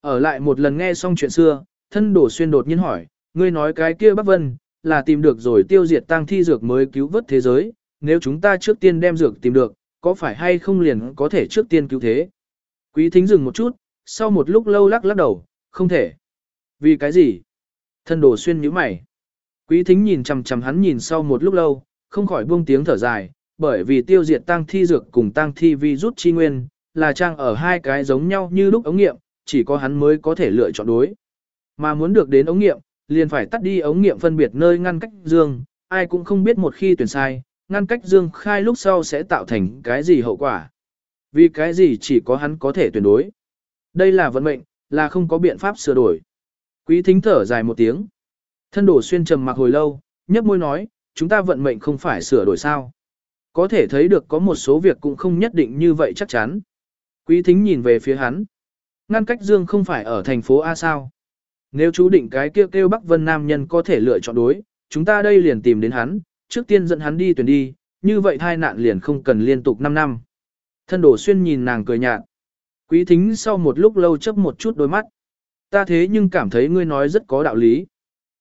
Ở lại một lần nghe xong chuyện xưa, thân đổ xuyên đột nhiên hỏi, ngươi nói cái kia Bắc Vân, là tìm được rồi tiêu diệt tăng thi dược mới cứu vớt thế giới, nếu chúng ta trước tiên đem dược tìm được, có phải hay không liền có thể trước tiên cứu thế? Quý thính dừng một chút, sau một lúc lâu lắc lắc đầu, không thể. Vì cái gì? Thân đổ xuyên nhíu mày. Quý thính nhìn chằm chằm hắn nhìn sau một lúc lâu, không khỏi buông tiếng thở dài, bởi vì tiêu diệt tăng thi dược cùng tăng thi vi rút chi nguyên, là trang ở hai cái giống nhau như lúc ống nghiệm, chỉ có hắn mới có thể lựa chọn đối. Mà muốn được đến ống nghiệm, liền phải tắt đi ống nghiệm phân biệt nơi ngăn cách dương, ai cũng không biết một khi tuyển sai, ngăn cách dương khai lúc sau sẽ tạo thành cái gì hậu quả. Vì cái gì chỉ có hắn có thể tuyển đối. Đây là vận mệnh, là không có biện pháp sửa đổi. Quý thính thở dài một tiếng. Thân đổ xuyên trầm mặc hồi lâu, nhấp môi nói, chúng ta vận mệnh không phải sửa đổi sao. Có thể thấy được có một số việc cũng không nhất định như vậy chắc chắn. Quý thính nhìn về phía hắn. Ngăn cách dương không phải ở thành phố A sao. Nếu chú định cái kêu kêu Bắc Vân Nam nhân có thể lựa chọn đối, chúng ta đây liền tìm đến hắn, trước tiên dẫn hắn đi tuyển đi, như vậy thai nạn liền không cần liên tục 5 năm. Thân đổ xuyên nhìn nàng cười nhạt. Quý thính sau một lúc lâu chấp một chút đôi mắt. Ta thế nhưng cảm thấy ngươi nói rất có đạo lý.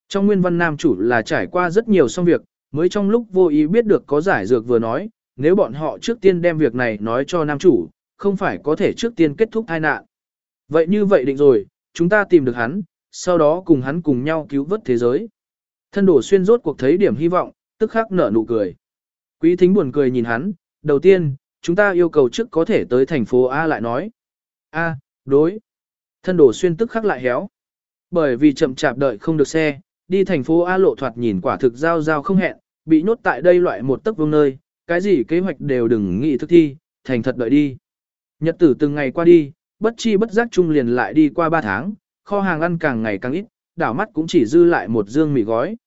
Trong nguyên văn nam chủ là trải qua rất nhiều xong việc, mới trong lúc vô ý biết được có giải dược vừa nói, nếu bọn họ trước tiên đem việc này nói cho nam chủ, không phải có thể trước tiên kết thúc tai nạn. Vậy như vậy định rồi, chúng ta tìm được hắn, sau đó cùng hắn cùng nhau cứu vớt thế giới. Thân đổ xuyên rốt cuộc thấy điểm hy vọng, tức khắc nở nụ cười. Quý thính buồn cười nhìn hắn, đầu tiên, chúng ta yêu cầu trước có thể tới thành phố A lại nói. A, đối. Thân đổ xuyên tức khắc lại héo. Bởi vì chậm chạp đợi không được xe, đi thành phố A lộ thoạt nhìn quả thực giao giao không hẹn, bị nhốt tại đây loại một tấc vương nơi, cái gì kế hoạch đều đừng nghĩ thức thi, thành thật đợi đi. Nhật tử từng ngày qua đi, bất chi bất giác chung liền lại đi qua 3 tháng, kho hàng ăn càng ngày càng ít, đảo mắt cũng chỉ dư lại một dương mì gói.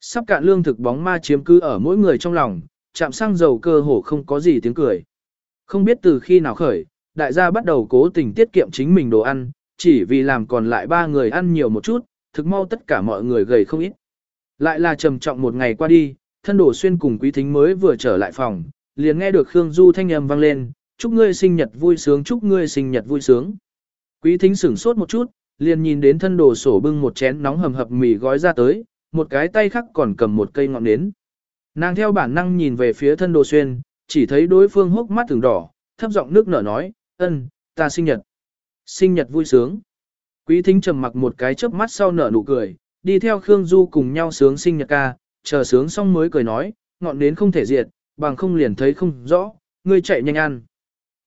Sắp cạn lương thực bóng ma chiếm cứ ở mỗi người trong lòng, chạm xăng dầu cơ hồ không có gì tiếng cười. Không biết từ khi nào khởi, đại gia bắt đầu cố tình tiết kiệm chính mình đồ ăn, chỉ vì làm còn lại ba người ăn nhiều một chút, thực mau tất cả mọi người gầy không ít. Lại là trầm trọng một ngày qua đi, thân đổ xuyên cùng quý thính mới vừa trở lại phòng, liền nghe được Khương Du thanh âm vang lên, chúc ngươi sinh nhật vui sướng chúc ngươi sinh nhật vui sướng. Quý thính sửng sốt một chút, liền nhìn đến thân đồ sổ bưng một chén nóng hầm hập mì gói ra tới, một cái tay khác còn cầm một cây ngọn nến. Nàng theo bản năng nhìn về phía thân đồ xuyên, chỉ thấy đối phương hốc mắt từng đỏ, thấp giọng nước nở nói, ân, ta sinh nhật. Sinh nhật vui sướng. Quý thính trầm mặc một cái chớp mắt sau nở nụ cười, đi theo Khương Du cùng nhau sướng sinh nhật ca, chờ sướng xong mới cười nói, ngọn nến không thể diệt, bằng không liền thấy không rõ, ngươi chạy nhanh ăn.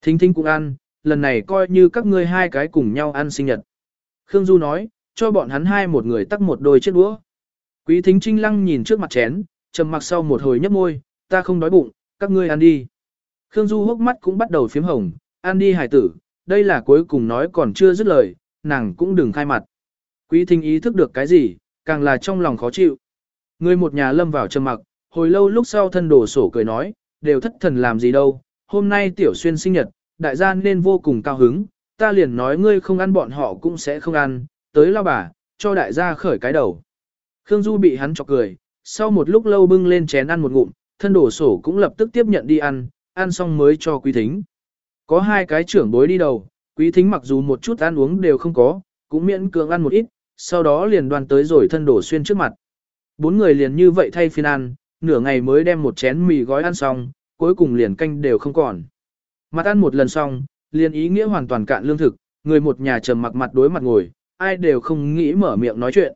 Thính thính cũng ăn, lần này coi như các ngươi hai cái cùng nhau ăn sinh nhật. Khương Du nói, cho bọn hắn hai một người tắt một đôi chiếc đũa. Quý thính trinh lăng nhìn trước mặt chén, trầm mặc sau một hồi nhấp môi, ta không đói bụng, các ngươi ăn đi. Khương Du hốc mắt cũng bắt đầu phím hồng, ăn đi hải tử, đây là cuối cùng nói còn chưa dứt lời, nàng cũng đừng khai mặt. Quý thính ý thức được cái gì, càng là trong lòng khó chịu. Người một nhà lâm vào trầm mặc, hồi lâu lúc sau thân đổ sổ cười nói, đều thất thần làm gì đâu, hôm nay tiểu xuyên sinh nhật, đại gia nên vô cùng cao hứng, ta liền nói ngươi không ăn bọn họ cũng sẽ không ăn, tới lao bà, cho đại gia khởi cái đầu. Khương Du bị hắn chọc cười, sau một lúc lâu bưng lên chén ăn một ngụm, thân đổ sổ cũng lập tức tiếp nhận đi ăn, ăn xong mới cho quý thính. Có hai cái trưởng bối đi đầu, quý thính mặc dù một chút ăn uống đều không có, cũng miễn cưỡng ăn một ít, sau đó liền đoàn tới rồi thân đổ xuyên trước mặt. Bốn người liền như vậy thay phiên ăn, nửa ngày mới đem một chén mì gói ăn xong, cuối cùng liền canh đều không còn. Mặt ăn một lần xong, liền ý nghĩa hoàn toàn cạn lương thực, người một nhà trầm mặc mặt đối mặt ngồi, ai đều không nghĩ mở miệng nói chuyện.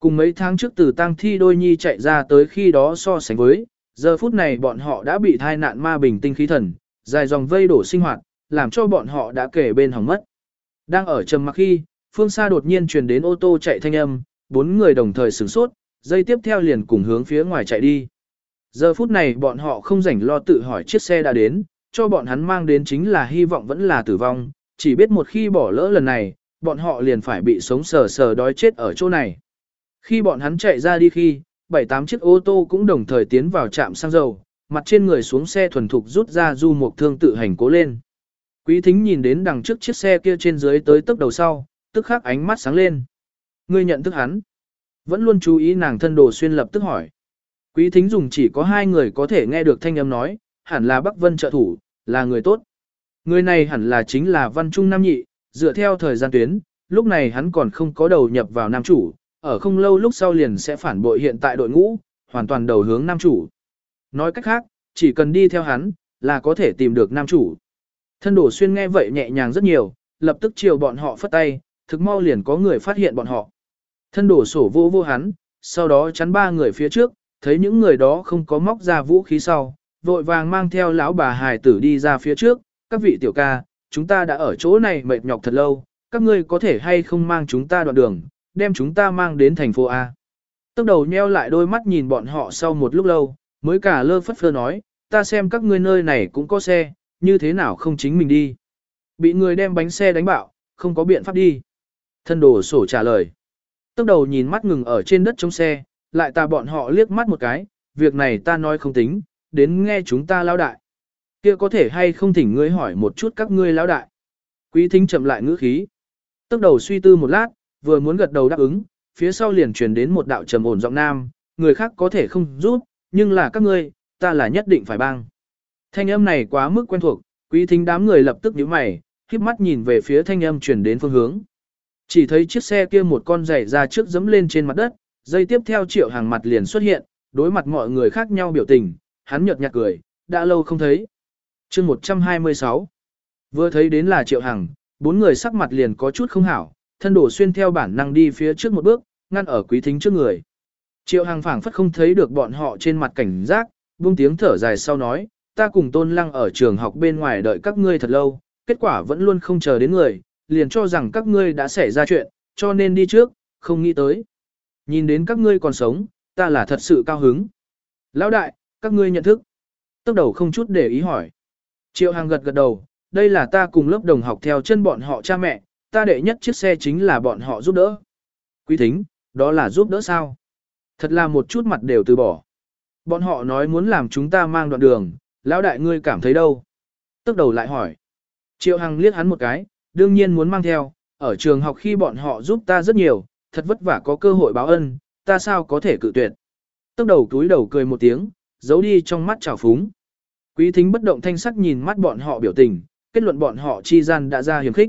Cùng mấy tháng trước từ tang thi đôi nhi chạy ra tới khi đó so sánh với, giờ phút này bọn họ đã bị thai nạn ma bình tinh khí thần, dài dòng vây đổ sinh hoạt, làm cho bọn họ đã kể bên hỏng mất. Đang ở trầm mặc khi, phương xa đột nhiên truyền đến ô tô chạy thanh âm, bốn người đồng thời sửng sốt, dây tiếp theo liền cùng hướng phía ngoài chạy đi. Giờ phút này bọn họ không rảnh lo tự hỏi chiếc xe đã đến, cho bọn hắn mang đến chính là hy vọng vẫn là tử vong, chỉ biết một khi bỏ lỡ lần này, bọn họ liền phải bị sống sờ sờ đói chết ở chỗ này. Khi bọn hắn chạy ra đi khi, bảy tám chiếc ô tô cũng đồng thời tiến vào trạm xăng dầu, mặt trên người xuống xe thuần thục rút ra du một thương tự hành cố lên. Quý thính nhìn đến đằng trước chiếc xe kia trên dưới tới tốc đầu sau, tức khắc ánh mắt sáng lên. Ngươi nhận thức hắn. Vẫn luôn chú ý nàng thân đồ xuyên lập tức hỏi. Quý thính dùng chỉ có hai người có thể nghe được thanh âm nói, hẳn là Bắc Vân trợ thủ, là người tốt. Người này hẳn là chính là Văn Trung Nam Nhị, dựa theo thời gian tuyến, lúc này hắn còn không có đầu nhập vào nam chủ, ở không lâu lúc sau liền sẽ phản bội hiện tại đội ngũ, hoàn toàn đầu hướng nam chủ. Nói cách khác, chỉ cần đi theo hắn, là có thể tìm được nam chủ. Thân đổ xuyên nghe vậy nhẹ nhàng rất nhiều, lập tức chiều bọn họ phất tay, thực mau liền có người phát hiện bọn họ. Thân đổ sổ vô vô hắn, sau đó chắn ba người phía trước, thấy những người đó không có móc ra vũ khí sau, vội vàng mang theo lão bà hài tử đi ra phía trước, các vị tiểu ca, chúng ta đã ở chỗ này mệt nhọc thật lâu, các ngươi có thể hay không mang chúng ta đoạn đường, đem chúng ta mang đến thành phố A. Tốc đầu nheo lại đôi mắt nhìn bọn họ sau một lúc lâu, mới cả lơ phất phơ nói, ta xem các ngươi nơi này cũng có xe, như thế nào không chính mình đi. Bị người đem bánh xe đánh bạo, không có biện pháp đi. Thân đồ sổ trả lời. Tốc đầu nhìn mắt ngừng ở trên đất trong xe, lại ta bọn họ liếc mắt một cái, việc này ta nói không tính, đến nghe chúng ta lão đại. kia có thể hay không thỉnh ngươi hỏi một chút các ngươi lão đại. Quý thính chậm lại ngữ khí. Tốc đầu suy tư một lát, vừa muốn gật đầu đáp ứng, phía sau liền truyền đến một đạo trầm ổn giọng nam, người khác có thể không giúp, nhưng là các ngươi, ta là nhất định phải bang. Thanh âm này quá mức quen thuộc, quý thính đám người lập tức nhíu mày, khiếp mắt nhìn về phía thanh âm truyền đến phương hướng. Chỉ thấy chiếc xe kia một con giày ra trước dẫm lên trên mặt đất, dây tiếp theo triệu hàng mặt liền xuất hiện, đối mặt mọi người khác nhau biểu tình, hắn nhợt nhạt cười, đã lâu không thấy. chương 126 Vừa thấy đến là triệu hàng, bốn người sắc mặt liền có chút không hảo, thân đổ xuyên theo bản năng đi phía trước một bước, ngăn ở quý thính trước người. Triệu hàng phảng phất không thấy được bọn họ trên mặt cảnh giác, buông tiếng thở dài sau nói, ta cùng tôn lăng ở trường học bên ngoài đợi các ngươi thật lâu, kết quả vẫn luôn không chờ đến người, liền cho rằng các ngươi đã xảy ra chuyện, cho nên đi trước, không nghĩ tới. Nhìn đến các ngươi còn sống, ta là thật sự cao hứng. Lão đại, các ngươi nhận thức. Tốc đầu không chút để ý hỏi. Triệu hàng gật gật đầu, đây là ta cùng lớp đồng học theo chân bọn họ cha mẹ, ta đệ nhất chiếc xe chính là bọn họ giúp đỡ. Quý thính, đó là giúp đỡ sao? Thật là một chút mặt đều từ bỏ. Bọn họ nói muốn làm chúng ta mang đoạn đường, lão đại ngươi cảm thấy đâu? Tức đầu lại hỏi. Triệu Hằng liếc hắn một cái, đương nhiên muốn mang theo, ở trường học khi bọn họ giúp ta rất nhiều, thật vất vả có cơ hội báo ân, ta sao có thể cự tuyệt. Tức đầu túi đầu cười một tiếng, giấu đi trong mắt trào phúng. Quý thính bất động thanh sắc nhìn mắt bọn họ biểu tình, kết luận bọn họ chi gian đã ra hiểm khích.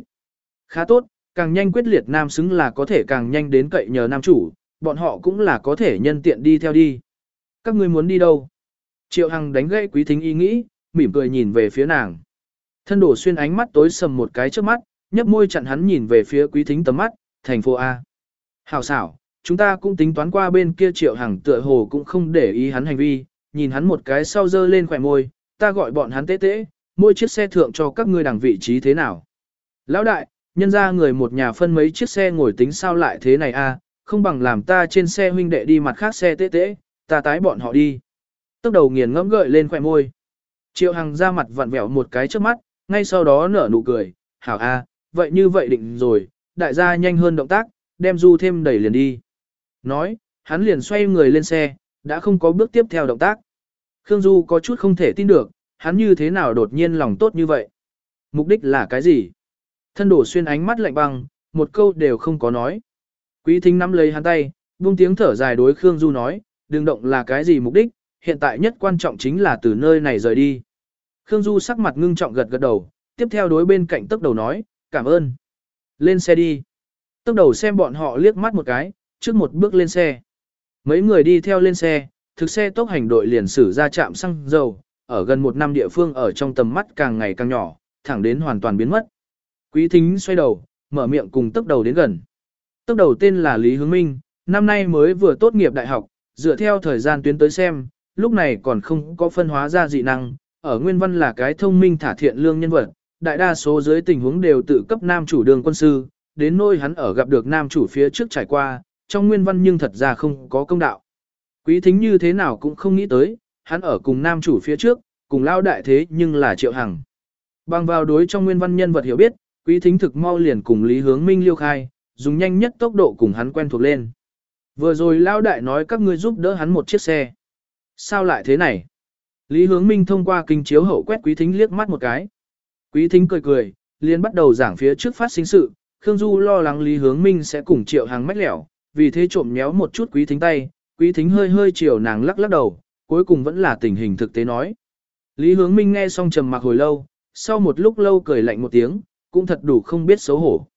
Khá tốt, càng nhanh quyết liệt nam xứng là có thể càng nhanh đến cậy nhờ nam chủ, bọn họ cũng là có thể nhân tiện đi theo đi. Các ngươi muốn đi đâu? Triệu Hằng đánh gãy quý thính ý nghĩ, mỉm cười nhìn về phía nàng. Thân đổ xuyên ánh mắt tối sầm một cái trước mắt, nhấp môi chặn hắn nhìn về phía quý thính tầm mắt, thành phố A. Hảo xảo, chúng ta cũng tính toán qua bên kia triệu hàng tựa hồ cũng không để ý hắn hành vi, nhìn hắn một cái sau dơ lên khỏe môi, ta gọi bọn hắn tế tế, mỗi chiếc xe thượng cho các ngươi đằng vị trí thế nào. Lão đại, nhân ra người một nhà phân mấy chiếc xe ngồi tính sao lại thế này a không bằng làm ta trên xe huynh đệ đi mặt khác xe tế tế, ta tái bọn họ đi. Tốc đầu nghiền ngẫm gợi lên khỏe môi. Triệu Hằng ra mặt vặn vẹo một cái trước mắt, ngay sau đó nở nụ cười, hảo a, vậy như vậy định rồi, đại gia nhanh hơn động tác, đem du thêm đẩy liền đi. Nói, hắn liền xoay người lên xe, đã không có bước tiếp theo động tác. Khương Du có chút không thể tin được, hắn như thế nào đột nhiên lòng tốt như vậy. Mục đích là cái gì? Thân đổ xuyên ánh mắt lạnh băng, một câu đều không có nói. Quý thính nắm lấy hắn tay, buông tiếng thở dài đối Khương Du nói, đừng động là cái gì mục đích, hiện tại nhất quan trọng chính là từ nơi này rời đi. Khương Du sắc mặt ngưng trọng gật gật đầu, tiếp theo đối bên cạnh tốc đầu nói, cảm ơn. Lên xe đi. Tốc đầu xem bọn họ liếc mắt một cái, trước một bước lên xe. Mấy người đi theo lên xe, thực xe tốc hành đội liền xử ra trạm xăng dầu, ở gần một năm địa phương ở trong tầm mắt càng ngày càng nhỏ, thẳng đến hoàn toàn biến mất. Quý thính xoay đầu, mở miệng cùng tốc đầu đến gần. Tốc đầu tên là Lý Hướng Minh, năm nay mới vừa tốt nghiệp đại học, dựa theo thời gian tuyến tới xem, lúc này còn không có phân hóa ra dị năng, ở nguyên văn là cái thông minh thả thiện lương nhân vật, đại đa số dưới tình huống đều tự cấp nam chủ đường quân sư, đến nơi hắn ở gặp được nam chủ phía trước trải qua, trong nguyên văn nhưng thật ra không có công đạo. Quý thính như thế nào cũng không nghĩ tới, hắn ở cùng nam chủ phía trước, cùng lao đại thế nhưng là triệu hằng. Bằng vào đối trong nguyên văn nhân vật hiểu biết, quý thính thực mau liền cùng Lý Hướng Minh liêu khai, dùng nhanh nhất tốc độ cùng hắn quen thuộc lên. Vừa rồi lao đại nói các ngươi giúp đỡ hắn một chiếc xe. Sao lại thế này? Lý Hướng Minh thông qua kinh chiếu hậu quét quý thính liếc mắt một cái. Quý thính cười cười, liền bắt đầu giảng phía trước phát sinh sự, Khương Du lo lắng Lý Hướng Minh sẽ cùng triệu hàng mách lẻo, vì thế trộm nhéo một chút quý thính tay, quý thính hơi hơi chiều nàng lắc lắc đầu, cuối cùng vẫn là tình hình thực tế nói. Lý Hướng Minh nghe xong trầm mặc hồi lâu, sau một lúc lâu cười lạnh một tiếng, cũng thật đủ không biết xấu hổ.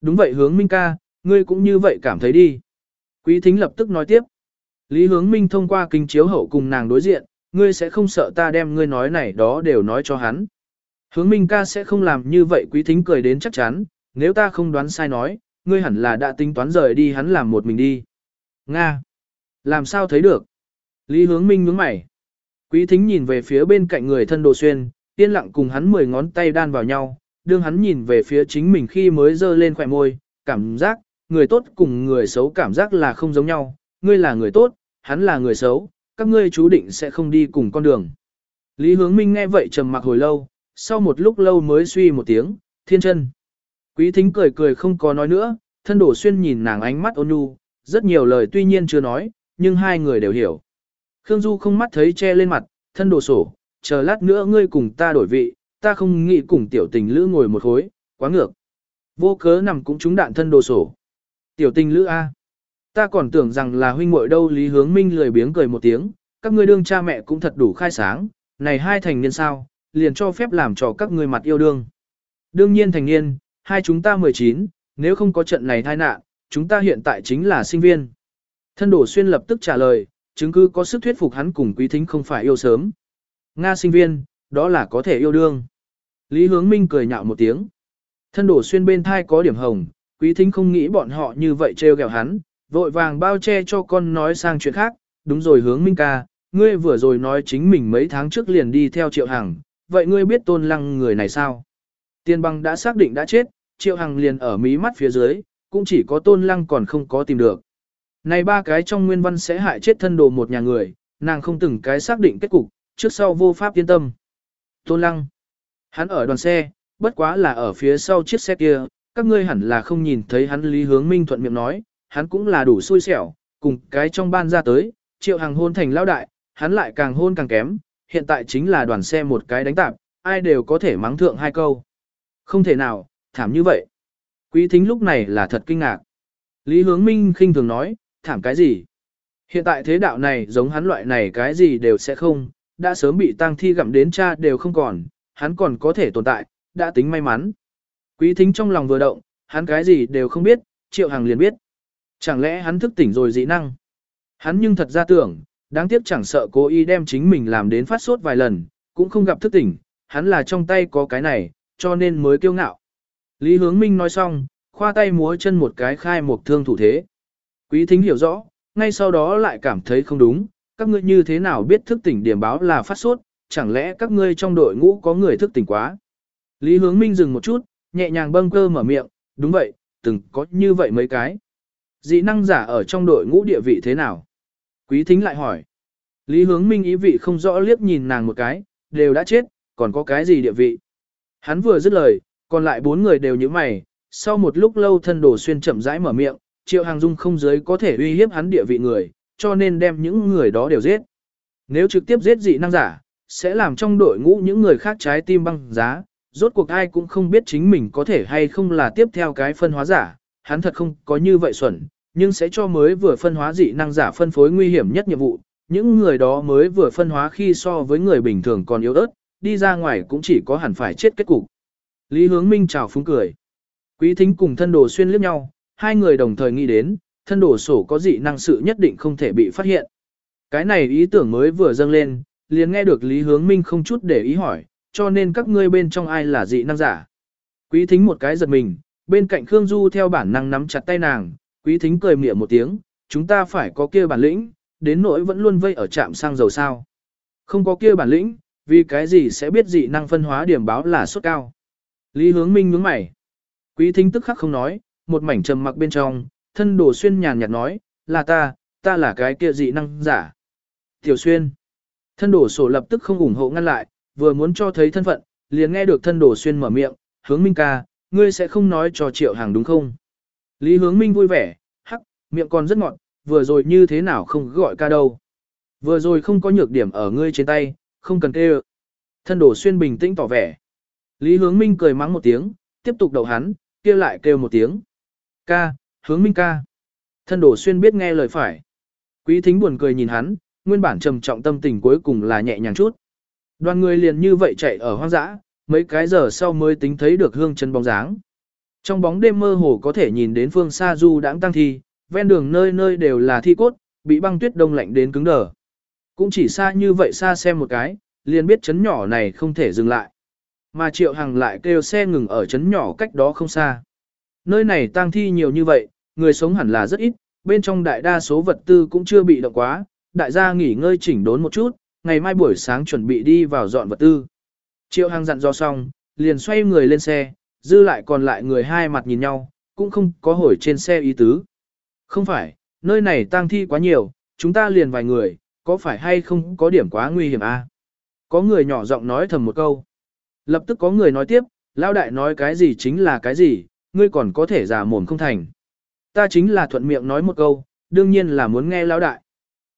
đúng vậy hướng minh ca, ngươi cũng như vậy cảm thấy đi. Quý thính lập tức nói tiếp. Lý hướng minh thông qua kính chiếu hậu cùng nàng đối diện, ngươi sẽ không sợ ta đem ngươi nói này đó đều nói cho hắn. Hướng minh ca sẽ không làm như vậy quý thính cười đến chắc chắn, nếu ta không đoán sai nói, ngươi hẳn là đã tính toán rời đi hắn làm một mình đi. Nga! Làm sao thấy được? Lý hướng minh nhướng mày. Quý thính nhìn về phía bên cạnh người thân đồ xuyên, yên lặng cùng hắn mười ngón tay đan vào nhau, đương hắn nhìn về phía chính mình khi mới dơ lên khỏe môi, cảm giác, người tốt cùng người xấu cảm giác là không giống nhau, ngươi là người tốt, hắn là người xấu, các ngươi chú định sẽ không đi cùng con đường. Lý hướng minh nghe vậy trầm mặc hồi lâu, sau một lúc lâu mới suy một tiếng, thiên chân. Quý thính cười cười không có nói nữa, thân đổ xuyên nhìn nàng ánh mắt ôn nhu, rất nhiều lời tuy nhiên chưa nói, nhưng hai người đều hiểu. Khương Du không mắt thấy che lên mặt, thân đồ sổ, chờ lát nữa ngươi cùng ta đổi vị, ta không nghĩ cùng tiểu tình lữ ngồi một khối, quá ngược. Vô cớ nằm cũng trúng đạn thân đồ sổ. Tiểu tình lữ A. Ta còn tưởng rằng là huynh muội đâu Lý Hướng Minh lười biếng cười một tiếng, các ngươi đương cha mẹ cũng thật đủ khai sáng, này hai thành niên sao, liền cho phép làm cho các ngươi mặt yêu đương. Đương nhiên thành niên, hai chúng ta 19, nếu không có trận này tai nạn, chúng ta hiện tại chính là sinh viên. Thân đổ xuyên lập tức trả lời, chứng cứ có sức thuyết phục hắn cùng quý thính không phải yêu sớm. Nga sinh viên, đó là có thể yêu đương. Lý hướng minh cười nhạo một tiếng. Thân đổ xuyên bên thai có điểm hồng, quý thính không nghĩ bọn họ như vậy trêu ghẹo hắn, vội vàng bao che cho con nói sang chuyện khác, đúng rồi hướng minh ca, ngươi vừa rồi nói chính mình mấy tháng trước liền đi theo triệu hàng vậy ngươi biết tôn lăng người này sao? Tiên băng đã xác định đã chết, triệu hằng liền ở mí mắt phía dưới, cũng chỉ có tôn lăng còn không có tìm được. Này ba cái trong nguyên văn sẽ hại chết thân đồ một nhà người, nàng không từng cái xác định kết cục, trước sau vô pháp yên tâm. Tôn lăng, hắn ở đoàn xe, bất quá là ở phía sau chiếc xe kia, các ngươi hẳn là không nhìn thấy hắn lý hướng minh thuận miệng nói, hắn cũng là đủ xui xẻo, cùng cái trong ban ra tới, triệu hàng hôn thành lão đại, hắn lại càng hôn càng kém, hiện tại chính là đoàn xe một cái đánh tạp, ai đều có thể mắng thượng hai câu. Không thể nào, thảm như vậy. Quý thính lúc này là thật kinh ngạc. Lý hướng minh khinh thường nói, thảm cái gì? Hiện tại thế đạo này giống hắn loại này cái gì đều sẽ không, đã sớm bị tang thi gặm đến cha đều không còn, hắn còn có thể tồn tại, đã tính may mắn. Quý thính trong lòng vừa động, hắn cái gì đều không biết, triệu hàng liền biết. Chẳng lẽ hắn thức tỉnh rồi dị năng? Hắn nhưng thật ra tưởng, đáng tiếc chẳng sợ cố ý đem chính mình làm đến phát sốt vài lần, cũng không gặp thức tỉnh, hắn là trong tay có cái này, cho nên mới kiêu ngạo. Lý Hướng Minh nói xong, khoa tay múa chân một cái khai một thương thủ thế. Quý thính hiểu rõ, ngay sau đó lại cảm thấy không đúng, các ngươi như thế nào biết thức tỉnh điểm báo là phát sốt, chẳng lẽ các ngươi trong đội ngũ có người thức tỉnh quá. Lý Hướng Minh dừng một chút, nhẹ nhàng bâng cơ mở miệng, đúng vậy, từng có như vậy mấy cái. Dị năng giả ở trong đội ngũ địa vị thế nào? Quý thính lại hỏi. Lý hướng minh ý vị không rõ liếc nhìn nàng một cái, đều đã chết, còn có cái gì địa vị? Hắn vừa dứt lời, còn lại bốn người đều như mày, sau một lúc lâu thân đồ xuyên chậm rãi mở miệng, triệu hàng dung không giới có thể uy hiếp hắn địa vị người, cho nên đem những người đó đều giết. Nếu trực tiếp giết dị năng giả, sẽ làm trong đội ngũ những người khác trái tim băng giá, rốt cuộc ai cũng không biết chính mình có thể hay không là tiếp theo cái phân hóa giả, hắn thật không có như vậy xuẩn, nhưng sẽ cho mới vừa phân hóa dị năng giả phân phối nguy hiểm nhất nhiệm vụ. Những người đó mới vừa phân hóa khi so với người bình thường còn yếu ớt, đi ra ngoài cũng chỉ có hẳn phải chết kết cục. Lý Hướng Minh chào phúng cười. Quý thính cùng thân đồ xuyên liếc nhau, hai người đồng thời nghĩ đến, thân đồ sổ có dị năng sự nhất định không thể bị phát hiện. Cái này ý tưởng mới vừa dâng lên, liền nghe được Lý Hướng Minh không chút để ý hỏi, cho nên các ngươi bên trong ai là dị năng giả. Quý thính một cái giật mình, bên cạnh Khương Du theo bản năng nắm chặt tay nàng, quý thính cười mỉa một tiếng, chúng ta phải có kia bản lĩnh, đến nỗi vẫn luôn vây ở trạm sang dầu sao. Không có kia bản lĩnh, vì cái gì sẽ biết dị năng phân hóa điểm báo là suất cao. Lý hướng minh nhướng mày. Quý thính tức khắc không nói, một mảnh trầm mặc bên trong, thân đồ xuyên nhàn nhạt nói, là ta, ta là cái kia dị năng giả. Tiểu xuyên. Thân đồ sổ lập tức không ủng hộ ngăn lại, vừa muốn cho thấy thân phận, liền nghe được thân đồ xuyên mở miệng, hướng minh ca, ngươi sẽ không nói cho triệu hàng đúng không? Lý hướng minh vui vẻ, hắc, miệng còn rất ngọt, vừa rồi như thế nào không gọi ca đâu. Vừa rồi không có nhược điểm ở ngươi trên tay, không cần kêu. Thân đổ xuyên bình tĩnh tỏ vẻ. Lý hướng minh cười mắng một tiếng, tiếp tục đầu hắn, kêu lại kêu một tiếng. Ca, hướng minh ca. Thân đổ xuyên biết nghe lời phải. Quý thính buồn cười nhìn hắn, nguyên bản trầm trọng tâm tình cuối cùng là nhẹ nhàng chút. Đoàn người liền như vậy chạy ở hoang dã, mấy cái giờ sau mới tính thấy được hương chân bóng dáng. Trong bóng đêm mơ hồ có thể nhìn đến phương xa du đãng tăng thi, ven đường nơi nơi đều là thi cốt, bị băng tuyết đông lạnh đến cứng đờ. Cũng chỉ xa như vậy xa xem một cái, liền biết chấn nhỏ này không thể dừng lại. Mà Triệu Hằng lại kêu xe ngừng ở chấn nhỏ cách đó không xa. Nơi này tang thi nhiều như vậy, người sống hẳn là rất ít, bên trong đại đa số vật tư cũng chưa bị động quá, đại gia nghỉ ngơi chỉnh đốn một chút, ngày mai buổi sáng chuẩn bị đi vào dọn vật tư. Triệu Hằng dặn dò xong, liền xoay người lên xe, dư lại còn lại người hai mặt nhìn nhau, cũng không có hồi trên xe ý tứ. Không phải, nơi này tang thi quá nhiều, chúng ta liền vài người, có phải hay không có điểm quá nguy hiểm à? Có người nhỏ giọng nói thầm một câu. Lập tức có người nói tiếp, lão đại nói cái gì chính là cái gì, ngươi còn có thể giả mồm không thành. Ta chính là thuận miệng nói một câu, đương nhiên là muốn nghe lão đại.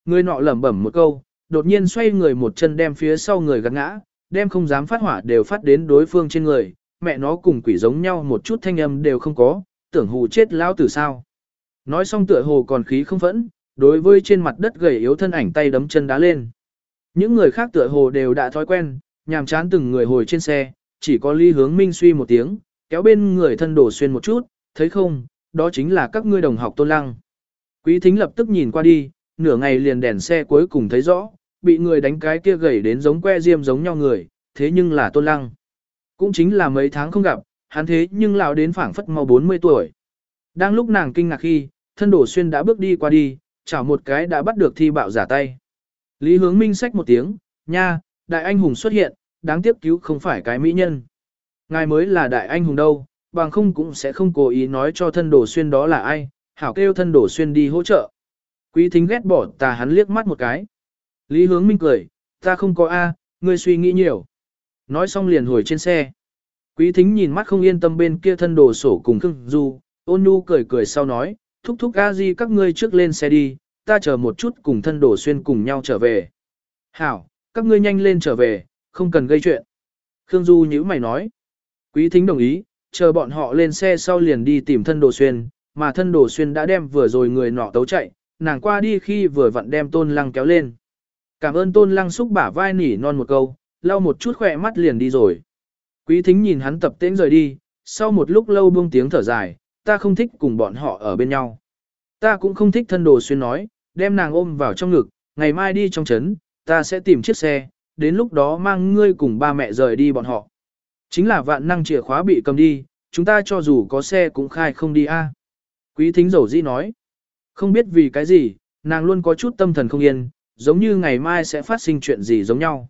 Người nọ lẩm bẩm một câu, đột nhiên xoay người một chân đem phía sau người gắt ngã, đem không dám phát hỏa đều phát đến đối phương trên người, mẹ nó cùng quỷ giống nhau một chút thanh âm đều không có, tưởng hù chết lão tử sao. Nói xong tựa hồ còn khí không phẫn, đối với trên mặt đất gầy yếu thân ảnh tay đấm chân đá lên. Những người khác tựa hồ đều đã thói quen, nhàm chán từng người hồi trên xe, chỉ có Lý hướng minh suy một tiếng, kéo bên người thân đổ xuyên một chút, thấy không, đó chính là các ngươi đồng học tôn lăng. Quý thính lập tức nhìn qua đi, nửa ngày liền đèn xe cuối cùng thấy rõ, bị người đánh cái kia gầy đến giống que diêm giống nhau người, thế nhưng là tôn lăng. Cũng chính là mấy tháng không gặp, hắn thế nhưng lão đến phảng phất mau 40 tuổi. Đang lúc nàng kinh ngạc khi, thân đổ xuyên đã bước đi qua đi, chảo một cái đã bắt được thi bạo giả tay. Lý hướng minh sách một tiếng, nha, đại anh hùng xuất hiện, đáng tiếc cứu không phải cái mỹ nhân. Ngài mới là đại anh hùng đâu, bằng không cũng sẽ không cố ý nói cho thân đổ xuyên đó là ai, hảo kêu thân đổ xuyên đi hỗ trợ. Quý thính ghét bỏ ta hắn liếc mắt một cái. Lý hướng minh cười, ta không có A, ngươi suy nghĩ nhiều. Nói xong liền hồi trên xe. Quý thính nhìn mắt không yên tâm bên kia thân đồ sổ cùng Khương Du, ôn nhu cười cười sau nói, thúc thúc a di các ngươi trước lên xe đi, ta chờ một chút cùng thân đồ xuyên cùng nhau trở về. Hảo, các ngươi nhanh lên trở về, không cần gây chuyện. Khương Du nhữ mày nói. Quý thính đồng ý, chờ bọn họ lên xe sau liền đi tìm thân đồ xuyên, mà thân đồ xuyên đã đem vừa rồi người nọ tấu chạy, nàng qua đi khi vừa vặn đem tôn lăng kéo lên. Cảm ơn tôn lăng xúc bả vai nỉ non một câu, lau một chút khỏe mắt liền đi rồi. Quý thính nhìn hắn tập tễnh rời đi, sau một lúc lâu buông tiếng thở dài, ta không thích cùng bọn họ ở bên nhau. Ta cũng không thích thân đồ xuyên nói, đem nàng ôm vào trong ngực, ngày mai đi trong trấn, ta sẽ tìm chiếc xe, đến lúc đó mang ngươi cùng ba mẹ rời đi bọn họ. Chính là vạn năng chìa khóa bị cầm đi, chúng ta cho dù có xe cũng khai không đi a. Quý thính dầu dĩ nói, không biết vì cái gì, nàng luôn có chút tâm thần không yên, giống như ngày mai sẽ phát sinh chuyện gì giống nhau.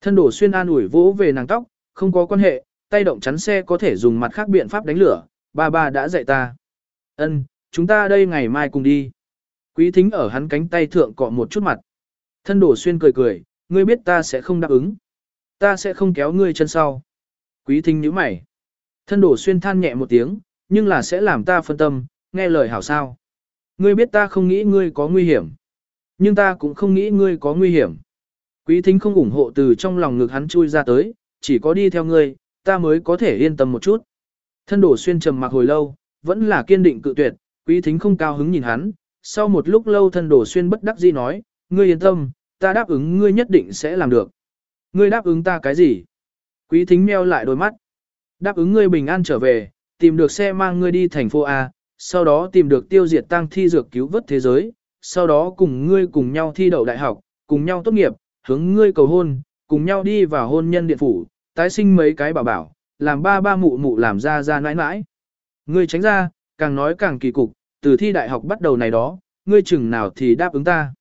Thân đổ xuyên an ủi vỗ về nàng tóc, không có quan hệ, tay động chắn xe có thể dùng mặt khác biện pháp đánh lửa, ba ba đã dạy ta. Ân, chúng ta đây ngày mai cùng đi. Quý thính ở hắn cánh tay thượng cọ một chút mặt. Thân đổ xuyên cười cười, ngươi biết ta sẽ không đáp ứng. Ta sẽ không kéo ngươi chân sau. Quý thính nhíu mày. Thân đổ xuyên than nhẹ một tiếng, nhưng là sẽ làm ta phân tâm, nghe lời hảo sao. Ngươi biết ta không nghĩ ngươi có nguy hiểm. Nhưng ta cũng không nghĩ ngươi có nguy hiểm. Quý thính không ủng hộ từ trong lòng ngực hắn chui ra tới, chỉ có đi theo ngươi, ta mới có thể yên tâm một chút. Thân đổ xuyên trầm mặc hồi lâu, vẫn là kiên định cự tuyệt, quý thính không cao hứng nhìn hắn, sau một lúc lâu thân đổ xuyên bất đắc dĩ nói, ngươi yên tâm, ta đáp ứng ngươi nhất định sẽ làm được. Ngươi đáp ứng ta cái gì? Quý thính meo lại đôi mắt. Đáp ứng ngươi bình an trở về, tìm được xe mang ngươi đi thành phố A, sau đó tìm được tiêu diệt tăng thi dược cứu vớt thế giới, sau đó cùng ngươi cùng nhau thi đậu đại học, cùng nhau tốt nghiệp, hướng ngươi cầu hôn, cùng nhau đi vào hôn nhân điện phủ, tái sinh mấy cái bảo bảo, làm ba ba mụ mụ làm ra ra nãi nãi. Ngươi tránh ra, càng nói càng kỳ cục, từ thi đại học bắt đầu này đó, ngươi chừng nào thì đáp ứng ta.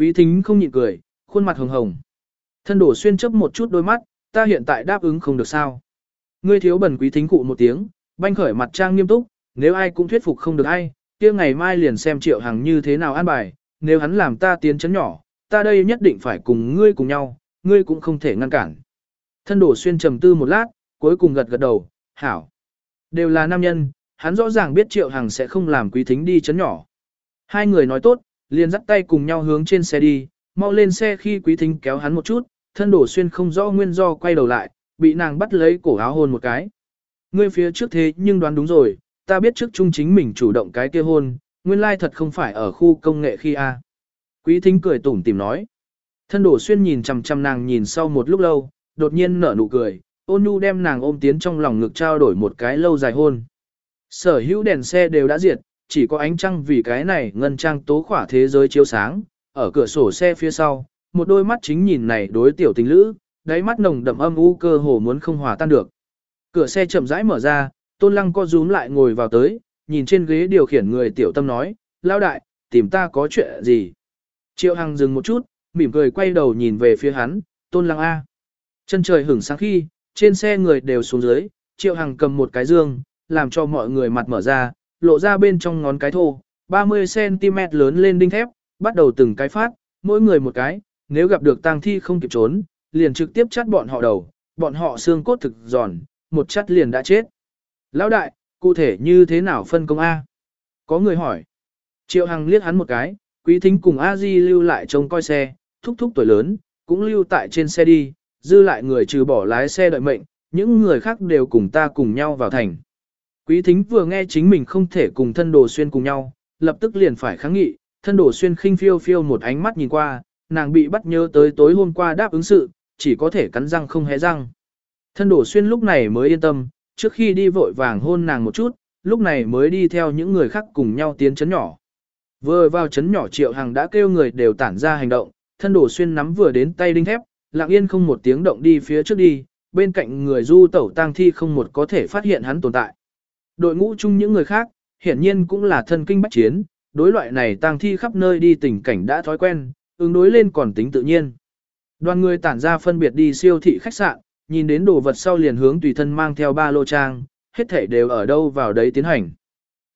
Quý thính không nhịn cười, khuôn mặt hồng hồng. Thân đổ xuyên chấp một chút đôi mắt, ta hiện tại đáp ứng không được sao. Ngươi thiếu bẩn quý thính cụ một tiếng, banh khởi mặt trang nghiêm túc, nếu ai cũng thuyết phục không được ai, kia ngày mai liền xem triệu hàng như thế nào an bài, nếu hắn làm ta tiến chấn nhỏ, ta đây nhất định phải cùng ngươi cùng nhau, ngươi cũng không thể ngăn cản. Thân đổ xuyên trầm tư một lát, cuối cùng gật gật đầu, hảo. Đều là nam nhân, hắn rõ ràng biết triệu hằng sẽ không làm quý thính đi chấn nhỏ. Hai người nói tốt, liền dắt tay cùng nhau hướng trên xe đi, mau lên xe khi quý thính kéo hắn một chút, thân đổ xuyên không rõ nguyên do quay đầu lại, bị nàng bắt lấy cổ áo hôn một cái. Ngươi phía trước thế nhưng đoán đúng rồi, ta biết trước chung chính mình chủ động cái kia hôn, nguyên lai thật không phải ở khu công nghệ khi a. Quý thính cười tủm tìm nói. Thân đổ xuyên nhìn chằm chằm nàng nhìn sau một lúc lâu, đột nhiên nở nụ cười, ôn nhu đem nàng ôm tiến trong lòng ngực trao đổi một cái lâu dài hôn. Sở hữu đèn xe đều đã diệt, chỉ có ánh trăng vì cái này ngân trang tố khỏa thế giới chiếu sáng, ở cửa sổ xe phía sau, một đôi mắt chính nhìn này đối tiểu tình lữ, đáy mắt nồng đậm âm u cơ hồ muốn không hòa tan được. Cửa xe chậm rãi mở ra, tôn lăng co rúm lại ngồi vào tới, nhìn trên ghế điều khiển người tiểu tâm nói, lao đại, tìm ta có chuyện gì. Triệu Hằng dừng một chút, mỉm cười quay đầu nhìn về phía hắn, tôn lăng A. Chân trời hửng sáng khi, trên xe người đều xuống dưới, Triệu Hằng cầm một cái dương, làm cho mọi người mặt mở ra, lộ ra bên trong ngón cái thô, 30cm lớn lên đinh thép, bắt đầu từng cái phát, mỗi người một cái, nếu gặp được tang thi không kịp trốn, liền trực tiếp chắt bọn họ đầu, bọn họ xương cốt thực giòn, một chắt liền đã chết. Lão đại, cụ thể như thế nào phân công A? Có người hỏi. Triệu Hằng liếc hắn một cái, quý thính cùng A Di lưu lại trông coi xe, thúc thúc tuổi lớn, cũng lưu tại trên xe đi, dư lại người trừ bỏ lái xe đợi mệnh, những người khác đều cùng ta cùng nhau vào thành. Quý thính vừa nghe chính mình không thể cùng thân đồ xuyên cùng nhau, lập tức liền phải kháng nghị, thân đồ xuyên khinh phiêu phiêu một ánh mắt nhìn qua, nàng bị bắt nhớ tới tối hôm qua đáp ứng sự, chỉ có thể cắn răng không hé răng. Thân đồ xuyên lúc này mới yên tâm, trước khi đi vội vàng hôn nàng một chút, lúc này mới đi theo những người khác cùng nhau tiến chấn nhỏ. Vừa vào chấn nhỏ triệu hàng đã kêu người đều tản ra hành động, thân đồ xuyên nắm vừa đến tay đinh thép, lặng yên không một tiếng động đi phía trước đi, bên cạnh người du tẩu tang thi không một có thể phát hiện hắn tồn tại. Đội ngũ chung những người khác, hiển nhiên cũng là thân kinh bách chiến, đối loại này tang thi khắp nơi đi tình cảnh đã thói quen, ứng đối lên còn tính tự nhiên. Đoàn người tản ra phân biệt đi siêu thị khách sạn, nhìn đến đồ vật sau liền hướng tùy thân mang theo ba lô trang, hết thể đều ở đâu vào đấy tiến hành.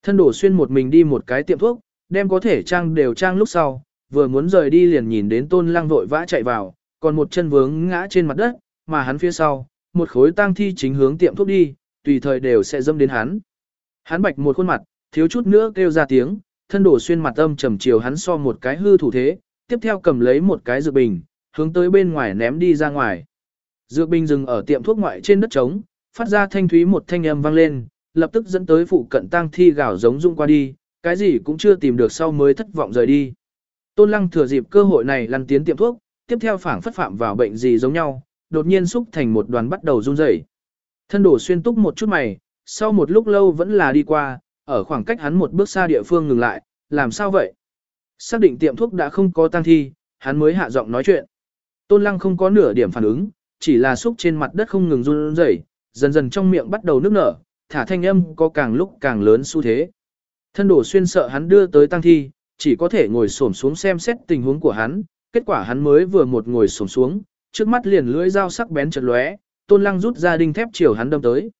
Thân đổ xuyên một mình đi một cái tiệm thuốc, đem có thể trang đều trang lúc sau, vừa muốn rời đi liền nhìn đến tôn lăng vội vã chạy vào, còn một chân vướng ngã trên mặt đất, mà hắn phía sau, một khối tang thi chính hướng tiệm thuốc đi, tùy thời đều sẽ dâm đến hắn. Hắn bạch một khuôn mặt, thiếu chút nữa kêu ra tiếng, thân đổ xuyên mặt âm trầm chiều hắn so một cái hư thủ thế, tiếp theo cầm lấy một cái dược bình, hướng tới bên ngoài ném đi ra ngoài. Dược bình dừng ở tiệm thuốc ngoại trên đất trống, phát ra thanh thúy một thanh âm vang lên, lập tức dẫn tới phụ cận tang thi gào giống rung qua đi, cái gì cũng chưa tìm được sau mới thất vọng rời đi. Tôn Lăng thừa dịp cơ hội này lăn tiến tiệm thuốc, tiếp theo phảng phất phạm vào bệnh gì giống nhau, đột nhiên xúc thành một đoàn bắt đầu run rẩy. Thân đổ xuyên túc một chút mày, sau một lúc lâu vẫn là đi qua, ở khoảng cách hắn một bước xa địa phương ngừng lại, làm sao vậy? Xác định tiệm thuốc đã không có tang thi, hắn mới hạ giọng nói chuyện. Tôn Lăng không có nửa điểm phản ứng, chỉ là xúc trên mặt đất không ngừng run rẩy, dần dần trong miệng bắt đầu nước nở, thả thanh âm có càng lúc càng lớn xu thế. Thân đổ xuyên sợ hắn đưa tới tang thi, chỉ có thể ngồi xổm xuống xem xét tình huống của hắn, kết quả hắn mới vừa một ngồi xổm xuống, trước mắt liền lưỡi dao sắc bén chợt lóe, Tôn Lăng rút ra đinh thép chiều hắn đâm tới.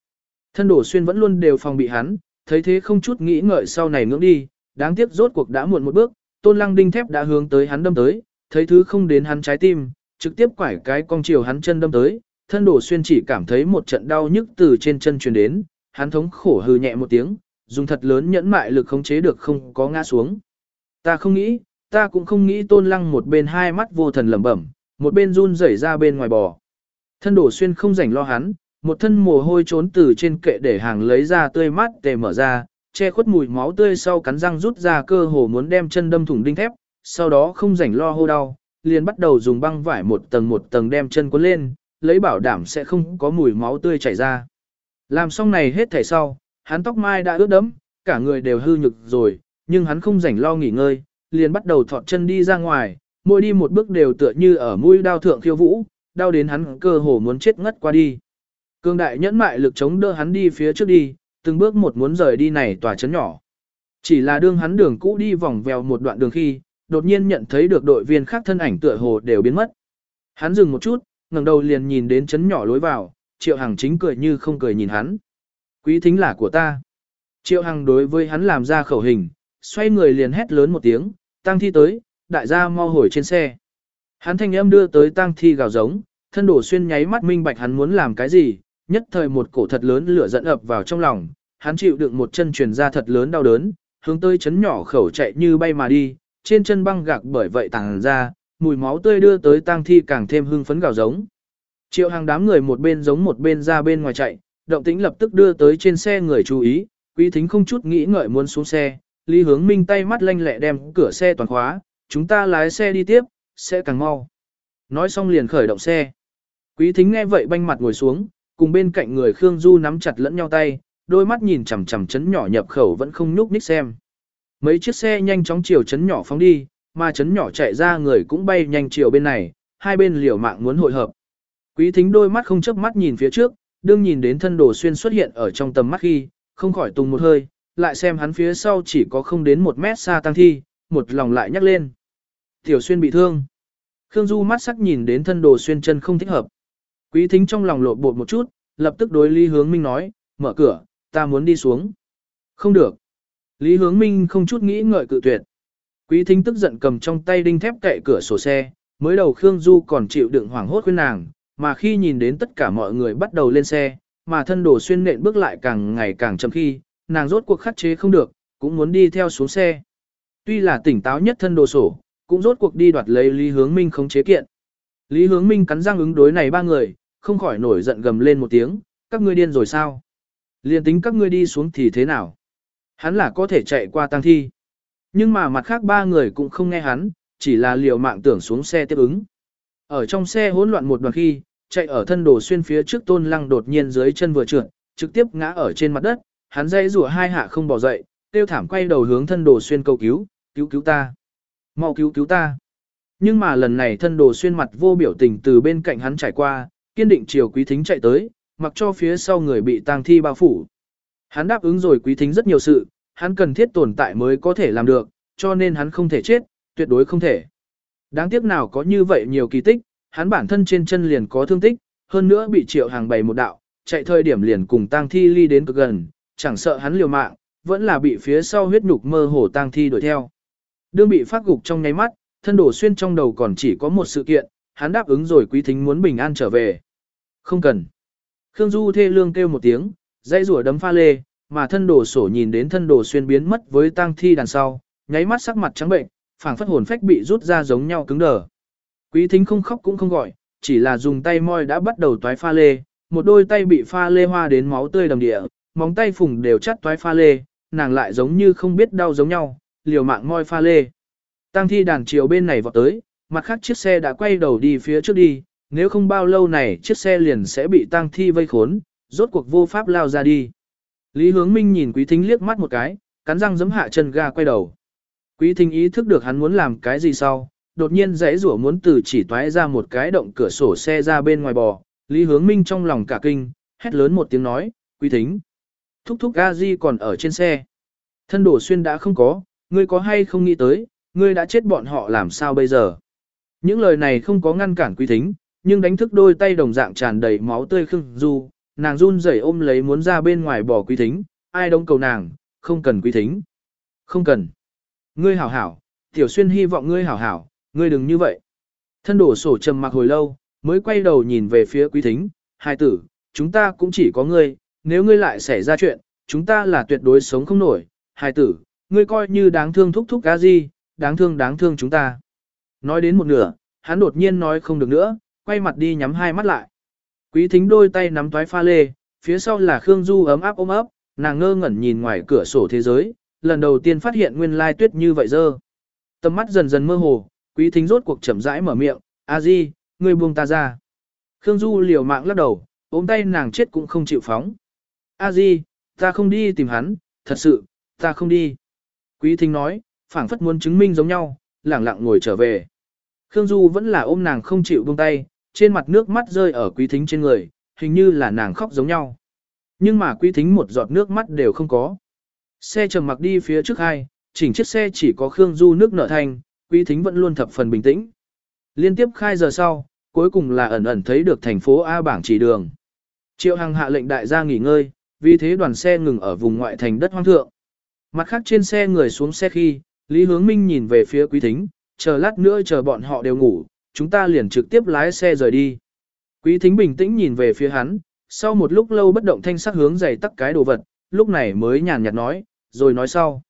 Thân đổ xuyên vẫn luôn đều phòng bị hắn, thấy thế không chút nghĩ ngợi sau này ngưỡng đi, đáng tiếc rốt cuộc đã muộn một bước, Tôn Lăng đinh thép đã hướng tới hắn đâm tới, thấy thứ không đến hắn trái tim, trực tiếp quải cái cong chiều hắn chân đâm tới, thân đổ xuyên chỉ cảm thấy một trận đau nhức từ trên chân truyền đến, hắn thống khổ hừ nhẹ một tiếng, dùng thật lớn nhẫn mại lực khống chế được không có ngã xuống. Ta không nghĩ, ta cũng không nghĩ tôn lăng một bên hai mắt vô thần lẩm bẩm, một bên run rẩy ra bên ngoài bò. Thân đổ xuyên không rảnh lo hắn, một thân mồ hôi trốn từ trên kệ để hàng lấy ra tươi mát tề mở ra, che khuất mùi máu tươi sau cắn răng rút ra cơ hồ muốn đem chân đâm thủng đinh thép, sau đó không rảnh lo hô đau, liền bắt đầu dùng băng vải một tầng một tầng đem chân cuốn lên, lấy bảo đảm sẽ không có mùi máu tươi chảy ra. Làm xong này hết thảy sau, hắn tóc mai đã ướt đẫm, cả người đều hư nhực rồi, nhưng hắn không rảnh lo nghỉ ngơi, liền bắt đầu thọt chân đi ra ngoài, mỗi đi một bước đều tựa như ở mũi đao thượng khiêu vũ, đau đến hắn cơ hồ muốn chết ngất qua đi. Cương đại nhẫn mại lực chống đỡ hắn đi phía trước đi, từng bước một muốn rời đi này tòa chấn nhỏ. Chỉ là đương hắn đường cũ đi vòng vèo một đoạn đường khi, đột nhiên nhận thấy được đội viên khác thân ảnh tựa hồ đều biến mất. Hắn dừng một chút, ngẩng đầu liền nhìn đến chấn nhỏ lối vào, Triệu Hằng chính cười như không cười nhìn hắn. Quý thính là của ta. Triệu Hằng đối với hắn làm ra khẩu hình, xoay người liền hét lớn một tiếng, tăng thi tới, đại gia mau hồi trên xe. Hắn thanh âm đưa tới tăng thi gào giống, thân đổ xuyên nháy mắt minh bạch hắn muốn làm cái gì, nhất thời một cổ thật lớn lửa dẫn ập vào trong lòng, hắn chịu đựng một chân truyền ra thật lớn đau đớn, hướng tới chấn nhỏ khẩu chạy như bay mà đi, trên chân băng gạc bởi vậy tàng ra, mùi máu tươi đưa tới tang thi càng thêm hưng phấn gào giống. Triệu hàng đám người một bên giống một bên ra bên ngoài chạy, động tĩnh lập tức đưa tới trên xe người chú ý, quý thính không chút nghĩ ngợi muốn xuống xe, Lý Hướng Minh tay mắt lanh lẹ đem cửa xe toàn khóa, chúng ta lái xe đi tiếp, sẽ càng mau. Nói xong liền khởi động xe. Quý thính nghe vậy banh mặt ngồi xuống, cùng bên cạnh người Khương Du nắm chặt lẫn nhau tay, đôi mắt nhìn chằm chằm chấn nhỏ nhập khẩu vẫn không nhúc nhích xem. Mấy chiếc xe nhanh chóng chiều chấn nhỏ phóng đi, mà chấn nhỏ chạy ra người cũng bay nhanh chiều bên này, hai bên liều mạng muốn hội hợp. Quý thính đôi mắt không chớp mắt nhìn phía trước, đương nhìn đến thân đồ xuyên xuất hiện ở trong tầm mắt khi, không khỏi tung một hơi, lại xem hắn phía sau chỉ có không đến một mét xa tăng thi, một lòng lại nhắc lên. Tiểu xuyên bị thương. Khương Du mắt sắc nhìn đến thân đồ xuyên chân không thích hợp. Quý thính trong lòng lộ bột một chút, lập tức đối Lý Hướng Minh nói, mở cửa, ta muốn đi xuống. Không được. Lý Hướng Minh không chút nghĩ ngợi cự tuyệt. Quý thính tức giận cầm trong tay đinh thép cậy cửa sổ xe, mới đầu Khương Du còn chịu đựng hoảng hốt khuyên nàng, mà khi nhìn đến tất cả mọi người bắt đầu lên xe, mà thân đồ xuyên nện bước lại càng ngày càng chậm khi, nàng rốt cuộc khắc chế không được, cũng muốn đi theo xuống xe. Tuy là tỉnh táo nhất thân đồ sổ, cũng rốt cuộc đi đoạt lấy Lý Hướng Minh không chế kiện. Lý Hướng Minh cắn răng ứng đối này ba người, không khỏi nổi giận gầm lên một tiếng, các ngươi điên rồi sao? Liên tính các ngươi đi xuống thì thế nào? Hắn là có thể chạy qua tăng thi. Nhưng mà mặt khác ba người cũng không nghe hắn, chỉ là liều mạng tưởng xuống xe tiếp ứng. Ở trong xe hỗn loạn một đoạn khi, chạy ở thân đồ xuyên phía trước tôn lăng đột nhiên dưới chân vừa trượt, trực tiếp ngã ở trên mặt đất, hắn dây rủa hai hạ không bỏ dậy, tiêu thảm quay đầu hướng thân đồ xuyên cầu cứu, cứu cứu ta. mau cứu cứu ta. Nhưng mà lần này thân đồ xuyên mặt vô biểu tình từ bên cạnh hắn trải qua, kiên định chiều quý thính chạy tới, mặc cho phía sau người bị tang thi bao phủ. Hắn đáp ứng rồi quý thính rất nhiều sự, hắn cần thiết tồn tại mới có thể làm được, cho nên hắn không thể chết, tuyệt đối không thể. Đáng tiếc nào có như vậy nhiều kỳ tích, hắn bản thân trên chân liền có thương tích, hơn nữa bị triệu hàng bày một đạo, chạy thời điểm liền cùng tang thi ly đến cực gần, chẳng sợ hắn liều mạng, vẫn là bị phía sau huyết nhục mơ hồ tang thi đuổi theo. Đương bị phát gục trong nháy mắt, thân đổ xuyên trong đầu còn chỉ có một sự kiện, hắn đáp ứng rồi quý thính muốn bình an trở về. Không cần. Khương Du thê lương kêu một tiếng, dãy rủa đấm pha lê, mà thân đồ sổ nhìn đến thân đồ xuyên biến mất với tang thi đằng sau, nháy mắt sắc mặt trắng bệnh, phảng phất hồn phách bị rút ra giống nhau cứng đờ. Quý thính không khóc cũng không gọi, chỉ là dùng tay moi đã bắt đầu toái pha lê, một đôi tay bị pha lê hoa đến máu tươi đầm địa, móng tay phùng đều chắt toái pha lê, nàng lại giống như không biết đau giống nhau, liều mạng moi pha lê. tang thi đàn chiều bên này vọt tới, mặt khác chiếc xe đã quay đầu đi phía trước đi, nếu không bao lâu này chiếc xe liền sẽ bị tang thi vây khốn, rốt cuộc vô pháp lao ra đi. Lý hướng minh nhìn quý thính liếc mắt một cái, cắn răng giấm hạ chân ga quay đầu. Quý thính ý thức được hắn muốn làm cái gì sau, đột nhiên dãy rủa muốn từ chỉ toái ra một cái động cửa sổ xe ra bên ngoài bò. Lý hướng minh trong lòng cả kinh, hét lớn một tiếng nói, quý thính. Thúc thúc ga di còn ở trên xe. Thân đổ xuyên đã không có, ngươi có hay không nghĩ tới, ngươi đã chết bọn họ làm sao bây giờ. Những lời này không có ngăn cản quý thính, nhưng đánh thức đôi tay đồng dạng tràn đầy máu tươi khưng du, nàng run rẩy ôm lấy muốn ra bên ngoài bỏ quý thính, ai đông cầu nàng, không cần quý thính. Không cần. Ngươi hảo hảo, tiểu xuyên hy vọng ngươi hảo hảo, ngươi đừng như vậy. Thân đổ sổ trầm mặc hồi lâu, mới quay đầu nhìn về phía quý thính, hai tử, chúng ta cũng chỉ có ngươi, nếu ngươi lại xảy ra chuyện, chúng ta là tuyệt đối sống không nổi, hai tử, ngươi coi như đáng thương thúc thúc cá gì, đáng thương đáng thương chúng ta. Nói đến một nửa, hắn đột nhiên nói không được nữa, quay mặt đi nhắm hai mắt lại. Quý thính đôi tay nắm toái pha lê, phía sau là Khương Du ấm áp ôm ấp, nàng ngơ ngẩn nhìn ngoài cửa sổ thế giới, lần đầu tiên phát hiện nguyên lai tuyết như vậy dơ. Tầm mắt dần dần mơ hồ, quý thính rốt cuộc chậm rãi mở miệng, a di, ngươi buông ta ra. Khương Du liều mạng lắc đầu, ôm tay nàng chết cũng không chịu phóng. a di, ta không đi tìm hắn, thật sự, ta không đi. Quý thính nói, phảng phất muốn chứng minh giống nhau, lẳng lặng ngồi trở về. Khương Du vẫn là ôm nàng không chịu buông tay, trên mặt nước mắt rơi ở quý thính trên người, hình như là nàng khóc giống nhau. Nhưng mà quý thính một giọt nước mắt đều không có. Xe trầm mặc đi phía trước hai, chỉnh chiếc xe chỉ có Khương Du nước nở thành quý thính vẫn luôn thập phần bình tĩnh. Liên tiếp khai giờ sau, cuối cùng là ẩn ẩn thấy được thành phố A bảng chỉ đường. Triệu Hằng hạ lệnh đại gia nghỉ ngơi, vì thế đoàn xe ngừng ở vùng ngoại thành đất hoang thượng. Mặt khác trên xe người xuống xe khi, Lý Hướng Minh nhìn về phía quý thính, chờ lát nữa chờ bọn họ đều ngủ, chúng ta liền trực tiếp lái xe rời đi. Quý thính bình tĩnh nhìn về phía hắn, sau một lúc lâu bất động thanh sắc hướng giày tắt cái đồ vật, lúc này mới nhàn nhạt nói, rồi nói sau.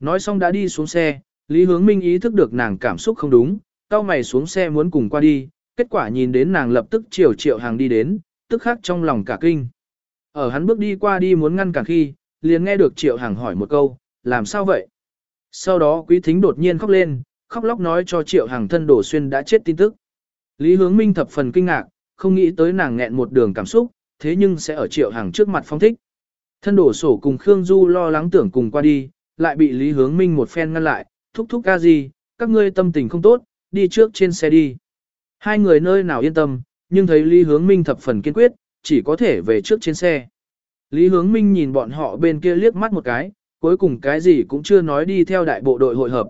Nói xong đã đi xuống xe, Lý Hướng Minh ý thức được nàng cảm xúc không đúng, cao mày xuống xe muốn cùng qua đi, kết quả nhìn đến nàng lập tức chiều triệu hàng đi đến, tức khắc trong lòng cả kinh. Ở hắn bước đi qua đi muốn ngăn cản khi, liền nghe được triệu hàng hỏi một câu, làm sao vậy? Sau đó quý thính đột nhiên khóc lên, khóc lóc nói cho triệu hàng thân đổ xuyên đã chết tin tức. Lý hướng minh thập phần kinh ngạc, không nghĩ tới nàng nghẹn một đường cảm xúc, thế nhưng sẽ ở triệu hàng trước mặt phong thích. Thân đổ sổ cùng Khương Du lo lắng tưởng cùng qua đi, lại bị Lý Hướng Minh một phen ngăn lại, thúc thúc ca gì, các ngươi tâm tình không tốt, đi trước trên xe đi. Hai người nơi nào yên tâm, nhưng thấy Lý Hướng Minh thập phần kiên quyết, chỉ có thể về trước trên xe. Lý Hướng Minh nhìn bọn họ bên kia liếc mắt một cái, cuối cùng cái gì cũng chưa nói đi theo đại bộ đội hội hợp.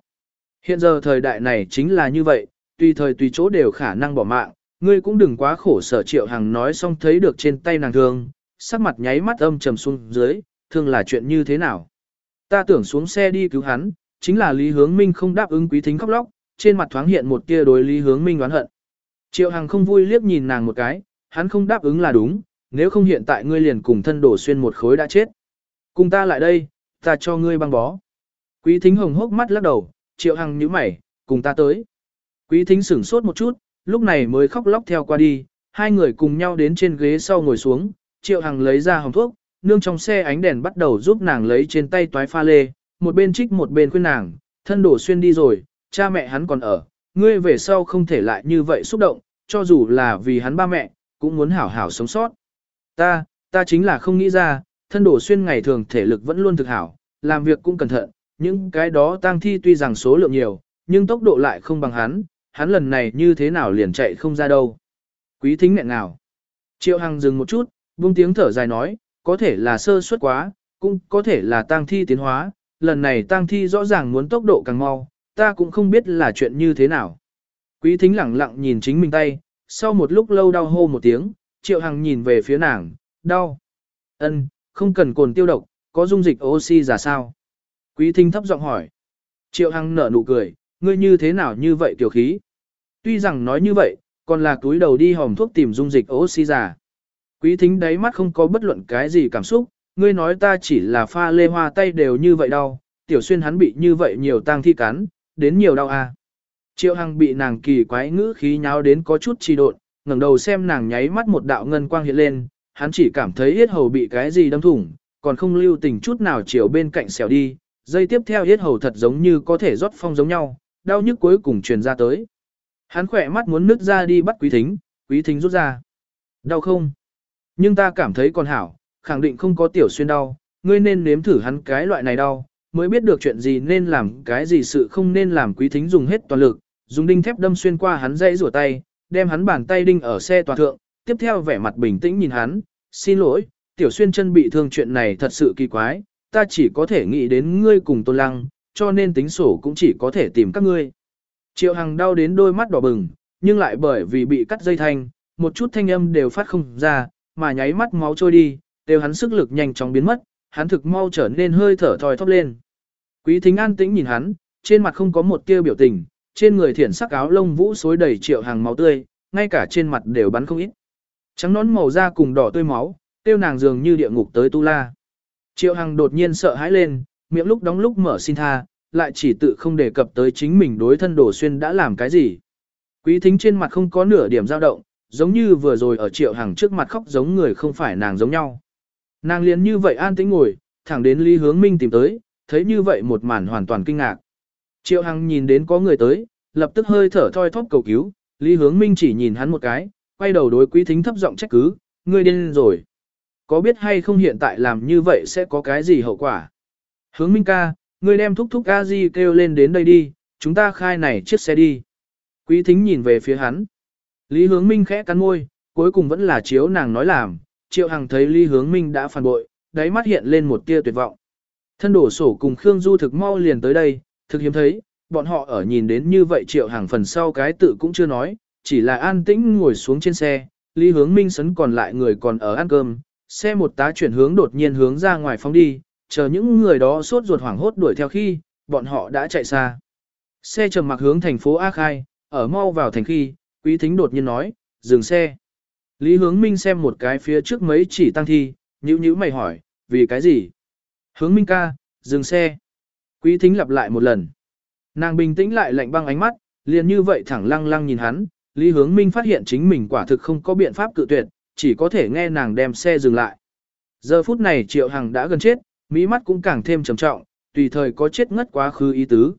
Hiện giờ thời đại này chính là như vậy, tùy thời tùy chỗ đều khả năng bỏ mạng, ngươi cũng đừng quá khổ sở triệu hằng nói xong thấy được trên tay nàng thương, sắc mặt nháy mắt âm trầm xuống dưới, thương là chuyện như thế nào. Ta tưởng xuống xe đi cứu hắn, chính là Lý Hướng Minh không đáp ứng quý thính khóc lóc, trên mặt thoáng hiện một tia đối Lý Hướng Minh oán hận. Triệu Hằng không vui liếc nhìn nàng một cái, hắn không đáp ứng là đúng, nếu không hiện tại ngươi liền cùng thân đổ xuyên một khối đã chết. Cùng ta lại đây, ta cho ngươi băng bó. Quý thính hồng hốc mắt lắc đầu, Triệu Hằng nhíu mày, cùng ta tới. Quý thính sửng sốt một chút, lúc này mới khóc lóc theo qua đi, hai người cùng nhau đến trên ghế sau ngồi xuống, Triệu Hằng lấy ra hồng thuốc, nương trong xe ánh đèn bắt đầu giúp nàng lấy trên tay toái pha lê, một bên trích một bên khuyên nàng, thân đổ xuyên đi rồi, cha mẹ hắn còn ở, ngươi về sau không thể lại như vậy xúc động, cho dù là vì hắn ba mẹ, cũng muốn hảo hảo sống sót. Ta, ta chính là không nghĩ ra, thân đổ xuyên ngày thường thể lực vẫn luôn thực hảo, làm việc cũng cẩn thận, những cái đó tang thi tuy rằng số lượng nhiều, nhưng tốc độ lại không bằng hắn, hắn lần này như thế nào liền chạy không ra đâu. Quý thính nghẹn nào. Triệu Hằng dừng một chút, buông tiếng thở dài nói, có thể là sơ suất quá, cũng có thể là tang thi tiến hóa, lần này tang thi rõ ràng muốn tốc độ càng mau, ta cũng không biết là chuyện như thế nào. Quý thính lặng lặng nhìn chính mình tay, sau một lúc lâu đau hô một tiếng, Triệu Hằng nhìn về phía nàng, đau. Ân, không cần cồn tiêu độc, có dung dịch oxy giả sao? Quý thính thấp giọng hỏi. Triệu Hằng nở nụ cười, ngươi như thế nào như vậy tiểu khí? Tuy rằng nói như vậy, còn là túi đầu đi hòm thuốc tìm dung dịch oxy giả. Quý thính đáy mắt không có bất luận cái gì cảm xúc, ngươi nói ta chỉ là pha lê hoa tay đều như vậy đau, tiểu xuyên hắn bị như vậy nhiều tang thi cắn, đến nhiều đau à. Triệu Hằng bị nàng kỳ quái ngữ khí nháo đến có chút trì độn, ngẩng đầu xem nàng nháy mắt một đạo ngân quang hiện lên, hắn chỉ cảm thấy yết hầu bị cái gì đâm thủng, còn không lưu tình chút nào chiều bên cạnh xèo đi, dây tiếp theo yết hầu thật giống như có thể rót phong giống nhau, đau nhức cuối cùng truyền ra tới. Hắn khỏe mắt muốn nứt ra đi bắt quý thính, quý thính rút ra. Đau không? Nhưng ta cảm thấy còn hảo, khẳng định không có tiểu xuyên đau, ngươi nên nếm thử hắn cái loại này đau, mới biết được chuyện gì nên làm cái gì sự không nên làm quý thính dùng hết toàn lực, dùng đinh thép đâm xuyên qua hắn dãy rửa tay, đem hắn bàn tay đinh ở xe toàn thượng, tiếp theo vẻ mặt bình tĩnh nhìn hắn, xin lỗi, tiểu xuyên chân bị thương chuyện này thật sự kỳ quái, ta chỉ có thể nghĩ đến ngươi cùng tôn lăng, cho nên tính sổ cũng chỉ có thể tìm các ngươi. Triệu Hằng đau đến đôi mắt đỏ bừng, nhưng lại bởi vì bị cắt dây thanh, một chút thanh âm đều phát không ra, mà nháy mắt máu trôi đi, đều hắn sức lực nhanh chóng biến mất, hắn thực mau trở nên hơi thở thòi thóp lên. Quý thính an tĩnh nhìn hắn, trên mặt không có một tia biểu tình, trên người thiển sắc áo lông vũ xối đầy triệu hàng máu tươi, ngay cả trên mặt đều bắn không ít. Trắng nón màu da cùng đỏ tươi máu, tiêu nàng dường như địa ngục tới tu la. Triệu Hằng đột nhiên sợ hãi lên, miệng lúc đóng lúc mở xin tha, lại chỉ tự không đề cập tới chính mình đối thân đổ xuyên đã làm cái gì. Quý thính trên mặt không có nửa điểm dao động, giống như vừa rồi ở Triệu Hằng trước mặt khóc giống người không phải nàng giống nhau. Nàng liền như vậy an tĩnh ngồi, thẳng đến Lý Hướng Minh tìm tới, thấy như vậy một màn hoàn toàn kinh ngạc. Triệu Hằng nhìn đến có người tới, lập tức hơi thở thoi thóp cầu cứu, Lý Hướng Minh chỉ nhìn hắn một cái, quay đầu đối quý thính thấp giọng trách cứ, ngươi điên rồi. Có biết hay không hiện tại làm như vậy sẽ có cái gì hậu quả? Hướng Minh ca, ngươi đem thúc thúc a di kêu lên đến đây đi, chúng ta khai này chiếc xe đi. Quý thính nhìn về phía hắn. Lý Hướng Minh khẽ cắn môi, cuối cùng vẫn là chiếu nàng nói làm, Triệu Hằng thấy Lý Hướng Minh đã phản bội, đáy mắt hiện lên một tia tuyệt vọng. Thân đổ sổ cùng Khương Du thực mau liền tới đây, thực hiếm thấy, bọn họ ở nhìn đến như vậy Triệu Hằng phần sau cái tự cũng chưa nói, chỉ là an tĩnh ngồi xuống trên xe, Lý Hướng Minh sấn còn lại người còn ở ăn cơm, xe một tá chuyển hướng đột nhiên hướng ra ngoài phóng đi, chờ những người đó sốt ruột hoảng hốt đuổi theo khi, bọn họ đã chạy xa. Xe trầm mặc hướng thành phố A Khai, ở mau vào thành khi, Quý Thính đột nhiên nói, dừng xe. Lý Hướng Minh xem một cái phía trước mấy chỉ tăng thi, nhữ nhữ mày hỏi, vì cái gì? Hướng Minh ca, dừng xe. Quý Thính lặp lại một lần. Nàng bình tĩnh lại lạnh băng ánh mắt, liền như vậy thẳng lăng lăng nhìn hắn, Lý Hướng Minh phát hiện chính mình quả thực không có biện pháp cự tuyệt, chỉ có thể nghe nàng đem xe dừng lại. Giờ phút này Triệu Hằng đã gần chết, mỹ mắt cũng càng thêm trầm trọng, tùy thời có chết ngất quá khứ ý tứ.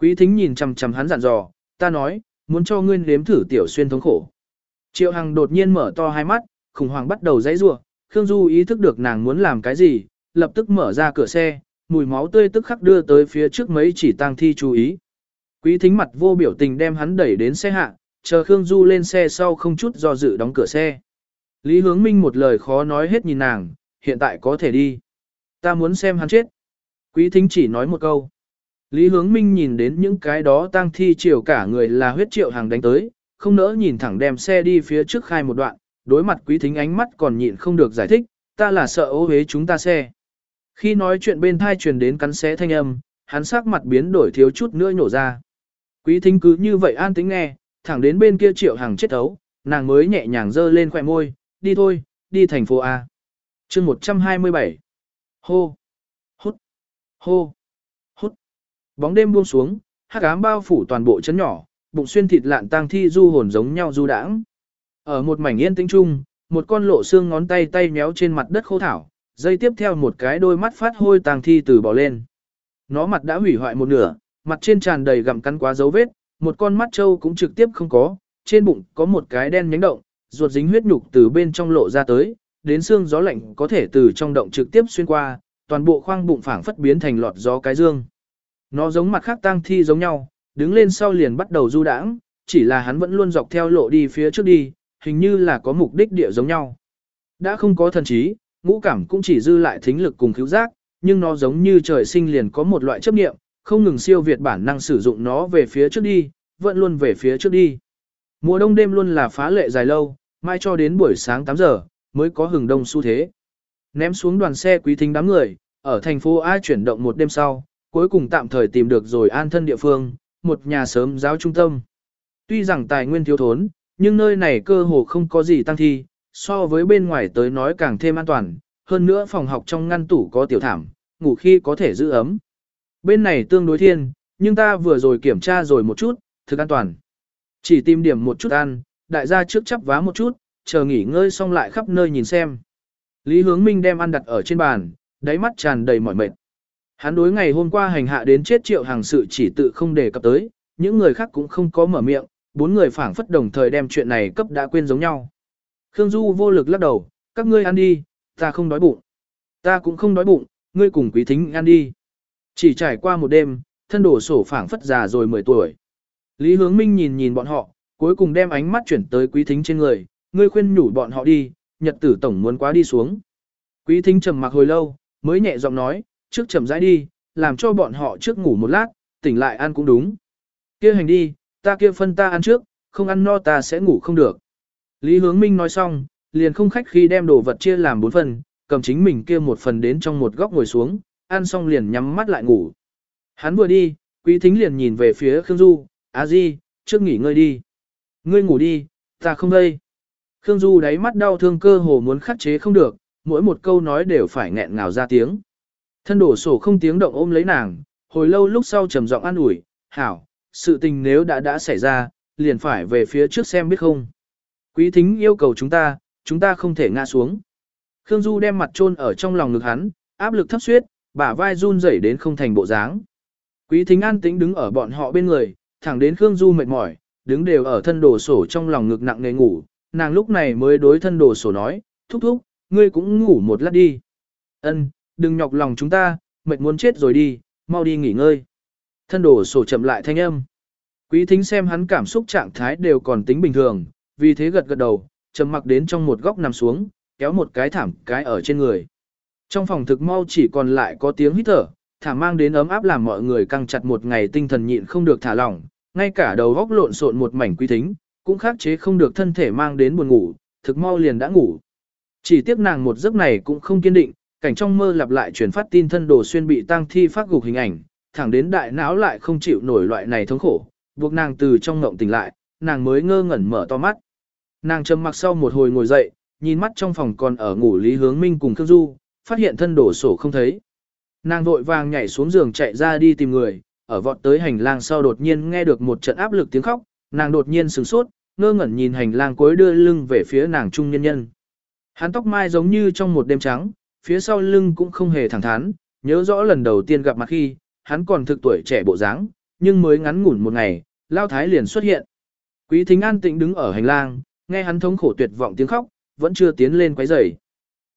Quý thính nhìn chằm chằm hắn dặn dò, ta nói, muốn cho ngươi nếm thử tiểu xuyên thống khổ. Triệu Hằng đột nhiên mở to hai mắt, khủng hoảng bắt đầu dãy rủa. Khương Du ý thức được nàng muốn làm cái gì, lập tức mở ra cửa xe, mùi máu tươi tức khắc đưa tới phía trước mấy chỉ tang thi chú ý. Quý thính mặt vô biểu tình đem hắn đẩy đến xe hạ, chờ Khương Du lên xe sau không chút do dự đóng cửa xe. Lý Hướng Minh một lời khó nói hết nhìn nàng, hiện tại có thể đi. Ta muốn xem hắn chết. Quý thính chỉ nói một câu. Lý Hướng Minh nhìn đến những cái đó tang thi chiều cả người là huyết triệu hàng đánh tới, không nỡ nhìn thẳng đem xe đi phía trước khai một đoạn, đối mặt quý thính ánh mắt còn nhịn không được giải thích, ta là sợ ô hế chúng ta xe. Khi nói chuyện bên thai truyền đến cắn xé thanh âm, hắn sắc mặt biến đổi thiếu chút nữa nhổ ra. Quý thính cứ như vậy an tĩnh nghe, thẳng đến bên kia triệu hàng chết ấu, nàng mới nhẹ nhàng dơ lên khỏe môi, đi thôi, đi thành phố A. chương 127. Hô! Hút! Hô! Hút! Bóng đêm buông xuống, hắc ám bao phủ toàn bộ chấn nhỏ, bụng xuyên thịt lạn tang thi du hồn giống nhau du đãng. Ở một mảnh yên tĩnh chung, một con lộ xương ngón tay tay méo trên mặt đất khô thảo, dây tiếp theo một cái đôi mắt phát hôi tang thi từ bỏ lên. Nó mặt đã hủy hoại một nửa, mặt trên tràn đầy gặm cắn quá dấu vết, một con mắt trâu cũng trực tiếp không có, trên bụng có một cái đen nhánh động, ruột dính huyết nhục từ bên trong lộ ra tới, đến xương gió lạnh có thể từ trong động trực tiếp xuyên qua, toàn bộ khoang bụng phảng phất biến thành lọt gió cái dương. Nó giống mặt khác tang thi giống nhau, đứng lên sau liền bắt đầu du đãng, chỉ là hắn vẫn luôn dọc theo lộ đi phía trước đi, hình như là có mục đích địa giống nhau. Đã không có thần trí, ngũ cảm cũng chỉ dư lại thính lực cùng khiếu giác, nhưng nó giống như trời sinh liền có một loại chấp niệm, không ngừng siêu việt bản năng sử dụng nó về phía trước đi, vẫn luôn về phía trước đi. Mùa đông đêm luôn là phá lệ dài lâu, mai cho đến buổi sáng 8 giờ, mới có hừng đông xu thế. Ném xuống đoàn xe quý thính đám người, ở thành phố A chuyển động một đêm sau, cuối cùng tạm thời tìm được rồi an thân địa phương, một nhà sớm giáo trung tâm. Tuy rằng tài nguyên thiếu thốn, nhưng nơi này cơ hồ không có gì tăng thi, so với bên ngoài tới nói càng thêm an toàn, hơn nữa phòng học trong ngăn tủ có tiểu thảm, ngủ khi có thể giữ ấm. Bên này tương đối thiên, nhưng ta vừa rồi kiểm tra rồi một chút, thực an toàn. Chỉ tìm điểm một chút ăn, đại gia trước chắp vá một chút, chờ nghỉ ngơi xong lại khắp nơi nhìn xem. Lý Hướng Minh đem ăn đặt ở trên bàn, đáy mắt tràn đầy mỏi mệt. Hắn đối ngày hôm qua hành hạ đến chết triệu hàng sự chỉ tự không đề cập tới, những người khác cũng không có mở miệng, bốn người phảng phất đồng thời đem chuyện này cấp đã quên giống nhau. Khương Du vô lực lắc đầu, các ngươi ăn đi, ta không đói bụng. Ta cũng không đói bụng, ngươi cùng quý thính ăn đi. Chỉ trải qua một đêm, thân đổ sổ phảng phất già rồi 10 tuổi. Lý Hướng Minh nhìn nhìn bọn họ, cuối cùng đem ánh mắt chuyển tới quý thính trên người, ngươi khuyên nhủ bọn họ đi, nhật tử tổng muốn quá đi xuống. Quý thính trầm mặc hồi lâu, mới nhẹ giọng nói, trước chậm rãi đi, làm cho bọn họ trước ngủ một lát, tỉnh lại ăn cũng đúng. Kia hành đi, ta kia phân ta ăn trước, không ăn no ta sẽ ngủ không được. Lý Hướng Minh nói xong, liền không khách khi đem đồ vật chia làm bốn phần, cầm chính mình kia một phần đến trong một góc ngồi xuống, ăn xong liền nhắm mắt lại ngủ. Hắn vừa đi, Quý Thính liền nhìn về phía Khương Du, "A Di, trước nghỉ ngơi đi. Ngươi ngủ đi, ta không đây." Khương Du đáy mắt đau thương cơ hồ muốn khắc chế không được, mỗi một câu nói đều phải nghẹn ngào ra tiếng. Thân đổ sổ không tiếng động ôm lấy nàng, hồi lâu lúc sau trầm giọng an ủi, "Hảo, sự tình nếu đã đã xảy ra, liền phải về phía trước xem biết không." Quý Thính yêu cầu chúng ta, chúng ta không thể ngã xuống. Khương Du đem mặt chôn ở trong lòng ngực hắn, áp lực thấp suyết, bả vai run rẩy đến không thành bộ dáng. Quý thính an tĩnh đứng ở bọn họ bên người, thẳng đến Khương Du mệt mỏi, đứng đều ở thân đồ sổ trong lòng ngực nặng nề ngủ, nàng lúc này mới đối thân đồ sổ nói, thúc thúc, ngươi cũng ngủ một lát đi. Ân, đừng nhọc lòng chúng ta, mệt muốn chết rồi đi, mau đi nghỉ ngơi. Thân đồ sổ chậm lại thanh âm. Quý thính xem hắn cảm xúc trạng thái đều còn tính bình thường, vì thế gật gật đầu, trầm mặc đến trong một góc nằm xuống, kéo một cái thảm cái ở trên người. Trong phòng thực mau chỉ còn lại có tiếng hít thở, thả mang đến ấm áp làm mọi người căng chặt một ngày tinh thần nhịn không được thả lỏng, ngay cả đầu góc lộn xộn một mảnh quý thính, cũng khắc chế không được thân thể mang đến buồn ngủ, thực mau liền đã ngủ. Chỉ tiếc nàng một giấc này cũng không kiên định, cảnh trong mơ lặp lại truyền phát tin thân đồ xuyên bị tang thi phát gục hình ảnh, thẳng đến đại não lại không chịu nổi loại này thống khổ, buộc nàng từ trong ngộng tỉnh lại, nàng mới ngơ ngẩn mở to mắt. Nàng trầm mặc sau một hồi ngồi dậy, nhìn mắt trong phòng còn ở ngủ Lý Hướng Minh cùng Khương Du, phát hiện thân đổ sổ không thấy. Nàng vội vàng nhảy xuống giường chạy ra đi tìm người, ở vọt tới hành lang sau đột nhiên nghe được một trận áp lực tiếng khóc, nàng đột nhiên sửng sốt, ngơ ngẩn nhìn hành lang cuối đưa lưng về phía nàng trung nhân nhân. Hắn tóc mai giống như trong một đêm trắng, phía sau lưng cũng không hề thẳng thắn, nhớ rõ lần đầu tiên gặp mặt khi, hắn còn thực tuổi trẻ bộ dáng, nhưng mới ngắn ngủn một ngày, lao thái liền xuất hiện. Quý thính an tĩnh đứng ở hành lang, nghe hắn thống khổ tuyệt vọng tiếng khóc, vẫn chưa tiến lên quấy rầy.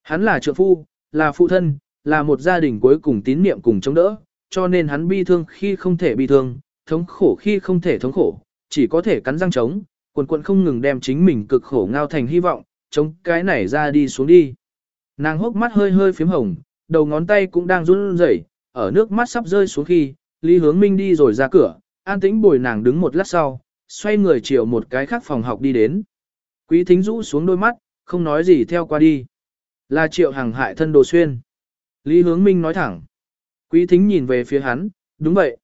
Hắn là trợ phu, là phụ thân, là một gia đình cuối cùng tín niệm cùng chống đỡ, cho nên hắn bi thương khi không thể bi thương, thống khổ khi không thể thống khổ, chỉ có thể cắn răng chống, quần quần không ngừng đem chính mình cực khổ ngao thành hy vọng, chống cái này ra đi xuống đi. Nàng hốc mắt hơi hơi phím hồng, đầu ngón tay cũng đang run rẩy, ở nước mắt sắp rơi xuống khi, Lý Hướng Minh đi rồi ra cửa, an tĩnh bồi nàng đứng một lát sau, xoay người chiều một cái khác phòng học đi đến. Quý thính rũ xuống đôi mắt, không nói gì theo qua đi. Là triệu hằng hại thân đồ xuyên. Lý Hướng Minh nói thẳng. Quý thính nhìn về phía hắn, đúng vậy.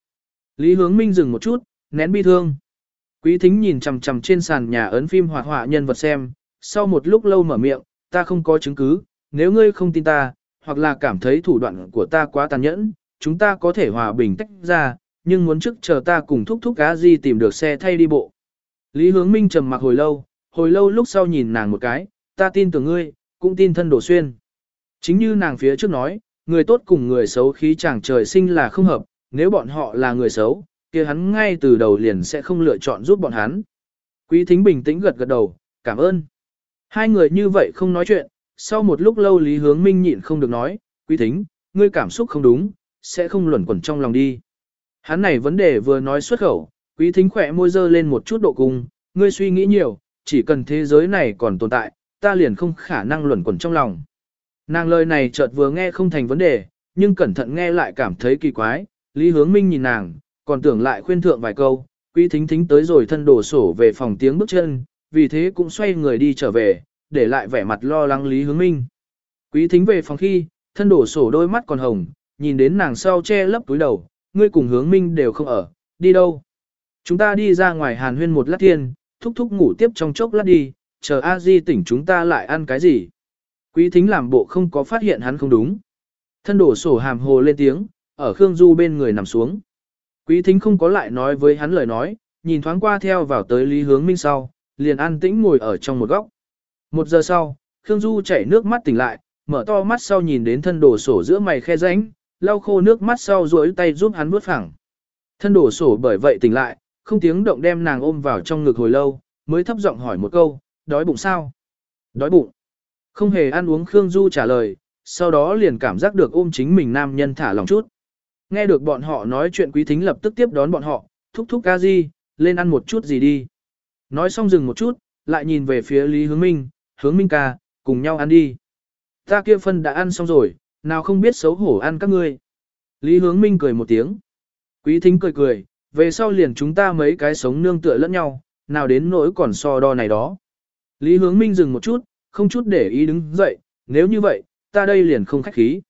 Lý Hướng Minh dừng một chút, nén bi thương. Quý thính nhìn chằm chằm trên sàn nhà ấn phim hoạt họa nhân vật xem, sau một lúc lâu mở miệng, ta không có chứng cứ, nếu ngươi không tin ta, hoặc là cảm thấy thủ đoạn của ta quá tàn nhẫn, chúng ta có thể hòa bình tách ra, nhưng muốn trước chờ ta cùng thúc thúc cá gì tìm được xe thay đi bộ. Lý Hướng Minh trầm mặc hồi lâu, hồi lâu lúc sau nhìn nàng một cái, ta tin tưởng ngươi, cũng tin thân đổ xuyên. Chính như nàng phía trước nói, người tốt cùng người xấu khí chàng trời sinh là không hợp, nếu bọn họ là người xấu, kia hắn ngay từ đầu liền sẽ không lựa chọn giúp bọn hắn. Quý thính bình tĩnh gật gật đầu, cảm ơn. Hai người như vậy không nói chuyện, sau một lúc lâu Lý Hướng Minh nhịn không được nói, quý thính, ngươi cảm xúc không đúng, sẽ không luẩn quẩn trong lòng đi. Hắn này vấn đề vừa nói xuất khẩu, quý thính khỏe môi dơ lên một chút độ cung, ngươi suy nghĩ nhiều, chỉ cần thế giới này còn tồn tại, ta liền không khả năng luẩn quẩn trong lòng. Nàng lời này chợt vừa nghe không thành vấn đề, nhưng cẩn thận nghe lại cảm thấy kỳ quái, Lý Hướng Minh nhìn nàng, còn tưởng lại khuyên thượng vài câu, quý thính thính tới rồi thân đổ sổ về phòng tiếng bước chân, vì thế cũng xoay người đi trở về, để lại vẻ mặt lo lắng Lý Hướng Minh. Quý thính về phòng khi, thân đổ sổ đôi mắt còn hồng, nhìn đến nàng sau che lấp túi đầu, ngươi cùng Hướng Minh đều không ở, đi đâu. Chúng ta đi ra ngoài hàn huyên một lát thiên, thúc thúc ngủ tiếp trong chốc lát đi, chờ A Di tỉnh chúng ta lại ăn cái gì. Quý thính làm bộ không có phát hiện hắn không đúng. Thân đổ sổ hàm hồ lên tiếng, ở Khương Du bên người nằm xuống. Quý thính không có lại nói với hắn lời nói, nhìn thoáng qua theo vào tới Lý Hướng Minh sau, liền an tĩnh ngồi ở trong một góc. Một giờ sau, Khương Du chảy nước mắt tỉnh lại, mở to mắt sau nhìn đến thân đổ sổ giữa mày khe ránh, lau khô nước mắt sau duỗi tay giúp hắn bước phẳng. Thân đổ sổ bởi vậy tỉnh lại, không tiếng động đem nàng ôm vào trong ngực hồi lâu, mới thấp giọng hỏi một câu, đói bụng sao? Đói bụng. Không hề ăn uống Khương Du trả lời, sau đó liền cảm giác được ôm chính mình nam nhân thả lòng chút. Nghe được bọn họ nói chuyện quý thính lập tức tiếp đón bọn họ, thúc thúc ca gì, lên ăn một chút gì đi. Nói xong dừng một chút, lại nhìn về phía Lý Hướng Minh, Hướng Minh ca, cùng nhau ăn đi. Ta kia phân đã ăn xong rồi, nào không biết xấu hổ ăn các ngươi. Lý Hướng Minh cười một tiếng. Quý thính cười cười, về sau liền chúng ta mấy cái sống nương tựa lẫn nhau, nào đến nỗi còn so đo này đó. Lý Hướng Minh dừng một chút, không chút để ý đứng dậy, nếu như vậy, ta đây liền không khách khí.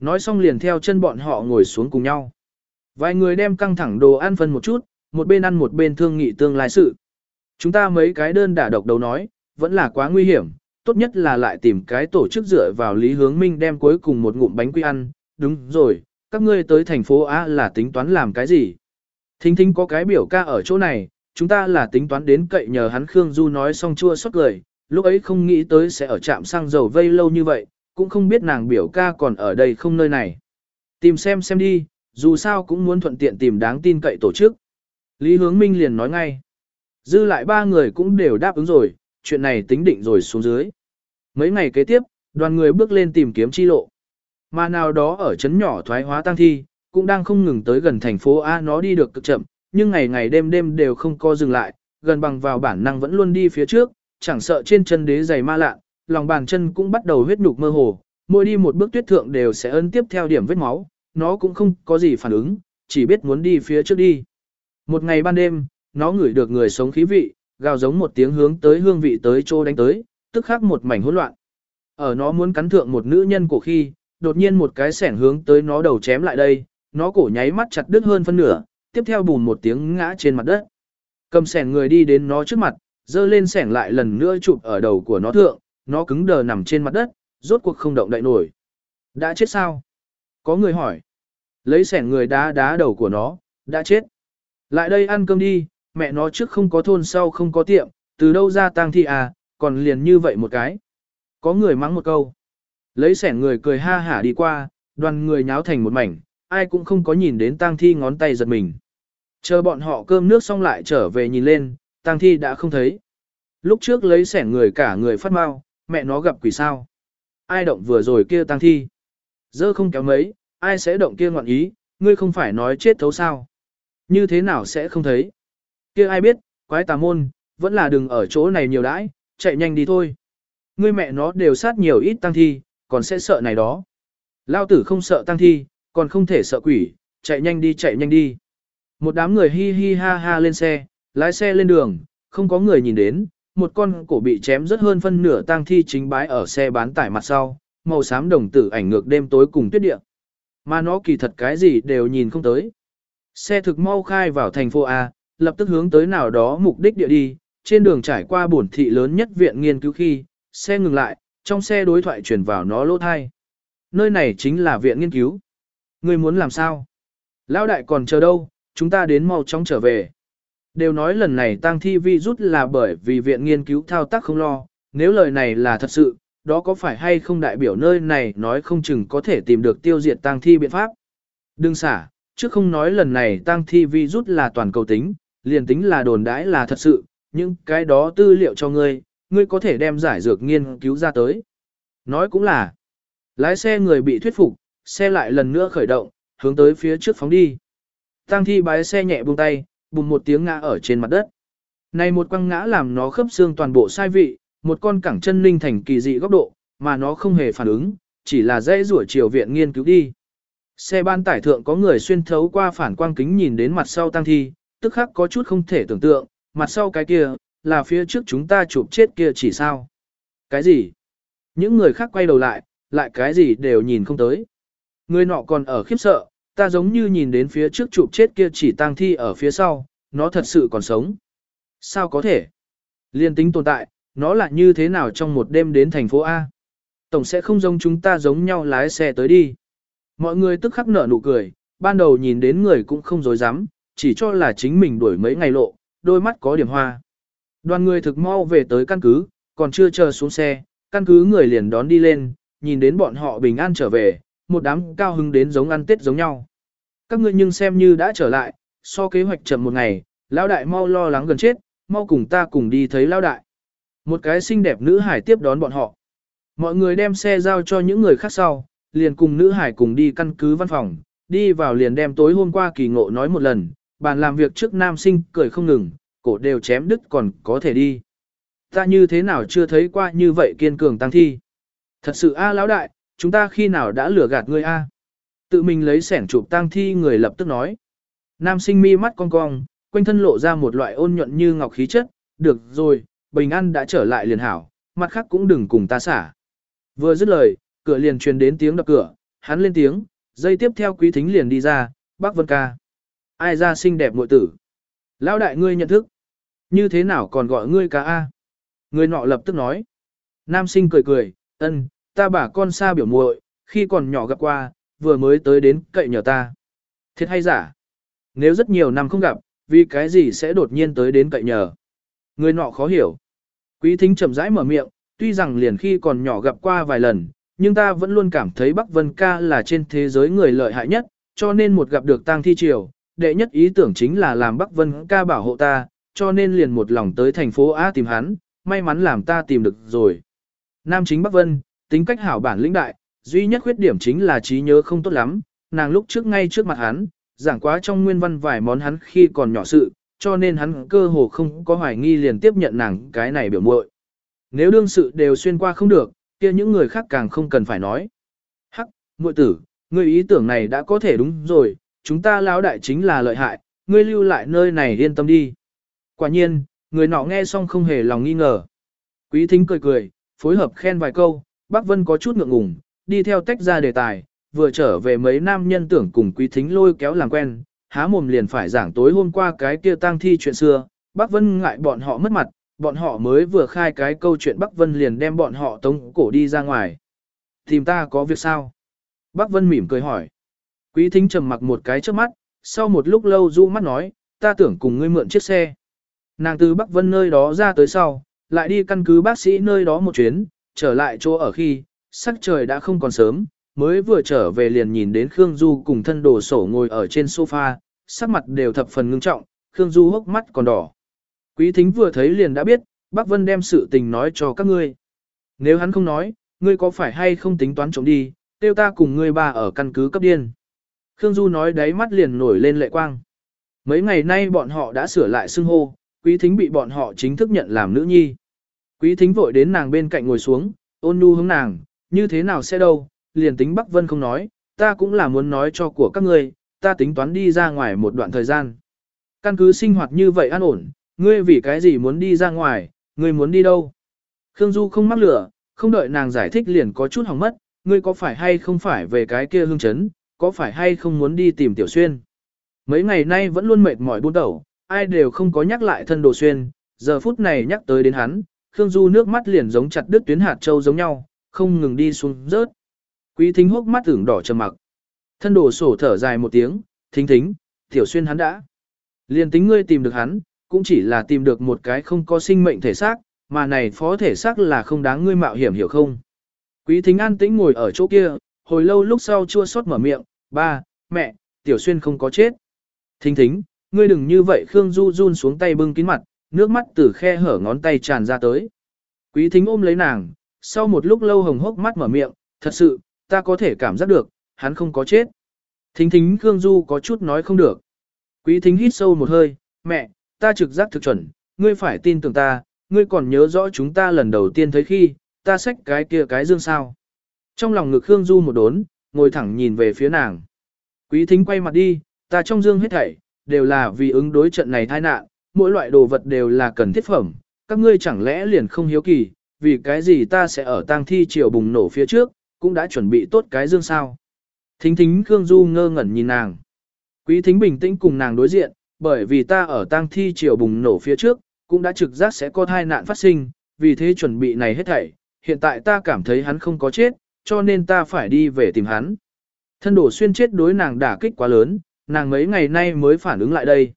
Nói xong liền theo chân bọn họ ngồi xuống cùng nhau. Vài người đem căng thẳng đồ ăn phân một chút, một bên ăn một bên thương nghị tương lai sự. Chúng ta mấy cái đơn đả độc đầu nói, vẫn là quá nguy hiểm, tốt nhất là lại tìm cái tổ chức dựa vào Lý Hướng Minh đem cuối cùng một ngụm bánh quy ăn, đúng rồi, các ngươi tới thành phố A là tính toán làm cái gì? Thính thính có cái biểu ca ở chỗ này, chúng ta là tính toán đến cậy nhờ hắn Khương Du nói xong chua xót lời, lúc ấy không nghĩ tới sẽ ở trạm xăng dầu vây lâu như vậy, cũng không biết nàng biểu ca còn ở đây không nơi này. Tìm xem xem đi, dù sao cũng muốn thuận tiện tìm đáng tin cậy tổ chức. Lý Hướng Minh liền nói ngay. Dư lại ba người cũng đều đáp ứng rồi, chuyện này tính định rồi xuống dưới. Mấy ngày kế tiếp, đoàn người bước lên tìm kiếm chi lộ. Mà nào đó ở chấn nhỏ thoái hóa tăng thi, cũng đang không ngừng tới gần thành phố A nó đi được cực chậm, nhưng ngày ngày đêm đêm đều không co dừng lại, gần bằng vào bản năng vẫn luôn đi phía trước, chẳng sợ trên chân đế giày ma lạ, lòng bàn chân cũng bắt đầu huyết nhục mơ hồ, mỗi đi một bước tuyết thượng đều sẽ ấn tiếp theo điểm vết máu, nó cũng không có gì phản ứng, chỉ biết muốn đi phía trước đi. Một ngày ban đêm, nó ngửi được người sống khí vị, gào giống một tiếng hướng tới hương vị tới chỗ đánh tới, tức khắc một mảnh hỗn loạn. Ở nó muốn cắn thượng một nữ nhân cổ khi, đột nhiên một cái sẻng hướng tới nó đầu chém lại đây, nó cổ nháy mắt chặt đứt hơn phân nửa, tiếp theo bùn một tiếng ngã trên mặt đất. Cầm sẻng người đi đến nó trước mặt, dơ lên sẻng lại lần nữa chụp ở đầu của nó thượng, nó cứng đờ nằm trên mặt đất, rốt cuộc không động đậy nổi. Đã chết sao? Có người hỏi. Lấy sẻng người đá đá đầu của nó, đã chết. Lại đây ăn cơm đi, mẹ nó trước không có thôn sau không có tiệm, từ đâu ra tang thi à, còn liền như vậy một cái. Có người mắng một câu. Lấy sẻng người cười ha hả đi qua, đoàn người nháo thành một mảnh, ai cũng không có nhìn đến tang thi ngón tay giật mình. Chờ bọn họ cơm nước xong lại trở về nhìn lên, tang thi đã không thấy. Lúc trước lấy sẻng người cả người phát mau, mẹ nó gặp quỷ sao. Ai động vừa rồi kia tang thi. Dơ không kéo mấy, ai sẽ động kia ngoạn ý, ngươi không phải nói chết thấu sao. Như thế nào sẽ không thấy. Kia ai biết, quái tà môn, vẫn là đừng ở chỗ này nhiều đãi, chạy nhanh đi thôi. Ngươi mẹ nó đều sát nhiều ít tang thi, còn sẽ sợ này đó. Lao tử không sợ tang thi, còn không thể sợ quỷ, chạy nhanh đi chạy nhanh đi. Một đám người hi hi ha ha lên xe, lái xe lên đường, không có người nhìn đến, một con cổ bị chém rất hơn phân nửa tang thi chính bái ở xe bán tải mặt sau, màu xám đồng tử ảnh ngược đêm tối cùng tuyết địa. Mà nó kỳ thật cái gì đều nhìn không tới. Xe thực mau khai vào thành phố A, lập tức hướng tới nào đó mục đích địa đi, trên đường trải qua bổn thị lớn nhất viện nghiên cứu khi, xe ngừng lại, trong xe đối thoại chuyển vào nó lỗ thai. Nơi này chính là viện nghiên cứu. Ngươi muốn làm sao? Lão đại còn chờ đâu, chúng ta đến mau chóng trở về. Đều nói lần này tăng thi vi rút là bởi vì viện nghiên cứu thao tác không lo, nếu lời này là thật sự, đó có phải hay không đại biểu nơi này nói không chừng có thể tìm được tiêu diệt tăng thi biện pháp. Đừng xả, chứ không nói lần này tăng thi vi rút là toàn cầu tính, liền tính là đồn đãi là thật sự, nhưng cái đó tư liệu cho ngươi, ngươi có thể đem giải dược nghiên cứu ra tới. Nói cũng là, lái xe người bị thuyết phục, xe lại lần nữa khởi động, hướng tới phía trước phóng đi. Tăng thi bái xe nhẹ buông tay, bùng một tiếng ngã ở trên mặt đất. Này một quăng ngã làm nó khớp xương toàn bộ sai vị, một con cẳng chân linh thành kỳ dị góc độ, mà nó không hề phản ứng, chỉ là dễ rủa chiều viện nghiên cứu đi. Xe ban tải thượng có người xuyên thấu qua phản quang kính nhìn đến mặt sau tăng thi, tức khắc có chút không thể tưởng tượng, mặt sau cái kia, là phía trước chúng ta chụp chết kia chỉ sao. Cái gì? Những người khác quay đầu lại, lại cái gì đều nhìn không tới. Người nọ còn ở khiếp sợ, ta giống như nhìn đến phía trước chụp chết kia chỉ tang thi ở phía sau, nó thật sự còn sống. Sao có thể? Liên tính tồn tại, nó là như thế nào trong một đêm đến thành phố A? Tổng sẽ không giống chúng ta giống nhau lái xe tới đi. Mọi người tức khắc nở nụ cười, ban đầu nhìn đến người cũng không dối dám, chỉ cho là chính mình đuổi mấy ngày lộ, đôi mắt có điểm hoa. Đoàn người thực mau về tới căn cứ, còn chưa chờ xuống xe, căn cứ người liền đón đi lên, nhìn đến bọn họ bình an trở về, một đám cao hứng đến giống ăn tết giống nhau. Các ngươi nhưng xem như đã trở lại, so kế hoạch chậm một ngày, lão đại mau lo lắng gần chết, mau cùng ta cùng đi thấy lão đại. Một cái xinh đẹp nữ hải tiếp đón bọn họ. Mọi người đem xe giao cho những người khác sau, liền cùng nữ hải cùng đi căn cứ văn phòng, đi vào liền đem tối hôm qua kỳ ngộ nói một lần, bàn làm việc trước nam sinh cười không ngừng, cổ đều chém đứt còn có thể đi. Ta như thế nào chưa thấy qua như vậy kiên cường tăng thi. Thật sự a lão đại, chúng ta khi nào đã lừa gạt ngươi a? Tự mình lấy sẻng chụp tang thi người lập tức nói. Nam sinh mi mắt cong cong, quanh thân lộ ra một loại ôn nhuận như ngọc khí chất, được rồi, bình an đã trở lại liền hảo, mặt khác cũng đừng cùng ta xả. Vừa dứt lời, cửa liền truyền đến tiếng đập cửa, hắn lên tiếng, dây tiếp theo quý thính liền đi ra, bác Vân ca. Ai ra xinh đẹp muội tử? Lão đại ngươi nhận thức. Như thế nào còn gọi ngươi ca A? Người nọ lập tức nói. Nam sinh cười cười, ân, ta bà con xa biểu muội, khi còn nhỏ gặp qua, vừa mới tới đến cậy nhờ ta. Thiệt hay giả? Nếu rất nhiều năm không gặp, vì cái gì sẽ đột nhiên tới đến cậy nhờ? Người nọ khó hiểu. Quý thính chậm rãi mở miệng, tuy rằng liền khi còn nhỏ gặp qua vài lần, nhưng ta vẫn luôn cảm thấy Bắc Vân ca là trên thế giới người lợi hại nhất, cho nên một gặp được tang thi triều, đệ nhất ý tưởng chính là làm Bắc Vân ca bảo hộ ta, cho nên liền một lòng tới thành phố A tìm hắn, may mắn làm ta tìm được rồi. Nam chính Bắc Vân, tính cách hảo bản lĩnh đại, duy nhất khuyết điểm chính là trí nhớ không tốt lắm, nàng lúc trước ngay trước mặt hắn, giảng quá trong nguyên văn vài món hắn khi còn nhỏ sự, cho nên hắn cơ hồ không có hoài nghi liền tiếp nhận nàng cái này biểu muội. Nếu đương sự đều xuyên qua không được, kia những người khác càng không cần phải nói. Hắc, muội tử, ngươi ý tưởng này đã có thể đúng rồi, chúng ta lão đại chính là lợi hại, ngươi lưu lại nơi này yên tâm đi. Quả nhiên, người nọ nghe xong không hề lòng nghi ngờ. Quý thính cười cười, phối hợp khen vài câu, Bác Vân có chút ngượng ngùng, đi theo tách ra đề tài, vừa trở về mấy nam nhân tưởng cùng quý thính lôi kéo làm quen, há mồm liền phải giảng tối hôm qua cái kia tang thi chuyện xưa, Bác Vân ngại bọn họ mất mặt, bọn họ mới vừa khai cái câu chuyện Bắc Vân liền đem bọn họ tống cổ đi ra ngoài. Tìm ta có việc sao? Bác Vân mỉm cười hỏi. Quý thính trầm mặc một cái trước mắt, sau một lúc lâu du mắt nói, ta tưởng cùng ngươi mượn chiếc xe. Nàng từ Bắc Vân nơi đó ra tới sau, lại đi căn cứ bác sĩ nơi đó một chuyến, trở lại chỗ ở khi, sắc trời đã không còn sớm, mới vừa trở về liền nhìn đến Khương Du cùng thân đồ sổ ngồi ở trên sofa, sắc mặt đều thập phần ngưng trọng, Khương Du hốc mắt còn đỏ. Quý thính vừa thấy liền đã biết, Bác Vân đem sự tình nói cho các ngươi. Nếu hắn không nói, ngươi có phải hay không tính toán trộm đi, tiêu ta cùng ngươi ba ở căn cứ cấp điên. Khương Du nói đáy mắt liền nổi lên lệ quang. Mấy ngày nay bọn họ đã sửa lại xưng hô, quý thính bị bọn họ chính thức nhận làm nữ nhi. Quý thính vội đến nàng bên cạnh ngồi xuống, ôn nhu hướng nàng, như thế nào sẽ đâu, liền tính Bắc Vân không nói, ta cũng là muốn nói cho của các ngươi, ta tính toán đi ra ngoài một đoạn thời gian. Căn cứ sinh hoạt như vậy an ổn, ngươi vì cái gì muốn đi ra ngoài, ngươi muốn đi đâu? Khương Du không mắc lửa, không đợi nàng giải thích liền có chút hỏng mất, ngươi có phải hay không phải về cái kia hương chấn, có phải hay không muốn đi tìm Tiểu Xuyên? Mấy ngày nay vẫn luôn mệt mỏi buôn đầu, ai đều không có nhắc lại thân đồ xuyên, giờ phút này nhắc tới đến hắn, Khương Du nước mắt liền giống chặt đứt tuyến hạt châu giống nhau, không ngừng đi xuống rớt. Quý thính hốc mắt ửng đỏ trầm mặc. Thân đồ sổ thở dài một tiếng, thính thính, tiểu xuyên hắn đã. Liền tính ngươi tìm được hắn, cũng chỉ là tìm được một cái không có sinh mệnh thể xác, mà này phó thể xác là không đáng ngươi mạo hiểm hiểu không. Quý thính an tĩnh ngồi ở chỗ kia, hồi lâu lúc sau chua xót mở miệng, ba, mẹ, tiểu xuyên không có chết. Thính thính, ngươi đừng như vậy Khương Du run xuống tay bưng kín mặt, nước mắt từ khe hở ngón tay tràn ra tới. Quý thính ôm lấy nàng, sau một lúc lâu hồng hốc mắt mở miệng, thật sự, ta có thể cảm giác được, hắn không có chết. Thính thính Khương Du có chút nói không được. Quý thính hít sâu một hơi, mẹ, ta trực giác thực chuẩn, ngươi phải tin tưởng ta, ngươi còn nhớ rõ chúng ta lần đầu tiên thấy khi, ta xách cái kia cái dương sao. Trong lòng ngực Khương Du một đốn, ngồi thẳng nhìn về phía nàng. Quý thính quay mặt đi, ta trong dương hết thảy, đều là vì ứng đối trận này tai nạn, mỗi loại đồ vật đều là cần thiết phẩm, các ngươi chẳng lẽ liền không hiếu kỳ, vì cái gì ta sẽ ở tang thi chiều bùng nổ phía trước, cũng đã chuẩn bị tốt cái dương sao. Thính thính Khương Du ngơ ngẩn nhìn nàng. Quý thính bình tĩnh cùng nàng đối diện, bởi vì ta ở tang thi chiều bùng nổ phía trước, cũng đã trực giác sẽ có tai nạn phát sinh, vì thế chuẩn bị này hết thảy, hiện tại ta cảm thấy hắn không có chết, cho nên ta phải đi về tìm hắn. Thân đổ xuyên chết đối nàng đả kích quá lớn, nàng mấy ngày nay mới phản ứng lại đây.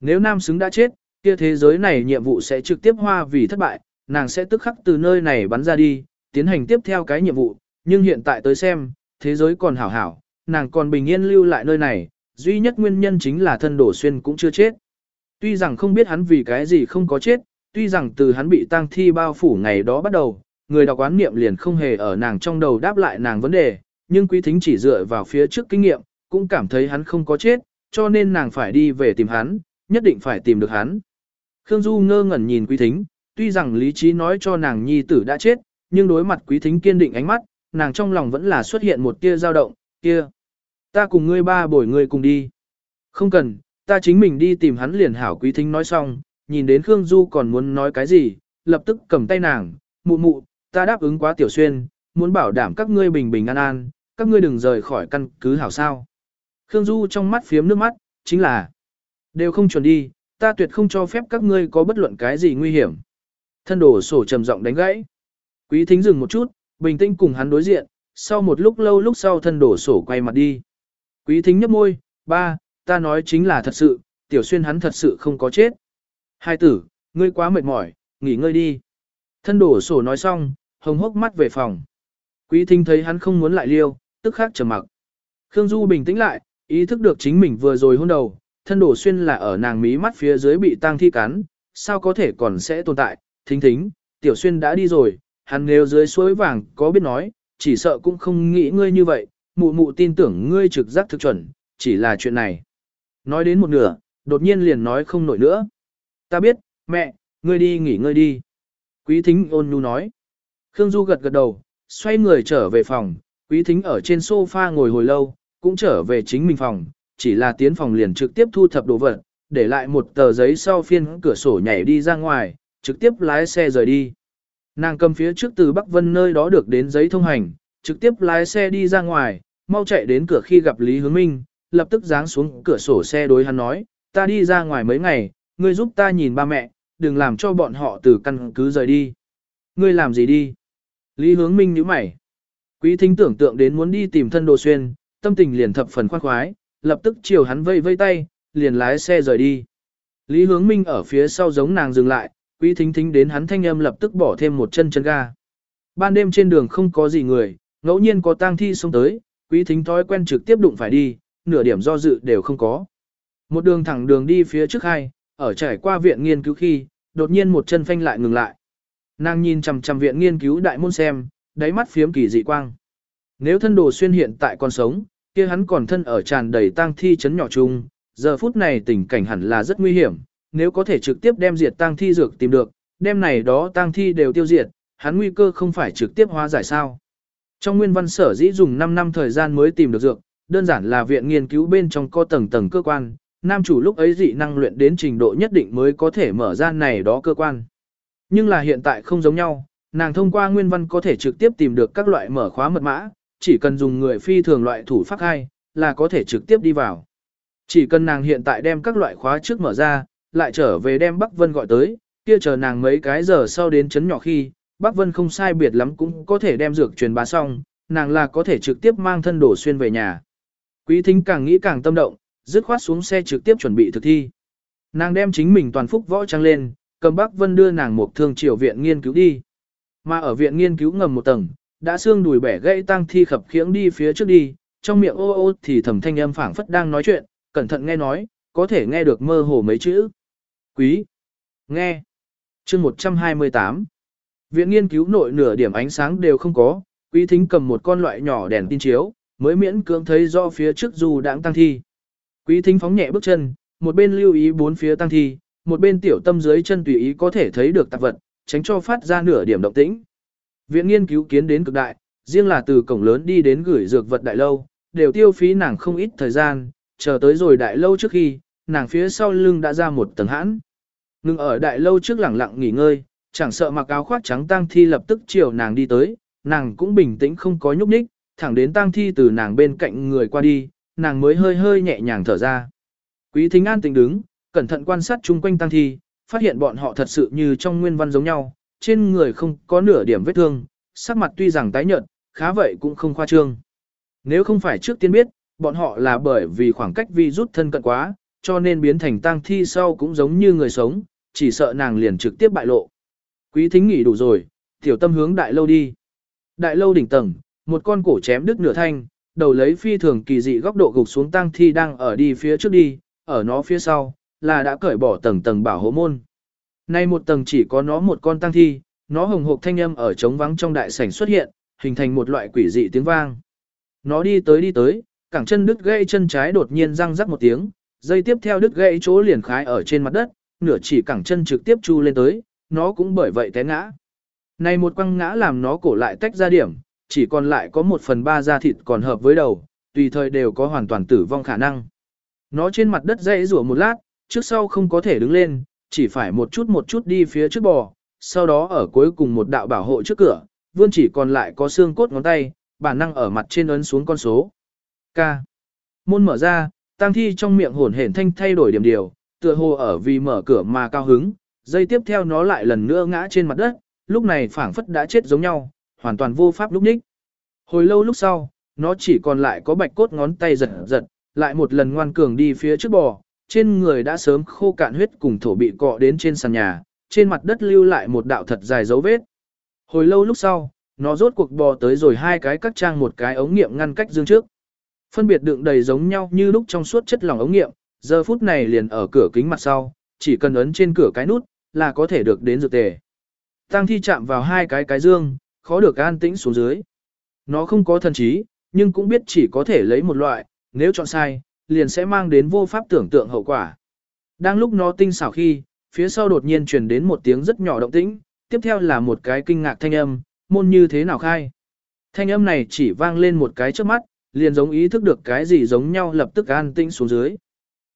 Nếu nam xứng đã chết, kia thế giới này nhiệm vụ sẽ trực tiếp hoa vì thất bại, nàng sẽ tức khắc từ nơi này bắn ra đi, tiến hành tiếp theo cái nhiệm vụ, nhưng hiện tại tới xem, thế giới còn hảo hảo, nàng còn bình yên lưu lại nơi này, duy nhất nguyên nhân chính là thân đổ xuyên cũng chưa chết. Tuy rằng không biết hắn vì cái gì không có chết, tuy rằng từ hắn bị tang thi bao phủ ngày đó bắt đầu, người đọc quán niệm liền không hề ở nàng trong đầu đáp lại nàng vấn đề, nhưng quý thính chỉ dựa vào phía trước kinh nghiệm, cũng cảm thấy hắn không có chết, cho nên nàng phải đi về tìm hắn, nhất định phải tìm được hắn. Khương Du ngơ ngẩn nhìn quý thính, tuy rằng lý trí nói cho nàng nhi tử đã chết, nhưng đối mặt quý thính kiên định ánh mắt, nàng trong lòng vẫn là xuất hiện một tia dao động, kia. Ta cùng ngươi ba bồi ngươi cùng đi. Không cần, ta chính mình đi tìm hắn liền hảo quý thính nói xong, nhìn đến Khương Du còn muốn nói cái gì, lập tức cầm tay nàng, mụ mụ, ta đáp ứng quá tiểu xuyên, muốn bảo đảm các ngươi bình bình an an, các ngươi đừng rời khỏi căn cứ hảo sao. Khương Du trong mắt phiếm nước mắt, chính là đều không chuẩn đi, ta tuyệt không cho phép các ngươi có bất luận cái gì nguy hiểm. Thân đổ sổ trầm giọng đánh gãy. Quý thính dừng một chút, bình tĩnh cùng hắn đối diện, sau một lúc lâu lúc sau thân đổ sổ quay mặt đi. Quý thính nhấp môi, ba, ta nói chính là thật sự, tiểu xuyên hắn thật sự không có chết. Hai tử, ngươi quá mệt mỏi, nghỉ ngơi đi. Thân đổ sổ nói xong, hồng hốc mắt về phòng. Quý thính thấy hắn không muốn lại liêu, tức khắc trầm mặc. Khương Du bình tĩnh lại, Ý thức được chính mình vừa rồi hôn đầu, thân đổ xuyên là ở nàng mí mắt phía dưới bị tang thi cắn, sao có thể còn sẽ tồn tại, thính thính, tiểu xuyên đã đi rồi, hắn nếu dưới suối vàng có biết nói, chỉ sợ cũng không nghĩ ngươi như vậy, mụ mụ tin tưởng ngươi trực giác thực chuẩn, chỉ là chuyện này. Nói đến một nửa, đột nhiên liền nói không nổi nữa. Ta biết, mẹ, ngươi đi nghỉ ngơi đi. Quý thính ôn nhu nói. Khương Du gật gật đầu, xoay người trở về phòng, quý thính ở trên sofa ngồi hồi lâu, cũng trở về chính mình phòng, chỉ là tiến phòng liền trực tiếp thu thập đồ vật, để lại một tờ giấy sau phiên cửa sổ nhảy đi ra ngoài, trực tiếp lái xe rời đi. Nàng cầm phía trước từ Bắc Vân nơi đó được đến giấy thông hành, trực tiếp lái xe đi ra ngoài, mau chạy đến cửa khi gặp Lý Hướng Minh, lập tức giáng xuống cửa sổ xe đối hắn nói, ta đi ra ngoài mấy ngày, ngươi giúp ta nhìn ba mẹ, đừng làm cho bọn họ từ căn cứ rời đi. Ngươi làm gì đi? Lý Hướng Minh nhíu mày. Quý thính tưởng tượng đến muốn đi tìm thân đồ xuyên, tâm tình liền thập phần khoan khoái, lập tức chiều hắn vây vây tay, liền lái xe rời đi. Lý Hướng Minh ở phía sau giống nàng dừng lại, quý thính thính đến hắn thanh âm lập tức bỏ thêm một chân chân ga. Ban đêm trên đường không có gì người, ngẫu nhiên có tang thi xông tới, quý thính thói quen trực tiếp đụng phải đi, nửa điểm do dự đều không có. Một đường thẳng đường đi phía trước hai, ở trải qua viện nghiên cứu khi, đột nhiên một chân phanh lại ngừng lại. Nàng nhìn chằm chằm viện nghiên cứu đại môn xem, đáy mắt phiếm kỳ dị quang. Nếu thân đồ xuyên hiện tại còn sống, kia hắn còn thân ở tràn đầy tang thi chấn nhỏ chung, giờ phút này tình cảnh hẳn là rất nguy hiểm, nếu có thể trực tiếp đem diệt tang thi dược tìm được, đem này đó tang thi đều tiêu diệt, hắn nguy cơ không phải trực tiếp hóa giải sao. Trong nguyên văn sở dĩ dùng 5 năm thời gian mới tìm được dược, đơn giản là viện nghiên cứu bên trong co tầng tầng cơ quan, nam chủ lúc ấy dị năng luyện đến trình độ nhất định mới có thể mở ra này đó cơ quan. Nhưng là hiện tại không giống nhau, nàng thông qua nguyên văn có thể trực tiếp tìm được các loại mở khóa mật mã, chỉ cần dùng người phi thường loại thủ pháp hay là có thể trực tiếp đi vào. Chỉ cần nàng hiện tại đem các loại khóa trước mở ra, lại trở về đem Bắc Vân gọi tới, kia chờ nàng mấy cái giờ sau đến chấn nhỏ khi, Bắc Vân không sai biệt lắm cũng có thể đem dược truyền bá xong, nàng là có thể trực tiếp mang thân đổ xuyên về nhà. Quý thính càng nghĩ càng tâm động, dứt khoát xuống xe trực tiếp chuẩn bị thực thi. Nàng đem chính mình toàn phúc võ trang lên, cầm Bắc Vân đưa nàng một thương triều viện nghiên cứu đi. Mà ở viện nghiên cứu ngầm một tầng, đã xương đùi bẻ gãy tăng thi khập khiễng đi phía trước đi, trong miệng ô ô thì thầm thanh âm phảng phất đang nói chuyện, cẩn thận nghe nói, có thể nghe được mơ hồ mấy chữ. Quý, nghe, chương 128. Viện nghiên cứu nội nửa điểm ánh sáng đều không có, quý thính cầm một con loại nhỏ đèn tin chiếu, mới miễn cưỡng thấy do phía trước dù đãng tăng thi. Quý thính phóng nhẹ bước chân, một bên lưu ý bốn phía tăng thi, một bên tiểu tâm dưới chân tùy ý có thể thấy được tạp vật, tránh cho phát ra nửa điểm động tĩnh. Viện nghiên cứu kiến đến cực đại, riêng là từ cổng lớn đi đến gửi dược vật đại lâu, đều tiêu phí nàng không ít thời gian, chờ tới rồi đại lâu trước khi, nàng phía sau lưng đã ra một tầng hãn. Ngưng ở đại lâu trước lẳng lặng nghỉ ngơi, chẳng sợ mặc áo khoác trắng tang thi lập tức chiều nàng đi tới, nàng cũng bình tĩnh không có nhúc nhích, thẳng đến tang thi từ nàng bên cạnh người qua đi, nàng mới hơi hơi nhẹ nhàng thở ra. Quý thính an tĩnh đứng, cẩn thận quan sát chung quanh tang thi, phát hiện bọn họ thật sự như trong nguyên văn giống nhau, trên người không có nửa điểm vết thương, sắc mặt tuy rằng tái nhợt, khá vậy cũng không khoa trương. Nếu không phải trước tiên biết, bọn họ là bởi vì khoảng cách vi rút thân cận quá, cho nên biến thành tang thi sau cũng giống như người sống, chỉ sợ nàng liền trực tiếp bại lộ. Quý thính nghỉ đủ rồi, tiểu tâm hướng đại lâu đi. Đại lâu đỉnh tầng, một con cổ chém đứt nửa thanh, đầu lấy phi thường kỳ dị góc độ gục xuống tang thi đang ở đi phía trước đi, ở nó phía sau, là đã cởi bỏ tầng tầng bảo hộ môn. Nay một tầng chỉ có nó một con tang thi, nó hồng hộp thanh âm ở trống vắng trong đại sảnh xuất hiện, hình thành một loại quỷ dị tiếng vang. Nó đi tới đi tới, cẳng chân đứt gãy chân trái đột nhiên răng rắc một tiếng, dây tiếp theo đứt gãy chỗ liền khái ở trên mặt đất, nửa chỉ cẳng chân trực tiếp chu lên tới, nó cũng bởi vậy té ngã. Này một quăng ngã làm nó cổ lại tách ra điểm, chỉ còn lại có một phần ba da thịt còn hợp với đầu, tùy thời đều có hoàn toàn tử vong khả năng. Nó trên mặt đất dãy rủa một lát, trước sau không có thể đứng lên, chỉ phải một chút một chút đi phía trước bò, sau đó ở cuối cùng một đạo bảo hộ trước cửa, vươn chỉ còn lại có xương cốt ngón tay, bản năng ở mặt trên ấn xuống con số. K. Môn mở ra, tang thi trong miệng hồn hển thanh thay đổi điểm điều, tựa hồ ở vì mở cửa mà cao hứng, dây tiếp theo nó lại lần nữa ngã trên mặt đất, lúc này phảng phất đã chết giống nhau, hoàn toàn vô pháp lúc ních. Hồi lâu lúc sau, nó chỉ còn lại có bạch cốt ngón tay giật giật, lại một lần ngoan cường đi phía trước bò, trên người đã sớm khô cạn huyết cùng thổ bị cọ đến trên sàn nhà, trên mặt đất lưu lại một đạo thật dài dấu vết. Hồi lâu lúc sau, nó rốt cuộc bò tới rồi hai cái cắt trang một cái ống nghiệm ngăn cách dương trước. Phân biệt đựng đầy giống nhau như lúc trong suốt chất lỏng ống nghiệm, giờ phút này liền ở cửa kính mặt sau, chỉ cần ấn trên cửa cái nút, là có thể được đến dược tề. Tăng thi chạm vào hai cái cái dương, khó được an tĩnh xuống dưới. Nó không có thần trí, nhưng cũng biết chỉ có thể lấy một loại, nếu chọn sai, liền sẽ mang đến vô pháp tưởng tượng hậu quả. Đang lúc nó tinh xảo khi, phía sau đột nhiên truyền đến một tiếng rất nhỏ động tĩnh, tiếp theo là một cái kinh ngạc thanh âm, môn như thế nào khai. Thanh âm này chỉ vang lên một cái trước mắt, liền giống ý thức được cái gì giống nhau lập tức an tĩnh xuống dưới.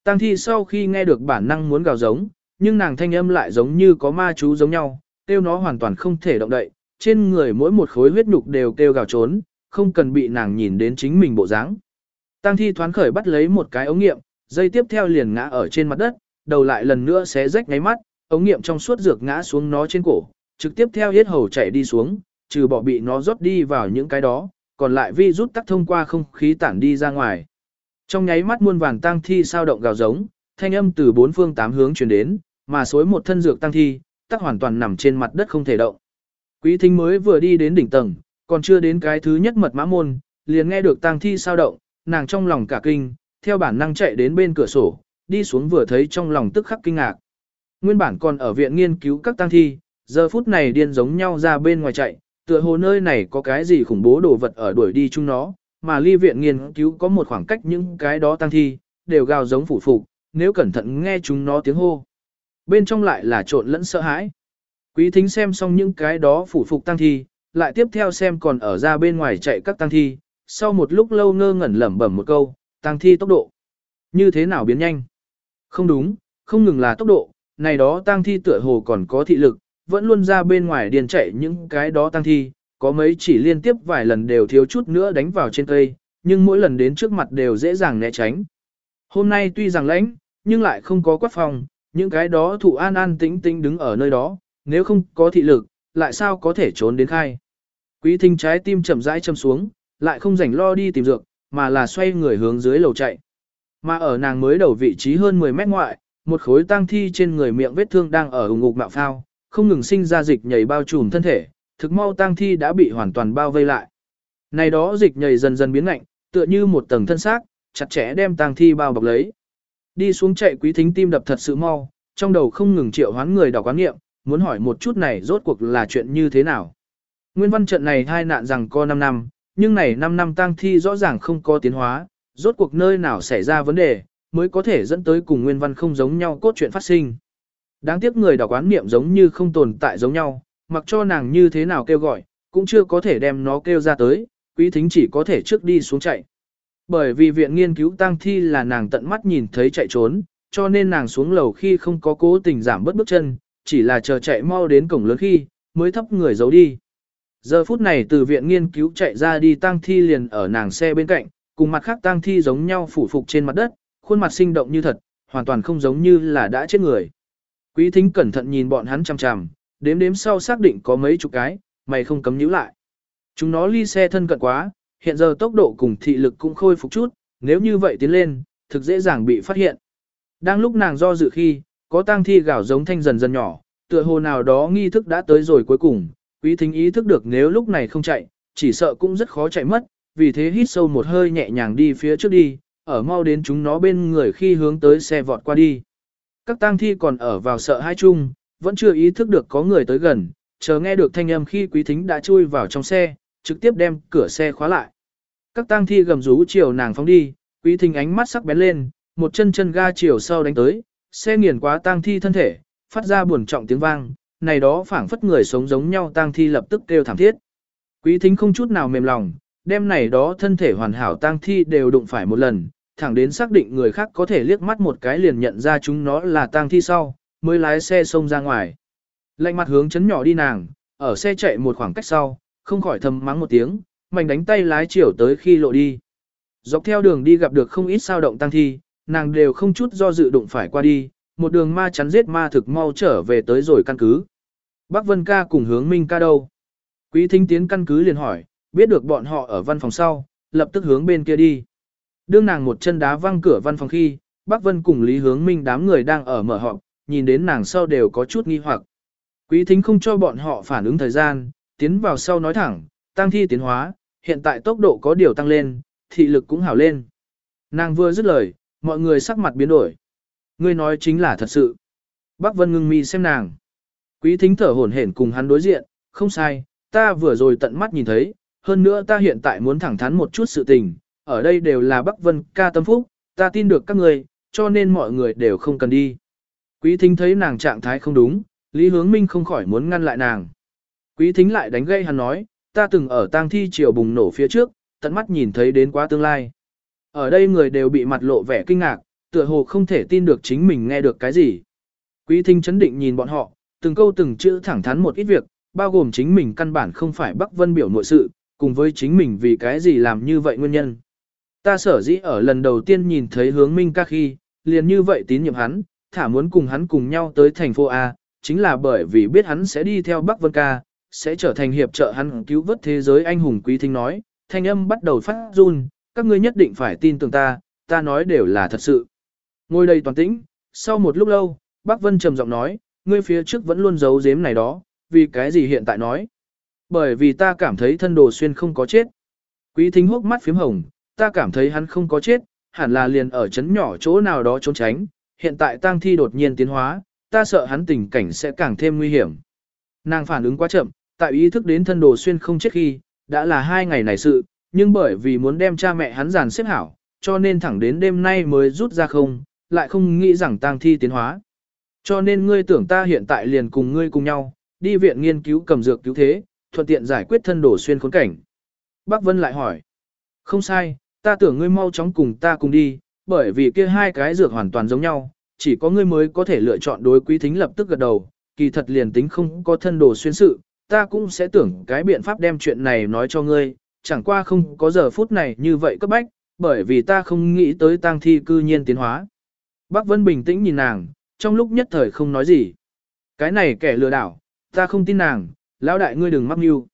Tăng thi sau khi nghe được bản năng muốn gào giống, nhưng nàng thanh âm lại giống như có ma chú giống nhau, tiêu nó hoàn toàn không thể động đậy, trên người mỗi một khối huyết nhục đều kêu gào trốn, không cần bị nàng nhìn đến chính mình bộ dáng. Tăng thi thoáng khởi bắt lấy một cái ống nghiệm, dây tiếp theo liền ngã ở trên mặt đất, đầu lại lần nữa xé rách ngáy mắt, ống nghiệm trong suốt dược ngã xuống nó trên cổ, trực tiếp theo hết hầu chạy đi xuống, trừ bỏ bị nó rót đi vào những cái đó, còn lại vi rút tắc thông qua không khí tản đi ra ngoài. Trong nháy mắt muôn vàng tăng thi sao động gào giống, thanh âm từ bốn phương tám hướng truyền đến, mà xối một thân dược tăng thi, tắc hoàn toàn nằm trên mặt đất không thể động. Quý thính mới vừa đi đến đỉnh tầng, còn chưa đến cái thứ nhất mật mã môn, liền nghe được tăng thi sao động, nàng trong lòng cả kinh, theo bản năng chạy đến bên cửa sổ, đi xuống vừa thấy trong lòng tức khắc kinh ngạc. Nguyên bản còn ở viện nghiên cứu các tăng thi, giờ phút này điên giống nhau ra bên ngoài chạy, tựa hồ nơi này có cái gì khủng bố đồ vật ở đuổi đi chúng nó, mà ly viện nghiên cứu có một khoảng cách những cái đó tăng thi, đều gào giống phủ phục, nếu cẩn thận nghe chúng nó tiếng hô. Bên trong lại là trộn lẫn sợ hãi. Quý thính xem xong những cái đó phủ phục tăng thi, lại tiếp theo xem còn ở ra bên ngoài chạy các tăng thi, sau một lúc lâu ngơ ngẩn lẩm bẩm một câu, tăng thi tốc độ. Như thế nào biến nhanh? Không đúng, không ngừng là tốc độ, này đó tăng thi tựa hồ còn có thị lực, vẫn luôn ra bên ngoài điền chạy những cái đó tăng thi, có mấy chỉ liên tiếp vài lần đều thiếu chút nữa đánh vào trên cây, nhưng mỗi lần đến trước mặt đều dễ dàng né tránh. Hôm nay tuy rằng lãnh, nhưng lại không có quát phòng, những cái đó thủ an an tĩnh tĩnh đứng ở nơi đó, nếu không có thị lực, lại sao có thể trốn đến khai. Quý thính trái tim chậm rãi châm xuống, lại không rảnh lo đi tìm dược, mà là xoay người hướng dưới lầu chạy. Mà ở nàng mới đầu vị trí hơn 10 mét ngoại, một khối tang thi trên người miệng vết thương đang ở ủng ngục mạo phao, không ngừng sinh ra dịch nhảy bao trùm thân thể, thực mau tang thi đã bị hoàn toàn bao vây lại. Này đó dịch nhảy dần dần biến lạnh, tựa như một tầng thân xác, chặt chẽ đem tang thi bao bọc lấy. Đi xuống chạy quý thính tim đập thật sự mau, trong đầu không ngừng triệu hoán người đọc quán nghiệm, muốn hỏi một chút này rốt cuộc là chuyện như thế nào. Nguyên văn trận này hai nạn rằng co 5 năm, nhưng này 5 năm tang thi rõ ràng không có tiến hóa, rốt cuộc nơi nào xảy ra vấn đề, mới có thể dẫn tới cùng nguyên văn không giống nhau cốt truyện phát sinh. Đáng tiếc người đọc quán niệm giống như không tồn tại giống nhau, mặc cho nàng như thế nào kêu gọi, cũng chưa có thể đem nó kêu ra tới, quý thính chỉ có thể trước đi xuống chạy. Bởi vì viện nghiên cứu tang thi là nàng tận mắt nhìn thấy chạy trốn, cho nên nàng xuống lầu khi không có cố tình giảm bớt bước chân, chỉ là chờ chạy mau đến cổng lớn khi, mới thấp người giấu đi. Giờ phút này từ viện nghiên cứu chạy ra đi tang thi liền ở nàng xe bên cạnh, cùng mặt khác tang thi giống nhau phủ phục trên mặt đất, khuôn mặt sinh động như thật, hoàn toàn không giống như là đã chết người. Quý thính cẩn thận nhìn bọn hắn chằm chằm, đếm đếm sau xác định có mấy chục cái, mày không cấm nhíu lại. Chúng nó ly xe thân cận quá, hiện giờ tốc độ cùng thị lực cũng khôi phục chút, nếu như vậy tiến lên, thực dễ dàng bị phát hiện. Đang lúc nàng do dự khi, có tang thi gào giống thanh dần dần nhỏ, tựa hồ nào đó nghi thức đã tới rồi cuối cùng, quý thính ý thức được nếu lúc này không chạy, chỉ sợ cũng rất khó chạy mất, vì thế hít sâu một hơi nhẹ nhàng đi phía trước đi, ở mau đến chúng nó bên người khi hướng tới xe vọt qua đi. Các tang thi còn ở vào sợ hai chung, vẫn chưa ý thức được có người tới gần, chờ nghe được thanh âm khi quý thính đã chui vào trong xe, trực tiếp đem cửa xe khóa lại. Các tang thi gầm rú chiều nàng phóng đi, quý thính ánh mắt sắc bén lên, một chân chân ga chiều sau đánh tới, xe nghiền quá tang thi thân thể, phát ra buồn trọng tiếng vang, này đó phảng phất người sống giống nhau tang thi lập tức kêu thảm thiết. Quý thính không chút nào mềm lòng, đem này đó thân thể hoàn hảo tang thi đều đụng phải một lần, thẳng đến xác định người khác có thể liếc mắt một cái liền nhận ra chúng nó là tang thi sau, mới lái xe xông ra ngoài. Lạnh mặt hướng chấn nhỏ đi nàng, ở xe chạy một khoảng cách sau, không khỏi thầm mắng một tiếng, mạnh đánh tay lái chiều tới khi lộ đi. Dọc theo đường đi gặp được không ít sao động tang thi, nàng đều không chút do dự đụng phải qua đi, một đường ma chắn giết ma thực mau trở về tới rồi căn cứ. Bắc Vân ca cùng hướng Minh ca đâu? Quý thính tiến căn cứ liền hỏi, biết được bọn họ ở văn phòng sau, lập tức hướng bên kia đi. Đương nàng một chân đá văng cửa văn phòng khi, Bắc Vân cùng Lý Hướng Minh đám người đang ở mở họp, nhìn đến nàng sau đều có chút nghi hoặc. Quý thính không cho bọn họ phản ứng thời gian, tiến vào sau nói thẳng, tăng thi tiến hóa, hiện tại tốc độ có điều tăng lên, thị lực cũng hảo lên. Nàng vừa dứt lời, mọi người sắc mặt biến đổi. Ngươi nói chính là thật sự. Bắc Vân ngưng mi xem nàng. Quý thính thở hổn hển cùng hắn đối diện, không sai, ta vừa rồi tận mắt nhìn thấy, hơn nữa ta hiện tại muốn thẳng thắn một chút sự tình, ở đây đều là Bắc Vân ca tâm phúc, ta tin được các người, cho nên mọi người đều không cần đi. Quý thính thấy nàng trạng thái không đúng, Lý Hướng Minh không khỏi muốn ngăn lại nàng. Quý thính lại đánh gây hắn nói, ta từng ở tang thi chiều bùng nổ phía trước, tận mắt nhìn thấy đến quá tương lai. Ở đây người đều bị mặt lộ vẻ kinh ngạc, tựa hồ không thể tin được chính mình nghe được cái gì. Quý thính chấn định nhìn bọn họ, từng câu từng chữ thẳng thắn một ít việc, bao gồm chính mình căn bản không phải Bắc Vân biểu nội sự, cùng với chính mình vì cái gì làm như vậy nguyên nhân. Ta sở dĩ ở lần đầu tiên nhìn thấy hướng minh ca khi, liền như vậy tín nhiệm hắn, thả muốn cùng hắn cùng nhau tới thành phố A, chính là bởi vì biết hắn sẽ đi theo Bắc Vân ca, sẽ trở thành hiệp trợ hắn cứu vớt thế giới anh hùng quý thính nói, thanh âm bắt đầu phát run, các ngươi nhất định phải tin tưởng ta, ta nói đều là thật sự. Ngồi đây toàn tĩnh, sau một lúc lâu, Bắc Vân trầm giọng nói, ngươi phía trước vẫn luôn giấu giếm này đó, vì cái gì hiện tại nói. Bởi vì ta cảm thấy thân đồ xuyên không có chết. Quý thính hốc mắt phím hồng, ta cảm thấy hắn không có chết, hẳn là liền ở chấn nhỏ chỗ nào đó trốn tránh, hiện tại tang thi đột nhiên tiến hóa, ta sợ hắn tình cảnh sẽ càng thêm nguy hiểm. Nàng phản ứng quá chậm, tại ý thức đến thân đồ xuyên không chết khi, đã là hai ngày này sự, nhưng bởi vì muốn đem cha mẹ hắn giàn xếp hảo, cho nên thẳng đến đêm nay mới rút ra không, lại không nghĩ rằng tang thi tiến hóa. Cho nên ngươi tưởng ta hiện tại liền cùng ngươi cùng nhau, đi viện nghiên cứu cầm dược cứu thế, thuận tiện giải quyết thân đổ xuyên khốn cảnh. Bác Vân lại hỏi. Không sai, ta tưởng ngươi mau chóng cùng ta cùng đi, bởi vì kia hai cái dược hoàn toàn giống nhau, chỉ có ngươi mới có thể lựa chọn đối quý thính lập tức gật đầu, kỳ thật liền tính không có thân đồ xuyên sự, ta cũng sẽ tưởng cái biện pháp đem chuyện này nói cho ngươi, chẳng qua không có giờ phút này như vậy cấp bách, bởi vì ta không nghĩ tới tang thi cư nhiên tiến hóa. Bác Vân bình tĩnh nhìn nàng, trong lúc nhất thời không nói gì. Cái này kẻ lừa đảo, ta không tin nàng, lão đại ngươi đừng mắc mưu.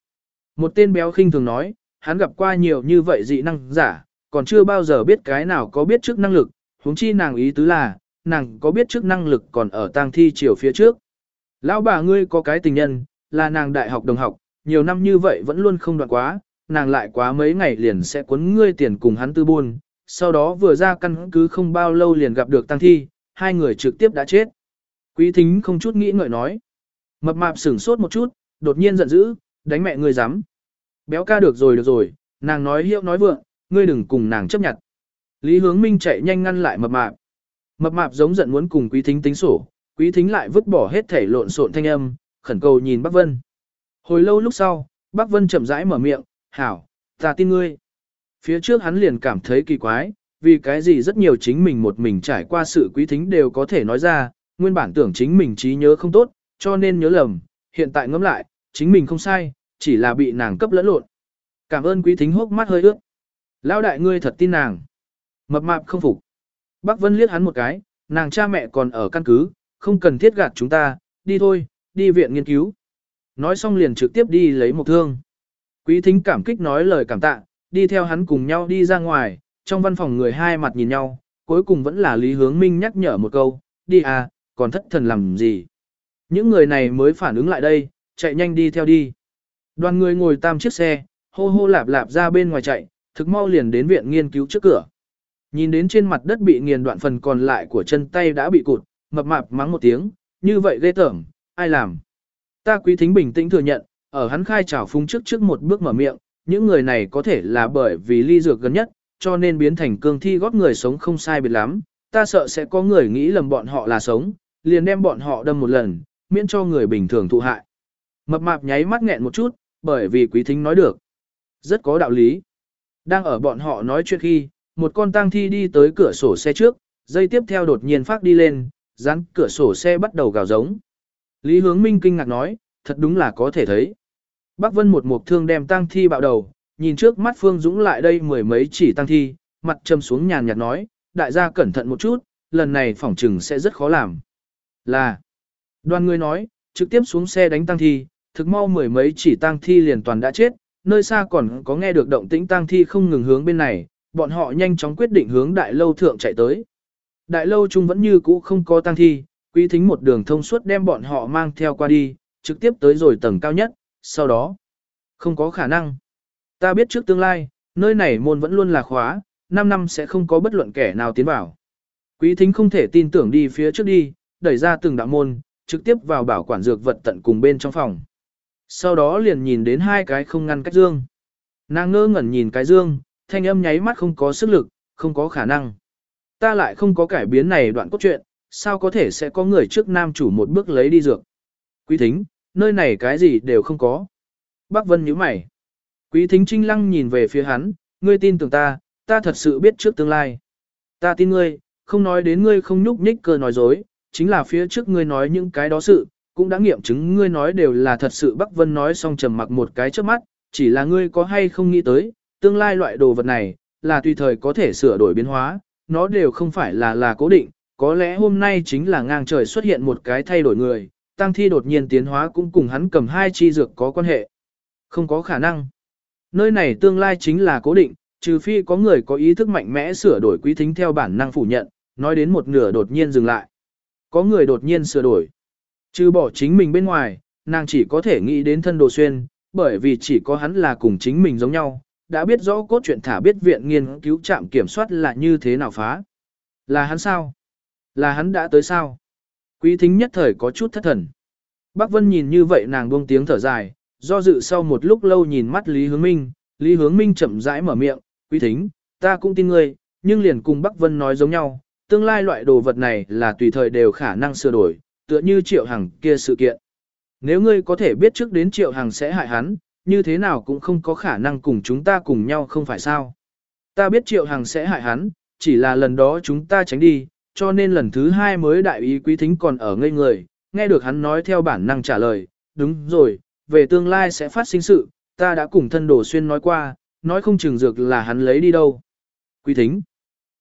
Một tên béo khinh thường nói, hắn gặp qua nhiều như vậy dị năng giả, còn chưa bao giờ biết cái nào có biết trước năng lực, huống chi nàng ý tứ là, nàng có biết trước năng lực còn ở tang thi chiều phía trước. Lão bà ngươi có cái tình nhân, là nàng đại học đồng học, nhiều năm như vậy vẫn luôn không đoạn quá, nàng lại quá mấy ngày liền sẽ cuốn ngươi tiền cùng hắn tư buôn, sau đó vừa ra căn cứ không bao lâu liền gặp được tăng thi, hai người trực tiếp đã chết. Quý thính không chút nghĩ ngợi nói. Mập mạp sửng sốt một chút, đột nhiên giận dữ, đánh mẹ ngươi dám. Béo ca được rồi được rồi, nàng nói hiệu nói vượng, ngươi đừng cùng nàng chấp nhận. Lý hướng minh chạy nhanh ngăn lại mập mạp. Mập mạp giống giận muốn cùng quý thính tính sổ, quý thính lại vứt bỏ hết thể lộn xộn thanh âm, khẩn cầu nhìn Bắc Vân. Hồi lâu lúc sau, Bắc Vân chậm rãi mở miệng, hảo, ta tin ngươi. Phía trước hắn liền cảm thấy kỳ quái, vì cái gì rất nhiều chính mình một mình trải qua sự quý thính đều có thể nói ra, nguyên bản tưởng chính mình trí nhớ không tốt, cho nên nhớ lầm, hiện tại ngẫm lại, chính mình không sai, chỉ là bị nàng cấp lẫn lộn. Cảm ơn quý thính hốc mắt hơi ướt. Lão đại ngươi thật tin nàng. Mập mạp không phục. Bác Vân liếc hắn một cái, nàng cha mẹ còn ở căn cứ, không cần thiết gạt chúng ta, đi thôi, đi viện nghiên cứu. Nói xong liền trực tiếp đi lấy một thương. Quý thính cảm kích nói lời cảm tạ, đi theo hắn cùng nhau đi ra ngoài, trong văn phòng người hai mặt nhìn nhau, cuối cùng vẫn là Lý Hướng Minh nhắc nhở một câu, đi à, còn thất thần làm gì. Những người này mới phản ứng lại đây, chạy nhanh đi theo đi. Đoàn người ngồi tam chiếc xe, hô hô lạp lạp ra bên ngoài chạy, thực mau liền đến viện nghiên cứu trước cửa. Nhìn đến trên mặt đất bị nghiền đoạn phần còn lại của chân tay đã bị cụt, mập mạp mắng một tiếng, như vậy ghê tởm, ai làm. Ta quý thính bình tĩnh thừa nhận, ở hắn khai trào phung trước trước một bước mở miệng, những người này có thể là bởi vì ly dược gần nhất, cho nên biến thành cương thi góp người sống không sai biệt lắm, ta sợ sẽ có người nghĩ lầm bọn họ là sống, liền đem bọn họ đâm một lần, miễn cho người bình thường thụ hại. Mập mạp nháy mắt nghẹn một chút, bởi vì quý thính nói được. Rất có đạo lý. Đang ở bọn họ nói chuyện khi, một con tang thi đi tới cửa sổ xe trước, dây tiếp theo đột nhiên phát đi lên, dán cửa sổ xe bắt đầu gào giống. Lý Hướng Minh kinh ngạc nói, thật đúng là có thể thấy. Bác Vân một mục thương đem tang thi bạo đầu, nhìn trước mắt Phương Dũng lại đây mười mấy chỉ tang thi, mặt trầm xuống nhàn nhạt nói, đại gia cẩn thận một chút, lần này phỏng trừng sẽ rất khó làm. Là, đoàn người nói, trực tiếp xuống xe đánh tang thi, thực mau mười mấy chỉ tang thi liền toàn đã chết, nơi xa còn có nghe được động tĩnh tang thi không ngừng hướng bên này, bọn họ nhanh chóng quyết định hướng đại lâu thượng chạy tới. Đại lâu chung vẫn như cũ không có tang thi, quý thính một đường thông suốt đem bọn họ mang theo qua đi, trực tiếp tới rồi tầng cao nhất, sau đó, không có khả năng. Ta biết trước tương lai, nơi này môn vẫn luôn là khóa, 5 năm sẽ không có bất luận kẻ nào tiến vào. Quý thính không thể tin tưởng đi phía trước đi, đẩy ra từng đạo môn, trực tiếp vào bảo quản dược vật tận cùng bên trong phòng. Sau đó liền nhìn đến hai cái không ngăn cách dương. Nàng ngơ ngẩn nhìn cái dương, thanh âm nháy mắt không có sức lực, không có khả năng. Ta lại không có cải biến này đoạn cốt truyện, sao có thể sẽ có người trước nam chủ một bước lấy đi dược. Quý thính, nơi này cái gì đều không có. Bác Vân nhíu mày. Quý thính trinh lăng nhìn về phía hắn, ngươi tin tưởng ta, ta thật sự biết trước tương lai. Ta tin ngươi, không nói đến ngươi không nhúc nhích cơ nói dối, chính là phía trước ngươi nói những cái đó sự, cũng đã nghiệm chứng ngươi nói đều là thật sự Bắc Vân nói xong trầm mặc một cái trước mắt, chỉ là ngươi có hay không nghĩ tới, tương lai loại đồ vật này, là tùy thời có thể sửa đổi biến hóa, nó đều không phải là là cố định, có lẽ hôm nay chính là ngang trời xuất hiện một cái thay đổi người, tăng thi đột nhiên tiến hóa cũng cùng hắn cầm hai chi dược có quan hệ. Không có khả năng. Nơi này tương lai chính là cố định, trừ phi có người có ý thức mạnh mẽ sửa đổi quý thính theo bản năng phủ nhận, nói đến một nửa đột nhiên dừng lại. Có người đột nhiên sửa đổi. Trừ bỏ chính mình bên ngoài, nàng chỉ có thể nghĩ đến thân đồ xuyên, bởi vì chỉ có hắn là cùng chính mình giống nhau, đã biết rõ cốt truyện thả biết viện nghiên cứu trạm kiểm soát là như thế nào phá. Là hắn sao? Là hắn đã tới sao? Quý thính nhất thời có chút thất thần. Bác Vân nhìn như vậy nàng buông tiếng thở dài, do dự sau một lúc lâu nhìn mắt Lý Hướng Minh, Lý Hướng Minh chậm rãi mở miệng, quý thính, ta cũng tin ngươi, nhưng liền cùng Bắc Vân nói giống nhau, tương lai loại đồ vật này là tùy thời đều khả năng sửa đổi, tựa như triệu hằng kia sự kiện. Nếu ngươi có thể biết trước đến triệu hằng sẽ hại hắn, như thế nào cũng không có khả năng cùng chúng ta cùng nhau không phải sao. Ta biết triệu hằng sẽ hại hắn, chỉ là lần đó chúng ta tránh đi, cho nên lần thứ hai mới đại ý quý thính còn ở ngây người, nghe được hắn nói theo bản năng trả lời, đúng rồi, về tương lai sẽ phát sinh sự, ta đã cùng thân đồ xuyên nói qua, nói không chừng dược là hắn lấy đi đâu. Quý thính,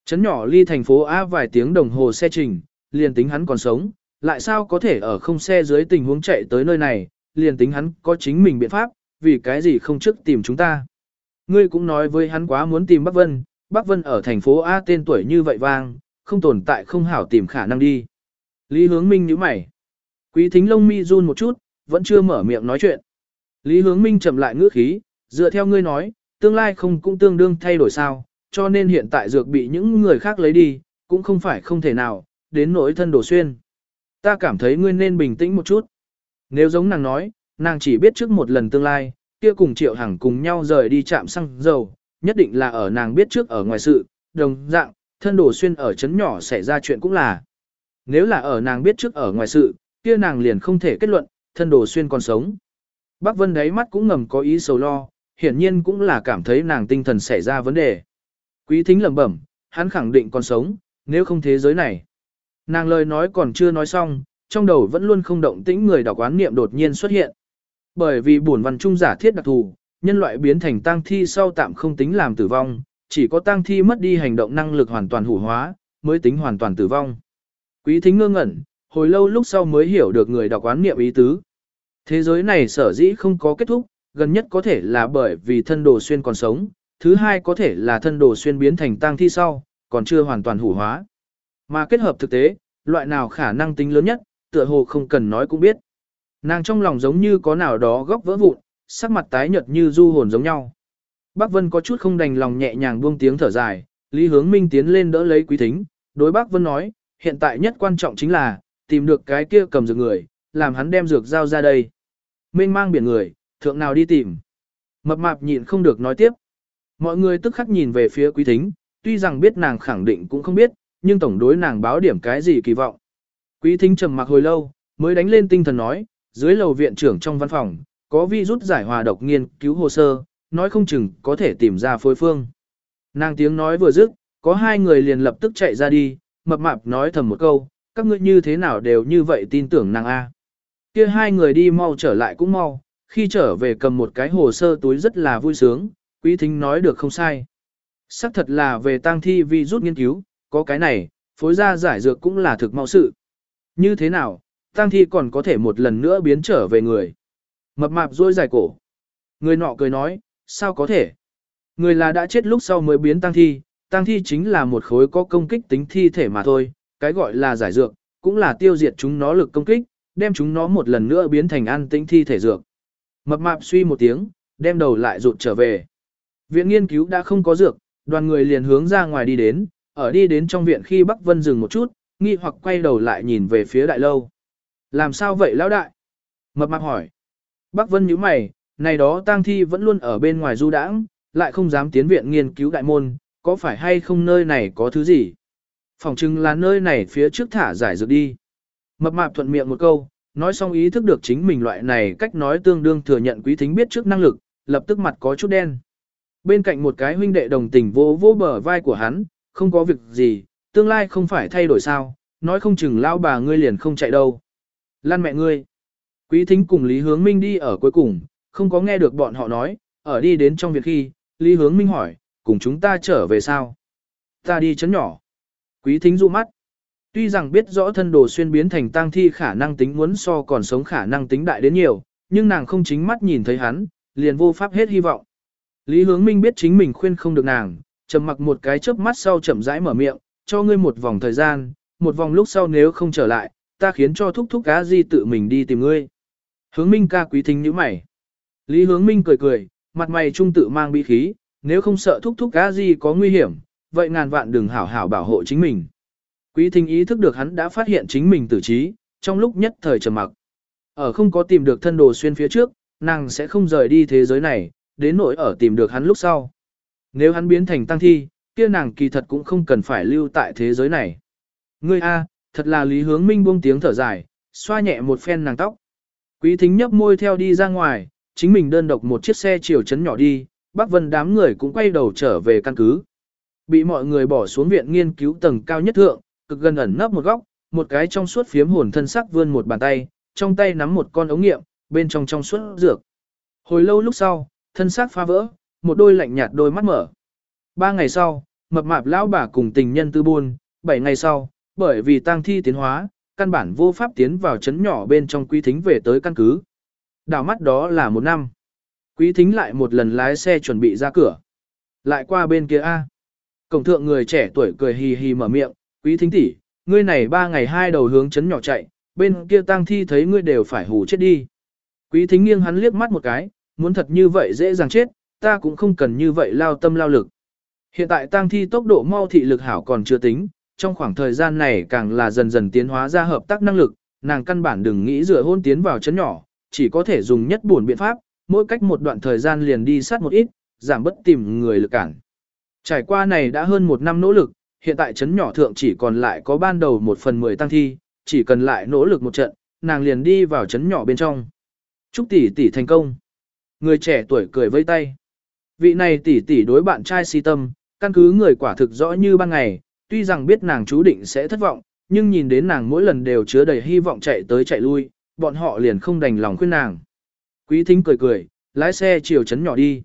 chấn nhỏ ly thành phố A vài tiếng đồng hồ xe trình, liền tính hắn còn sống, lại sao có thể ở không xe dưới tình huống chạy tới nơi này, liền tính hắn có chính mình biện pháp, vì cái gì không trước tìm chúng ta. Ngươi cũng nói với hắn quá muốn tìm Bắc Vân, Bắc Vân ở thành phố A tên tuổi như vậy vang, không tồn tại không hảo tìm khả năng đi. Lý hướng minh nhíu mày. Quý thính lông mi run một chút, vẫn chưa mở miệng nói chuyện. Lý hướng minh chậm lại ngữ khí, dựa theo ngươi nói, tương lai không cũng tương đương thay đổi sao, cho nên hiện tại dược bị những người khác lấy đi, cũng không phải không thể nào, đến nỗi thân đổ xuyên. Ta cảm thấy ngươi nên bình tĩnh một chút. Nếu giống nàng nói, nàng chỉ biết trước một lần tương lai, kia cùng triệu hằng cùng nhau rời đi chạm xăng dầu, nhất định là ở nàng biết trước ở ngoài sự, đồng dạng, thân đổ xuyên ở chấn nhỏ xảy ra chuyện cũng là. Nếu là ở nàng biết trước ở ngoài sự, kia nàng liền không thể kết luận, thân đồ xuyên còn sống. Bác Vân đáy mắt cũng ngầm có ý sầu lo, hiển nhiên cũng là cảm thấy nàng tinh thần xảy ra vấn đề. Quý thính lẩm bẩm, hắn khẳng định còn sống, nếu không thế giới này. Nàng lời nói còn chưa nói xong, trong đầu vẫn luôn không động tĩnh người đọc quán niệm đột nhiên xuất hiện. Bởi vì buồn văn trung giả thiết đặc thù, nhân loại biến thành tang thi sau tạm không tính làm tử vong, chỉ có tang thi mất đi hành động năng lực hoàn toàn hủ hóa, mới tính hoàn toàn tử vong. Quý thính ngơ ngẩn, hồi lâu lúc sau mới hiểu được người đọc quán niệm ý tứ. Thế giới này sở dĩ không có kết thúc, gần nhất có thể là bởi vì thân đồ xuyên còn sống, thứ hai có thể là thân đồ xuyên biến thành tang thi sau, còn chưa hoàn toàn hủ hóa. Mà kết hợp thực tế, loại nào khả năng tính lớn nhất, tựa hồ không cần nói cũng biết. Nàng trong lòng giống như có nào đó góc vỡ vụn, sắc mặt tái nhợt như du hồn giống nhau. Bác Vân có chút không đành lòng nhẹ nhàng buông tiếng thở dài, Lý Hướng Minh tiến lên đỡ lấy Quý Thính, đối bác Vân nói, hiện tại nhất quan trọng chính là, tìm được cái kia cầm dược người, làm hắn đem dược giao ra đây. Mênh mang biển người, thượng nào đi tìm. Mập mạp nhịn không được nói tiếp. Mọi người tức khắc nhìn về phía Quý Thính, tuy rằng biết nàng khẳng định cũng không biết, nhưng tổng đối nàng báo điểm cái gì kỳ vọng. Quý Thính trầm mặc hồi lâu, mới đánh lên tinh thần nói, dưới lầu viện trưởng trong văn phòng, có vi rút giải hòa độc nghiên cứu hồ sơ, nói không chừng có thể tìm ra phối phương. Nàng tiếng nói vừa dứt, có hai người liền lập tức chạy ra đi, mập mạp nói thầm một câu, các ngươi như thế nào đều như vậy tin tưởng nàng A. Kia hai người đi mau trở lại cũng mau, khi trở về cầm một cái hồ sơ túi rất là vui sướng, quý thính nói được không sai. Sắc thật là về tang thi vi rút nghiên cứu, có cái này, phối ra giải dược cũng là thực mau sự. Như thế nào, tang thi còn có thể một lần nữa biến trở về người. Mập mạp rôi dài cổ. Người nọ cười nói, sao có thể? Người là đã chết lúc sau mới biến tang thi, tang thi chính là một khối có công kích tính thi thể mà thôi, cái gọi là giải dược, cũng là tiêu diệt chúng nó lực công kích, đem chúng nó một lần nữa biến thành an tĩnh thi thể dược. Mập mạp suy một tiếng, đem đầu lại rụt trở về. Viện nghiên cứu đã không có dược, đoàn người liền hướng ra ngoài đi đến, ở đi đến trong viện khi Bắc Vân dừng một chút, nghi hoặc quay đầu lại nhìn về phía đại lâu. Làm sao vậy lão đại? Mập mạp hỏi. Bắc Vân nhíu mày, này đó tang thi vẫn luôn ở bên ngoài du đãng, lại không dám tiến viện nghiên cứu đại môn, có phải hay không nơi này có thứ gì? Phòng chừng là nơi này phía trước thả giải dược đi. Mập mạp thuận miệng một câu, nói xong ý thức được chính mình loại này cách nói tương đương thừa nhận quý thính biết trước năng lực, lập tức mặt có chút đen. Bên cạnh một cái huynh đệ đồng tình vô vô bờ vai của hắn, không có việc gì, tương lai không phải thay đổi sao, nói không chừng lao bà ngươi liền không chạy đâu. Lan mẹ ngươi. Quý thính cùng Lý Hướng Minh đi ở cuối cùng, không có nghe được bọn họ nói, ở đi đến trong việc khi, Lý Hướng Minh hỏi, cùng chúng ta trở về sao? Ta đi chấn nhỏ. Quý thính dụ mắt. Tuy rằng biết rõ thân đồ xuyên biến thành tang thi khả năng tính muốn so còn sống khả năng tính đại đến nhiều, nhưng nàng không chính mắt nhìn thấy hắn, liền vô pháp hết hy vọng. Lý Hướng Minh biết chính mình khuyên không được nàng, trầm mặc một cái chớp mắt sau chậm rãi mở miệng, cho ngươi một vòng thời gian, một vòng lúc sau nếu không trở lại, ta khiến cho thúc thúc cá di tự mình đi tìm ngươi. Hướng Minh ca quý thính như mày. Lý Hướng Minh cười cười, mặt mày trung tự mang bí khí, nếu không sợ thúc thúc cá di có nguy hiểm, vậy ngàn vạn đừng hảo hảo bảo hộ chính mình. Quý thính ý thức được hắn đã phát hiện chính mình tử trí, trong lúc nhất thời trầm mặc. Ở không có tìm được thân đồ xuyên phía trước, nàng sẽ không rời đi thế giới này, đến nỗi ở tìm được hắn lúc sau. Nếu hắn biến thành tăng thi, kia nàng kỳ thật cũng không cần phải lưu tại thế giới này. Ngươi A, thật là lý hướng minh buông tiếng thở dài, xoa nhẹ một phen nàng tóc. Quý thính nhấp môi theo đi ra ngoài, chính mình đơn độc một chiếc xe chiều chấn nhỏ đi, Bắc Vân đám người cũng quay đầu trở về căn cứ. Bị mọi người bỏ xuống viện nghiên cứu tầng cao nhất thượng, cực gần ẩn nấp một góc, một cái trong suốt phiếm hồn thân sắc vươn một bàn tay, trong tay nắm một con ống nghiệm, bên trong trong suốt dược. Hồi lâu lúc sau, thân xác phá vỡ, một đôi lạnh nhạt đôi mắt mở. Ba ngày sau, mập mạp lão bà cùng tình nhân tư buôn, bảy ngày sau, bởi vì tang thi tiến hóa, căn bản vô pháp tiến vào chấn nhỏ bên trong quý thính về tới căn cứ. Đảo mắt đó là một năm. Quý thính lại một lần lái xe chuẩn bị ra cửa. Lại qua bên kia A. Cổng thượng người trẻ tuổi cười hì hì mở miệng, quý thính tỷ, ngươi này ba ngày hai đầu hướng chấn nhỏ chạy, bên kia tang thi thấy ngươi đều phải hù chết đi. Quý thính nghiêng hắn liếc mắt một cái, muốn thật như vậy dễ dàng chết, ta cũng không cần như vậy lao tâm lao lực. Hiện tại tang thi tốc độ mau thị lực hảo còn chưa tính, trong khoảng thời gian này càng là dần dần tiến hóa ra hợp tác năng lực, nàng căn bản đừng nghĩ rửa hôn tiến vào chấn nhỏ, chỉ có thể dùng nhất buồn biện pháp, mỗi cách một đoạn thời gian liền đi sát một ít, giảm bất tìm người lực cản. Trải qua này đã hơn một năm nỗ lực, hiện tại chấn nhỏ thượng chỉ còn lại có ban đầu một phần mười tăng thi, chỉ cần lại nỗ lực một trận, nàng liền đi vào chấn nhỏ bên trong. Chúc tỷ tỷ thành công. Người trẻ tuổi cười vây tay. Vị này tỷ tỷ đối bạn trai si tâm, căn cứ người quả thực rõ như ban ngày, tuy rằng biết nàng chú định sẽ thất vọng, nhưng nhìn đến nàng mỗi lần đều chứa đầy hy vọng chạy tới chạy lui, bọn họ liền không đành lòng khuyên nàng. Quý thính cười cười, lái xe chiều chấn nhỏ đi.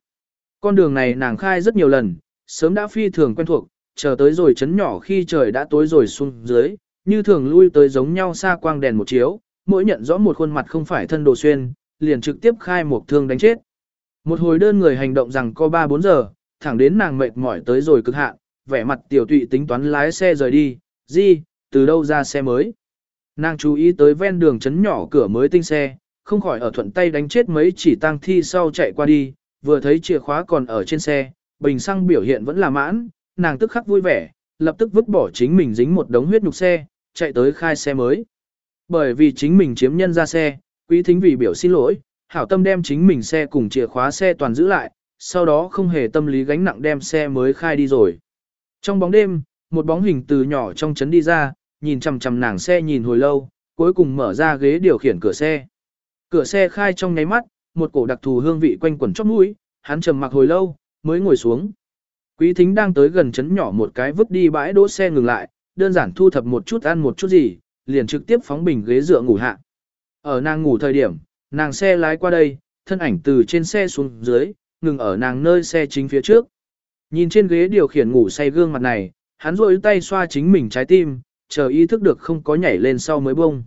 Con đường này nàng khai rất nhiều lần, sớm đã phi thường quen thuộc, chờ tới rồi chấn nhỏ khi trời đã tối rồi xuống dưới, như thường lui tới giống nhau xa quang đèn một chiếu, mỗi nhận rõ một khuôn mặt không phải thân đồ xuyên, liền trực tiếp khai một thương đánh chết. Một hồi đơn người hành động rằng có 3-4 giờ, thẳng đến nàng mệt mỏi tới rồi cực hạn, vẻ mặt tiểu tụy tính toán lái xe rời đi, gì, từ đâu ra xe mới. Nàng chú ý tới ven đường chấn nhỏ cửa mới tinh xe, không khỏi ở thuận tay đánh chết mấy chỉ tang thi sau chạy qua đi, vừa thấy chìa khóa còn ở trên xe, bình xăng biểu hiện vẫn là mãn, nàng tức khắc vui vẻ, lập tức vứt bỏ chính mình dính một đống huyết nhục xe, chạy tới khai xe mới. Bởi vì chính mình chiếm nhân ra xe, quý thính vì biểu xin lỗi, hảo tâm đem chính mình xe cùng chìa khóa xe toàn giữ lại, sau đó không hề tâm lý gánh nặng đem xe mới khai đi rồi. Trong bóng đêm, một bóng hình từ nhỏ trong trấn đi ra, nhìn chằm chằm nàng xe nhìn hồi lâu, cuối cùng mở ra ghế điều khiển cửa xe. Cửa xe khai trong nháy mắt, một cổ đặc thù hương vị quanh quẩn chóp mũi, hắn trầm mặc hồi lâu, mới ngồi xuống. Quý thính đang tới gần chấn nhỏ một cái vứt đi bãi đỗ xe ngừng lại, đơn giản thu thập một chút ăn một chút gì, liền trực tiếp phóng bình ghế dựa ngủ hạ. Ở nàng ngủ thời điểm, nàng xe lái qua đây, thân ảnh từ trên xe xuống dưới, ngừng ở nàng nơi xe chính phía trước. Nhìn trên ghế điều khiển ngủ say gương mặt này, hắn rôi tay xoa chính mình trái tim, chờ ý thức được không có nhảy lên sau mới bông.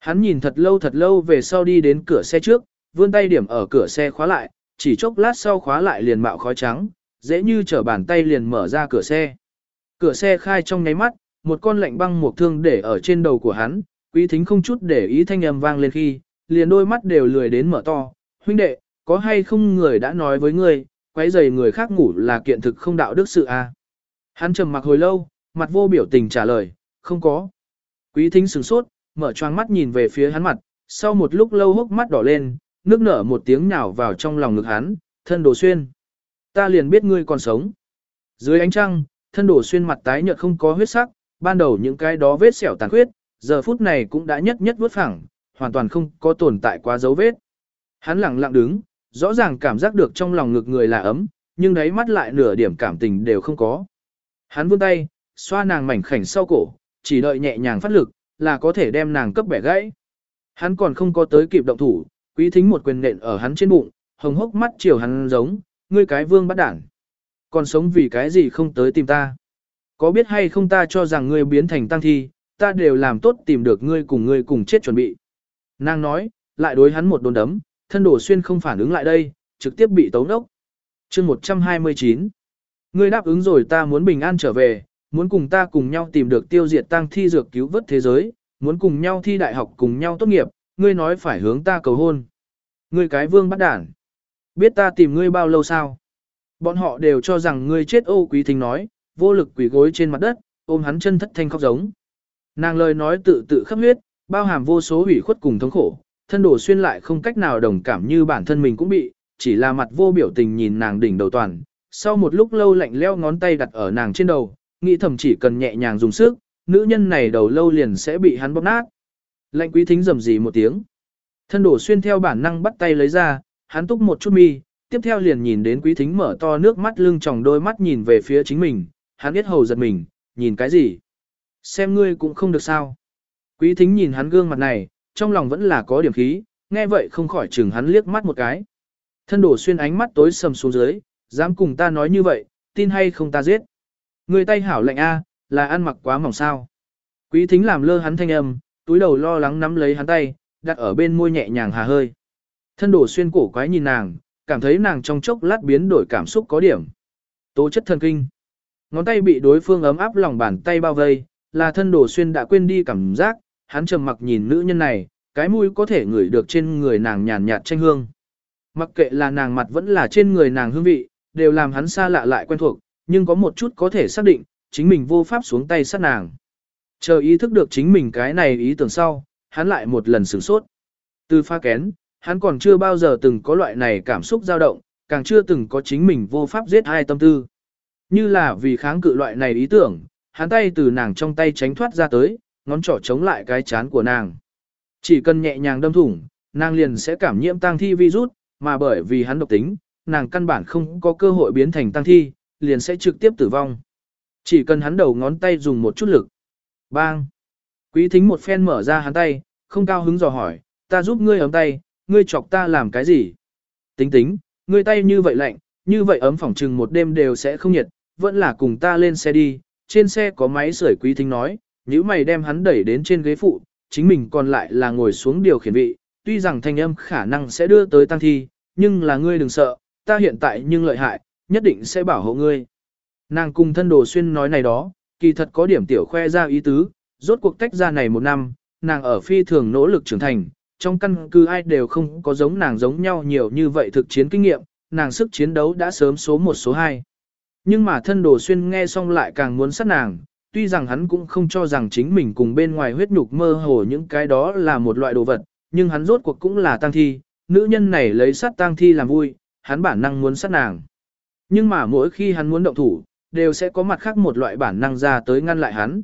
Hắn nhìn thật lâu thật lâu về sau đi đến cửa xe trước, vươn tay điểm ở cửa xe khóa lại, chỉ chốc lát sau khóa lại liền mạo khói trắng, dễ như trở bàn tay liền mở ra cửa xe. Cửa xe khai trong nháy mắt, một con lạnh băng một thương để ở trên đầu của hắn, quý thính không chút để ý thanh âm vang lên khi, liền đôi mắt đều lười đến mở to, huynh đệ, có hay không người đã nói với ngươi, quấy giày người khác ngủ là kiện thực không đạo đức sự à. Hắn trầm mặc hồi lâu, mặt vô biểu tình trả lời, không có. Quý thính sửng sốt, mở choáng mắt nhìn về phía hắn mặt, sau một lúc lâu hốc mắt đỏ lên, nước nở một tiếng nhào vào trong lòng ngực hắn, thân đồ xuyên. Ta liền biết ngươi còn sống. Dưới ánh trăng, thân đồ xuyên mặt tái nhợt không có huyết sắc, ban đầu những cái đó vết sẹo tàn khuyết, giờ phút này cũng đã nhất nhất vứt phẳng, hoàn toàn không có tồn tại quá dấu vết. Hắn lặng lặng đứng, rõ ràng cảm giác được trong lòng ngực người là ấm, nhưng đáy mắt lại nửa điểm cảm tình đều không có. Hắn vươn tay, xoa nàng mảnh khảnh sau cổ, chỉ đợi nhẹ nhàng phát lực, là có thể đem nàng cấp bẻ gãy. Hắn còn không có tới kịp động thủ, quý thính một quyền nện ở hắn trên bụng, hồng hốc mắt chiều hắn giống, ngươi cái vương bắt đảng. Còn sống vì cái gì không tới tìm ta? Có biết hay không ta cho rằng ngươi biến thành tăng thi, ta đều làm tốt tìm được ngươi cùng ngươi cùng chết chuẩn bị. Nàng nói, lại đối hắn một đồn đấm, thân đổ xuyên không phản ứng lại đây, trực tiếp bị tấu đốc. chương 129. Ngươi đáp ứng rồi ta muốn bình an trở về, muốn cùng ta cùng nhau tìm được tiêu diệt tăng thi dược cứu vớt thế giới, muốn cùng nhau thi đại học cùng nhau tốt nghiệp, ngươi nói phải hướng ta cầu hôn. Ngươi cái vương bắt đản. Biết ta tìm ngươi bao lâu sao? Bọn họ đều cho rằng ngươi chết ô quý thính nói, vô lực quỳ gối trên mặt đất, ôm hắn chân thất thanh khóc giống. Nàng lời nói tự tự khắp huyết, bao hàm vô số hủy khuất cùng thống khổ, thân đổ xuyên lại không cách nào đồng cảm như bản thân mình cũng bị, chỉ là mặt vô biểu tình nhìn nàng đỉnh đầu toàn. Sau một lúc lâu lạnh leo ngón tay đặt ở nàng trên đầu, nghĩ thầm chỉ cần nhẹ nhàng dùng sức, nữ nhân này đầu lâu liền sẽ bị hắn bóp nát. Lạnh quý thính rầm rì một tiếng. Thân đổ xuyên theo bản năng bắt tay lấy ra, hắn túc một chút mi, tiếp theo liền nhìn đến quý thính mở to nước mắt lưng tròng đôi mắt nhìn về phía chính mình, hắn biết hầu giật mình, nhìn cái gì? Xem ngươi cũng không được sao. Quý thính nhìn hắn gương mặt này, trong lòng vẫn là có điểm khí, nghe vậy không khỏi chừng hắn liếc mắt một cái. Thân đổ xuyên ánh mắt tối sầm xuống dưới, dám cùng ta nói như vậy, tin hay không ta giết. Người tay hảo lạnh A, là ăn mặc quá mỏng sao. Quý thính làm lơ hắn thanh âm, túi đầu lo lắng nắm lấy hắn tay, đặt ở bên môi nhẹ nhàng hà hơi. Thân đổ xuyên cổ quái nhìn nàng, cảm thấy nàng trong chốc lát biến đổi cảm xúc có điểm. Tố chất thần kinh. Ngón tay bị đối phương ấm áp lòng bàn tay bao vây, là thân đổ xuyên đã quên đi cảm giác, hắn trầm mặc nhìn nữ nhân này, cái mũi có thể ngửi được trên người nàng nhàn nhạt tranh hương. Mặc kệ là nàng mặt vẫn là trên người nàng hương vị, đều làm hắn xa lạ lại quen thuộc, nhưng có một chút có thể xác định, chính mình vô pháp xuống tay sát nàng. Chờ ý thức được chính mình cái này ý tưởng sau, hắn lại một lần sửng sốt. Từ pha kén, hắn còn chưa bao giờ từng có loại này cảm xúc dao động, càng chưa từng có chính mình vô pháp giết hai tâm tư. Như là vì kháng cự loại này ý tưởng, hắn tay từ nàng trong tay tránh thoát ra tới, ngón trỏ chống lại cái chán của nàng. Chỉ cần nhẹ nhàng đâm thủng, nàng liền sẽ cảm nhiễm tăng thi virus, mà bởi vì hắn độc tính, nàng căn bản không có cơ hội biến thành tăng thi, liền sẽ trực tiếp tử vong. Chỉ cần hắn đầu ngón tay dùng một chút lực. Bang! Quý thính một phen mở ra hắn tay, không cao hứng dò hỏi, ta giúp ngươi ấm tay, ngươi chọc ta làm cái gì? Tính tính, ngươi tay như vậy lạnh, như vậy ấm phỏng trừng một đêm đều sẽ không nhiệt, vẫn là cùng ta lên xe đi, trên xe có máy sưởi quý thính nói, nếu mày đem hắn đẩy đến trên ghế phụ, chính mình còn lại là ngồi xuống điều khiển vị, tuy rằng thanh âm khả năng sẽ đưa tới tăng thi, nhưng là ngươi đừng sợ, ta hiện tại nhưng lợi hại, nhất định sẽ bảo hộ ngươi. Nàng cùng thân đồ xuyên nói này đó, kỳ thật có điểm tiểu khoe ra ý tứ, rốt cuộc tách ra này một năm, nàng ở phi thường nỗ lực trưởng thành, trong căn cứ ai đều không có giống nàng giống nhau nhiều như vậy thực chiến kinh nghiệm, nàng sức chiến đấu đã sớm số 1 số 2. Nhưng mà thân đồ xuyên nghe xong lại càng muốn sát nàng, tuy rằng hắn cũng không cho rằng chính mình cùng bên ngoài huyết nhục mơ hồ những cái đó là một loại đồ vật, nhưng hắn rốt cuộc cũng là tang thi, nữ nhân này lấy sát tang thi làm vui, hắn bản năng muốn sát nàng. Nhưng mà mỗi khi hắn muốn động thủ, đều sẽ có mặt khác một loại bản năng ra tới ngăn lại hắn.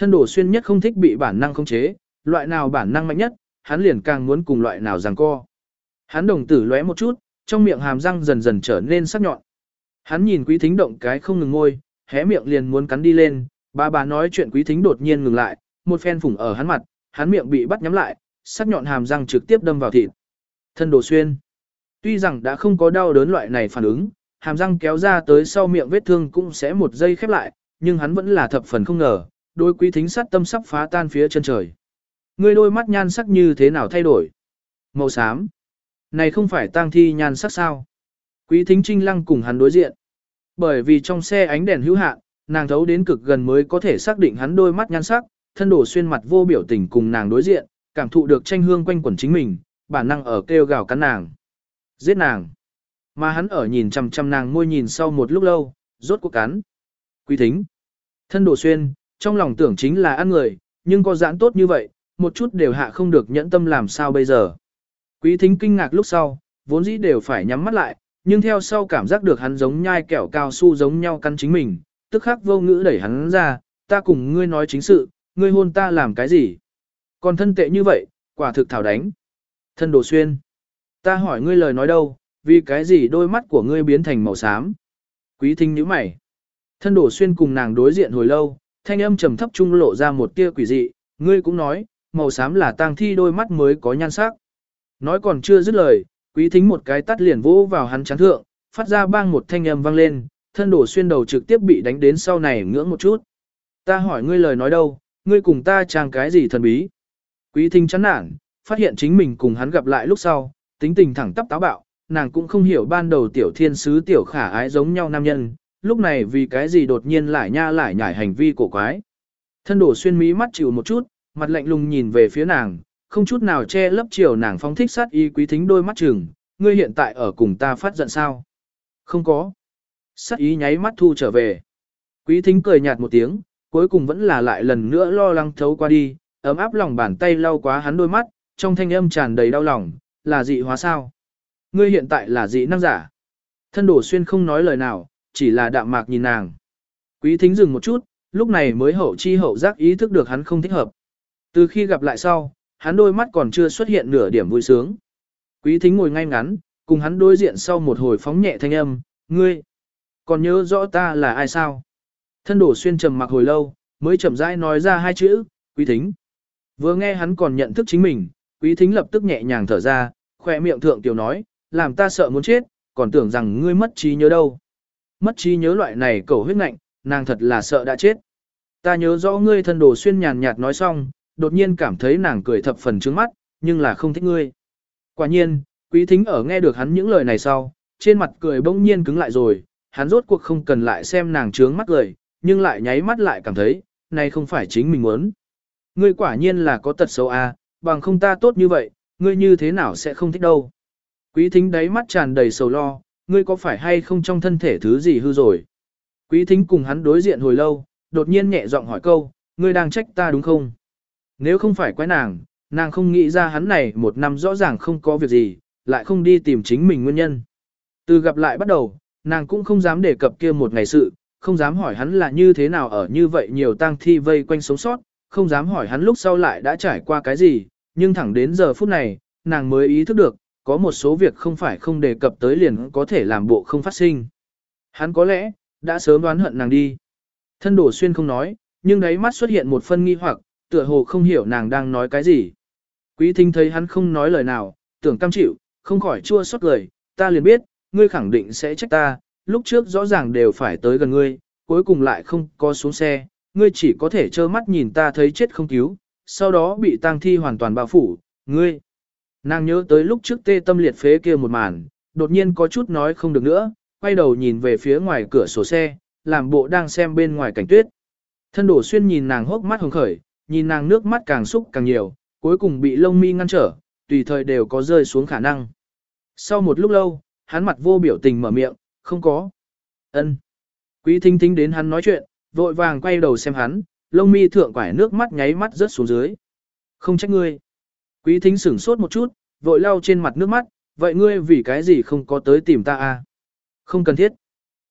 Thân đổ xuyên nhất không thích bị bản năng khống chế, loại nào bản năng mạnh nhất, hắn liền càng muốn cùng loại nào giằng co. Hắn đồng tử lóe một chút, trong miệng hàm răng dần dần trở nên sắc nhọn. Hắn nhìn quý thính động cái không ngừng ngôi, hé miệng liền muốn cắn đi lên, bà bà nói chuyện quý thính đột nhiên ngừng lại, một phen phủng ở hắn mặt, hắn miệng bị bắt nhắm lại, sắc nhọn hàm răng trực tiếp đâm vào thịt. Thân đồ xuyên. Tuy rằng đã không có đau đớn loại này phản ứng, hàm răng kéo ra tới sau miệng vết thương cũng sẽ một giây khép lại, nhưng hắn vẫn là thập phần không ngờ, đôi quý thính sát tâm sắp phá tan phía chân trời. Ngươi đôi mắt nhan sắc như thế nào thay đổi? Màu xám. Này không phải tang thi nhan sắc sao? Quý thính trinh lăng cùng hắn đối diện. Bởi vì trong xe ánh đèn hữu hạn, nàng thấu đến cực gần mới có thể xác định hắn đôi mắt nhan sắc, thân đổ xuyên mặt vô biểu tình cùng nàng đối diện, cảm thụ được tranh hương quanh quẩn chính mình, bản năng ở kêu gào cắn nàng. Giết nàng. Mà hắn ở nhìn chằm chằm nàng môi nhìn sau một lúc lâu, rốt cuộc cắn. Quý thính. Thân đổ xuyên, trong lòng tưởng chính là ăn người, nhưng có giãn tốt như vậy, một chút đều hạ không được nhẫn tâm làm sao bây giờ. Quý thính kinh ngạc lúc sau, vốn dĩ đều phải nhắm mắt lại, nhưng theo sau cảm giác được hắn giống nhai kẹo cao su giống nhau căn chính mình, tức khắc vô ngữ đẩy hắn ra, ta cùng ngươi nói chính sự, ngươi hôn ta làm cái gì? Còn thân tệ như vậy, quả thực thảo đánh. Thân đồ xuyên. Ta hỏi ngươi lời nói đâu, vì cái gì đôi mắt của ngươi biến thành màu xám? Quý thính nhíu mày. Thân đổ xuyên cùng nàng đối diện hồi lâu, thanh âm trầm thấp trung lộ ra một tia quỷ dị, ngươi cũng nói, màu xám là tang thi đôi mắt mới có nhan sắc. Nói còn chưa dứt lời, quý thính một cái tắt liền vỗ vào hắn chán thượng, phát ra bang một thanh âm vang lên, thân đổ xuyên đầu trực tiếp bị đánh đến sau này ngưỡng một chút. Ta hỏi ngươi lời nói đâu, ngươi cùng ta trang cái gì thần bí. Quý thính chán nản, phát hiện chính mình cùng hắn gặp lại lúc sau, tính tình thẳng tắp táo bạo, nàng cũng không hiểu ban đầu tiểu thiên sứ tiểu khả ái giống nhau nam nhân, lúc này vì cái gì đột nhiên lại nha lại nhảy hành vi cổ quái. Thân đổ xuyên mí mắt chịu một chút, mặt lạnh lùng nhìn về phía nàng, không chút nào che lấp chiều nàng phóng thích sát y quý thính đôi mắt chừng, ngươi hiện tại ở cùng ta phát giận sao? Không có. Sát ý nháy mắt thu trở về. Quý thính cười nhạt một tiếng, cuối cùng vẫn là lại lần nữa lo lắng thấu qua đi, ấm áp lòng bàn tay lau quá hắn đôi mắt, trong thanh âm tràn đầy đau lòng, là dị hóa sao? Ngươi hiện tại là dị năng giả. Thân đổ xuyên không nói lời nào, chỉ là đạm mạc nhìn nàng. Quý thính dừng một chút, lúc này mới hậu chi hậu giác ý thức được hắn không thích hợp. Từ khi gặp lại sau, hắn đôi mắt còn chưa xuất hiện nửa điểm vui sướng. Quý thính ngồi ngay ngắn, cùng hắn đối diện sau một hồi phóng nhẹ thanh âm, ngươi, còn nhớ rõ ta là ai sao? Thân đổ xuyên trầm mặc hồi lâu, mới chậm rãi nói ra hai chữ, quý thính. Vừa nghe hắn còn nhận thức chính mình, quý thính lập tức nhẹ nhàng thở ra, khỏe miệng thượng tiểu nói, làm ta sợ muốn chết, còn tưởng rằng ngươi mất trí nhớ đâu. Mất trí nhớ loại này cầu huyết ngạnh, nàng thật là sợ đã chết. Ta nhớ rõ ngươi thân đồ xuyên nhàn nhạt nói xong, đột nhiên cảm thấy nàng cười thập phần trướng mắt, nhưng là không thích ngươi. Quả nhiên, quý thính ở nghe được hắn những lời này sau, trên mặt cười bỗng nhiên cứng lại rồi, hắn rốt cuộc không cần lại xem nàng trướng mắt cười, nhưng lại nháy mắt lại cảm thấy, này không phải chính mình muốn. Ngươi quả nhiên là có tật xấu a, à, bằng không ta tốt như vậy, ngươi như thế nào sẽ không thích đâu. Quý thính đáy mắt tràn đầy sầu lo, ngươi có phải hay không trong thân thể thứ gì hư rồi. Quý thính cùng hắn đối diện hồi lâu, đột nhiên nhẹ giọng hỏi câu, ngươi đang trách ta đúng không? Nếu không phải quái nàng, nàng không nghĩ ra hắn này một năm rõ ràng không có việc gì, lại không đi tìm chính mình nguyên nhân. Từ gặp lại bắt đầu, nàng cũng không dám đề cập kia một ngày sự, không dám hỏi hắn là như thế nào ở như vậy nhiều tang thi vây quanh sống sót, không dám hỏi hắn lúc sau lại đã trải qua cái gì, nhưng thẳng đến giờ phút này, nàng mới ý thức được, có một số việc không phải không đề cập tới liền có thể làm bộ không phát sinh. Hắn có lẽ, đã sớm đoán hận nàng đi. Thân đổ xuyên không nói, nhưng đáy mắt xuất hiện một phân nghi hoặc, tựa hồ không hiểu nàng đang nói cái gì. Quý thính thấy hắn không nói lời nào, tưởng cam chịu, không khỏi chua xót lời, ta liền biết, ngươi khẳng định sẽ trách ta, lúc trước rõ ràng đều phải tới gần ngươi, cuối cùng lại không có xuống xe, ngươi chỉ có thể trơ mắt nhìn ta thấy chết không cứu, sau đó bị tang thi hoàn toàn bao phủ, ngươi. Nàng nhớ tới lúc trước tê tâm liệt phế kia một màn, đột nhiên có chút nói không được nữa, quay đầu nhìn về phía ngoài cửa sổ xe, làm bộ đang xem bên ngoài cảnh tuyết. Thân đổ xuyên nhìn nàng hốc mắt hồng khởi, nhìn nàng nước mắt càng xúc càng nhiều, cuối cùng bị lông mi ngăn trở, tùy thời đều có rơi xuống khả năng. Sau một lúc lâu, hắn mặt vô biểu tình mở miệng, không có. ân Quý thính thính đến hắn nói chuyện, vội vàng quay đầu xem hắn, lông mi thượng quải nước mắt nháy mắt rớt xuống dưới. Không trách ngươi. Quý thính sửng sốt một chút, vội lau trên mặt nước mắt, vậy ngươi vì cái gì không có tới tìm ta à? Không cần thiết.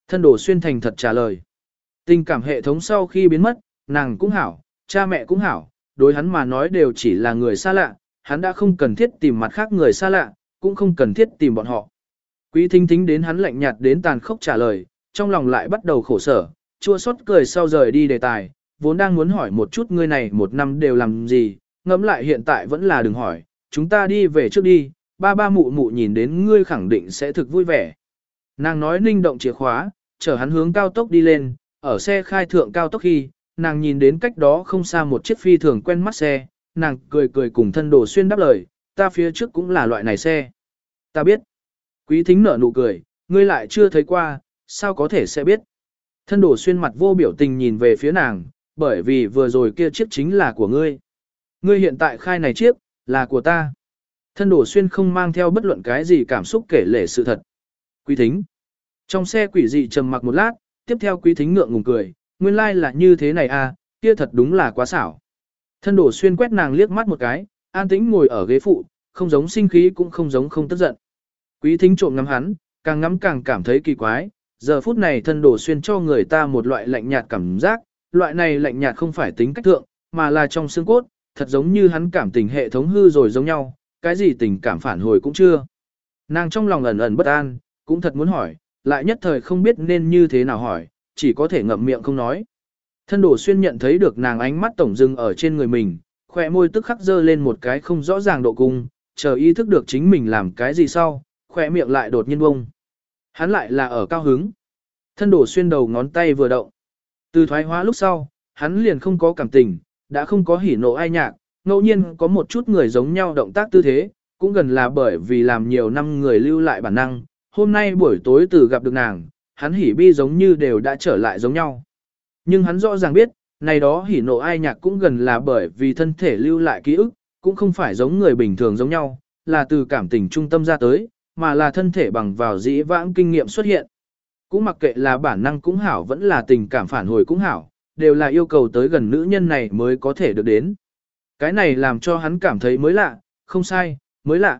Thân đổ xuyên thành thật trả lời. Tình cảm hệ thống sau khi biến mất, nàng cũng hảo, cha mẹ cũng hảo, đối hắn mà nói đều chỉ là người xa lạ, hắn đã không cần thiết tìm mặt khác người xa lạ, cũng không cần thiết tìm bọn họ. Quý thính thính đến hắn lạnh nhạt đến tàn khốc trả lời, trong lòng lại bắt đầu khổ sở, chua xót cười sau rời đi đề tài, vốn đang muốn hỏi một chút ngươi này một năm đều làm gì, ngẫm lại hiện tại vẫn là đừng hỏi, chúng ta đi về trước đi, ba ba mụ mụ nhìn đến ngươi khẳng định sẽ thực vui vẻ. Nàng nói ninh động chìa khóa, chở hắn hướng cao tốc đi lên, ở xe khai thượng cao tốc khi, nàng nhìn đến cách đó không xa một chiếc phi thường quen mắt xe, nàng cười cười cùng thân đồ xuyên đáp lời, ta phía trước cũng là loại này xe. Ta biết. Quý thính nở nụ cười, ngươi lại chưa thấy qua, sao có thể sẽ biết. Thân đồ xuyên mặt vô biểu tình nhìn về phía nàng, bởi vì vừa rồi kia chiếc chính là của ngươi. Ngươi hiện tại khai này chiếc, là của ta. Thân đổ xuyên không mang theo bất luận cái gì cảm xúc kể lể sự thật. Quý thính. Trong xe quỷ dị trầm mặc một lát, tiếp theo quý thính ngượng ngùng cười, nguyên lai like là như thế này à, kia thật đúng là quá xảo. Thân đổ xuyên quét nàng liếc mắt một cái, an tĩnh ngồi ở ghế phụ, không giống sinh khí cũng không giống không tức giận. Quý thính trộm ngắm hắn, càng ngắm càng cảm thấy kỳ quái, giờ phút này thân đổ xuyên cho người ta một loại lạnh nhạt cảm giác, loại này lạnh nhạt không phải tính cách thượng, mà là trong xương cốt, thật giống như hắn cảm tình hệ thống hư rồi giống nhau, cái gì tình cảm phản hồi cũng chưa. Nàng trong lòng ẩn ẩn bất an, cũng thật muốn hỏi, lại nhất thời không biết nên như thế nào hỏi, chỉ có thể ngậm miệng không nói. Thân đổ xuyên nhận thấy được nàng ánh mắt tổng dưng ở trên người mình, khỏe môi tức khắc dơ lên một cái không rõ ràng độ cung, chờ ý thức được chính mình làm cái gì sau, khỏe miệng lại đột nhiên bông. Hắn lại là ở cao hứng. Thân đổ xuyên đầu ngón tay vừa động. Từ thoái hóa lúc sau, hắn liền không có cảm tình, đã không có hỉ nộ ai nhạc, ngẫu nhiên có một chút người giống nhau động tác tư thế, cũng gần là bởi vì làm nhiều năm người lưu lại bản năng, hôm nay buổi tối từ gặp được nàng, hắn hỉ bi giống như đều đã trở lại giống nhau. Nhưng hắn rõ ràng biết, này đó hỉ nộ ai nhạc cũng gần là bởi vì thân thể lưu lại ký ức, cũng không phải giống người bình thường giống nhau, là từ cảm tình trung tâm ra tới, mà là thân thể bằng vào dĩ vãng kinh nghiệm xuất hiện. Cũng mặc kệ là bản năng cũng hảo vẫn là tình cảm phản hồi cũng hảo, đều là yêu cầu tới gần nữ nhân này mới có thể được đến. Cái này làm cho hắn cảm thấy mới lạ, không sai, mới lạ.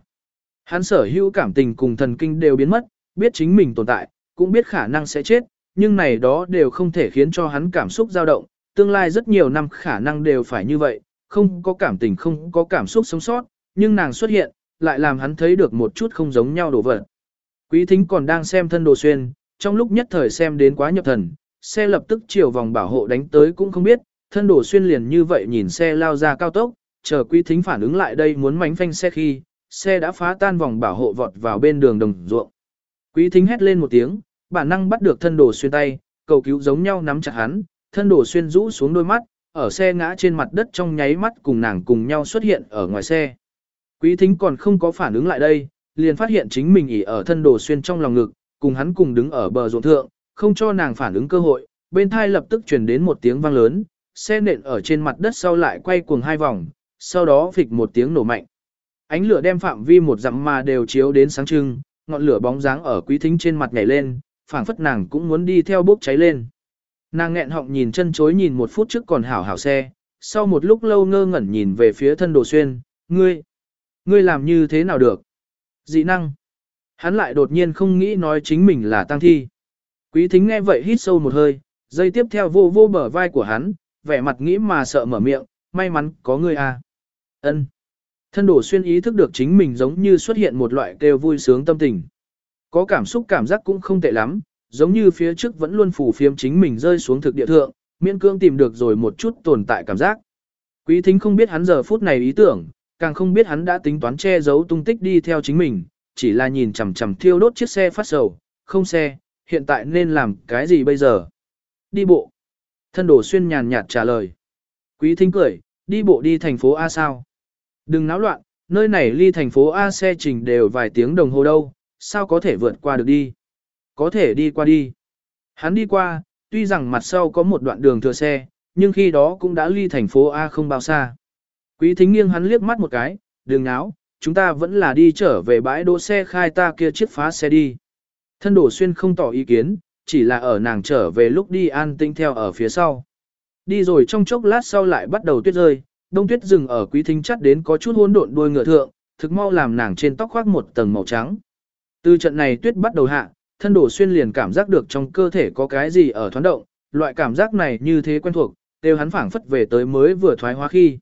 Hắn sở hữu cảm tình cùng thần kinh đều biến mất, biết chính mình tồn tại, cũng biết khả năng sẽ chết, nhưng này đó đều không thể khiến cho hắn cảm xúc dao động, tương lai rất nhiều năm khả năng đều phải như vậy, không có cảm tình không có cảm xúc sống sót, nhưng nàng xuất hiện, lại làm hắn thấy được một chút không giống nhau đồ vật. Quý thính còn đang xem thân đồ xuyên, trong lúc nhất thời xem đến quá nhập thần, xe lập tức chiều vòng bảo hộ đánh tới cũng không biết, thân đồ xuyên liền như vậy nhìn xe lao ra cao tốc, chờ quý thính phản ứng lại đây muốn mánh phanh xe khi, xe đã phá tan vòng bảo hộ vọt vào bên đường đồng ruộng. Quý thính hét lên một tiếng, bản năng bắt được thân đồ xuyên tay, cầu cứu giống nhau nắm chặt hắn, thân đồ xuyên rũ xuống đôi mắt, ở xe ngã trên mặt đất trong nháy mắt cùng nàng cùng nhau xuất hiện ở ngoài xe. Quý thính còn không có phản ứng lại đây, liền phát hiện chính mình ỉ ở thân đồ xuyên trong lòng ngực, cùng hắn cùng đứng ở bờ ruộng thượng, không cho nàng phản ứng cơ hội, bên thai lập tức truyền đến một tiếng vang lớn, xe nện ở trên mặt đất sau lại quay cuồng hai vòng, sau đó phịch một tiếng nổ mạnh. Ánh lửa đem phạm vi một dặm mà đều chiếu đến sáng trưng, ngọn lửa bóng dáng ở quý thính trên mặt nhảy lên, phảng phất nàng cũng muốn đi theo bốc cháy lên. Nàng nghẹn họng nhìn chân chối nhìn một phút trước còn hảo hảo xe, sau một lúc lâu ngơ ngẩn nhìn về phía thân đồ xuyên, ngươi, ngươi làm như thế nào được? Dị năng. Hắn lại đột nhiên không nghĩ nói chính mình là tăng thi. Quý thính nghe vậy hít sâu một hơi, dây tiếp theo vô vô bờ vai của hắn, vẻ mặt nghĩ mà sợ mở miệng, may mắn có người à. Ân. Thân đổ xuyên ý thức được chính mình giống như xuất hiện một loại kêu vui sướng tâm tình. Có cảm xúc cảm giác cũng không tệ lắm, giống như phía trước vẫn luôn phủ phiếm chính mình rơi xuống thực địa thượng, miễn cương tìm được rồi một chút tồn tại cảm giác. Quý thính không biết hắn giờ phút này ý tưởng, càng không biết hắn đã tính toán che giấu tung tích đi theo chính mình, chỉ là nhìn chằm chằm thiêu đốt chiếc xe phát sầu, không xe, hiện tại nên làm cái gì bây giờ? Đi bộ. Thân đổ xuyên nhàn nhạt trả lời. Quý thính cười, đi bộ đi thành phố A sao? Đừng náo loạn, nơi này ly thành phố A xe trình đều vài tiếng đồng hồ đâu, sao có thể vượt qua được đi? Có thể đi qua đi. Hắn đi qua, tuy rằng mặt sau có một đoạn đường thừa xe, nhưng khi đó cũng đã ly thành phố A không bao xa. Quý thính nghiêng hắn liếc mắt một cái, đường náo, chúng ta vẫn là đi trở về bãi đỗ xe khai ta kia chiếc phá xe đi. Thân đổ xuyên không tỏ ý kiến, chỉ là ở nàng trở về lúc đi an tinh theo ở phía sau. Đi rồi trong chốc lát sau lại bắt đầu tuyết rơi, đông tuyết dừng ở quý thính chắt đến có chút hỗn độn đuôi ngựa thượng, thực mau làm nàng trên tóc khoác một tầng màu trắng. Từ trận này tuyết bắt đầu hạ, thân đổ xuyên liền cảm giác được trong cơ thể có cái gì ở thoáng động, loại cảm giác này như thế quen thuộc, đều hắn phảng phất về tới mới vừa thoái hóa khi.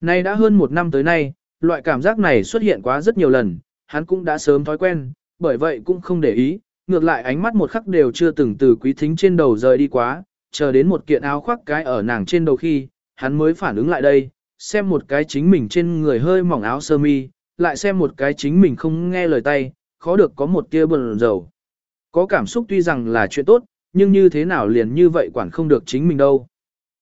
Nay đã hơn một năm tới nay, loại cảm giác này xuất hiện quá rất nhiều lần, hắn cũng đã sớm thói quen, bởi vậy cũng không để ý, ngược lại ánh mắt một khắc đều chưa từng từ quý thính trên đầu rời đi quá, chờ đến một kiện áo khoác cái ở nàng trên đầu khi, hắn mới phản ứng lại đây, xem một cái chính mình trên người hơi mỏng áo sơ mi, lại xem một cái chính mình không nghe lời tay, khó được có một tia bần dầu. Có cảm xúc tuy rằng là chuyện tốt, nhưng như thế nào liền như vậy quản không được chính mình đâu.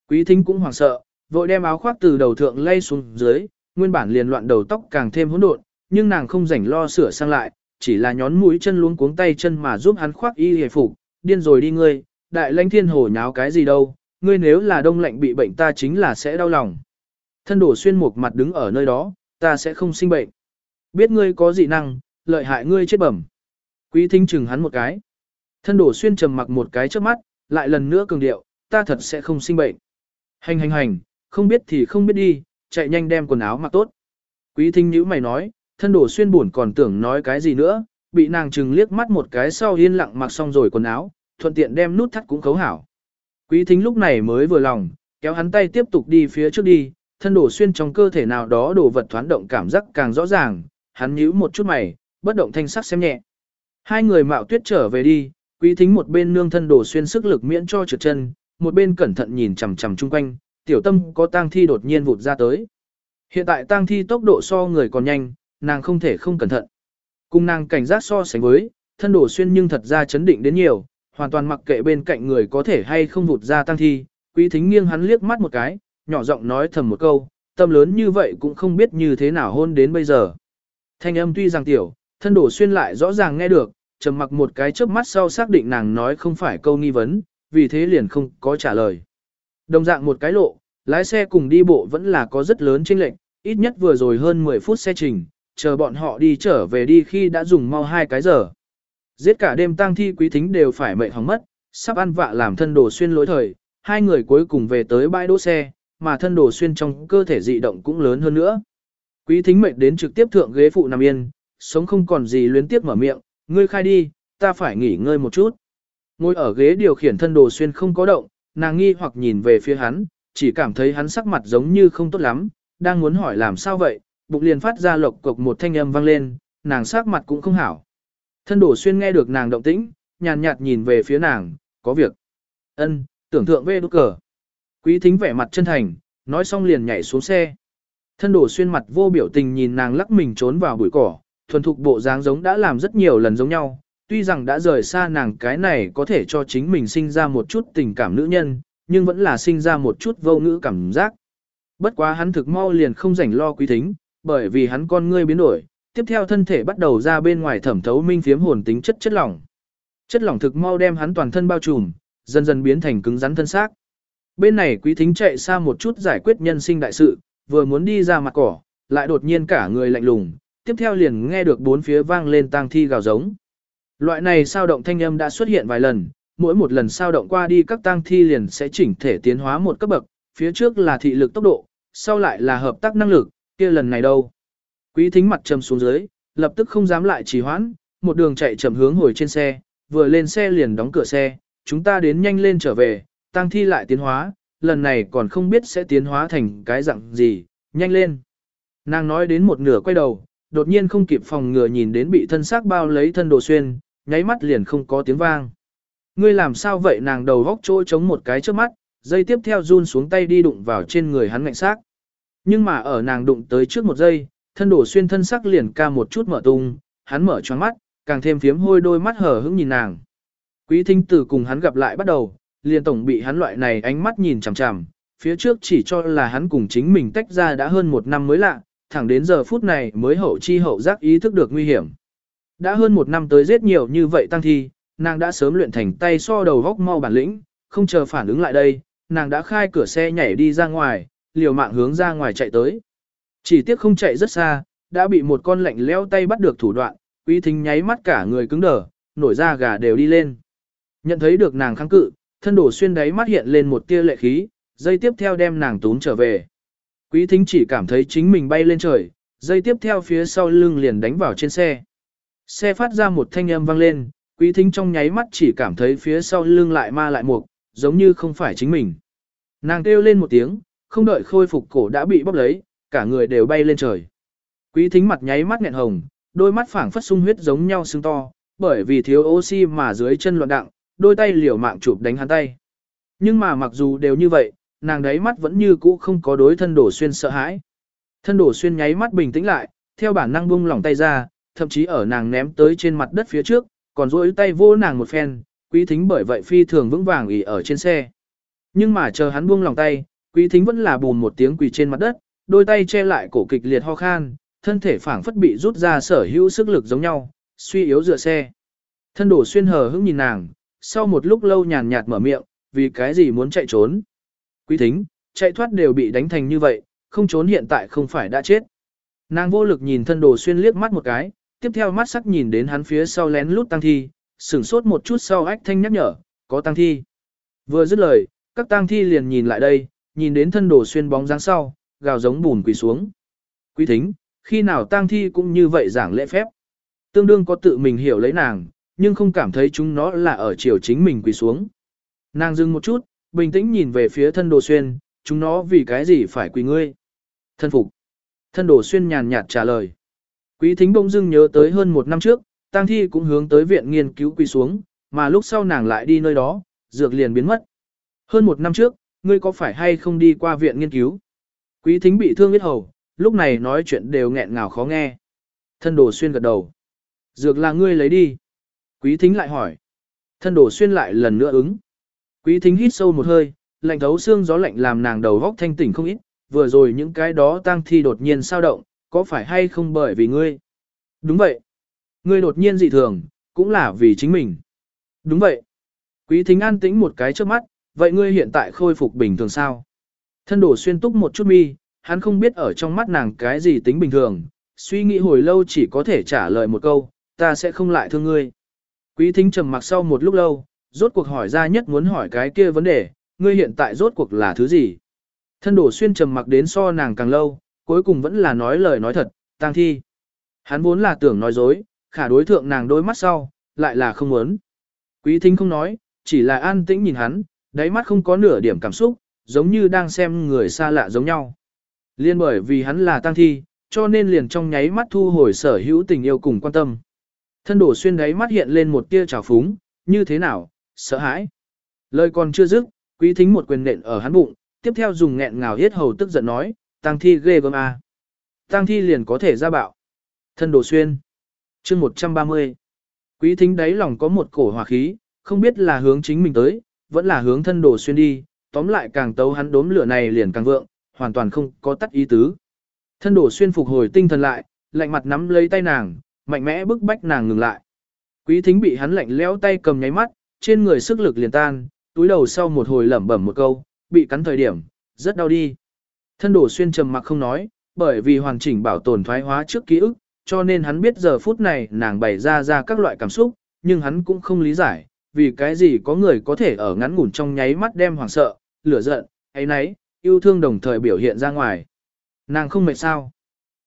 Quý thính cũng hoảng sợ, vội đem áo khoác từ đầu thượng lay xuống dưới, nguyên bản liền loạn đầu tóc càng thêm hỗn độn, nhưng nàng không rảnh lo sửa sang lại, chỉ là nhón mũi chân luống cuống tay chân mà giúp hắn khoác y hề phục, điên rồi đi ngươi, đại lãnh thiên hồ nháo cái gì đâu, ngươi nếu là đông lạnh bị bệnh ta chính là sẽ đau lòng. Thân đổ xuyên một mặt đứng ở nơi đó, ta sẽ không sinh bệnh. Biết ngươi có dị năng, lợi hại ngươi chết bẩm. Quý thính chừng hắn một cái. Thân đổ xuyên trầm mặc một cái trước mắt, lại lần nữa cường điệu, ta thật sẽ không sinh bệnh. Hành hành hành, không biết thì không biết đi, chạy nhanh đem quần áo mặc tốt. Quý thính nhữ mày nói, thân đổ xuyên buồn còn tưởng nói cái gì nữa, bị nàng chừng liếc mắt một cái sau yên lặng mặc xong rồi quần áo, thuận tiện đem nút thắt cũng khấu hảo. Quý thính lúc này mới vừa lòng, kéo hắn tay tiếp tục đi phía trước đi, thân đổ xuyên trong cơ thể nào đó đồ vật thoáng động cảm giác càng rõ ràng, hắn nhíu một chút mày, bất động thanh sắc xem nhẹ. Hai người mạo tuyết trở về đi, quý thính một bên nương thân đổ xuyên sức lực miễn cho trượt chân, một bên cẩn thận nhìn chằm chằm chung quanh, tiểu tâm có tang thi đột nhiên vụt ra tới. Hiện tại tang thi tốc độ so người còn nhanh, nàng không thể không cẩn thận. Cùng nàng cảnh giác so sánh với, thân đổ xuyên nhưng thật ra chấn định đến nhiều, hoàn toàn mặc kệ bên cạnh người có thể hay không vụt ra tăng thi, quý thính nghiêng hắn liếc mắt một cái, nhỏ giọng nói thầm một câu, tâm lớn như vậy cũng không biết như thế nào hôn đến bây giờ. Thanh âm tuy rằng tiểu, thân đổ xuyên lại rõ ràng nghe được, trầm mặc một cái chớp mắt sau xác định nàng nói không phải câu nghi vấn, vì thế liền không có trả lời. Đồng dạng một cái lộ, lái xe cùng đi bộ vẫn là có rất lớn chênh lệch, ít nhất vừa rồi hơn 10 phút xe trình, chờ bọn họ đi trở về đi khi đã dùng mau hai cái giờ. Giết cả đêm tang thi quý thính đều phải mệnh hỏng mất, sắp ăn vạ làm thân đồ xuyên lối thời, hai người cuối cùng về tới bãi đỗ xe, mà thân đồ xuyên trong cơ thể dị động cũng lớn hơn nữa. Quý thính mệnh đến trực tiếp thượng ghế phụ nằm yên, sống không còn gì luyến tiếp mở miệng, ngươi khai đi, ta phải nghỉ ngơi một chút. Ngồi ở ghế điều khiển thân đồ xuyên không có động, nàng nghi hoặc nhìn về phía hắn, chỉ cảm thấy hắn sắc mặt giống như không tốt lắm, đang muốn hỏi làm sao vậy, bụng liền phát ra lộc cục một thanh âm vang lên, nàng sắc mặt cũng không hảo. Thân đổ xuyên nghe được nàng động tĩnh, nhàn nhạt nhìn về phía nàng, có việc. Ân, tưởng thượng về đốt cờ. Quý thính vẻ mặt chân thành, nói xong liền nhảy xuống xe. Thân đổ xuyên mặt vô biểu tình nhìn nàng lắc mình trốn vào bụi cỏ, thuần thục bộ dáng giống đã làm rất nhiều lần giống nhau. Tuy rằng đã rời xa nàng cái này có thể cho chính mình sinh ra một chút tình cảm nữ nhân, nhưng vẫn là sinh ra một chút vô ngữ cảm giác. Bất quá hắn thực mau liền không rảnh lo quý thính, bởi vì hắn con ngươi biến đổi, tiếp theo thân thể bắt đầu ra bên ngoài thẩm thấu minh phiếm hồn tính chất chất lỏng. Chất lỏng thực mau đem hắn toàn thân bao trùm, dần dần biến thành cứng rắn thân xác. Bên này quý thính chạy xa một chút giải quyết nhân sinh đại sự, vừa muốn đi ra mặt cỏ, lại đột nhiên cả người lạnh lùng, tiếp theo liền nghe được bốn phía vang lên tang thi gào giống. Loại này sao động thanh âm đã xuất hiện vài lần, mỗi một lần sao động qua đi các tang thi liền sẽ chỉnh thể tiến hóa một cấp bậc, phía trước là thị lực tốc độ, sau lại là hợp tác năng lực, kia lần này đâu. Quý thính mặt trầm xuống dưới, lập tức không dám lại trì hoãn, một đường chạy chậm hướng hồi trên xe, vừa lên xe liền đóng cửa xe, chúng ta đến nhanh lên trở về, tăng thi lại tiến hóa, lần này còn không biết sẽ tiến hóa thành cái dạng gì, nhanh lên. Nàng nói đến một nửa quay đầu, đột nhiên không kịp phòng ngừa nhìn đến bị thân xác bao lấy thân đồ xuyên, nháy mắt liền không có tiếng vang. Ngươi làm sao vậy nàng đầu góc trôi chống một cái trước mắt, dây tiếp theo run xuống tay đi đụng vào trên người hắn ngạnh xác. Nhưng mà ở nàng đụng tới trước một giây, thân đổ xuyên thân sắc liền ca một chút mở tung, hắn mở choáng mắt, càng thêm phiếm hôi đôi mắt hở hững nhìn nàng. Quý thính tử cùng hắn gặp lại bắt đầu, liền tổng bị hắn loại này ánh mắt nhìn chằm chằm, phía trước chỉ cho là hắn cùng chính mình tách ra đã hơn một năm mới lạ, thẳng đến giờ phút này mới hậu chi hậu giác ý thức được nguy hiểm. Đã hơn một năm tới giết nhiều như vậy tăng thi, nàng đã sớm luyện thành tay so đầu góc mau bản lĩnh, không chờ phản ứng lại đây, nàng đã khai cửa xe nhảy đi ra ngoài, liều mạng hướng ra ngoài chạy tới. Chỉ tiếc không chạy rất xa, đã bị một con lạnh leo tay bắt được thủ đoạn, quý thính nháy mắt cả người cứng đờ, nổi da gà đều đi lên. Nhận thấy được nàng kháng cự, thân đổ xuyên đáy mắt hiện lên một tia lệ khí, dây tiếp theo đem nàng tún trở về. Quý thính chỉ cảm thấy chính mình bay lên trời, dây tiếp theo phía sau lưng liền đánh vào trên xe. Xe phát ra một thanh âm vang lên, quý thính trong nháy mắt chỉ cảm thấy phía sau lưng lại ma lại mục, giống như không phải chính mình. Nàng kêu lên một tiếng, không đợi khôi phục cổ đã bị bóp lấy, cả người đều bay lên trời. Quý thính mặt nháy mắt nghẹn hồng, đôi mắt phảng phất sung huyết giống nhau sưng to, bởi vì thiếu oxy mà dưới chân loạn đặng, đôi tay liều mạng chụp đánh hắn tay. Nhưng mà mặc dù đều như vậy, nàng đáy mắt vẫn như cũ không có đối thân đổ xuyên sợ hãi. Thân đổ xuyên nháy mắt bình tĩnh lại, theo bản năng buông lỏng tay ra, thậm chí ở nàng ném tới trên mặt đất phía trước, còn duỗi tay vô nàng một phen, quý thính bởi vậy phi thường vững vàng ỉ ở trên xe. Nhưng mà chờ hắn buông lòng tay, quý thính vẫn là bùn một tiếng quỳ trên mặt đất, đôi tay che lại cổ kịch liệt ho khan, thân thể phảng phất bị rút ra sở hữu sức lực giống nhau, suy yếu dựa xe. Thân đổ xuyên hờ hững nhìn nàng, sau một lúc lâu nhàn nhạt mở miệng, vì cái gì muốn chạy trốn. Quý thính, chạy thoát đều bị đánh thành như vậy, không trốn hiện tại không phải đã chết. Nàng vô lực nhìn thân đồ xuyên liếc mắt một cái, tiếp theo mắt sắc nhìn đến hắn phía sau lén lút tăng thi, sửng sốt một chút sau ách thanh nhắc nhở, có tăng thi. Vừa dứt lời, các tăng thi liền nhìn lại đây, nhìn đến thân đồ xuyên bóng dáng sau, gào giống bùn quỳ xuống. Quý thính, khi nào tang thi cũng như vậy giảng lễ phép. Tương đương có tự mình hiểu lấy nàng, nhưng không cảm thấy chúng nó là ở chiều chính mình quỳ xuống. Nàng dừng một chút, bình tĩnh nhìn về phía thân đồ xuyên, chúng nó vì cái gì phải quỳ ngươi. Thân phục. Thân đồ xuyên nhàn nhạt trả lời. Quý thính bỗng dưng nhớ tới hơn một năm trước, tang thi cũng hướng tới viện nghiên cứu quỳ xuống, mà lúc sau nàng lại đi nơi đó, dược liền biến mất. Hơn một năm trước, ngươi có phải hay không đi qua viện nghiên cứu? Quý thính bị thương biết hầu, lúc này nói chuyện đều nghẹn ngào khó nghe. Thân đồ xuyên gật đầu. Dược là ngươi lấy đi. Quý thính lại hỏi. Thân đồ xuyên lại lần nữa ứng. Quý thính hít sâu một hơi, lạnh thấu xương gió lạnh làm nàng đầu góc thanh tỉnh không ít, vừa rồi những cái đó tang thi đột nhiên sao động, có phải hay không bởi vì ngươi? Đúng vậy. Ngươi đột nhiên dị thường, cũng là vì chính mình. Đúng vậy. Quý thính an tĩnh một cái trước mắt, vậy ngươi hiện tại khôi phục bình thường sao? Thân đổ xuyên túc một chút mi, hắn không biết ở trong mắt nàng cái gì tính bình thường, suy nghĩ hồi lâu chỉ có thể trả lời một câu, ta sẽ không lại thương ngươi. Quý thính trầm mặc sau một lúc lâu, rốt cuộc hỏi ra nhất muốn hỏi cái kia vấn đề, ngươi hiện tại rốt cuộc là thứ gì? Thân đổ xuyên trầm mặc đến so nàng càng lâu, cuối cùng vẫn là nói lời nói thật, tang thi. Hắn vốn là tưởng nói dối, khả đối thượng nàng đôi mắt sau, lại là không muốn. Quý thính không nói, chỉ là an tĩnh nhìn hắn, đáy mắt không có nửa điểm cảm xúc, giống như đang xem người xa lạ giống nhau. Liên bởi vì hắn là tang thi, cho nên liền trong nháy mắt thu hồi sở hữu tình yêu cùng quan tâm. Thân đổ xuyên đáy mắt hiện lên một tia trào phúng, như thế nào, sợ hãi. Lời còn chưa dứt, quý thính một quyền nện ở hắn bụng, tiếp theo dùng nghẹn ngào hết hầu tức giận nói, tang thi ghê gớm à. a. Tang thi liền có thể ra bạo. Thân đổ xuyên. chương 130. Quý thính đáy lòng có một cổ hòa khí, không biết là hướng chính mình tới, vẫn là hướng thân đổ xuyên đi, tóm lại càng tấu hắn đốm lửa này liền càng vượng, hoàn toàn không có tắt ý tứ. Thân đổ xuyên phục hồi tinh thần lại, lạnh mặt nắm lấy tay nàng, mạnh mẽ bức bách nàng ngừng lại. Quý thính bị hắn lạnh lẽo tay cầm nháy mắt, trên người sức lực liền tan, túi đầu sau một hồi lẩm bẩm một câu, bị cắn thời điểm, rất đau đi. Thân đổ xuyên trầm mặc không nói, bởi vì hoàn chỉnh bảo tồn thoái hóa trước ký ức, cho nên hắn biết giờ phút này nàng bày ra ra các loại cảm xúc, nhưng hắn cũng không lý giải, vì cái gì có người có thể ở ngắn ngủn trong nháy mắt đem hoảng sợ, lửa giận, ấy nấy, yêu thương đồng thời biểu hiện ra ngoài. Nàng không mệt sao.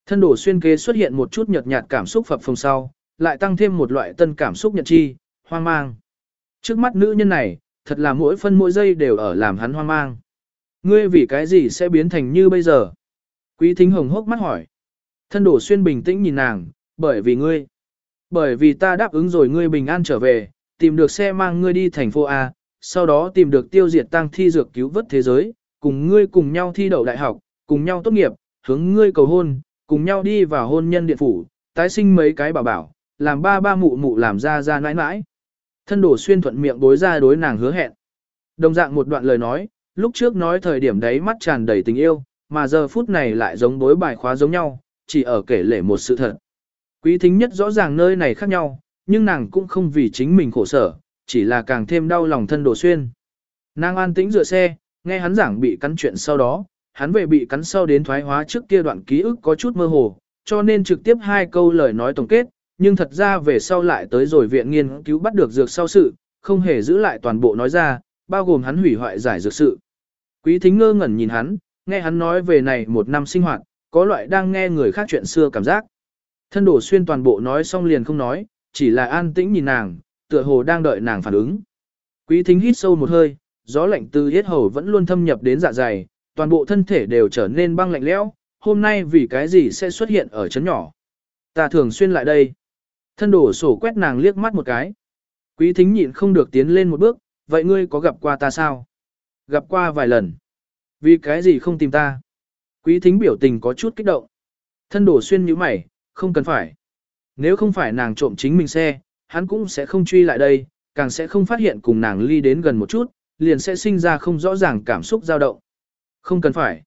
Thân đổ xuyên kế xuất hiện một chút nhợt nhạt cảm xúc phập phồng sau, lại tăng thêm một loại tân cảm xúc nhận chi, hoang mang. Trước mắt nữ nhân này, thật là mỗi phân mỗi giây đều ở làm hắn hoang mang. Ngươi vì cái gì sẽ biến thành như bây giờ? Quý thính hồng hốc mắt hỏi. Thân đổ xuyên bình tĩnh nhìn nàng, bởi vì ngươi. Bởi vì ta đáp ứng rồi ngươi bình an trở về, tìm được xe mang ngươi đi thành phố A, sau đó tìm được tiêu diệt tăng thi dược cứu vớt thế giới, cùng ngươi cùng nhau thi đậu đại học, cùng nhau tốt nghiệp, hướng ngươi cầu hôn, cùng nhau đi vào hôn nhân điện phủ, tái sinh mấy cái bảo bảo, làm ba ba mụ mụ làm ra ra nãi nãi. Thân đổ xuyên thuận miệng bối ra đối nàng hứa hẹn. Đồng dạng một đoạn lời nói, lúc trước nói thời điểm đấy mắt tràn đầy tình yêu, mà giờ phút này lại giống đối bài khóa giống nhau, chỉ ở kể lể một sự thật. Quý thính nhất rõ ràng nơi này khác nhau, nhưng nàng cũng không vì chính mình khổ sở, chỉ là càng thêm đau lòng thân đổ xuyên. Nàng an tĩnh dựa xe, nghe hắn giảng bị cắn chuyện sau đó, hắn về bị cắn sau đến thoái hóa trước kia đoạn ký ức có chút mơ hồ, cho nên trực tiếp hai câu lời nói tổng kết, nhưng thật ra về sau lại tới rồi viện nghiên cứu bắt được dược sau sự, không hề giữ lại toàn bộ nói ra, bao gồm hắn hủy hoại giải dược sự. Quý thính ngơ ngẩn nhìn hắn, nghe hắn nói về này một năm sinh hoạt, có loại đang nghe người khác chuyện xưa cảm giác. Thân đổ xuyên toàn bộ nói xong liền không nói, chỉ là an tĩnh nhìn nàng, tựa hồ đang đợi nàng phản ứng. Quý thính hít sâu một hơi, gió lạnh từ hết hầu vẫn luôn thâm nhập đến dạ dày, toàn bộ thân thể đều trở nên băng lạnh lẽo. hôm nay vì cái gì sẽ xuất hiện ở chấn nhỏ. Ta thường xuyên lại đây. Thân đổ sổ quét nàng liếc mắt một cái. Quý thính nhịn không được tiến lên một bước, vậy ngươi có gặp qua ta sao? Gặp qua vài lần. Vì cái gì không tìm ta? Quý thính biểu tình có chút kích động. Thân đổ xuyên như mày, không cần phải. Nếu không phải nàng trộm chính mình xe, hắn cũng sẽ không truy lại đây, càng sẽ không phát hiện cùng nàng ly đến gần một chút, liền sẽ sinh ra không rõ ràng cảm xúc dao động. Không cần phải.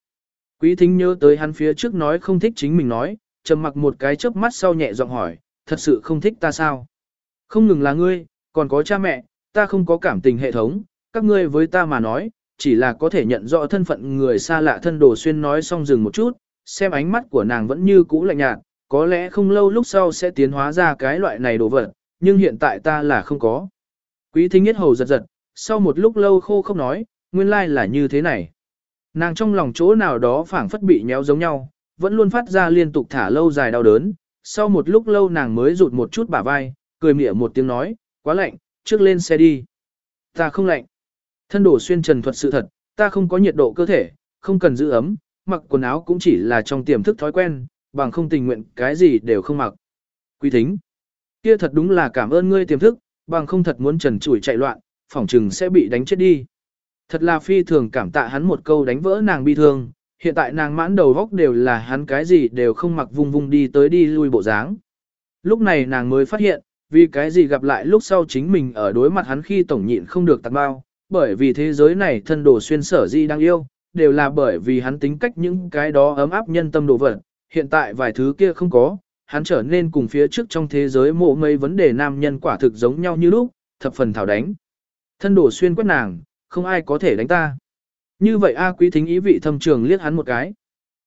Quý thính nhớ tới hắn phía trước nói không thích chính mình nói, trầm mặc một cái chớp mắt sau nhẹ giọng hỏi, thật sự không thích ta sao? Không ngừng là ngươi, còn có cha mẹ, ta không có cảm tình hệ thống, các ngươi với ta mà nói, chỉ là có thể nhận rõ thân phận người xa lạ thân đồ xuyên nói xong dừng một chút, xem ánh mắt của nàng vẫn như cũ lạnh nhạt, có lẽ không lâu lúc sau sẽ tiến hóa ra cái loại này đồ vật, nhưng hiện tại ta là không có. Quý thính nhất hầu giật giật, sau một lúc lâu khô không nói, nguyên lai like là như thế này. Nàng trong lòng chỗ nào đó phảng phất bị nhéo giống nhau, vẫn luôn phát ra liên tục thả lâu dài đau đớn, sau một lúc lâu nàng mới rụt một chút bả vai, cười mỉa một tiếng nói, quá lạnh, trước lên xe đi. Ta không lạnh. Thân đổ xuyên trần thuật sự thật, ta không có nhiệt độ cơ thể, không cần giữ ấm, mặc quần áo cũng chỉ là trong tiềm thức thói quen, bằng không tình nguyện cái gì đều không mặc. Quý thính. Kia thật đúng là cảm ơn ngươi tiềm thức, bằng không thật muốn trần chủi chạy loạn, phỏng trừng sẽ bị đánh chết đi. Thật là phi thường cảm tạ hắn một câu đánh vỡ nàng bi thương, hiện tại nàng mãn đầu góc đều là hắn cái gì đều không mặc vung vung đi tới đi lui bộ dáng. Lúc này nàng mới phát hiện, vì cái gì gặp lại lúc sau chính mình ở đối mặt hắn khi tổng nhịn không được tạc bao, bởi vì thế giới này thân đồ xuyên sở di đang yêu, đều là bởi vì hắn tính cách những cái đó ấm áp nhân tâm đồ vật, hiện tại vài thứ kia không có, hắn trở nên cùng phía trước trong thế giới mộ mấy vấn đề nam nhân quả thực giống nhau như lúc, thập phần thảo đánh. Thân đổ xuyên quét nàng, không ai có thể đánh ta. Như vậy A quý thính ý vị thâm trường liếc hắn một cái.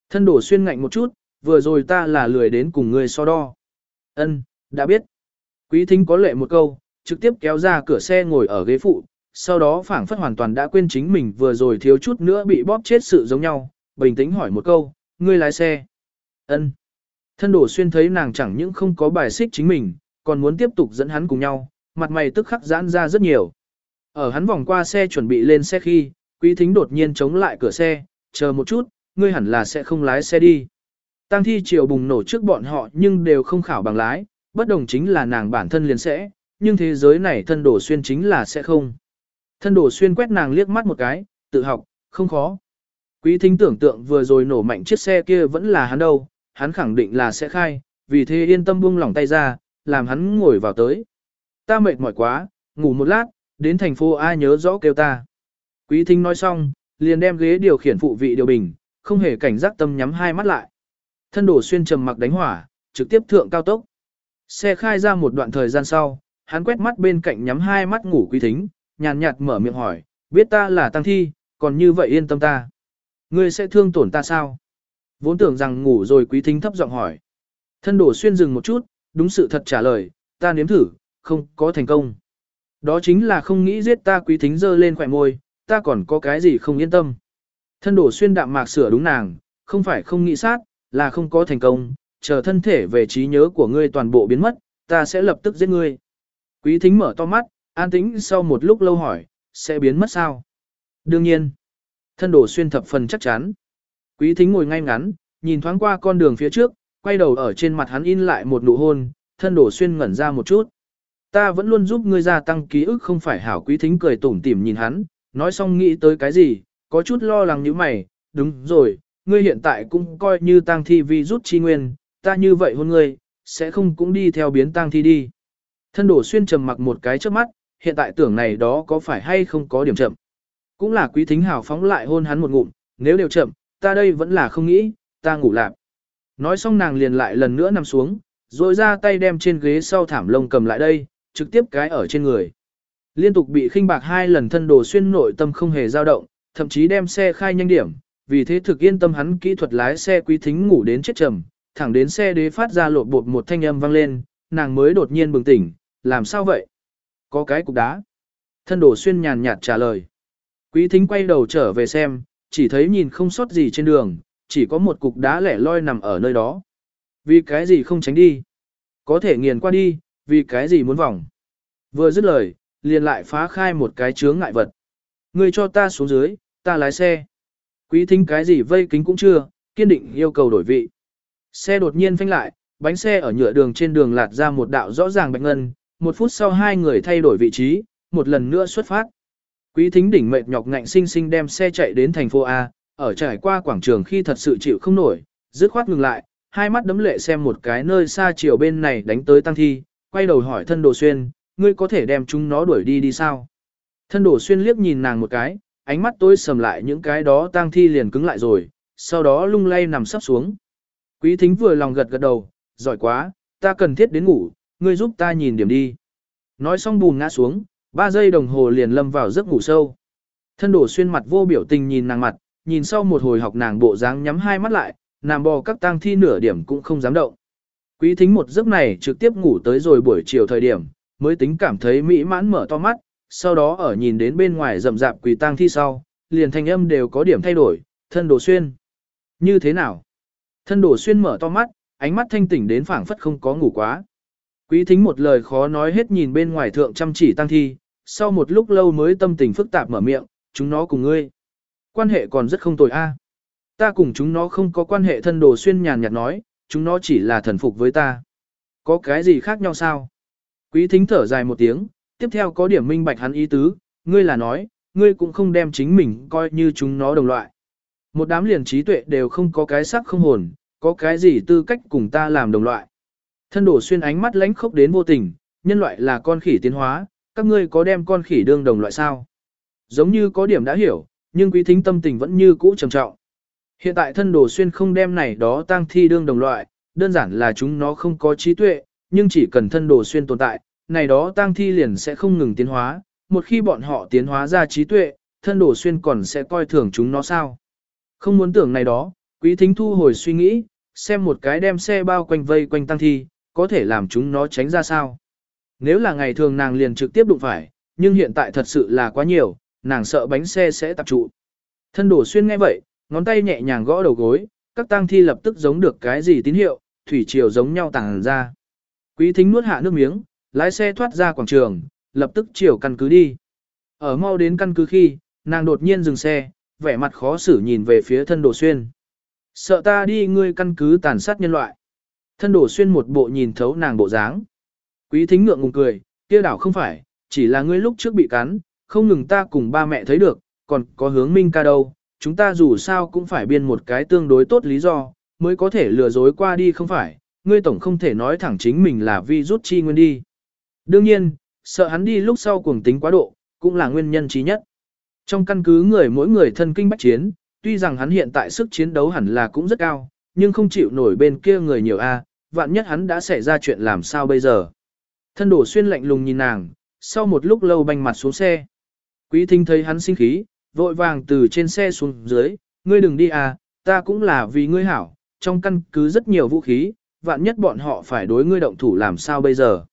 Thân đổ xuyên ngạnh một chút, vừa rồi ta là lười đến cùng người so đo. Ân, đã biết. Quý thính có lệ một câu, trực tiếp kéo ra cửa xe ngồi ở ghế phụ, sau đó phảng phất hoàn toàn đã quên chính mình vừa rồi thiếu chút nữa bị bóp chết sự giống nhau, bình tĩnh hỏi một câu, ngươi lái xe. Ân. Thân đổ xuyên thấy nàng chẳng những không có bài xích chính mình, còn muốn tiếp tục dẫn hắn cùng nhau, mặt mày tức khắc giãn ra rất nhiều. Ở hắn vòng qua xe chuẩn bị lên xe khi, quý thính đột nhiên chống lại cửa xe, chờ một chút, ngươi hẳn là sẽ không lái xe đi. Tăng thi chiều bùng nổ trước bọn họ nhưng đều không khảo bằng lái, bất đồng chính là nàng bản thân liền sẽ, nhưng thế giới này thân đổ xuyên chính là sẽ không. Thân đổ xuyên quét nàng liếc mắt một cái, tự học, không khó. Quý thính tưởng tượng vừa rồi nổ mạnh chiếc xe kia vẫn là hắn đâu, hắn khẳng định là sẽ khai, vì thế yên tâm buông lỏng tay ra, làm hắn ngồi vào tới. Ta mệt mỏi quá, ngủ một lát, đến thành phố A nhớ rõ kêu ta. Quý thính nói xong, liền đem ghế điều khiển phụ vị điều bình, không hề cảnh giác tâm nhắm hai mắt lại. Thân đổ xuyên trầm mặc đánh hỏa, trực tiếp thượng cao tốc. Xe khai ra một đoạn thời gian sau, hắn quét mắt bên cạnh nhắm hai mắt ngủ quý thính, nhàn nhạt mở miệng hỏi, biết ta là tăng thi, còn như vậy yên tâm ta. Ngươi sẽ thương tổn ta sao? Vốn tưởng rằng ngủ rồi quý thính thấp giọng hỏi. Thân đổ xuyên dừng một chút, đúng sự thật trả lời, ta nếm thử, không có thành công. Đó chính là không nghĩ giết ta quý thính dơ lên khỏe môi, ta còn có cái gì không yên tâm. Thân đổ xuyên đạm mạc sửa đúng nàng, không phải không nghĩ sát, là không có thành công, chờ thân thể về trí nhớ của ngươi toàn bộ biến mất, ta sẽ lập tức giết ngươi. Quý thính mở to mắt, an tĩnh sau một lúc lâu hỏi, sẽ biến mất sao? Đương nhiên. Thân đổ xuyên thập phần chắc chắn. Quý thính ngồi ngay ngắn, nhìn thoáng qua con đường phía trước, quay đầu ở trên mặt hắn in lại một nụ hôn, thân đổ xuyên ngẩn ra một chút. Ta vẫn luôn giúp ngươi gia tăng ký ức không phải hảo quý thính cười tủm tỉm nhìn hắn, nói xong nghĩ tới cái gì, có chút lo lắng như mày, đúng rồi, ngươi hiện tại cũng coi như tăng thi vi rút chi nguyên, ta như vậy hôn ngươi, sẽ không cũng đi theo biến tăng thi đi. Thân đổ xuyên trầm mặc một cái trước mắt, hiện tại tưởng này đó có phải hay không có điểm chậm. Cũng là quý thính hảo phóng lại hôn hắn một ngụm, nếu đều chậm, ta đây vẫn là không nghĩ, ta ngủ lạc. Nói xong nàng liền lại lần nữa nằm xuống, rồi ra tay đem trên ghế sau thảm lông cầm lại đây, trực tiếp cái ở trên người. Liên tục bị khinh bạc hai lần thân đồ xuyên nội tâm không hề dao động, thậm chí đem xe khai nhanh điểm, vì thế thực yên tâm hắn kỹ thuật lái xe quý thính ngủ đến chết trầm, thẳng đến xe đế phát ra lộ bột một thanh âm vang lên, nàng mới đột nhiên bừng tỉnh, làm sao vậy? Có cái cục đá. Thân đồ xuyên nhàn nhạt trả lời. Quý thính quay đầu trở về xem, chỉ thấy nhìn không sót gì trên đường, chỉ có một cục đá lẻ loi nằm ở nơi đó. Vì cái gì không tránh đi? Có thể nghiền qua đi, vì cái gì muốn vòng? Vừa dứt lời, liền lại phá khai một cái chướng ngại vật. Người cho ta xuống dưới, ta lái xe. Quý thính cái gì vây kính cũng chưa, kiên định yêu cầu đổi vị. Xe đột nhiên phanh lại, bánh xe ở nhựa đường trên đường lạt ra một đạo rõ ràng bạch ngân, một phút sau hai người thay đổi vị trí, một lần nữa xuất phát. Quý thính đỉnh mệt nhọc ngạnh sinh sinh đem xe chạy đến thành phố A, ở trải qua quảng trường khi thật sự chịu không nổi, dứt khoát ngừng lại, hai mắt đấm lệ xem một cái nơi xa chiều bên này đánh tới tăng thi, quay đầu hỏi thân đồ xuyên, ngươi có thể đem chúng nó đuổi đi đi sao? Thân đồ xuyên liếc nhìn nàng một cái, ánh mắt tối sầm lại những cái đó tang thi liền cứng lại rồi, sau đó lung lay nằm sắp xuống. Quý thính vừa lòng gật gật đầu, giỏi quá, ta cần thiết đến ngủ, ngươi giúp ta nhìn điểm đi. Nói xong bùn ngã xuống, ba giây đồng hồ liền lâm vào giấc ngủ sâu. Thân đổ xuyên mặt vô biểu tình nhìn nàng mặt, nhìn sau một hồi học nàng bộ dáng nhắm hai mắt lại, nằm bò các tang thi nửa điểm cũng không dám động. Quý thính một giấc này trực tiếp ngủ tới rồi buổi chiều thời điểm, mới tính cảm thấy mỹ mãn mở to mắt, sau đó ở nhìn đến bên ngoài rậm rạp quỳ tang thi sau, liền thanh âm đều có điểm thay đổi, thân đồ xuyên. Như thế nào? Thân đồ xuyên mở to mắt, ánh mắt thanh tỉnh đến phảng phất không có ngủ quá. Quý thính một lời khó nói hết nhìn bên ngoài thượng chăm chỉ tăng thi, sau một lúc lâu mới tâm tình phức tạp mở miệng, chúng nó cùng ngươi. Quan hệ còn rất không tồi a. Ta cùng chúng nó không có quan hệ thân đồ xuyên nhàn nhạt nói, chúng nó chỉ là thần phục với ta. Có cái gì khác nhau sao? Quý thính thở dài một tiếng, tiếp theo có điểm minh bạch hắn ý tứ, ngươi là nói, ngươi cũng không đem chính mình coi như chúng nó đồng loại. Một đám liền trí tuệ đều không có cái sắc không hồn, có cái gì tư cách cùng ta làm đồng loại. Thân đổ xuyên ánh mắt lánh khốc đến vô tình, nhân loại là con khỉ tiến hóa, các ngươi có đem con khỉ đương đồng loại sao? Giống như có điểm đã hiểu, nhưng quý thính tâm tình vẫn như cũ trầm trọng. Hiện tại thân đồ xuyên không đem này đó tăng thi đương đồng loại, đơn giản là chúng nó không có trí tuệ, nhưng chỉ cần thân đồ xuyên tồn tại, này đó tăng thi liền sẽ không ngừng tiến hóa, một khi bọn họ tiến hóa ra trí tuệ, thân đồ xuyên còn sẽ coi thường chúng nó sao. Không muốn tưởng này đó, quý thính thu hồi suy nghĩ, xem một cái đem xe bao quanh vây quanh tăng thi, có thể làm chúng nó tránh ra sao. Nếu là ngày thường nàng liền trực tiếp đụng phải, nhưng hiện tại thật sự là quá nhiều, nàng sợ bánh xe sẽ tập trụ. Thân đổ xuyên nghe vậy, ngón tay nhẹ nhàng gõ đầu gối, các tang thi lập tức giống được cái gì tín hiệu, thủy triều giống nhau tàng ra. Quý thính nuốt hạ nước miếng, lái xe thoát ra quảng trường, lập tức chiều căn cứ đi. Ở mau đến căn cứ khi, nàng đột nhiên dừng xe, vẻ mặt khó xử nhìn về phía thân đồ xuyên. Sợ ta đi ngươi căn cứ tàn sát nhân loại. Thân đồ xuyên một bộ nhìn thấu nàng bộ dáng. Quý thính ngượng ngùng cười, kia đảo không phải, chỉ là ngươi lúc trước bị cắn, không ngừng ta cùng ba mẹ thấy được, còn có hướng minh ca đâu, chúng ta dù sao cũng phải biên một cái tương đối tốt lý do, mới có thể lừa dối qua đi không phải, ngươi tổng không thể nói thẳng chính mình là vi rút chi nguyên đi. Đương nhiên, sợ hắn đi lúc sau cuồng tính quá độ, cũng là nguyên nhân trí nhất. Trong căn cứ người mỗi người thân kinh bách chiến, tuy rằng hắn hiện tại sức chiến đấu hẳn là cũng rất cao, nhưng không chịu nổi bên kia người nhiều a, vạn nhất hắn đã xảy ra chuyện làm sao bây giờ. Thân đổ xuyên lạnh lùng nhìn nàng, sau một lúc lâu banh mặt xuống xe. Quý thính thấy hắn sinh khí, vội vàng từ trên xe xuống dưới, ngươi đừng đi à, ta cũng là vì ngươi hảo, trong căn cứ rất nhiều vũ khí, vạn nhất bọn họ phải đối ngươi động thủ làm sao bây giờ.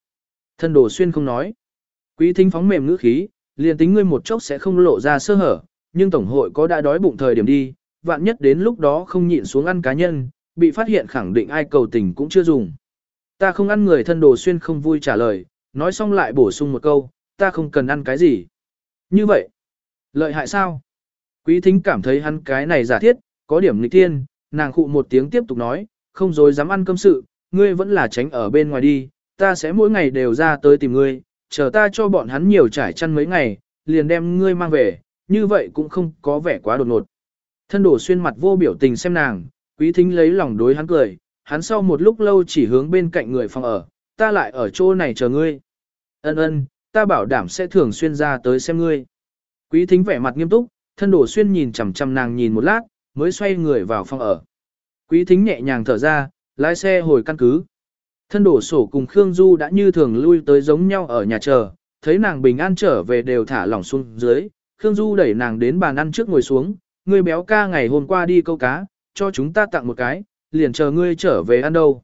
Thân đồ xuyên không nói. Quý thính phóng mềm ngữ khí, liền tính ngươi một chốc sẽ không lộ ra sơ hở, nhưng tổng hội có đã đói bụng thời điểm đi, vạn nhất đến lúc đó không nhịn xuống ăn cá nhân, bị phát hiện khẳng định ai cầu tình cũng chưa dùng. Ta không ăn người thân đồ xuyên không vui trả lời, nói xong lại bổ sung một câu, ta không cần ăn cái gì. Như vậy, lợi hại sao? Quý thính cảm thấy hắn cái này giả thiết, có điểm nghịch tiên, nàng khụ một tiếng tiếp tục nói, không dối dám ăn cơm sự, ngươi vẫn là tránh ở bên ngoài đi, ta sẽ mỗi ngày đều ra tới tìm ngươi, chờ ta cho bọn hắn nhiều trải chăn mấy ngày, liền đem ngươi mang về, như vậy cũng không có vẻ quá đột ngột. Thân đổ xuyên mặt vô biểu tình xem nàng, quý thính lấy lòng đối hắn cười, hắn sau một lúc lâu chỉ hướng bên cạnh người phòng ở, ta lại ở chỗ này chờ ngươi. Ân ân, ta bảo đảm sẽ thường xuyên ra tới xem ngươi. Quý thính vẻ mặt nghiêm túc, thân đổ xuyên nhìn chằm chằm nàng nhìn một lát, mới xoay người vào phòng ở. Quý thính nhẹ nhàng thở ra, lái xe hồi căn cứ. Thân đổ sổ cùng Khương Du đã như thường lui tới giống nhau ở nhà chờ, thấy nàng bình an trở về đều thả lỏng xuống dưới. Khương Du đẩy nàng đến bàn ăn trước ngồi xuống, ngươi béo ca ngày hôm qua đi câu cá, cho chúng ta tặng một cái, liền chờ ngươi trở về ăn đâu.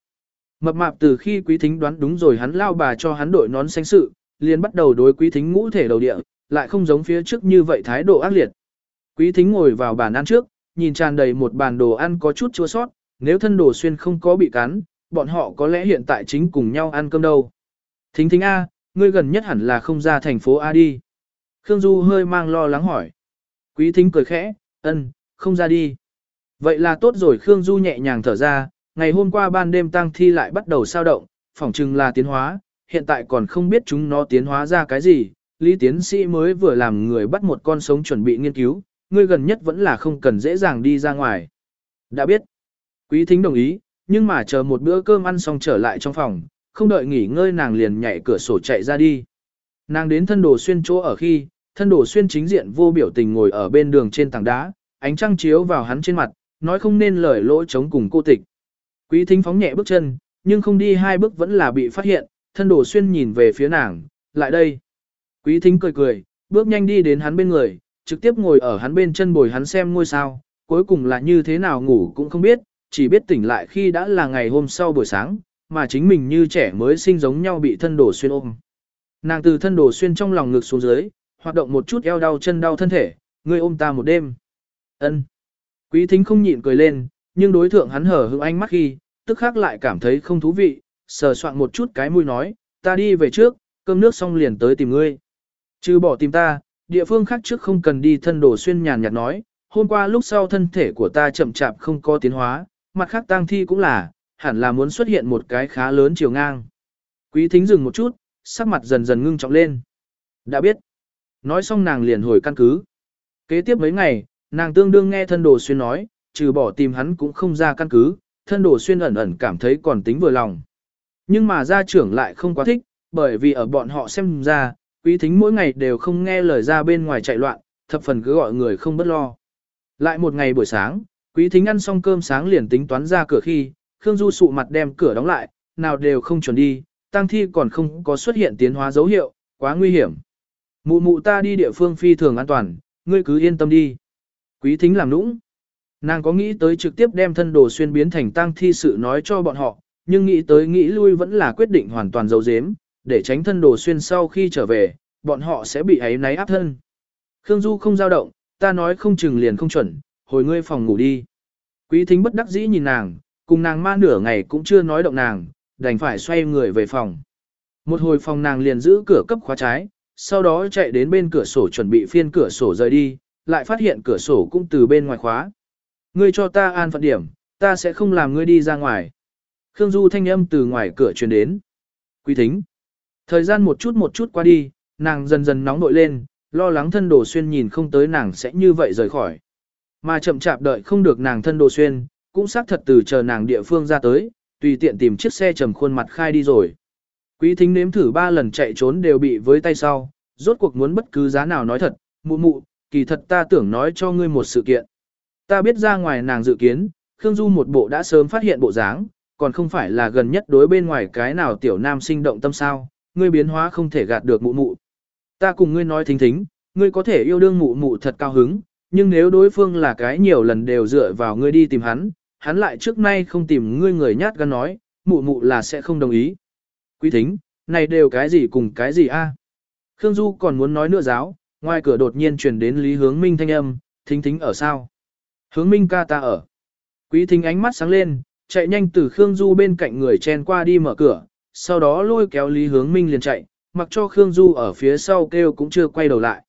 Mập mạp từ khi quý thính đoán đúng rồi hắn lao bà cho hắn đội nón xanh sự, liền bắt đầu đối quý thính ngũ thể đầu địa, lại không giống phía trước như vậy thái độ ác liệt. Quý thính ngồi vào bàn ăn trước, nhìn tràn đầy một bàn đồ ăn có chút chua sót, nếu thân đồ xuyên không có bị cắn, bọn họ có lẽ hiện tại chính cùng nhau ăn cơm đâu. Thính thính A, ngươi gần nhất hẳn là không ra thành phố A đi. Khương Du hơi mang lo lắng hỏi. Quý thính cười khẽ, ân, không ra đi. Vậy là tốt rồi Khương Du nhẹ nhàng thở ra, ngày hôm qua ban đêm tăng thi lại bắt đầu sao động, phỏng chừng là tiến hóa, hiện tại còn không biết chúng nó tiến hóa ra cái gì. Lý tiến sĩ mới vừa làm người bắt một con sống chuẩn bị nghiên cứu, ngươi gần nhất vẫn là không cần dễ dàng đi ra ngoài. Đã biết. Quý thính đồng ý, nhưng mà chờ một bữa cơm ăn xong trở lại trong phòng, không đợi nghỉ ngơi nàng liền nhảy cửa sổ chạy ra đi. Nàng đến thân đồ xuyên chỗ ở khi, thân đồ xuyên chính diện vô biểu tình ngồi ở bên đường trên tảng đá, ánh trăng chiếu vào hắn trên mặt, nói không nên lời lỗi chống cùng cô tịch. Quý thính phóng nhẹ bước chân, nhưng không đi hai bước vẫn là bị phát hiện, thân đồ xuyên nhìn về phía nàng, lại đây. Quý thính cười cười, bước nhanh đi đến hắn bên người, trực tiếp ngồi ở hắn bên chân bồi hắn xem ngôi sao, cuối cùng là như thế nào ngủ cũng không biết, chỉ biết tỉnh lại khi đã là ngày hôm sau buổi sáng, mà chính mình như trẻ mới sinh giống nhau bị thân đồ xuyên ôm. Nàng từ thân đồ xuyên trong lòng ngực xuống dưới, hoạt động một chút eo đau chân đau thân thể, ngươi ôm ta một đêm. Ân. Quý thính không nhịn cười lên, nhưng đối thượng hắn hở hững ánh mắt khi, tức khắc lại cảm thấy không thú vị, sờ soạn một chút cái mũi nói, ta đi về trước, cơm nước xong liền tới tìm ngươi. Chứ bỏ tìm ta, địa phương khác trước không cần đi thân đồ xuyên nhàn nhạt nói, hôm qua lúc sau thân thể của ta chậm chạp không có tiến hóa, mặt khác tang thi cũng là, hẳn là muốn xuất hiện một cái khá lớn chiều ngang. Quý thính dừng một chút, sắc mặt dần dần ngưng trọng lên. Đã biết. Nói xong nàng liền hồi căn cứ. Kế tiếp mấy ngày, nàng tương đương nghe thân đồ xuyên nói, trừ bỏ tìm hắn cũng không ra căn cứ, thân đồ xuyên ẩn ẩn cảm thấy còn tính vừa lòng. Nhưng mà gia trưởng lại không quá thích, bởi vì ở bọn họ xem ra, quý thính mỗi ngày đều không nghe lời ra bên ngoài chạy loạn, thập phần cứ gọi người không bất lo. Lại một ngày buổi sáng, quý thính ăn xong cơm sáng liền tính toán ra cửa khi, Khương Du sụ mặt đem cửa đóng lại, nào đều không chuẩn đi, tăng thi còn không có xuất hiện tiến hóa dấu hiệu, quá nguy hiểm. Mụ mụ ta đi địa phương phi thường an toàn, ngươi cứ yên tâm đi. Quý thính làm nũng. Nàng có nghĩ tới trực tiếp đem thân đồ xuyên biến thành tang thi sự nói cho bọn họ, nhưng nghĩ tới nghĩ lui vẫn là quyết định hoàn toàn dấu dếm, để tránh thân đồ xuyên sau khi trở về, bọn họ sẽ bị ấy náy áp thân. Khương Du không dao động, ta nói không chừng liền không chuẩn, hồi ngươi phòng ngủ đi. Quý thính bất đắc dĩ nhìn nàng, cùng nàng ma nửa ngày cũng chưa nói động nàng, đành phải xoay người về phòng. Một hồi phòng nàng liền giữ cửa cấp khóa trái, sau đó chạy đến bên cửa sổ chuẩn bị phiên cửa sổ rời đi, lại phát hiện cửa sổ cũng từ bên ngoài khóa. Ngươi cho ta an phận điểm, ta sẽ không làm ngươi đi ra ngoài. Khương Du thanh âm từ ngoài cửa truyền đến. Quý thính. Thời gian một chút một chút qua đi, nàng dần dần nóng nội lên, lo lắng thân đồ xuyên nhìn không tới nàng sẽ như vậy rời khỏi. Mà chậm chạp đợi không được nàng thân đồ xuyên, cũng xác thật từ chờ nàng địa phương ra tới, tùy tiện tìm chiếc xe trầm khuôn mặt khai đi rồi. Quý thính nếm thử ba lần chạy trốn đều bị với tay sau, rốt cuộc muốn bất cứ giá nào nói thật, mụ mụ, kỳ thật ta tưởng nói cho ngươi một sự kiện. Ta biết ra ngoài nàng dự kiến, Khương Du một bộ đã sớm phát hiện bộ dáng, còn không phải là gần nhất đối bên ngoài cái nào tiểu nam sinh động tâm sao, ngươi biến hóa không thể gạt được mụ mụ. Ta cùng ngươi nói thính thính, ngươi có thể yêu đương mụ mụ thật cao hứng, nhưng nếu đối phương là cái nhiều lần đều dựa vào ngươi đi tìm hắn, hắn lại trước nay không tìm ngươi người nhát gan nói, mụ mụ là sẽ không đồng ý. Quý thính, này đều cái gì cùng cái gì a? Khương Du còn muốn nói nữa giáo, ngoài cửa đột nhiên truyền đến Lý Hướng Minh thanh âm, thính thính ở sao? Hướng Minh ca ta ở. Quý thính ánh mắt sáng lên, chạy nhanh từ Khương Du bên cạnh người chen qua đi mở cửa, sau đó lôi kéo Lý Hướng Minh liền chạy, mặc cho Khương Du ở phía sau kêu cũng chưa quay đầu lại.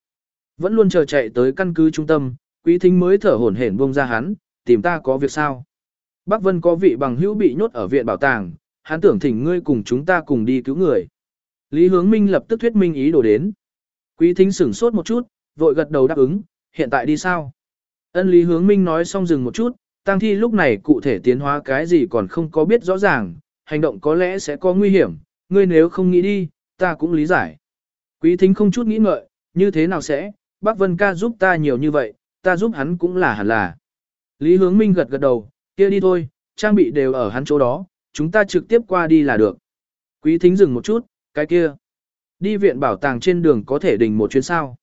Vẫn luôn chờ chạy tới căn cứ trung tâm, quý thính mới thở hổn hển buông ra hắn, tìm ta có việc sao? Bác Vân có vị bằng hữu bị nhốt ở viện bảo tàng, hắn tưởng thỉnh ngươi cùng chúng ta cùng đi cứu người. Lý Hướng Minh lập tức thuyết minh ý đồ đến. Quý thính sửng sốt một chút, vội gật đầu đáp ứng, hiện tại đi sao? Ân Lý Hướng Minh nói xong dừng một chút, tăng thi lúc này cụ thể tiến hóa cái gì còn không có biết rõ ràng, hành động có lẽ sẽ có nguy hiểm, ngươi nếu không nghĩ đi, ta cũng lý giải. Quý thính không chút nghĩ ngợi, như thế nào sẽ, bác Vân ca giúp ta nhiều như vậy, ta giúp hắn cũng là hẳn là. Lý Hướng Minh gật gật đầu, kia đi thôi, trang bị đều ở hắn chỗ đó, chúng ta trực tiếp qua đi là được. Quý thính dừng một chút, cái kia. Đi viện bảo tàng trên đường có thể đình một chuyến sao.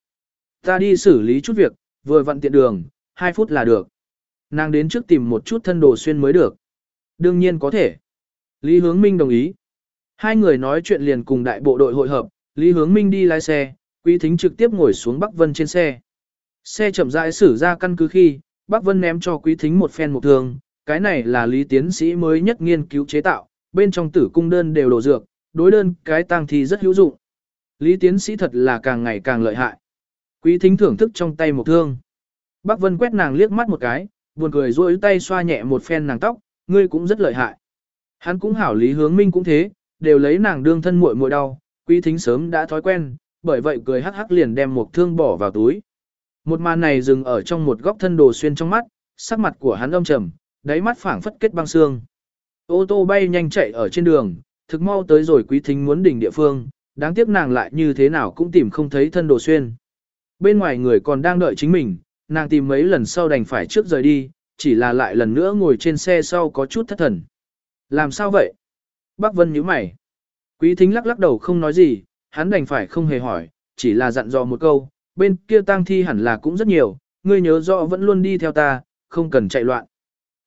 Ta đi xử lý chút việc, vừa vặn tiện đường, 2 phút là được. Nàng đến trước tìm một chút thân đồ xuyên mới được. Đương nhiên có thể. Lý Hướng Minh đồng ý. Hai người nói chuyện liền cùng đại bộ đội hội hợp, Lý Hướng Minh đi lái xe, Quý Thính trực tiếp ngồi xuống Bắc Vân trên xe. Xe chậm rãi xử ra căn cứ khi, Bắc Vân ném cho Quý Thính một phen một thường, cái này là Lý Tiến sĩ mới nhất nghiên cứu chế tạo, bên trong tử cung đơn đều đổ dược, đối đơn cái tang thì rất hữu dụng. Lý Tiến sĩ thật là càng ngày càng lợi hại. Quý Thính thưởng thức trong tay một thương. Bắc Vân quét nàng liếc mắt một cái, buồn cười duỗi tay xoa nhẹ một phen nàng tóc, ngươi cũng rất lợi hại. Hắn cũng hảo Lý Hướng Minh cũng thế, đều lấy nàng đương thân muội muội đau, Quý Thính sớm đã thói quen, bởi vậy cười hắc hắc liền đem một thương bỏ vào túi. Một màn này dừng ở trong một góc thân đồ xuyên trong mắt, sắc mặt của hắn âm trầm, đáy mắt phảng phất kết băng xương. Ô tô bay nhanh chạy ở trên đường, thực mau tới rồi Quý Thính muốn đỉnh địa phương, đáng tiếc nàng lại như thế nào cũng tìm không thấy thân đồ xuyên. Bên ngoài người còn đang đợi chính mình, nàng tìm mấy lần sau đành phải trước rời đi, chỉ là lại lần nữa ngồi trên xe sau có chút thất thần. Làm sao vậy? Bác Vân nhíu mày. Quý thính lắc lắc đầu không nói gì, hắn đành phải không hề hỏi, chỉ là dặn dò một câu, bên kia tang thi hẳn là cũng rất nhiều, ngươi nhớ rõ vẫn luôn đi theo ta, không cần chạy loạn.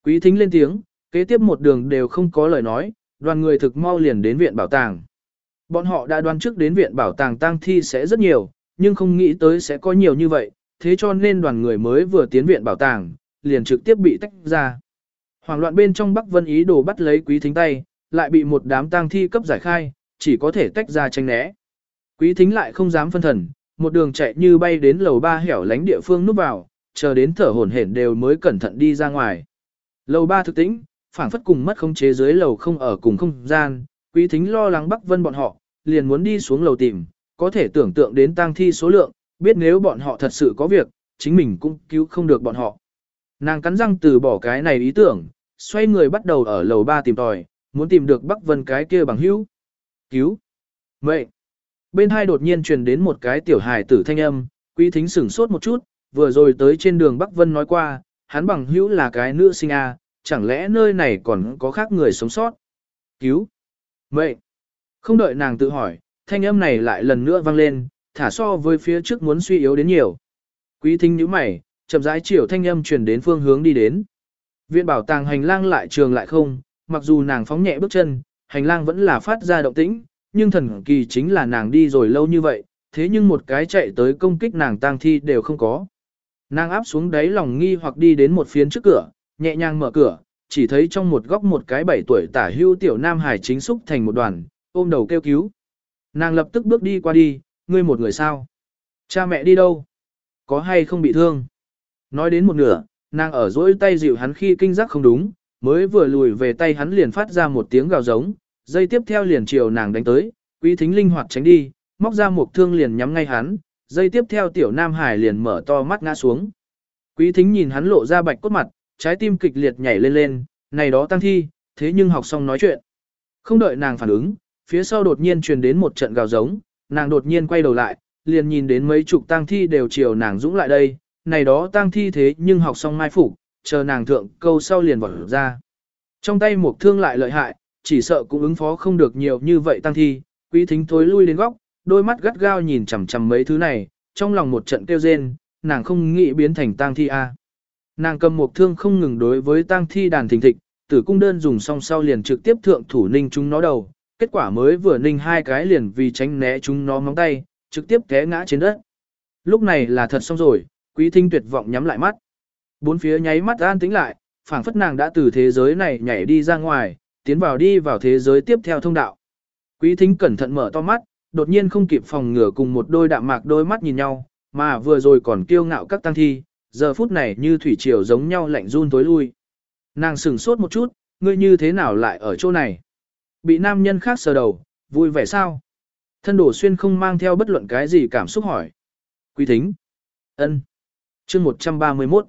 Quý thính lên tiếng, kế tiếp một đường đều không có lời nói, đoàn người thực mau liền đến viện bảo tàng. Bọn họ đã đoán trước đến viện bảo tàng tang thi sẽ rất nhiều, nhưng không nghĩ tới sẽ có nhiều như vậy, thế cho nên đoàn người mới vừa tiến viện bảo tàng, liền trực tiếp bị tách ra. Hoàng loạn bên trong Bắc Vân ý đồ bắt lấy quý thính tay, lại bị một đám tang thi cấp giải khai, chỉ có thể tách ra tranh né. Quý thính lại không dám phân thần, một đường chạy như bay đến lầu ba hẻo lánh địa phương núp vào, chờ đến thở hổn hển đều mới cẩn thận đi ra ngoài. Lầu ba thực tĩnh, phảng phất cùng mất không chế dưới lầu không ở cùng không gian, quý thính lo lắng Bắc Vân bọn họ, liền muốn đi xuống lầu tìm, có thể tưởng tượng đến tang thi số lượng, biết nếu bọn họ thật sự có việc, chính mình cũng cứu không được bọn họ. Nàng cắn răng từ bỏ cái này ý tưởng, xoay người bắt đầu ở lầu ba tìm tòi, muốn tìm được Bắc Vân cái kia bằng hữu. Cứu! Mệnh! Bên hai đột nhiên truyền đến một cái tiểu hài tử thanh âm, quý thính sửng sốt một chút, vừa rồi tới trên đường Bắc Vân nói qua, hắn bằng hữu là cái nữ sinh A, chẳng lẽ nơi này còn có khác người sống sót? Cứu! Mệnh! Không đợi nàng tự hỏi, thanh âm này lại lần nữa vang lên, thả so với phía trước muốn suy yếu đến nhiều. Quý thính nhíu mày, chậm rãi chiều thanh âm truyền đến phương hướng đi đến. Viện bảo tàng hành lang lại trường lại không, mặc dù nàng phóng nhẹ bước chân, hành lang vẫn là phát ra động tĩnh, nhưng thần kỳ chính là nàng đi rồi lâu như vậy, thế nhưng một cái chạy tới công kích nàng tang thi đều không có. Nàng áp xuống đáy lòng nghi hoặc đi đến một phiến trước cửa, nhẹ nhàng mở cửa, chỉ thấy trong một góc một cái bảy tuổi tả hưu tiểu nam hải chính xúc thành một đoàn, ôm đầu kêu cứu. Nàng lập tức bước đi qua đi, ngươi một người sao? Cha mẹ đi đâu? Có hay không bị thương? Nói đến một nửa, nàng ở dỗi tay dịu hắn khi kinh giác không đúng, mới vừa lùi về tay hắn liền phát ra một tiếng gào giống, dây tiếp theo liền chiều nàng đánh tới, quý thính linh hoạt tránh đi, móc ra một thương liền nhắm ngay hắn, dây tiếp theo tiểu nam hải liền mở to mắt ngã xuống. Quý thính nhìn hắn lộ ra bạch cốt mặt, trái tim kịch liệt nhảy lên lên, này đó tăng thi, thế nhưng học xong nói chuyện. Không đợi nàng phản ứng, phía sau đột nhiên truyền đến một trận gào giống, nàng đột nhiên quay đầu lại, liền nhìn đến mấy chục tang thi đều chiều nàng dũng lại đây, này đó tang thi thế nhưng học xong mai phục, chờ nàng thượng câu sau liền vọt ra. Trong tay một thương lại lợi hại, chỉ sợ cũng ứng phó không được nhiều như vậy tang thi, quý thính thối lui đến góc, đôi mắt gắt gao nhìn chằm chằm mấy thứ này, trong lòng một trận kêu rên, nàng không nghĩ biến thành tang thi a. Nàng cầm một thương không ngừng đối với tang thi đàn thình thịch, tử cung đơn dùng xong sau liền trực tiếp thượng thủ ninh chúng nó đầu, kết quả mới vừa ninh hai cái liền vì tránh né chúng nó móng tay, trực tiếp té ngã trên đất. Lúc này là thật xong rồi, quý Thinh tuyệt vọng nhắm lại mắt. Bốn phía nháy mắt an tĩnh lại, phảng phất nàng đã từ thế giới này nhảy đi ra ngoài, tiến vào đi vào thế giới tiếp theo thông đạo. Quý thính cẩn thận mở to mắt, đột nhiên không kịp phòng ngừa cùng một đôi đạm mạc đôi mắt nhìn nhau, mà vừa rồi còn kiêu ngạo các tăng thi, giờ phút này như thủy triều giống nhau lạnh run tối lui. Nàng sửng sốt một chút, ngươi như thế nào lại ở chỗ này? Bị nam nhân khác sờ đầu, vui vẻ sao? Thân đổ xuyên không mang theo bất luận cái gì cảm xúc hỏi. Quý thính. ân chương 131.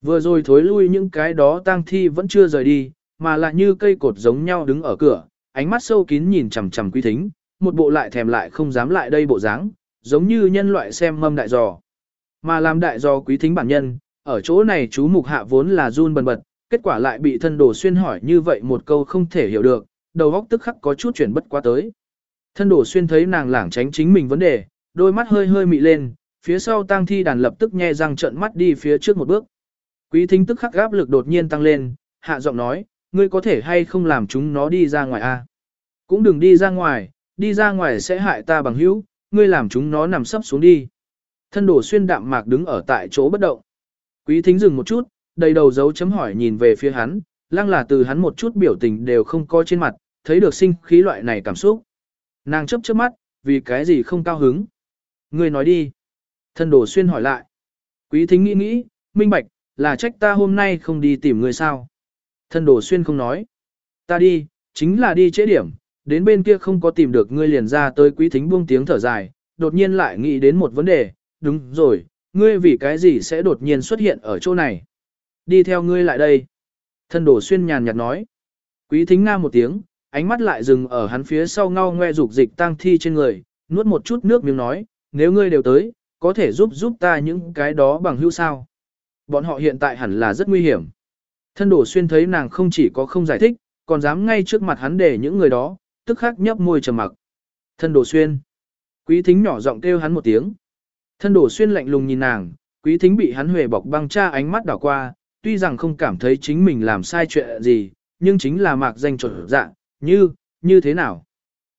Vừa rồi thối lui những cái đó tang thi vẫn chưa rời đi, mà lại như cây cột giống nhau đứng ở cửa, ánh mắt sâu kín nhìn chằm chằm quý thính, một bộ lại thèm lại không dám lại đây bộ dáng, giống như nhân loại xem mâm đại giò. Mà làm đại giò quý thính bản nhân, ở chỗ này chú mục hạ vốn là run bần bật, kết quả lại bị thân đồ xuyên hỏi như vậy một câu không thể hiểu được, đầu óc tức khắc có chút chuyển bất quá tới. Thân đổ xuyên thấy nàng lảng tránh chính mình vấn đề, đôi mắt hơi hơi mị lên, phía sau tang thi đàn lập tức nghe răng trợn mắt đi phía trước một bước. Quý thính tức khắc áp lực đột nhiên tăng lên, hạ giọng nói, ngươi có thể hay không làm chúng nó đi ra ngoài a? À? Cũng đừng đi ra ngoài, đi ra ngoài sẽ hại ta bằng hữu, ngươi làm chúng nó nằm sấp xuống đi. Thân đổ xuyên đạm mạc đứng ở tại chỗ bất động. Quý thính dừng một chút, đầy đầu dấu chấm hỏi nhìn về phía hắn, lăng là từ hắn một chút biểu tình đều không có trên mặt, thấy được sinh khí loại này cảm xúc. Nàng chấp chớp mắt, vì cái gì không cao hứng. Ngươi nói đi. Thân đổ xuyên hỏi lại. Quý thính nghĩ nghĩ, minh bạch, là trách ta hôm nay không đi tìm ngươi sao. Thân đổ xuyên không nói. Ta đi, chính là đi trễ điểm, đến bên kia không có tìm được ngươi liền ra tới quý thính buông tiếng thở dài, đột nhiên lại nghĩ đến một vấn đề, đúng rồi, ngươi vì cái gì sẽ đột nhiên xuất hiện ở chỗ này. Đi theo ngươi lại đây. Thân đổ xuyên nhàn nhạt nói. Quý thính nga một tiếng, ánh mắt lại dừng ở hắn phía sau ngao ngoe dục dịch tang thi trên người, nuốt một chút nước miếng nói, nếu ngươi đều tới, có thể giúp giúp ta những cái đó bằng hữu sao. Bọn họ hiện tại hẳn là rất nguy hiểm. Thân đổ xuyên thấy nàng không chỉ có không giải thích, còn dám ngay trước mặt hắn để những người đó, tức khắc nhấp môi trầm mặc. Thân đổ xuyên. Quý thính nhỏ giọng kêu hắn một tiếng. Thân đổ xuyên lạnh lùng nhìn nàng, quý thính bị hắn huề bọc băng cha ánh mắt đảo qua, tuy rằng không cảm thấy chính mình làm sai chuyện gì, nhưng chính là mạc danh trột dạ, như, như thế nào.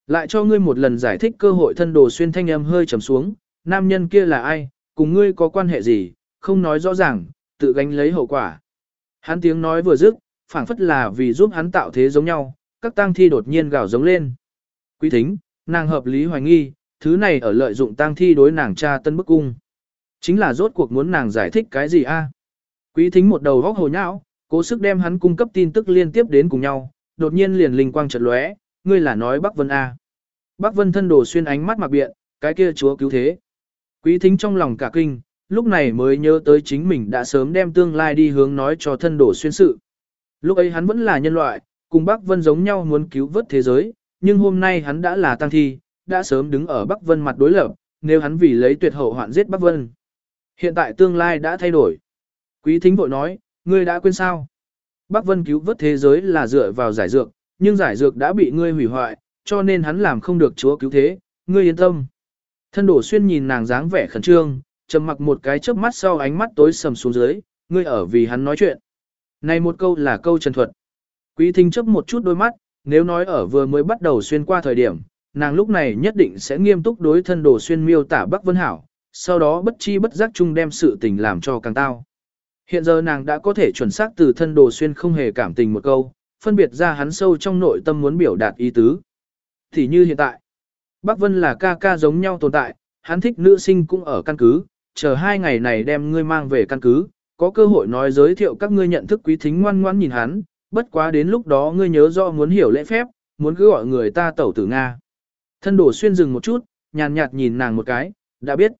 Lại cho ngươi một lần giải thích cơ hội thân đồ xuyên thanh âm hơi trầm xuống, nam nhân kia là ai, cùng ngươi có quan hệ gì, không nói rõ ràng, tự gánh lấy hậu quả. Hắn tiếng nói vừa dứt, phảng phất là vì giúp hắn tạo thế giống nhau, các tang thi đột nhiên gào giống lên. Quý thính, nàng hợp lý hoài nghi, thứ này ở lợi dụng tang thi đối nàng cha tân bức cung. Chính là rốt cuộc muốn nàng giải thích cái gì a? Quý thính một đầu góc hồ nhão, cố sức đem hắn cung cấp tin tức liên tiếp đến cùng nhau, đột nhiên liền linh quang chợt lóe, ngươi là nói Bắc Vân a? Bắc Vân thân đồ xuyên ánh mắt mặc biện, cái kia chúa cứu thế. Quý thính trong lòng cả kinh, lúc này mới nhớ tới chính mình đã sớm đem tương lai đi hướng nói cho thân đồ xuyên sự. Lúc ấy hắn vẫn là nhân loại, cùng Bắc Vân giống nhau muốn cứu vớt thế giới, nhưng hôm nay hắn đã là tăng thi, đã sớm đứng ở Bắc Vân mặt đối lập, nếu hắn vì lấy tuyệt hậu hoạn giết Bắc Vân. Hiện tại tương lai đã thay đổi. Quý thính vội nói, ngươi đã quên sao? Bắc Vân cứu vớt thế giới là dựa vào giải dược, nhưng giải dược đã bị ngươi hủy hoại, cho nên hắn làm không được chúa cứu thế, ngươi yên tâm. Thân đổ xuyên nhìn nàng dáng vẻ khẩn trương, trầm mặc một cái chớp mắt sau ánh mắt tối sầm xuống dưới, ngươi ở vì hắn nói chuyện. Này một câu là câu trần thuật. Quý thính chấp một chút đôi mắt, nếu nói ở vừa mới bắt đầu xuyên qua thời điểm, nàng lúc này nhất định sẽ nghiêm túc đối thân đồ xuyên miêu tả Bắc Vân Hảo, sau đó bất chi bất giác chung đem sự tình làm cho càng tao. Hiện giờ nàng đã có thể chuẩn xác từ thân đồ xuyên không hề cảm tình một câu, phân biệt ra hắn sâu trong nội tâm muốn biểu đạt ý tứ. Thì như hiện tại, Bắc Vân là ca ca giống nhau tồn tại, hắn thích nữ sinh cũng ở căn cứ, chờ hai ngày này đem ngươi mang về căn cứ, có cơ hội nói giới thiệu các ngươi nhận thức quý thính ngoan ngoan nhìn hắn, bất quá đến lúc đó ngươi nhớ rõ muốn hiểu lễ phép, muốn cứ gọi người ta tẩu tử Nga. Thân đổ xuyên dừng một chút, nhàn nhạt nhìn nàng một cái, đã biết.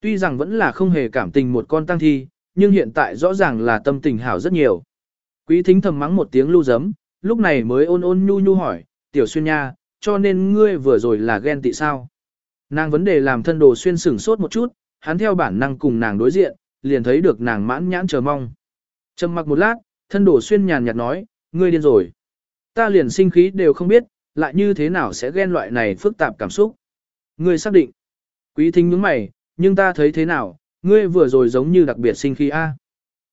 Tuy rằng vẫn là không hề cảm tình một con tăng thi, nhưng hiện tại rõ ràng là tâm tình hảo rất nhiều. Quý thính thầm mắng một tiếng lưu giấm, lúc này mới ôn ôn nhu nhu hỏi, tiểu xuyên nha, cho nên ngươi vừa rồi là ghen tị sao. Nàng vấn đề làm thân đồ xuyên sửng sốt một chút, hắn theo bản năng cùng nàng đối diện, liền thấy được nàng mãn nhãn chờ mong. Trầm mặc một lát, thân đồ xuyên nhàn nhạt nói, ngươi điên rồi. Ta liền sinh khí đều không biết, lại như thế nào sẽ ghen loại này phức tạp cảm xúc. Ngươi xác định. Quý thính nhướng mày, nhưng ta thấy thế nào, ngươi vừa rồi giống như đặc biệt sinh khí a.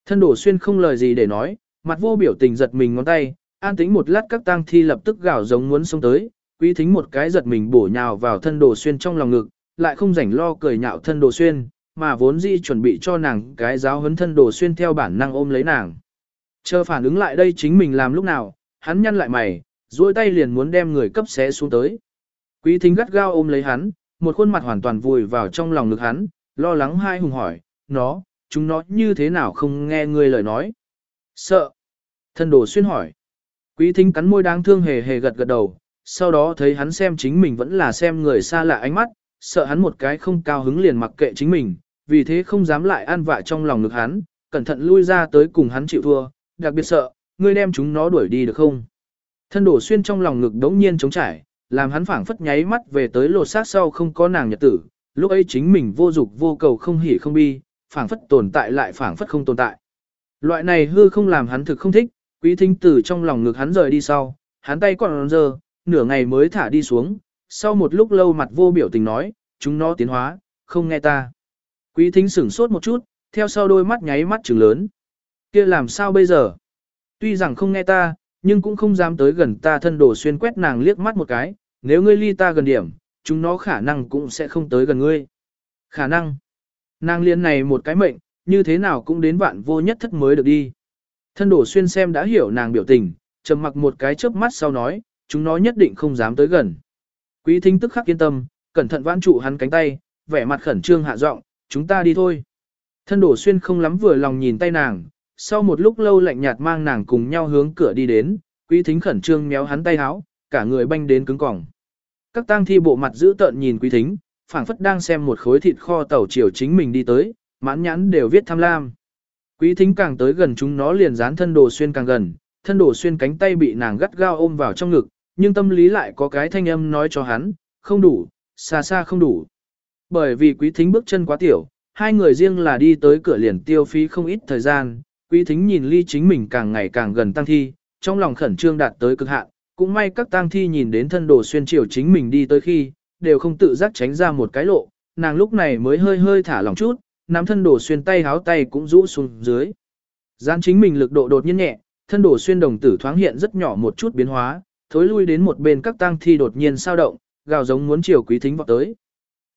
Thân đổ xuyên không lời gì để nói, mặt vô biểu tình giật mình ngón tay, an tính một lát các tang thi lập tức gào giống muốn xông tới, quý thính một cái giật mình bổ nhào vào thân đồ xuyên trong lòng ngực, lại không rảnh lo cười nhạo thân đồ xuyên, mà vốn dĩ chuẩn bị cho nàng cái giáo huấn thân đồ xuyên theo bản năng ôm lấy nàng. Chờ phản ứng lại đây chính mình làm lúc nào, hắn nhăn lại mày, duỗi tay liền muốn đem người cấp xé xuống tới. Quý thính gắt gao ôm lấy hắn, một khuôn mặt hoàn toàn vùi vào trong lòng ngực hắn, lo lắng hai hùng hỏi, nó, chúng nó như thế nào không nghe người lời nói. Sợ. Thân đồ xuyên hỏi. Quý thính cắn môi đáng thương hề hề gật gật đầu, sau đó thấy hắn xem chính mình vẫn là xem người xa lạ ánh mắt, sợ hắn một cái không cao hứng liền mặc kệ chính mình, vì thế không dám lại an vạ trong lòng ngực hắn, cẩn thận lui ra tới cùng hắn chịu thua, đặc biệt sợ, ngươi đem chúng nó đuổi đi được không? Thân đổ xuyên trong lòng ngực đống nhiên trống trải, làm hắn phảng phất nháy mắt về tới lột xác sau không có nàng nhật tử, lúc ấy chính mình vô dục vô cầu không hỉ không bi, phảng phất tồn tại lại phảng phất không tồn tại. Loại này hư không làm hắn thực không thích, quý thính tử trong lòng ngực hắn rời đi sau, hắn tay còn giờ, nửa ngày mới thả đi xuống, sau một lúc lâu mặt vô biểu tình nói, chúng nó tiến hóa, không nghe ta. Quý thính sửng sốt một chút, theo sau đôi mắt nháy mắt trừng lớn. kia làm sao bây giờ? Tuy rằng không nghe ta, nhưng cũng không dám tới gần ta thân đồ xuyên quét nàng liếc mắt một cái, nếu ngươi ly ta gần điểm, chúng nó khả năng cũng sẽ không tới gần ngươi. Khả năng. Nàng liên này một cái mệnh, như thế nào cũng đến vạn vô nhất thất mới được đi. Thân đổ xuyên xem đã hiểu nàng biểu tình, trầm mặc một cái chớp mắt sau nói, chúng nó nhất định không dám tới gần. Quý thính tức khắc yên tâm, cẩn thận vãn trụ hắn cánh tay, vẻ mặt khẩn trương hạ giọng, chúng ta đi thôi. Thân đổ xuyên không lắm vừa lòng nhìn tay nàng, sau một lúc lâu lạnh nhạt mang nàng cùng nhau hướng cửa đi đến, quý thính khẩn trương méo hắn tay háo, cả người banh đến cứng cỏng. Các tang thi bộ mặt giữ tợn nhìn quý thính, phảng phất đang xem một khối thịt kho tàu chiều chính mình đi tới, mãn nhãn đều viết tham lam. Quý thính càng tới gần chúng nó liền dán thân đồ xuyên càng gần, thân đồ xuyên cánh tay bị nàng gắt gao ôm vào trong ngực, nhưng tâm lý lại có cái thanh âm nói cho hắn, không đủ, xa xa không đủ. Bởi vì quý thính bước chân quá tiểu, hai người riêng là đi tới cửa liền tiêu phí không ít thời gian, quý thính nhìn ly chính mình càng ngày càng gần tăng thi, trong lòng khẩn trương đạt tới cực hạn, cũng may các tang thi nhìn đến thân đồ xuyên chiều chính mình đi tới khi, đều không tự giác tránh ra một cái lộ, nàng lúc này mới hơi hơi thả lỏng chút, nắm thân đồ xuyên tay háo tay cũng rũ xuống dưới. Gián chính mình lực độ đột nhiên nhẹ, thân đồ xuyên đồng tử thoáng hiện rất nhỏ một chút biến hóa, thối lui đến một bên các tang thi đột nhiên sao động, gào giống muốn chiều quý thính vọt tới.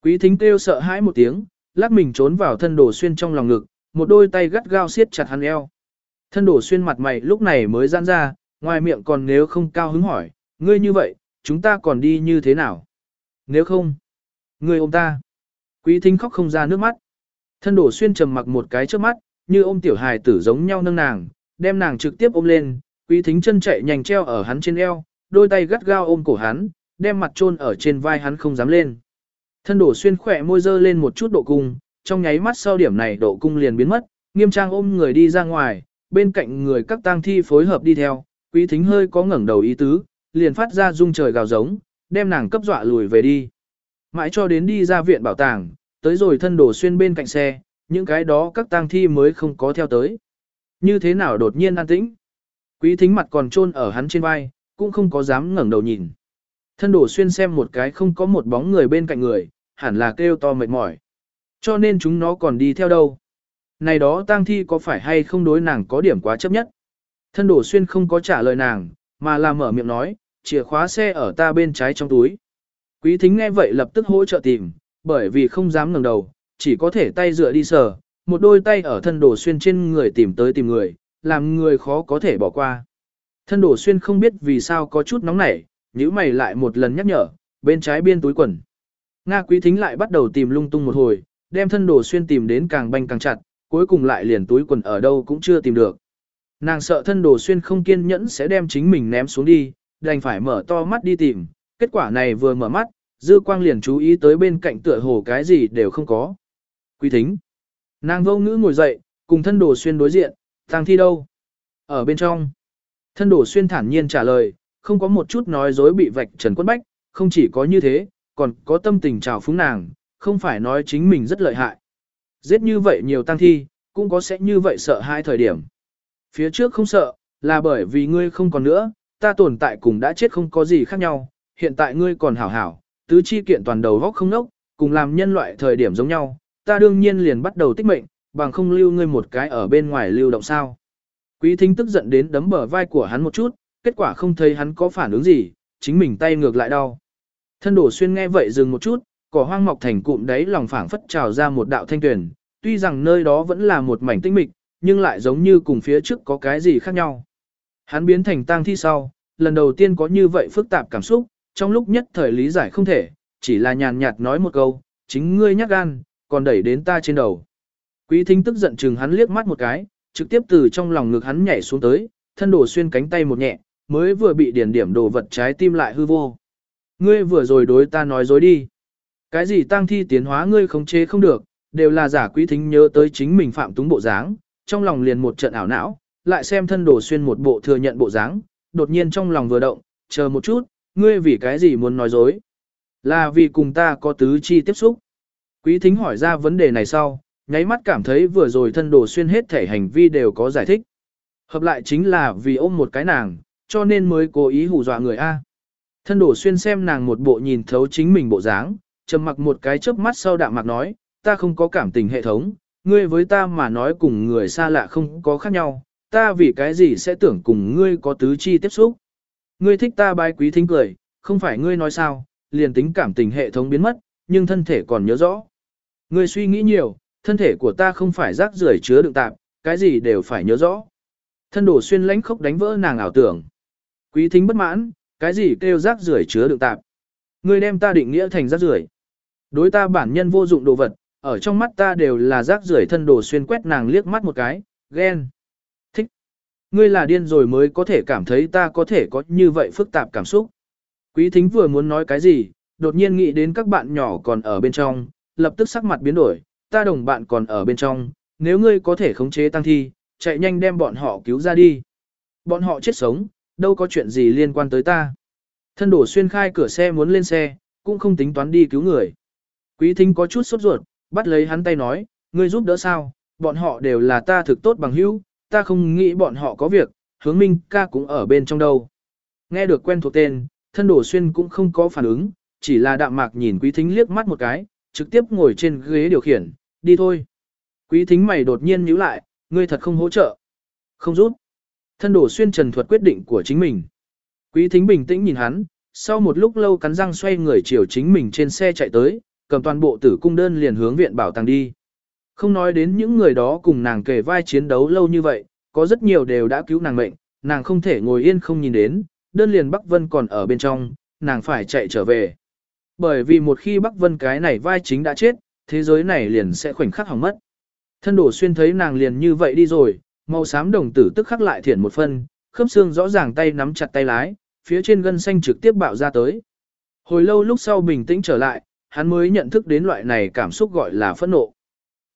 Quý thính kêu sợ hãi một tiếng, lắc mình trốn vào thân đồ xuyên trong lòng ngực, một đôi tay gắt gao siết chặt hắn eo. Thân đồ xuyên mặt mày lúc này mới giãn ra, ngoài miệng còn nếu không cao hứng hỏi, ngươi như vậy, chúng ta còn đi như thế nào? Nếu không, ngươi ôm ta. Quý thính khóc không ra nước mắt. Thân đổ xuyên trầm mặc một cái trước mắt, như ôm tiểu hài tử giống nhau nâng nàng, đem nàng trực tiếp ôm lên, quý thính chân chạy nhanh treo ở hắn trên eo, đôi tay gắt gao ôm cổ hắn, đem mặt chôn ở trên vai hắn không dám lên. Thân đổ xuyên khỏe môi dơ lên một chút độ cung, trong nháy mắt sau điểm này độ cung liền biến mất, nghiêm trang ôm người đi ra ngoài, bên cạnh người các tang thi phối hợp đi theo, quý thính hơi có ngẩng đầu ý tứ, liền phát ra rung trời gào giống, đem nàng cấp dọa lùi về đi. Mãi cho đến đi ra viện bảo tàng, tới rồi thân đổ xuyên bên cạnh xe, những cái đó các tang thi mới không có theo tới. Như thế nào đột nhiên an tĩnh? Quý thính mặt còn trôn ở hắn trên vai, cũng không có dám ngẩng đầu nhìn. Thân đổ xuyên xem một cái không có một bóng người bên cạnh người, hẳn là kêu to mệt mỏi. Cho nên chúng nó còn đi theo đâu. Này đó tang thi có phải hay không đối nàng có điểm quá chấp nhất. Thân đổ xuyên không có trả lời nàng, mà là mở miệng nói, chìa khóa xe ở ta bên trái trong túi. Quý thính nghe vậy lập tức hỗ trợ tìm, bởi vì không dám ngẩng đầu, chỉ có thể tay dựa đi sờ, một đôi tay ở thân đổ xuyên trên người tìm tới tìm người, làm người khó có thể bỏ qua. Thân đổ xuyên không biết vì sao có chút nóng nảy, nhíu mày lại một lần nhắc nhở, bên trái biên túi quần. Nga quý thính lại bắt đầu tìm lung tung một hồi, đem thân đổ xuyên tìm đến càng banh càng chặt, cuối cùng lại liền túi quần ở đâu cũng chưa tìm được. Nàng sợ thân đồ xuyên không kiên nhẫn sẽ đem chính mình ném xuống đi, đành phải mở to mắt đi tìm, kết quả này vừa mở mắt, dư quang liền chú ý tới bên cạnh tựa hồ cái gì đều không có. Quý thính. Nàng vô ngữ ngồi dậy, cùng thân đồ xuyên đối diện, tang thi đâu? Ở bên trong. Thân đồ xuyên thản nhiên trả lời, không có một chút nói dối bị vạch trần quất bách, không chỉ có như thế, còn có tâm tình trào phúng nàng, không phải nói chính mình rất lợi hại. Giết như vậy nhiều tăng thi, cũng có sẽ như vậy sợ hai thời điểm. Phía trước không sợ, là bởi vì ngươi không còn nữa, ta tồn tại cùng đã chết không có gì khác nhau, hiện tại ngươi còn hảo hảo, tứ chi kiện toàn đầu góc không nốc, cùng làm nhân loại thời điểm giống nhau, ta đương nhiên liền bắt đầu tích mệnh, bằng không lưu ngươi một cái ở bên ngoài lưu động sao. Quý thính tức giận đến đấm bờ vai của hắn một chút, kết quả không thấy hắn có phản ứng gì, chính mình tay ngược lại đau. Thân đổ xuyên nghe vậy dừng một chút, cỏ hoang mọc thành cụm đấy lòng phảng phất trào ra một đạo thanh tuyển, tuy rằng nơi đó vẫn là một mảnh tinh mịch, nhưng lại giống như cùng phía trước có cái gì khác nhau. Hắn biến thành tang thi sau, lần đầu tiên có như vậy phức tạp cảm xúc, trong lúc nhất thời lý giải không thể, chỉ là nhàn nhạt nói một câu, chính ngươi nhắc gan, còn đẩy đến ta trên đầu. Quý thính tức giận chừng hắn liếc mắt một cái, trực tiếp từ trong lòng ngực hắn nhảy xuống tới, thân đổ xuyên cánh tay một nhẹ, mới vừa bị điển điểm đồ vật trái tim lại hư vô. Ngươi vừa rồi đối ta nói dối đi. Cái gì tang thi tiến hóa ngươi không chế không được, đều là giả quý thính nhớ tới chính mình phạm túng bộ dáng, trong lòng liền một trận ảo não, lại xem thân đồ xuyên một bộ thừa nhận bộ dáng, đột nhiên trong lòng vừa động, chờ một chút, ngươi vì cái gì muốn nói dối? Là vì cùng ta có tứ chi tiếp xúc. Quý thính hỏi ra vấn đề này sau, nháy mắt cảm thấy vừa rồi thân đồ xuyên hết thể hành vi đều có giải thích. Hợp lại chính là vì ôm một cái nàng, cho nên mới cố ý hù dọa người A. Thân đồ xuyên xem nàng một bộ nhìn thấu chính mình bộ dáng, trầm mặc một cái chớp mắt sau đạm mặc nói, ta không có cảm tình hệ thống, ngươi với ta mà nói cùng người xa lạ không có khác nhau, ta vì cái gì sẽ tưởng cùng ngươi có tứ chi tiếp xúc. Ngươi thích ta bái quý thính cười, không phải ngươi nói sao, liền tính cảm tình hệ thống biến mất, nhưng thân thể còn nhớ rõ. Ngươi suy nghĩ nhiều, thân thể của ta không phải rác rưởi chứa đựng tạp, cái gì đều phải nhớ rõ. Thân đổ xuyên lãnh khốc đánh vỡ nàng ảo tưởng. Quý thính bất mãn, cái gì kêu rác rưởi chứa đựng tạp. Ngươi đem ta định nghĩa thành rác rưởi. Đối ta bản nhân vô dụng đồ vật, ở trong mắt ta đều là rác rưởi thân đồ xuyên quét nàng liếc mắt một cái, ghen. Thích. Ngươi là điên rồi mới có thể cảm thấy ta có thể có như vậy phức tạp cảm xúc. Quý thính vừa muốn nói cái gì, đột nhiên nghĩ đến các bạn nhỏ còn ở bên trong, lập tức sắc mặt biến đổi, ta đồng bạn còn ở bên trong, nếu ngươi có thể khống chế tăng thi, chạy nhanh đem bọn họ cứu ra đi. Bọn họ chết sống, đâu có chuyện gì liên quan tới ta. Thân đổ xuyên khai cửa xe muốn lên xe, cũng không tính toán đi cứu người. Quý thính có chút sốt ruột, bắt lấy hắn tay nói, ngươi giúp đỡ sao, bọn họ đều là ta thực tốt bằng hữu, ta không nghĩ bọn họ có việc, hướng minh ca cũng ở bên trong đâu. Nghe được quen thuộc tên, thân đổ xuyên cũng không có phản ứng, chỉ là đạm mạc nhìn quý thính liếc mắt một cái, trực tiếp ngồi trên ghế điều khiển, đi thôi. Quý thính mày đột nhiên nhíu lại, ngươi thật không hỗ trợ. Không giúp. Thân đổ xuyên trần thuật quyết định của chính mình. Quý thính bình tĩnh nhìn hắn, sau một lúc lâu cắn răng xoay người chiều chính mình trên xe chạy tới, cầm toàn bộ tử cung đơn liền hướng viện bảo tàng đi. Không nói đến những người đó cùng nàng kề vai chiến đấu lâu như vậy, có rất nhiều đều đã cứu nàng mệnh, nàng không thể ngồi yên không nhìn đến, đơn liền Bắc Vân còn ở bên trong, nàng phải chạy trở về. Bởi vì một khi Bắc Vân cái này vai chính đã chết, thế giới này liền sẽ khoảnh khắc hỏng mất. Thân đổ xuyên thấy nàng liền như vậy đi rồi, màu xám đồng tử tức khắc lại thiển một phân, khớp xương rõ ràng tay nắm chặt tay lái, phía trên gân xanh trực tiếp bạo ra tới. Hồi lâu lúc sau bình tĩnh trở lại, hắn mới nhận thức đến loại này cảm xúc gọi là phẫn nộ.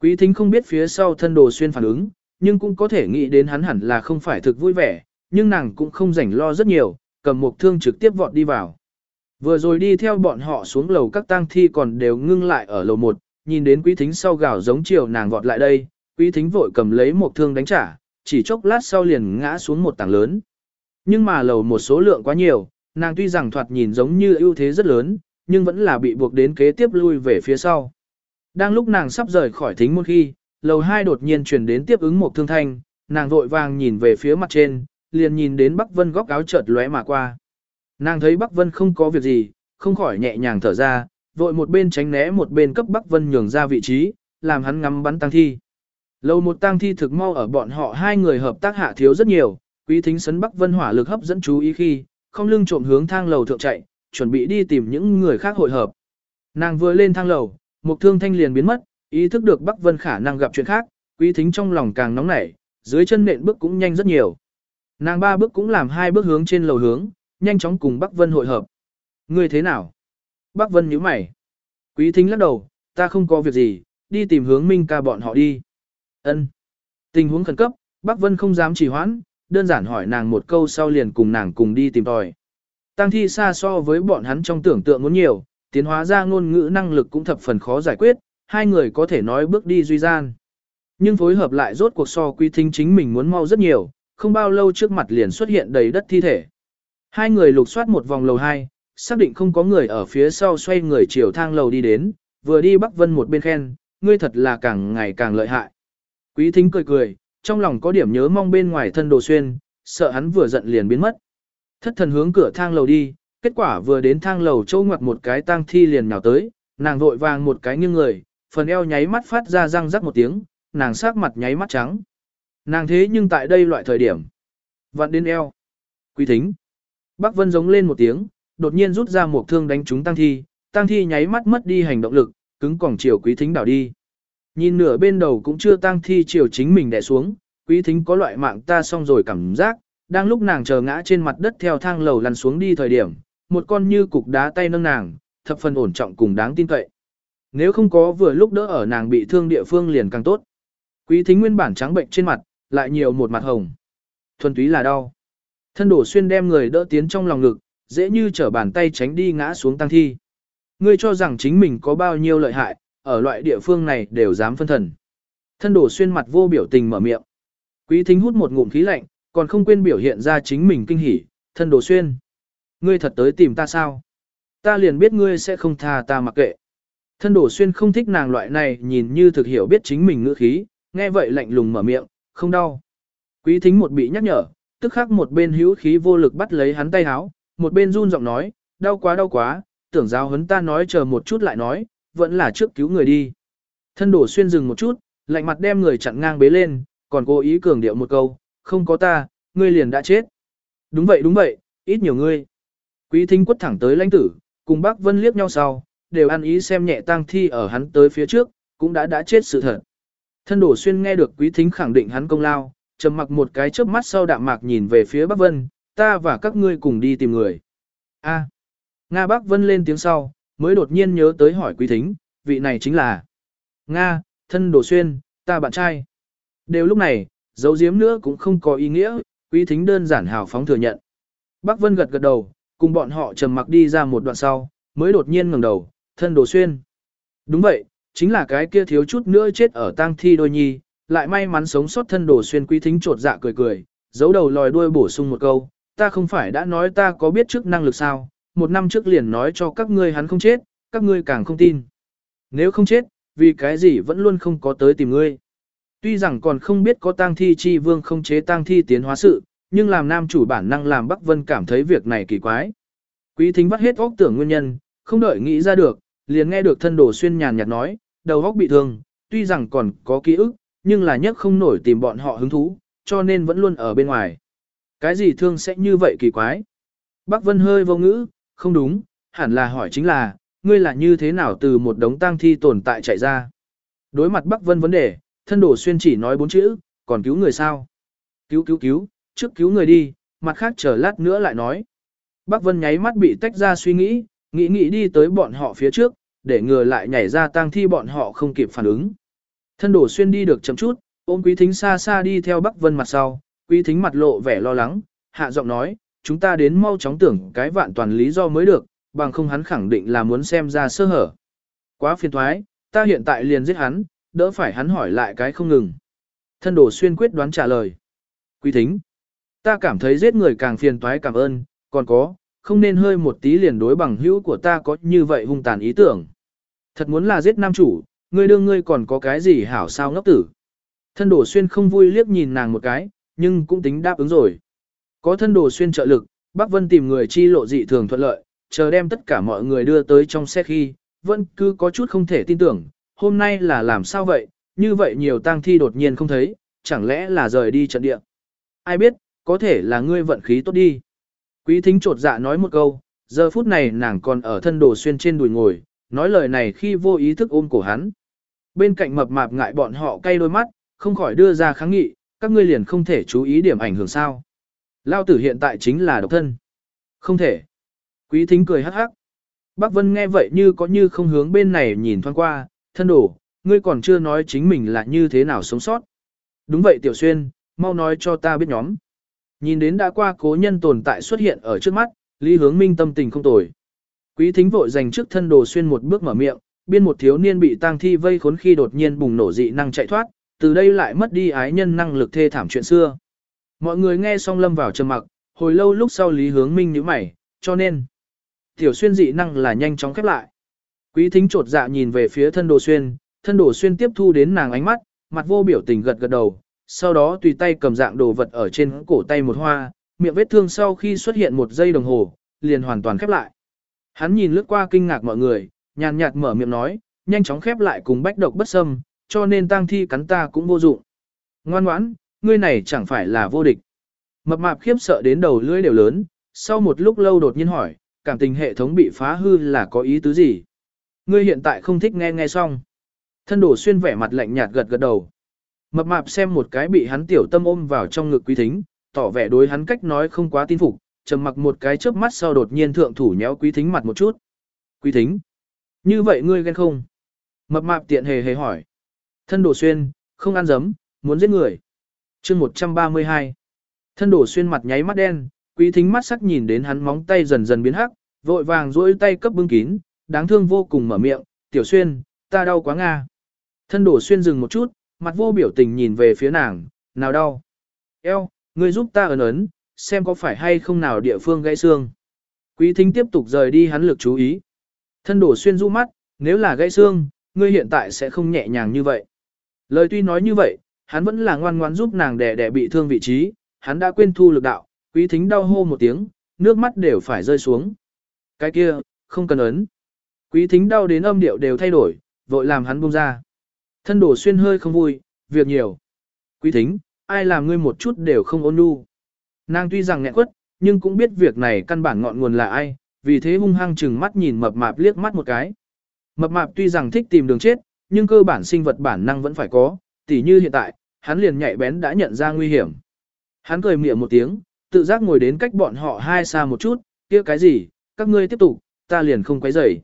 Quý thính không biết phía sau thân đồ xuyên phản ứng, nhưng cũng có thể nghĩ đến hắn hẳn là không phải thực vui vẻ, nhưng nàng cũng không rảnh lo rất nhiều, cầm một thương trực tiếp vọt đi vào. Vừa rồi đi theo bọn họ xuống lầu các tang thi còn đều ngưng lại ở lầu 1, nhìn đến quý thính sau gào giống chiều nàng vọt lại đây, quý thính vội cầm lấy một thương đánh trả, chỉ chốc lát sau liền ngã xuống một tảng lớn. Nhưng mà lầu một số lượng quá nhiều, nàng tuy rằng thoạt nhìn giống như ưu thế rất lớn, nhưng vẫn là bị buộc đến kế tiếp lui về phía sau. Đang lúc nàng sắp rời khỏi thính môn khi, lầu hai đột nhiên truyền đến tiếp ứng một thương thanh, nàng vội vàng nhìn về phía mặt trên, liền nhìn đến Bắc Vân góc áo chợt lóe mà qua. Nàng thấy Bắc Vân không có việc gì, không khỏi nhẹ nhàng thở ra, vội một bên tránh né một bên cấp Bắc Vân nhường ra vị trí, làm hắn ngắm bắn tăng thi. Lâu một tang thi thực mau ở bọn họ hai người hợp tác hạ thiếu rất nhiều, quý thính sấn Bắc Vân hỏa lực hấp dẫn chú ý khi, không lưng trộm hướng thang lầu thượng chạy, chuẩn bị đi tìm những người khác hội hợp. Nàng vừa lên thang lầu, một thương thanh liền biến mất, ý thức được Bắc Vân khả năng gặp chuyện khác, quý thính trong lòng càng nóng nảy, dưới chân nện bước cũng nhanh rất nhiều. Nàng ba bước cũng làm hai bước hướng trên lầu hướng, nhanh chóng cùng Bắc Vân hội hợp. Ngươi thế nào? Bắc Vân nhíu mày. Quý thính lắc đầu, ta không có việc gì, đi tìm hướng Minh ca bọn họ đi. Ân. Tình huống khẩn cấp, Bắc Vân không dám trì hoãn, đơn giản hỏi nàng một câu sau liền cùng nàng cùng đi tìm tòi. Tăng thi xa so với bọn hắn trong tưởng tượng muốn nhiều, tiến hóa ra ngôn ngữ năng lực cũng thập phần khó giải quyết, hai người có thể nói bước đi duy gian. Nhưng phối hợp lại rốt cuộc so quy thính chính mình muốn mau rất nhiều, không bao lâu trước mặt liền xuất hiện đầy đất thi thể. Hai người lục soát một vòng lầu 2, xác định không có người ở phía sau xoay người chiều thang lầu đi đến, vừa đi Bắc Vân một bên khen, ngươi thật là càng ngày càng lợi hại. Quý thính cười cười, trong lòng có điểm nhớ mong bên ngoài thân đồ xuyên, sợ hắn vừa giận liền biến mất. Thất thần hướng cửa thang lầu đi, kết quả vừa đến thang lầu châu ngoặt một cái tang thi liền nhào tới, nàng vội vàng một cái nghiêng người, phần eo nháy mắt phát ra răng rắc một tiếng, nàng sắc mặt nháy mắt trắng. Nàng thế nhưng tại đây loại thời điểm, vặn đến eo. Quý thính. Bắc Vân giống lên một tiếng, đột nhiên rút ra một thương đánh trúng tang thi, Tang thi nháy mắt mất đi hành động lực, cứng còng chiều quý thính đảo đi. Nhìn nửa bên đầu cũng chưa tang thi chiều chính mình đè xuống, quý thính có loại mạng ta xong rồi cảm giác, đang lúc nàng chờ ngã trên mặt đất theo thang lầu lăn xuống đi thời điểm, một con như cục đá tay nâng nàng, thập phần ổn trọng cùng đáng tin cậy. Nếu không có vừa lúc đỡ ở nàng bị thương địa phương liền càng tốt. Quý thính nguyên bản trắng bệnh trên mặt, lại nhiều một mặt hồng. Thuần túy là đau. Thân đổ xuyên đem người đỡ tiến trong lòng ngực, dễ như trở bàn tay tránh đi ngã xuống tăng thi. Ngươi cho rằng chính mình có bao nhiêu lợi hại, ở loại địa phương này đều dám phân thần. Thân đổ xuyên mặt vô biểu tình mở miệng. Quý thính hút một ngụm khí lạnh, còn không quên biểu hiện ra chính mình kinh hỉ, thân đổ xuyên. Ngươi thật tới tìm ta sao? Ta liền biết ngươi sẽ không tha ta mặc kệ. Thân đổ xuyên không thích nàng loại này nhìn như thực hiểu biết chính mình ngữ khí, nghe vậy lạnh lùng mở miệng, không đau. Quý thính một bị nhắc nhở, tức khắc một bên hữu khí vô lực bắt lấy hắn tay háo, một bên run giọng nói, đau quá đau quá, tưởng giáo hấn ta nói chờ một chút lại nói, vẫn là trước cứu người đi. Thân đổ xuyên dừng một chút, lạnh mặt đem người chặn ngang bế lên, còn cố ý cường điệu một câu, không có ta, ngươi liền đã chết. Đúng vậy đúng vậy, ít nhiều ngươi. Quý thính quất thẳng tới lãnh tử, cùng bác Vân liếc nhau sau, đều ăn ý xem nhẹ tang thi ở hắn tới phía trước, cũng đã đã chết sự thật. Thân đổ xuyên nghe được quý thính khẳng định hắn công lao, trầm mặc một cái chớp mắt sau đạm mạc nhìn về phía bác Vân, ta và các ngươi cùng đi tìm người. A. Nga bác Vân lên tiếng sau, mới đột nhiên nhớ tới hỏi quý thính, vị này chính là Nga, thân đổ xuyên, ta bạn trai. Đều lúc này, dấu diếm nữa cũng không có ý nghĩa, quý thính đơn giản hào phóng thừa nhận. Bắc Vân gật gật đầu, cùng bọn họ trầm mặc đi ra một đoạn sau, mới đột nhiên ngẩng đầu, thân đồ xuyên. Đúng vậy, chính là cái kia thiếu chút nữa chết ở tang thi đôi nhi, lại may mắn sống sót thân đồ xuyên quý thính trột dạ cười cười, giấu đầu lòi đuôi bổ sung một câu, ta không phải đã nói ta có biết trước năng lực sao, một năm trước liền nói cho các ngươi hắn không chết, các ngươi càng không tin. Nếu không chết, vì cái gì vẫn luôn không có tới tìm ngươi. Tuy rằng còn không biết có tang thi chi vương không chế tang thi tiến hóa sự, nhưng làm nam chủ bản năng làm Bắc Vân cảm thấy việc này kỳ quái. Quý thính bắt hết óc tưởng nguyên nhân, không đợi nghĩ ra được, liền nghe được thân đồ xuyên nhàn nhạt nói, đầu óc bị thương, tuy rằng còn có ký ức, nhưng là nhất không nổi tìm bọn họ hứng thú, cho nên vẫn luôn ở bên ngoài. Cái gì thương sẽ như vậy kỳ quái? Bắc Vân hơi vô ngữ, không đúng, hẳn là hỏi chính là, ngươi là như thế nào từ một đống tang thi tồn tại chạy ra? Đối mặt Bắc Vân vấn đề, thân đổ xuyên chỉ nói bốn chữ, còn cứu người sao? Cứu cứu cứu, trước cứu người đi, mặt khác chờ lát nữa lại nói. Bắc Vân nháy mắt bị tách ra suy nghĩ, nghĩ nghĩ đi tới bọn họ phía trước, để ngừa lại nhảy ra tang thi bọn họ không kịp phản ứng. Thân đổ xuyên đi được chậm chút, ôm quý thính xa xa đi theo Bắc Vân mặt sau, quý thính mặt lộ vẻ lo lắng, hạ giọng nói, chúng ta đến mau chóng tưởng cái vạn toàn lý do mới được, bằng không hắn khẳng định là muốn xem ra sơ hở. Quá phiền thoái, ta hiện tại liền giết hắn, đỡ phải hắn hỏi lại cái không ngừng. Thân đổ xuyên quyết đoán trả lời. Quý thính, ta cảm thấy giết người càng phiền toái cảm ơn, còn có, không nên hơi một tí liền đối bằng hữu của ta có như vậy hung tàn ý tưởng. Thật muốn là giết nam chủ, ngươi đương ngươi còn có cái gì hảo sao ngốc tử. Thân đổ xuyên không vui liếc nhìn nàng một cái, nhưng cũng tính đáp ứng rồi. Có thân đồ xuyên trợ lực, Bắc Vân tìm người chi lộ dị thường thuận lợi, chờ đem tất cả mọi người đưa tới trong xe khi, vẫn cứ có chút không thể tin tưởng, hôm nay là làm sao vậy, như vậy nhiều tang thi đột nhiên không thấy, chẳng lẽ là rời đi trận địa. Ai biết, có thể là ngươi vận khí tốt đi. Quý thính trột dạ nói một câu, giờ phút này nàng còn ở thân đồ xuyên trên đùi ngồi, nói lời này khi vô ý thức ôm cổ hắn. Bên cạnh mập mạp ngại bọn họ cay đôi mắt, không khỏi đưa ra kháng nghị, các ngươi liền không thể chú ý điểm ảnh hưởng sao. Lao tử hiện tại chính là độc thân. Không thể. Quý thính cười hắc hắc. Bác Vân nghe vậy như có như không hướng bên này nhìn thoáng qua, thân đổ, ngươi còn chưa nói chính mình là như thế nào sống sót. Đúng vậy Tiểu Xuyên, mau nói cho ta biết nhóm. Nhìn đến đã qua cố nhân tồn tại xuất hiện ở trước mắt, Lý Hướng Minh tâm tình không tồi. Quý thính vội dành trước thân đồ xuyên một bước mở miệng, biên một thiếu niên bị tang thi vây khốn khi đột nhiên bùng nổ dị năng chạy thoát, từ đây lại mất đi ái nhân năng lực thê thảm chuyện xưa. Mọi người nghe xong lâm vào trầm mặc, hồi lâu lúc sau Lý Hướng Minh nhíu mày, cho nên tiểu xuyên dị năng là nhanh chóng khép lại. Quý thính trột dạ nhìn về phía thân đồ xuyên, thân đồ xuyên tiếp thu đến nàng ánh mắt, mặt vô biểu tình gật gật đầu, sau đó tùy tay cầm dạng đồ vật ở trên cổ tay một hoa, miệng vết thương sau khi xuất hiện một giây đồng hồ, liền hoàn toàn khép lại. Hắn nhìn lướt qua kinh ngạc mọi người, nhàn nhạt mở miệng nói, nhanh chóng khép lại cùng bách độc bất xâm, cho nên tang thi cắn ta cũng vô dụng. Ngoan ngoãn, ngươi này chẳng phải là vô địch. Mập mạp khiếp sợ đến đầu lưỡi đều lớn, sau một lúc lâu đột nhiên hỏi, cảm tình hệ thống bị phá hư là có ý tứ gì? Ngươi hiện tại không thích nghe nghe xong. Thân đổ xuyên vẻ mặt lạnh nhạt gật gật đầu. Mập mạp xem một cái bị hắn tiểu tâm ôm vào trong ngực quý thính, tỏ vẻ đối hắn cách nói không quá tin phục, trầm mặc một cái chớp mắt sau đột nhiên thượng thủ nhéo quý thính mặt một chút. Quý thính, như vậy ngươi ghen không? Mập mạp tiện hề hề hỏi. Thân đổ xuyên, không ăn dấm, muốn giết người. chương 132. Thân đổ xuyên mặt nháy mắt đen, quý thính mắt sắc nhìn đến hắn móng tay dần dần biến hắc, vội vàng duỗi tay cấp bưng kín, đáng thương vô cùng mở miệng, tiểu xuyên, ta đau quá nga. Thân đổ xuyên dừng một chút, mặt vô biểu tình nhìn về phía nàng, nào đau. Eo, ngươi giúp ta ấn ấn, xem có phải hay không nào địa phương gãy xương. Quý thính tiếp tục rời đi hắn lực chú ý. Thân đổ xuyên rũ mắt, nếu là gãy xương, ngươi hiện tại sẽ không nhẹ nhàng như vậy. Lời tuy nói như vậy, hắn vẫn là ngoan ngoan giúp nàng đè đè bị thương vị trí, hắn đã quên thu lực đạo, quý thính đau hô một tiếng, nước mắt đều phải rơi xuống. Cái kia, không cần ấn. Quý thính đau đến âm điệu đều thay đổi, vội làm hắn buông ra. Thân đổ xuyên hơi không vui, việc nhiều. Quý thính, ai làm ngươi một chút đều không ôn nhu. Nàng tuy rằng nghẹn quất, nhưng cũng biết việc này căn bản ngọn nguồn là ai, vì thế hung hăng chừng mắt nhìn mập mạp liếc mắt một cái. Mập mạp tuy rằng thích tìm đường chết, nhưng cơ bản sinh vật bản năng vẫn phải có, tỉ như hiện tại, hắn liền nhạy bén đã nhận ra nguy hiểm. Hắn cười miệng một tiếng, tự giác ngồi đến cách bọn họ hai xa một chút, kia cái gì, các ngươi tiếp tục, ta liền không quấy rầy.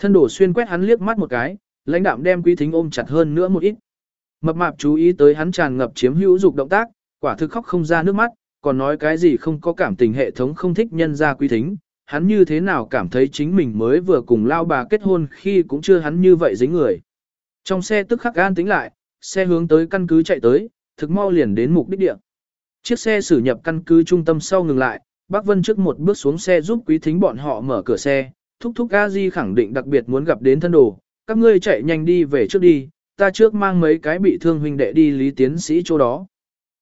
Thân đổ xuyên quét hắn liếc mắt một cái, lãnh đạm đem quý thính ôm chặt hơn nữa một ít. Mập mạp chú ý tới hắn tràn ngập chiếm hữu dục động tác, quả thực khóc không ra nước mắt, còn nói cái gì không có cảm tình hệ thống không thích nhân ra quý thính. Hắn như thế nào cảm thấy chính mình mới vừa cùng lao bà kết hôn khi cũng chưa hắn như vậy dính người. Trong xe tức khắc gan tính lại, xe hướng tới căn cứ chạy tới, thực mau liền đến mục đích địa. Chiếc xe xử nhập căn cứ trung tâm sau ngừng lại, Bác Vân trước một bước xuống xe giúp quý thính bọn họ mở cửa xe, thúc thúc a di khẳng định đặc biệt muốn gặp đến thân đồ, các ngươi chạy nhanh đi về trước đi, ta trước mang mấy cái bị thương huynh đệ đi lý tiến sĩ chỗ đó.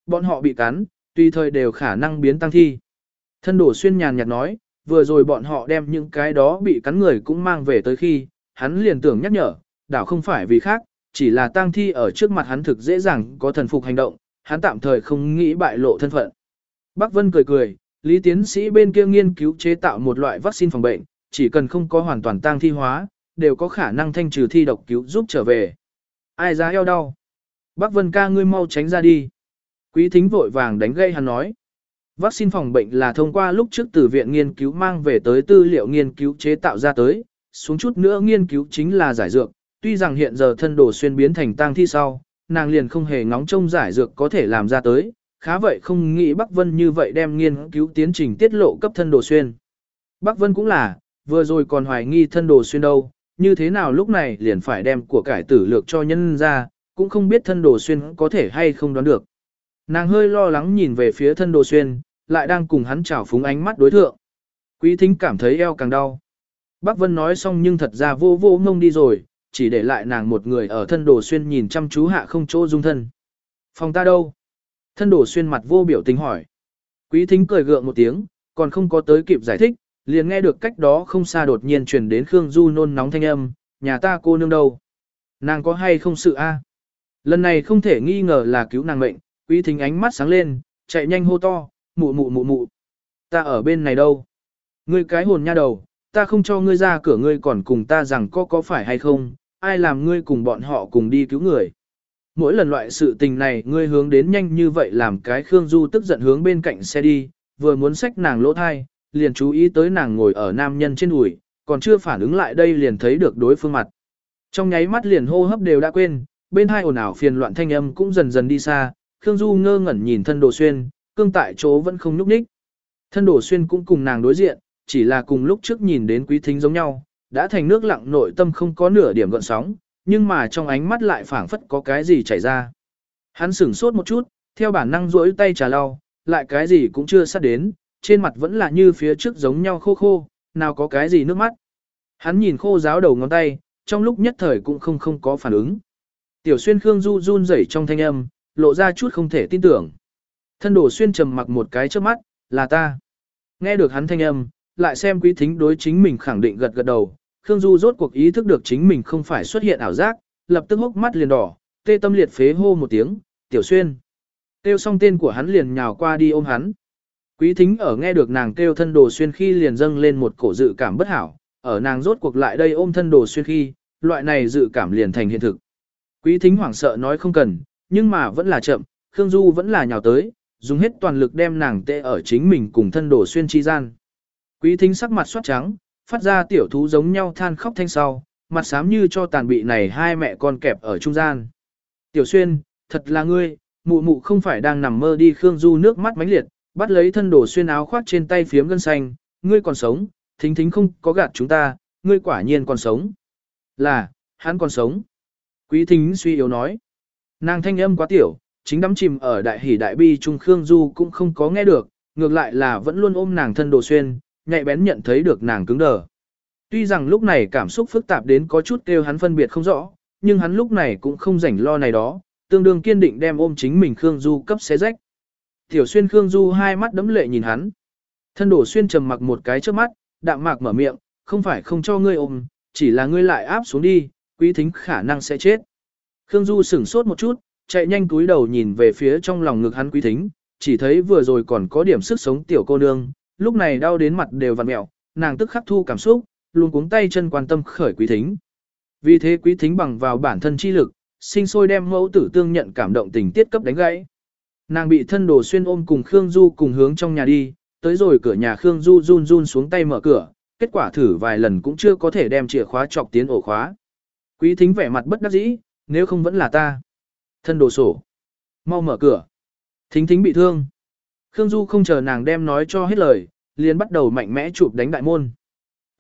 Bọn họ bị cắn, tùy thời đều khả năng biến tăng thi. Thân đổ xuyên nhàn nhạt nói, vừa rồi bọn họ đem những cái đó bị cắn người cũng mang về tới khi, hắn liền tưởng nhắc nhở, đảo không phải vì khác, chỉ là tang thi ở trước mặt hắn thực dễ dàng có thần phục hành động, hắn tạm thời không nghĩ bại lộ thân phận. Bác Vân cười cười, Lý tiến sĩ bên kia nghiên cứu chế tạo một loại vaccine phòng bệnh, chỉ cần không có hoàn toàn tang thi hóa, đều có khả năng thanh trừ thi độc cứu giúp trở về. Ai ra eo đau? Bác Vân ca ngươi mau tránh ra đi. Quý thính vội vàng đánh gây hắn nói. Vaccine phòng bệnh là thông qua lúc trước từ viện nghiên cứu mang về tới tư liệu nghiên cứu chế tạo ra tới, xuống chút nữa nghiên cứu chính là giải dược, tuy rằng hiện giờ thân đồ xuyên biến thành tang thi sau, nàng liền không hề ngóng trông giải dược có thể làm ra tới, khá vậy không nghĩ Bắc Vân như vậy đem nghiên cứu tiến trình tiết lộ cấp thân đồ xuyên. Bắc Vân cũng là, vừa rồi còn hoài nghi thân đồ xuyên đâu, như thế nào lúc này liền phải đem của cải tử lược cho nhân ra, cũng không biết thân đồ xuyên có thể hay không đoán được. Nàng hơi lo lắng nhìn về phía thân đồ xuyên, lại đang cùng hắn chảo phúng ánh mắt đối thượng. Quý thính cảm thấy eo càng đau. Bác Vân nói xong nhưng thật ra vô vô ngông đi rồi, chỉ để lại nàng một người ở thân đồ xuyên nhìn chăm chú hạ không chỗ dung thân. Phòng ta đâu? Thân đồ xuyên mặt vô biểu tình hỏi. Quý thính cười gượng một tiếng, còn không có tới kịp giải thích, liền nghe được cách đó không xa đột nhiên truyền đến Khương Du nôn nóng thanh âm, nhà ta cô nương đâu? Nàng có hay không sự a? Lần này không thể nghi ngờ là cứu nàng mệnh, quý thính ánh mắt sáng lên, chạy nhanh hô to, mụ mụ mụ mụ. Ta ở bên này đâu? Ngươi cái hồn nha đầu, ta không cho ngươi ra cửa ngươi còn cùng ta rằng có có phải hay không, ai làm ngươi cùng bọn họ cùng đi cứu người. Mỗi lần loại sự tình này ngươi hướng đến nhanh như vậy làm cái Khương Du tức giận hướng bên cạnh xe đi, vừa muốn xách nàng lỗ thai, liền chú ý tới nàng ngồi ở nam nhân trên đùi, còn chưa phản ứng lại đây liền thấy được đối phương mặt. Trong nháy mắt liền hô hấp đều đã quên, bên hai ồn ào phiền loạn thanh âm cũng dần dần đi xa, Khương Du ngơ ngẩn nhìn thân đồ xuyên, cương tại chỗ vẫn không nhúc nhích. Thân đồ xuyên cũng cùng nàng đối diện, chỉ là cùng lúc trước nhìn đến quý thính giống nhau, đã thành nước lặng nội tâm không có nửa điểm gợn sóng, nhưng mà trong ánh mắt lại phảng phất có cái gì chảy ra. Hắn sửng sốt một chút, theo bản năng duỗi tay trà lau, lại cái gì cũng chưa sát đến, trên mặt vẫn là như phía trước giống nhau khô khô, nào có cái gì nước mắt. Hắn nhìn khô giáo đầu ngón tay, trong lúc nhất thời cũng không không có phản ứng. Tiểu xuyên khương du run rẩy trong thanh âm, lộ ra chút không thể tin tưởng. Thân đổ xuyên trầm mặc một cái trước mắt, là ta. Nghe được hắn thanh âm, lại xem quý thính đối chính mình khẳng định gật gật đầu, Khương Du rốt cuộc ý thức được chính mình không phải xuất hiện ảo giác, lập tức hốc mắt liền đỏ, tê tâm liệt phế hô một tiếng, tiểu xuyên. tiêu xong tên của hắn liền nhào qua đi ôm hắn. Quý thính ở nghe được nàng kêu thân đồ xuyên khi liền dâng lên một cổ dự cảm bất hảo, ở nàng rốt cuộc lại đây ôm thân đồ xuyên khi, loại này dự cảm liền thành hiện thực. Quý thính hoảng sợ nói không cần, nhưng mà vẫn là chậm, Khương Du vẫn là nhào tới, dùng hết toàn lực đem nàng tệ ở chính mình cùng thân đồ xuyên chi gian. Quý thính sắc mặt soát trắng, phát ra tiểu thú giống nhau than khóc thanh sau, mặt xám như cho tàn bị này hai mẹ con kẹp ở trung gian. Tiểu xuyên, thật là ngươi, mụ mụ không phải đang nằm mơ đi Khương Du nước mắt mánh liệt, bắt lấy thân đồ xuyên áo khoác trên tay phiếm gân xanh, ngươi còn sống, thính thính không có gạt chúng ta, ngươi quả nhiên còn sống. Là, hắn còn sống. Quý thính suy yếu nói. Nàng thanh âm quá tiểu, chính đắm chìm ở đại hỷ đại bi trung Khương Du cũng không có nghe được, ngược lại là vẫn luôn ôm nàng thân đồ xuyên, nhạy bén nhận thấy được nàng cứng đờ. Tuy rằng lúc này cảm xúc phức tạp đến có chút kêu hắn phân biệt không rõ, nhưng hắn lúc này cũng không rảnh lo này đó, tương đương kiên định đem ôm chính mình Khương Du cấp xé rách. Tiểu xuyên Khương Du hai mắt đấm lệ nhìn hắn. Thân đổ xuyên trầm mặc một cái trước mắt, đạm mạc mở miệng, không phải không cho ngươi ôm, chỉ là ngươi lại áp xuống đi, quý thính khả năng sẽ chết. Khương Du sửng sốt một chút, chạy nhanh cúi đầu nhìn về phía trong lòng ngực hắn quý thính, chỉ thấy vừa rồi còn có điểm sức sống tiểu cô nương, lúc này đau đến mặt đều vặn mẹo, nàng tức khắc thu cảm xúc, luôn cuống tay chân quan tâm khởi quý thính. Vì thế quý thính bằng vào bản thân chi lực, sinh sôi đem mẫu tử tương nhận cảm động tình tiết cấp đánh gãy. Nàng bị thân đồ xuyên ôm cùng Khương Du cùng hướng trong nhà đi, tới rồi cửa nhà Khương Du run run xuống tay mở cửa, kết quả thử vài lần cũng chưa có thể đem chìa khóa chọc tiến ổ khóa. Quý thính vẻ mặt bất đắc dĩ, nếu không vẫn là ta. Thân đồ sổ. Mau mở cửa. Thính thính bị thương. Khương Du không chờ nàng đem nói cho hết lời, liền bắt đầu mạnh mẽ chụp đánh đại môn.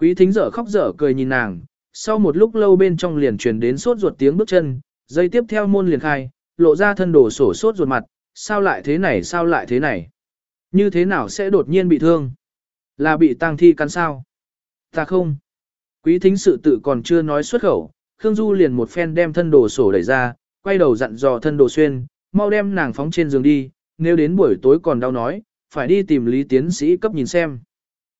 Quý thính dở khóc dở cười nhìn nàng, sau một lúc lâu bên trong liền truyền đến sốt ruột tiếng bước chân, dây tiếp theo môn liền khai, lộ ra thân đồ sổ sốt ruột mặt, sao lại thế này sao lại thế này. Như thế nào sẽ đột nhiên bị thương? Là bị tang thi cắn sao? Ta không. Quý thính sự tự còn chưa nói xuất khẩu, Khương Du liền một phen đem thân đồ sổ đẩy ra, quay đầu dặn dò thân đồ xuyên, mau đem nàng phóng trên giường đi, nếu đến buổi tối còn đau nói, phải đi tìm lý tiến sĩ cấp nhìn xem.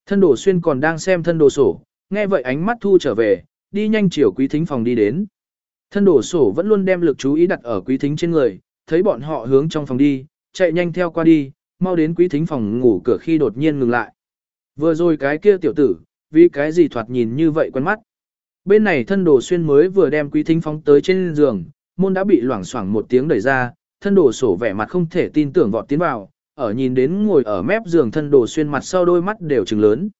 Thân đồ xuyên còn đang xem thân đồ sổ, nghe vậy ánh mắt thu trở về, đi nhanh chiều quý thính phòng đi đến. Thân đồ sổ vẫn luôn đem lực chú ý đặt ở quý thính trên người, thấy bọn họ hướng trong phòng đi, chạy nhanh theo qua đi, mau đến quý thính phòng ngủ cửa khi đột nhiên ngừng lại. Vừa rồi cái kia tiểu tử, vì cái gì thoạt nhìn như vậy quen mắt. Bên này thân đồ xuyên mới vừa đem quý thính phóng tới trên giường, môn đã bị loảng xoảng một tiếng đẩy ra, thân đồ sổ vẻ mặt không thể tin tưởng vọt tiến vào, ở nhìn đến ngồi ở mép giường thân đồ xuyên mặt sau đôi mắt đều trừng lớn.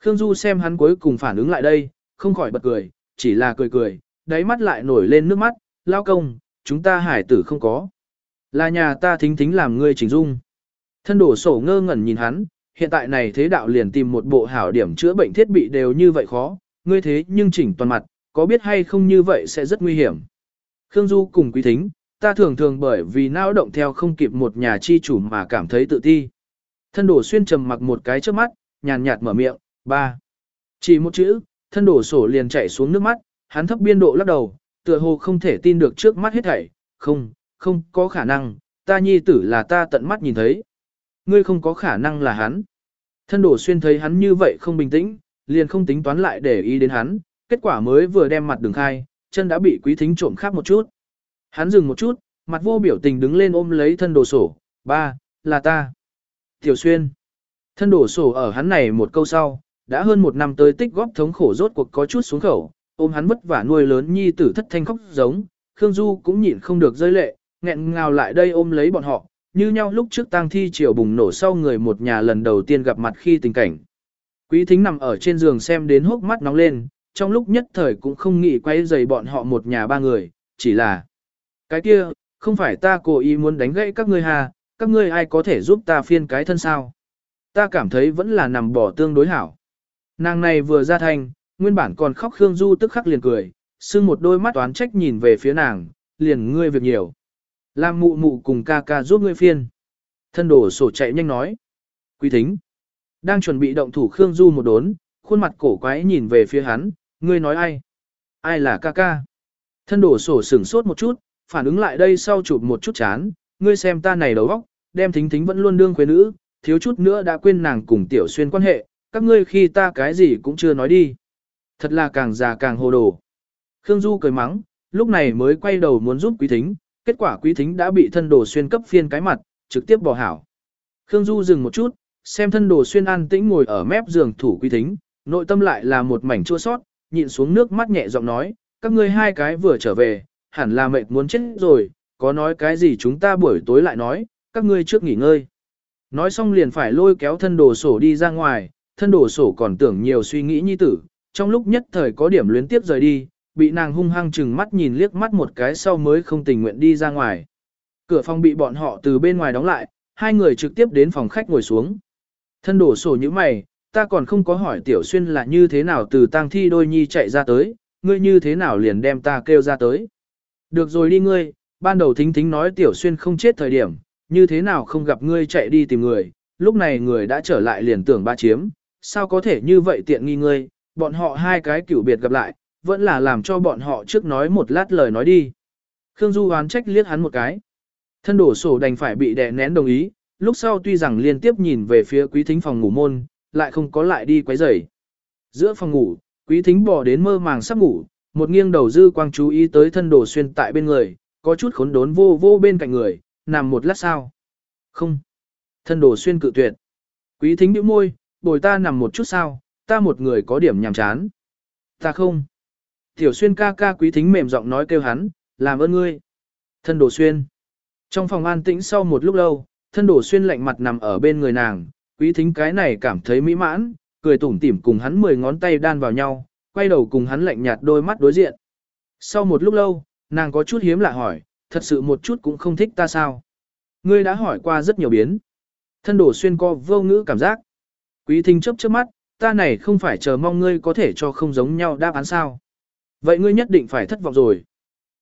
Khương Du xem hắn cuối cùng phản ứng lại đây, không khỏi bật cười, chỉ là cười cười, đáy mắt lại nổi lên nước mắt, lao công, chúng ta hải tử không có. Là nhà ta thính thính làm ngươi chỉnh dung. Thân đổ sổ ngơ ngẩn nhìn hắn, hiện tại này thế đạo liền tìm một bộ hảo điểm chữa bệnh thiết bị đều như vậy khó, ngươi thế nhưng chỉnh toàn mặt, có biết hay không như vậy sẽ rất nguy hiểm. Khương Du cùng quý thính, ta thường thường bởi vì não động theo không kịp một nhà chi chủ mà cảm thấy tự ti. Thân đổ xuyên trầm mặc một cái trước mắt, nhàn nhạt mở miệng, ba. Chỉ một chữ, thân đổ sổ liền chạy xuống nước mắt, hắn thấp biên độ lắc đầu, tựa hồ không thể tin được trước mắt hết thảy, không, không có khả năng, ta nhi tử là ta tận mắt nhìn thấy. Ngươi không có khả năng là hắn. Thân đổ xuyên thấy hắn như vậy không bình tĩnh, liền không tính toán lại để ý đến hắn, kết quả mới vừa đem mặt đường khai, chân đã bị quý thính trộm khác một chút. Hắn dừng một chút, mặt vô biểu tình đứng lên ôm lấy thân đồ sổ, ba, là ta. Tiểu xuyên. Thân đổ sổ ở hắn này một câu sau, đã hơn một năm tới tích góp thống khổ rốt cuộc có chút xuống khẩu, ôm hắn vất vả nuôi lớn nhi tử thất thanh khóc giống, Khương Du cũng nhịn không được rơi lệ, nghẹn ngào lại đây ôm lấy bọn họ, như nhau lúc trước tang thi triều bùng nổ sau người một nhà lần đầu tiên gặp mặt khi tình cảnh. Quý thính nằm ở trên giường xem đến hốc mắt nóng lên, trong lúc nhất thời cũng không nghĩ quay dày bọn họ một nhà ba người, chỉ là cái kia, không phải ta cố ý muốn đánh gãy các ngươi hà, các ngươi ai có thể giúp ta phiên cái thân sao. Ta cảm thấy vẫn là nằm bỏ tương đối hảo. Nàng này vừa ra thành nguyên bản còn khóc Khương Du tức khắc liền cười, sưng một đôi mắt toán trách nhìn về phía nàng, liền ngươi việc nhiều. Làm mụ mụ cùng ca ca giúp ngươi phiên. Thân đổ sổ chạy nhanh nói. Quý thính. Đang chuẩn bị động thủ Khương Du một đốn, khuôn mặt cổ quái nhìn về phía hắn, ngươi nói ai? Ai là ca ca? Thân đổ sổ sửng sốt một chút, phản ứng lại đây sau chụp một chút chán, ngươi xem ta này đầu óc, đem thính thính vẫn luôn đương quê nữ, thiếu chút nữa đã quên nàng cùng tiểu xuyên quan hệ, các ngươi khi ta cái gì cũng chưa nói đi. Thật là càng già càng hồ đồ. Khương Du cười mắng, lúc này mới quay đầu muốn giúp quý thính, kết quả quý thính đã bị thân đồ xuyên cấp phiên cái mặt, trực tiếp bỏ hảo. Khương Du dừng một chút, xem thân đồ xuyên an tĩnh ngồi ở mép giường thủ quý thính, nội tâm lại là một mảnh chua sót, nhịn xuống nước mắt nhẹ giọng nói, các ngươi hai cái vừa trở về, hẳn là mệt muốn chết rồi, có nói cái gì chúng ta buổi tối lại nói, các ngươi trước nghỉ ngơi. Nói xong liền phải lôi kéo thân đồ sổ đi ra ngoài, thân đồ sổ còn tưởng nhiều suy nghĩ như tử, trong lúc nhất thời có điểm luyến tiếp rời đi, bị nàng hung hăng chừng mắt nhìn liếc mắt một cái sau mới không tình nguyện đi ra ngoài. Cửa phòng bị bọn họ từ bên ngoài đóng lại, hai người trực tiếp đến phòng khách ngồi xuống. Thân đổ sổ như mày, ta còn không có hỏi tiểu xuyên là như thế nào từ tang thi đôi nhi chạy ra tới, ngươi như thế nào liền đem ta kêu ra tới. Được rồi đi ngươi, ban đầu thính thính nói tiểu xuyên không chết thời điểm, như thế nào không gặp ngươi chạy đi tìm người, lúc này người đã trở lại liền tưởng ba chiếm, sao có thể như vậy tiện nghi ngươi, bọn họ hai cái cửu biệt gặp lại, vẫn là làm cho bọn họ trước nói một lát lời nói đi. Khương Du hoán trách liếc hắn một cái. Thân đổ sổ đành phải bị đè nén đồng ý, lúc sau tuy rằng liên tiếp nhìn về phía quý thính phòng ngủ môn, lại không có lại đi quấy rầy. Giữa phòng ngủ, quý thính bỏ đến mơ màng sắp ngủ, một nghiêng đầu dư quang chú ý tới thân đổ xuyên tại bên người, có chút khốn đốn vô vô bên cạnh người, nằm một lát sau. Không. Thân đổ xuyên cự tuyệt. Quý thính bĩu môi, bồi ta nằm một chút sao, ta một người có điểm nhàm chán. Ta không. Tiểu xuyên ca ca quý thính mềm giọng nói kêu hắn, làm ơn ngươi. Thân đổ xuyên. Trong phòng an tĩnh sau một lúc lâu, thân đổ xuyên lạnh mặt nằm ở bên người nàng, quý thính cái này cảm thấy mỹ mãn, cười tủm tỉm cùng hắn mười ngón tay đan vào nhau, quay đầu cùng hắn lạnh nhạt đôi mắt đối diện. Sau một lúc lâu, nàng có chút hiếm lạ hỏi, thật sự một chút cũng không thích ta sao? Ngươi đã hỏi qua rất nhiều biến. Thân đổ xuyên co vô ngữ cảm giác. Quý thính chấp trước mắt, ta này không phải chờ mong ngươi có thể cho không giống nhau đáp án sao. Vậy ngươi nhất định phải thất vọng rồi.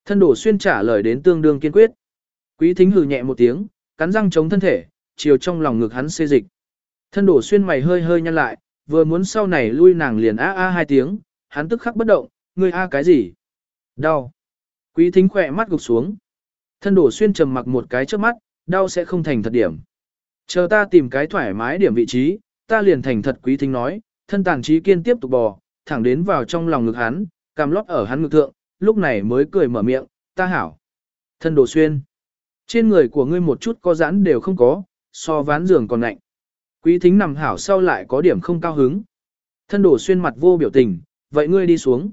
Thân đổ xuyên trả lời đến tương đương kiên quyết. Quý thính hừ nhẹ một tiếng, cắn răng chống thân thể, chiều trong lòng ngực hắn xê dịch. Thân đổ xuyên mày hơi hơi nhăn lại, vừa muốn sau này lui nàng liền a a hai tiếng, hắn tức khắc bất động, ngươi a cái gì? Đau. Quý thính khỏe mắt gục xuống. Thân đổ xuyên trầm mặc một cái trước mắt, đau sẽ không thành thật điểm. Chờ ta tìm cái thoải mái điểm vị trí, ta liền thành thật quý thính nói, thân tàn trí kiên tiếp tục bò, thẳng đến vào trong lòng ngực hắn, cằm lót ở hắn ngực thượng, lúc này mới cười mở miệng, ta hảo. Thân đồ xuyên. Trên người của ngươi một chút có giãn đều không có, so ván giường còn lạnh. Quý thính nằm hảo sau lại có điểm không cao hứng. Thân đổ xuyên mặt vô biểu tình, vậy ngươi đi xuống.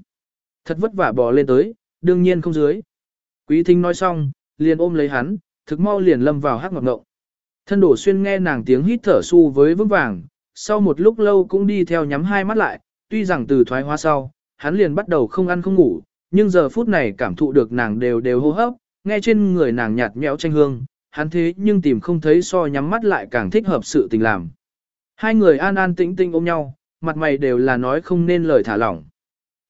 Thật vất vả bò lên tới, đương nhiên không dưới. Quý thính nói xong, liền ôm lấy hắn, thực mau liền lâm vào hát ngọc ngộng. Thân đổ xuyên nghe nàng tiếng hít thở su với vững vàng, sau một lúc lâu cũng đi theo nhắm hai mắt lại, tuy rằng từ thoái hóa sau, hắn liền bắt đầu không ăn không ngủ, nhưng giờ phút này cảm thụ được nàng đều đều hô hấp, nghe trên người nàng nhạt nhẽo tranh hương, hắn thế nhưng tìm không thấy so nhắm mắt lại càng thích hợp sự tình làm. Hai người an an tĩnh tĩnh ôm nhau, mặt mày đều là nói không nên lời thả lỏng.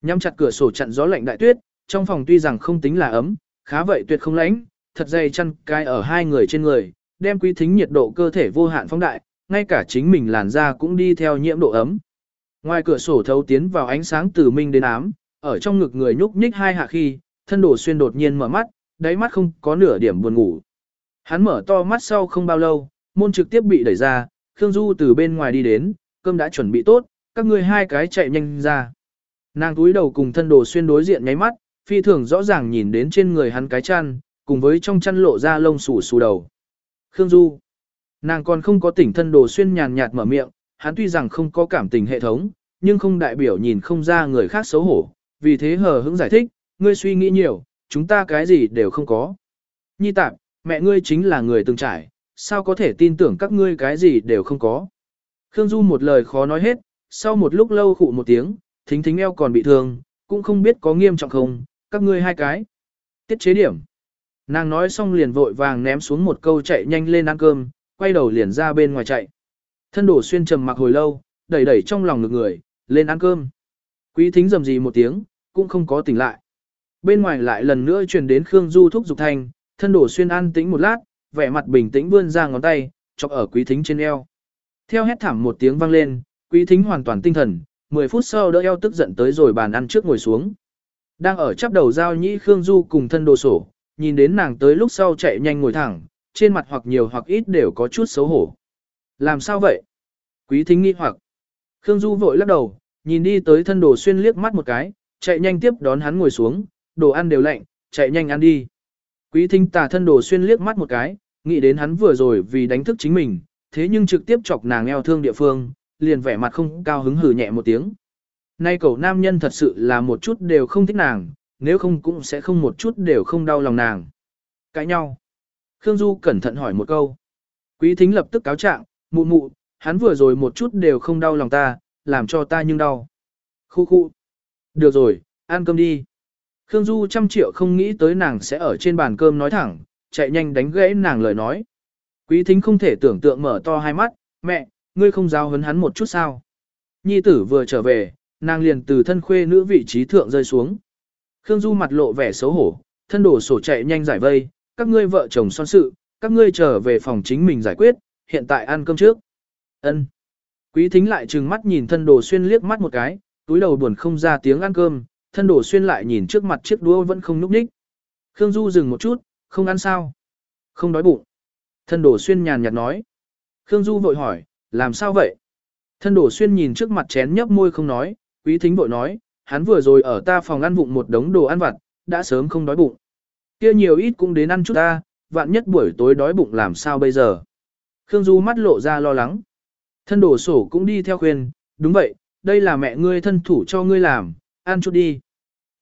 Nhắm chặt cửa sổ chặn gió lạnh đại tuyết, trong phòng tuy rằng không tính là ấm, khá vậy tuyệt không lạnh, thật dày chăn cai ở hai người trên người, đem quý thính nhiệt độ cơ thể vô hạn phóng đại, ngay cả chính mình làn da cũng đi theo nhiễm độ ấm. Ngoài cửa sổ thấu tiến vào ánh sáng từ minh đến ám, ở trong ngực người nhúc nhích hai hạ khi, thân đổ xuyên đột nhiên mở mắt, đáy mắt không có nửa điểm buồn ngủ. Hắn mở to mắt sau không bao lâu, môn trực tiếp bị đẩy ra, Khương Du từ bên ngoài đi đến, cơm đã chuẩn bị tốt, các ngươi hai cái chạy nhanh ra. Nàng túi đầu cùng thân đồ xuyên đối diện nháy mắt, phi thường rõ ràng nhìn đến trên người hắn cái chăn, cùng với trong chăn lộ ra lông xù xù đầu. Khương Du. Nàng còn không có tỉnh thân đồ xuyên nhàn nhạt mở miệng, hắn tuy rằng không có cảm tình hệ thống, nhưng không đại biểu nhìn không ra người khác xấu hổ, vì thế hờ hững giải thích, ngươi suy nghĩ nhiều, chúng ta cái gì đều không có. Nhi tạp, mẹ ngươi chính là người từng trải, sao có thể tin tưởng các ngươi cái gì đều không có. Khương Du một lời khó nói hết, sau một lúc lâu khụ một tiếng, thính thính eo còn bị thương, cũng không biết có nghiêm trọng không, các ngươi hai cái. Tiết chế điểm. Nàng nói xong liền vội vàng ném xuống một câu chạy nhanh lên ăn cơm, quay đầu liền ra bên ngoài chạy. Thân đổ xuyên trầm mặc hồi lâu, đẩy đẩy trong lòng ngực người, lên ăn cơm. Quý thính rầm gì một tiếng, cũng không có tỉnh lại. Bên ngoài lại lần nữa truyền đến Khương Du thúc dục thành, thân đổ xuyên ăn tĩnh một lát, vẻ mặt bình tĩnh vươn ra ngón tay, chọc ở quý thính trên eo. Theo hét thảm một tiếng vang lên, quý thính hoàn toàn tinh thần, 10 phút sau đỡ eo tức giận tới rồi bàn ăn trước ngồi xuống. Đang ở chắp đầu giao nhĩ Khương Du cùng thân đồ sổ, nhìn đến nàng tới lúc sau chạy nhanh ngồi thẳng, trên mặt hoặc nhiều hoặc ít đều có chút xấu hổ. Làm sao vậy? Quý thính nghi hoặc. Khương Du vội lắc đầu, nhìn đi tới thân đồ xuyên liếc mắt một cái, chạy nhanh tiếp đón hắn ngồi xuống, đồ ăn đều lạnh, chạy nhanh ăn đi. Quý thính tà thân đồ xuyên liếc mắt một cái, nghĩ đến hắn vừa rồi vì đánh thức chính mình, thế nhưng trực tiếp chọc nàng eo thương địa phương, liền vẻ mặt không cao hứng hử nhẹ một tiếng. Nay cậu nam nhân thật sự là một chút đều không thích nàng, nếu không cũng sẽ không một chút đều không đau lòng nàng. Cãi nhau. Khương Du cẩn thận hỏi một câu. Quý thính lập tức cáo trạng, mụ mụ, hắn vừa rồi một chút đều không đau lòng ta, làm cho ta nhưng đau. Khu khu. Được rồi, ăn cơm đi. Khương Du trăm triệu không nghĩ tới nàng sẽ ở trên bàn cơm nói thẳng, chạy nhanh đánh gãy nàng lời nói. Quý thính không thể tưởng tượng mở to hai mắt, mẹ, ngươi không giáo hấn hắn một chút sao. Nhi tử vừa trở về, nàng liền từ thân khuê nữ vị trí thượng rơi xuống. Khương Du mặt lộ vẻ xấu hổ, thân đổ sổ chạy nhanh giải vây, các ngươi vợ chồng son sự, các ngươi trở về phòng chính mình giải quyết, hiện tại ăn cơm trước. Ân. Quý thính lại trừng mắt nhìn thân đồ xuyên liếc mắt một cái, túi đầu buồn không ra tiếng ăn cơm, thân đồ xuyên lại nhìn trước mặt chiếc đũa vẫn không núp ních. Khương Du dừng một chút, không ăn sao? Không đói bụng. Thân đồ xuyên nhàn nhạt nói. Khương Du vội hỏi, làm sao vậy? Thân đồ xuyên nhìn trước mặt chén nhấp môi không nói, quý thính vội nói, hắn vừa rồi ở ta phòng ăn vụng một đống đồ ăn vặt, đã sớm không đói bụng. Kia nhiều ít cũng đến ăn chút ta, vạn nhất buổi tối đói bụng làm sao bây giờ? Khương Du mắt lộ ra lo lắng. Thân đồ sổ cũng đi theo khuyên, đúng vậy, đây là mẹ ngươi thân thủ cho ngươi làm, ăn chút đi.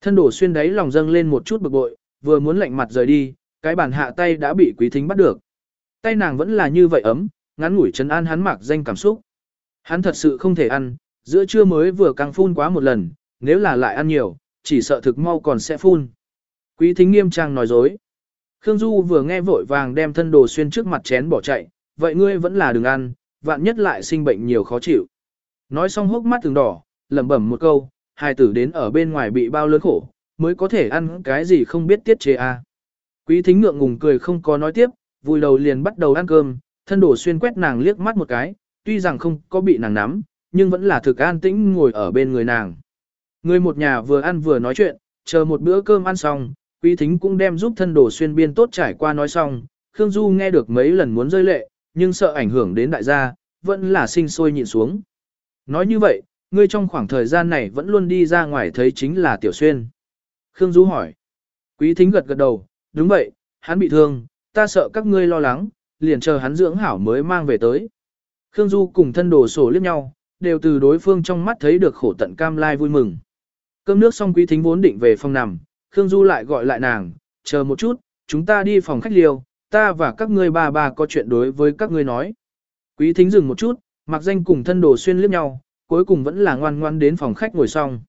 Thân đổ xuyên đáy lòng dâng lên một chút bực bội, vừa muốn lạnh mặt rời đi, cái bàn hạ tay đã bị quý thính bắt được. Tay nàng vẫn là như vậy ấm, ngắn ngủi chân an hắn mặc danh cảm xúc. Hắn thật sự không thể ăn, giữa trưa mới vừa căng phun quá một lần, nếu là lại ăn nhiều, chỉ sợ thực mau còn sẽ phun. Quý thính nghiêm trang nói dối. Khương Du vừa nghe vội vàng đem thân đồ xuyên trước mặt chén bỏ chạy, vậy ngươi vẫn là đừng ăn, vạn nhất lại sinh bệnh nhiều khó chịu. Nói xong hốc mắt từng đỏ, lẩm bẩm một câu, hai tử đến ở bên ngoài bị bao lớn khổ, mới có thể ăn cái gì không biết tiết chế à. Quý thính ngượng ngùng cười không có nói tiếp, vui đầu liền bắt đầu ăn cơm, thân đổ xuyên quét nàng liếc mắt một cái, tuy rằng không có bị nàng nắm, nhưng vẫn là thực an tĩnh ngồi ở bên người nàng. Người một nhà vừa ăn vừa nói chuyện, chờ một bữa cơm ăn xong, quý thính cũng đem giúp thân đổ xuyên biên tốt trải qua nói xong, Khương Du nghe được mấy lần muốn rơi lệ, nhưng sợ ảnh hưởng đến đại gia, vẫn là sinh sôi nhịn xuống. Nói như vậy, ngươi trong khoảng thời gian này vẫn luôn đi ra ngoài thấy chính là Tiểu Xuyên. Khương Du hỏi. Quý thính gật gật đầu, đúng vậy, hắn bị thương, ta sợ các ngươi lo lắng, liền chờ hắn dưỡng hảo mới mang về tới. Khương Du cùng thân đồ sổ liếc nhau, đều từ đối phương trong mắt thấy được khổ tận cam lai vui mừng. Cơm nước xong quý thính vốn định về phòng nằm, Khương Du lại gọi lại nàng, chờ một chút, chúng ta đi phòng khách liêu, ta và các ngươi ba ba có chuyện đối với các ngươi nói. Quý thính dừng một chút, mặc danh cùng thân đồ xuyên liếc nhau, cuối cùng vẫn là ngoan ngoan đến phòng khách ngồi xong.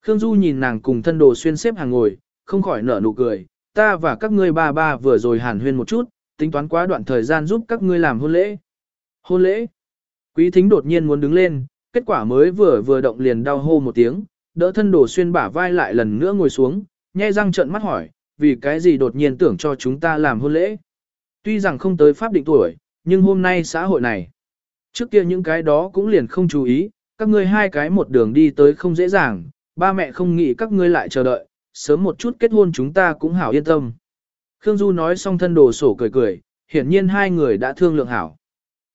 Khương Du nhìn nàng cùng thân đồ xuyên xếp hàng ngồi, không khỏi nở nụ cười, ta và các ngươi ba ba vừa rồi hàn huyên một chút, tính toán quá đoạn thời gian giúp các ngươi làm hôn lễ. Hôn lễ? Quý thính đột nhiên muốn đứng lên, kết quả mới vừa vừa động liền đau hô một tiếng, đỡ thân đồ xuyên bả vai lại lần nữa ngồi xuống, nhai răng trợn mắt hỏi, vì cái gì đột nhiên tưởng cho chúng ta làm hôn lễ. Tuy rằng không tới pháp định tuổi, nhưng hôm nay xã hội này, trước kia những cái đó cũng liền không chú ý, các ngươi hai cái một đường đi tới không dễ dàng, ba mẹ không nghĩ các ngươi lại chờ đợi, sớm một chút kết hôn chúng ta cũng hảo yên tâm. Khương Du nói xong thân đồ sổ cười cười, hiển nhiên hai người đã thương lượng hảo.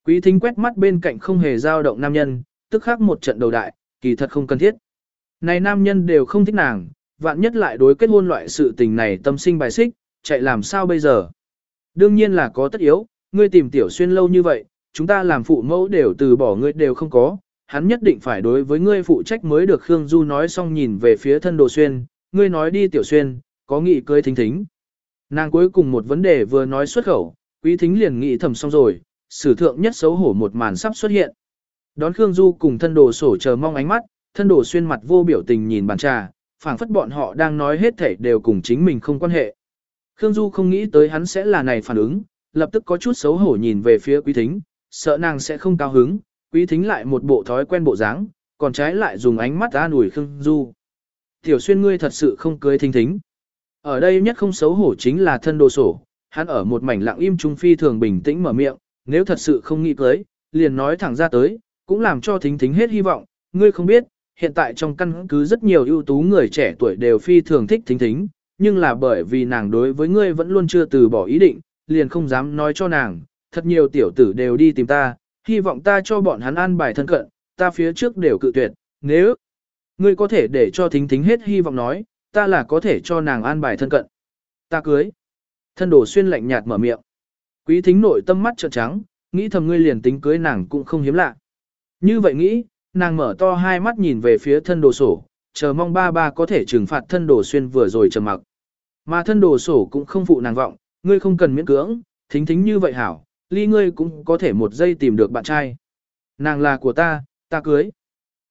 Quý thính quét mắt bên cạnh không hề dao động nam nhân, tức khắc một trận đầu đại, kỳ thật không cần thiết. Này nam nhân đều không thích nàng, vạn nhất lại đối kết hôn loại sự tình này tâm sinh bài xích, chạy làm sao bây giờ? Đương nhiên là có tất yếu, ngươi tìm tiểu xuyên lâu như vậy, chúng ta làm phụ mẫu đều từ bỏ ngươi đều không có, hắn nhất định phải đối với ngươi phụ trách mới được Khương Du nói xong nhìn về phía thân đồ xuyên, ngươi nói đi tiểu xuyên, có nghị cưới thính thính. Nàng cuối cùng một vấn đề vừa nói xuất khẩu, quý thính liền nghị thầm xong rồi, sử thượng nhất xấu hổ một màn sắp xuất hiện. Đón Khương Du cùng thân đồ sổ chờ mong ánh mắt, thân đồ xuyên mặt vô biểu tình nhìn bàn trà, phảng phất bọn họ đang nói hết thảy đều cùng chính mình không quan hệ. Khương Du không nghĩ tới hắn sẽ là này phản ứng, lập tức có chút xấu hổ nhìn về phía quý thính, sợ nàng sẽ không cao hứng, quý thính lại một bộ thói quen bộ dáng, còn trái lại dùng ánh mắt an ủi Khương Du. Tiểu xuyên ngươi thật sự không cưới thính thính. Ở đây nhất không xấu hổ chính là thân đồ sổ, hắn ở một mảnh lặng im trung phi thường bình tĩnh mở miệng, nếu thật sự không nghĩ cưới, liền nói thẳng ra tới, cũng làm cho thính thính hết hy vọng, ngươi không biết, hiện tại trong căn cứ rất nhiều ưu tú người trẻ tuổi đều phi thường thích thính thính, nhưng là bởi vì nàng đối với ngươi vẫn luôn chưa từ bỏ ý định, liền không dám nói cho nàng, thật nhiều tiểu tử đều đi tìm ta, hy vọng ta cho bọn hắn an bài thân cận, ta phía trước đều cự tuyệt, nếu ngươi có thể để cho thính thính hết hy vọng nói, ta là có thể cho nàng an bài thân cận. Ta cưới. Thân đồ xuyên lạnh nhạt mở miệng. Quý thính nội tâm mắt trợn trắng, nghĩ thầm ngươi liền tính cưới nàng cũng không hiếm lạ. Như vậy nghĩ, nàng mở to hai mắt nhìn về phía thân đồ sổ, chờ mong ba ba có thể trừng phạt thân đồ xuyên vừa rồi trầm mặc. Mà thân đồ sổ cũng không phụ nàng vọng, ngươi không cần miễn cưỡng, thính thính như vậy hảo, ly ngươi cũng có thể một giây tìm được bạn trai. Nàng là của ta, ta cưới.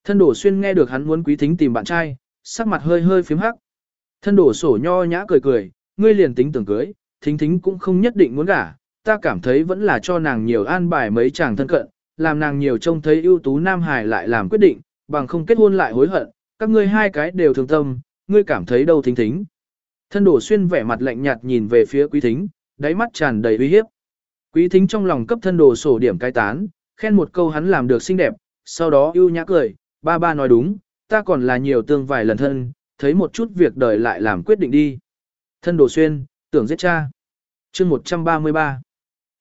Thân đồ xuyên nghe được hắn muốn quý thính tìm bạn trai, sắc mặt hơi hơi phím hắc. Thân đồ sổ nho nhã cười cười, ngươi liền tính tưởng cưới, thính thính cũng không nhất định muốn gả, ta cảm thấy vẫn là cho nàng nhiều an bài mấy chàng thân cận, làm nàng nhiều trông thấy ưu tú nam hài lại làm quyết định, bằng không kết hôn lại hối hận, các ngươi hai cái đều thương tâm, ngươi cảm thấy đâu thính thính. Thân đổ xuyên vẻ mặt lạnh nhạt nhìn về phía quý thính, đáy mắt tràn đầy uy hiếp. Quý thính trong lòng cấp thân đồ sổ điểm cai tán, khen một câu hắn làm được xinh đẹp, sau đó yêu nhã cười, ba ba nói đúng, ta còn là nhiều tương vài lần thân, thấy một chút việc đời lại làm quyết định đi. Thân đồ xuyên, tưởng giết cha. chương 133.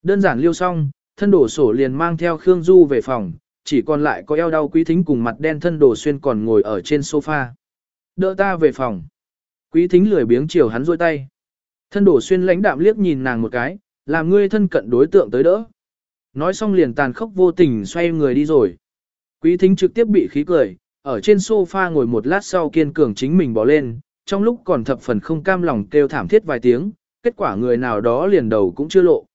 Đơn giản liêu xong, thân đổ sổ liền mang theo Khương Du về phòng, chỉ còn lại có eo đau quý thính cùng mặt đen thân đổ xuyên còn ngồi ở trên sofa. Đỡ ta về phòng. Quý thính lười biếng chiều hắn rôi tay. Thân đổ xuyên lãnh đạm liếc nhìn nàng một cái, làm ngươi thân cận đối tượng tới đỡ. Nói xong liền tàn khốc vô tình xoay người đi rồi. Quý thính trực tiếp bị khí cười, ở trên sofa ngồi một lát sau kiên cường chính mình bỏ lên, trong lúc còn thập phần không cam lòng kêu thảm thiết vài tiếng, kết quả người nào đó liền đầu cũng chưa lộ.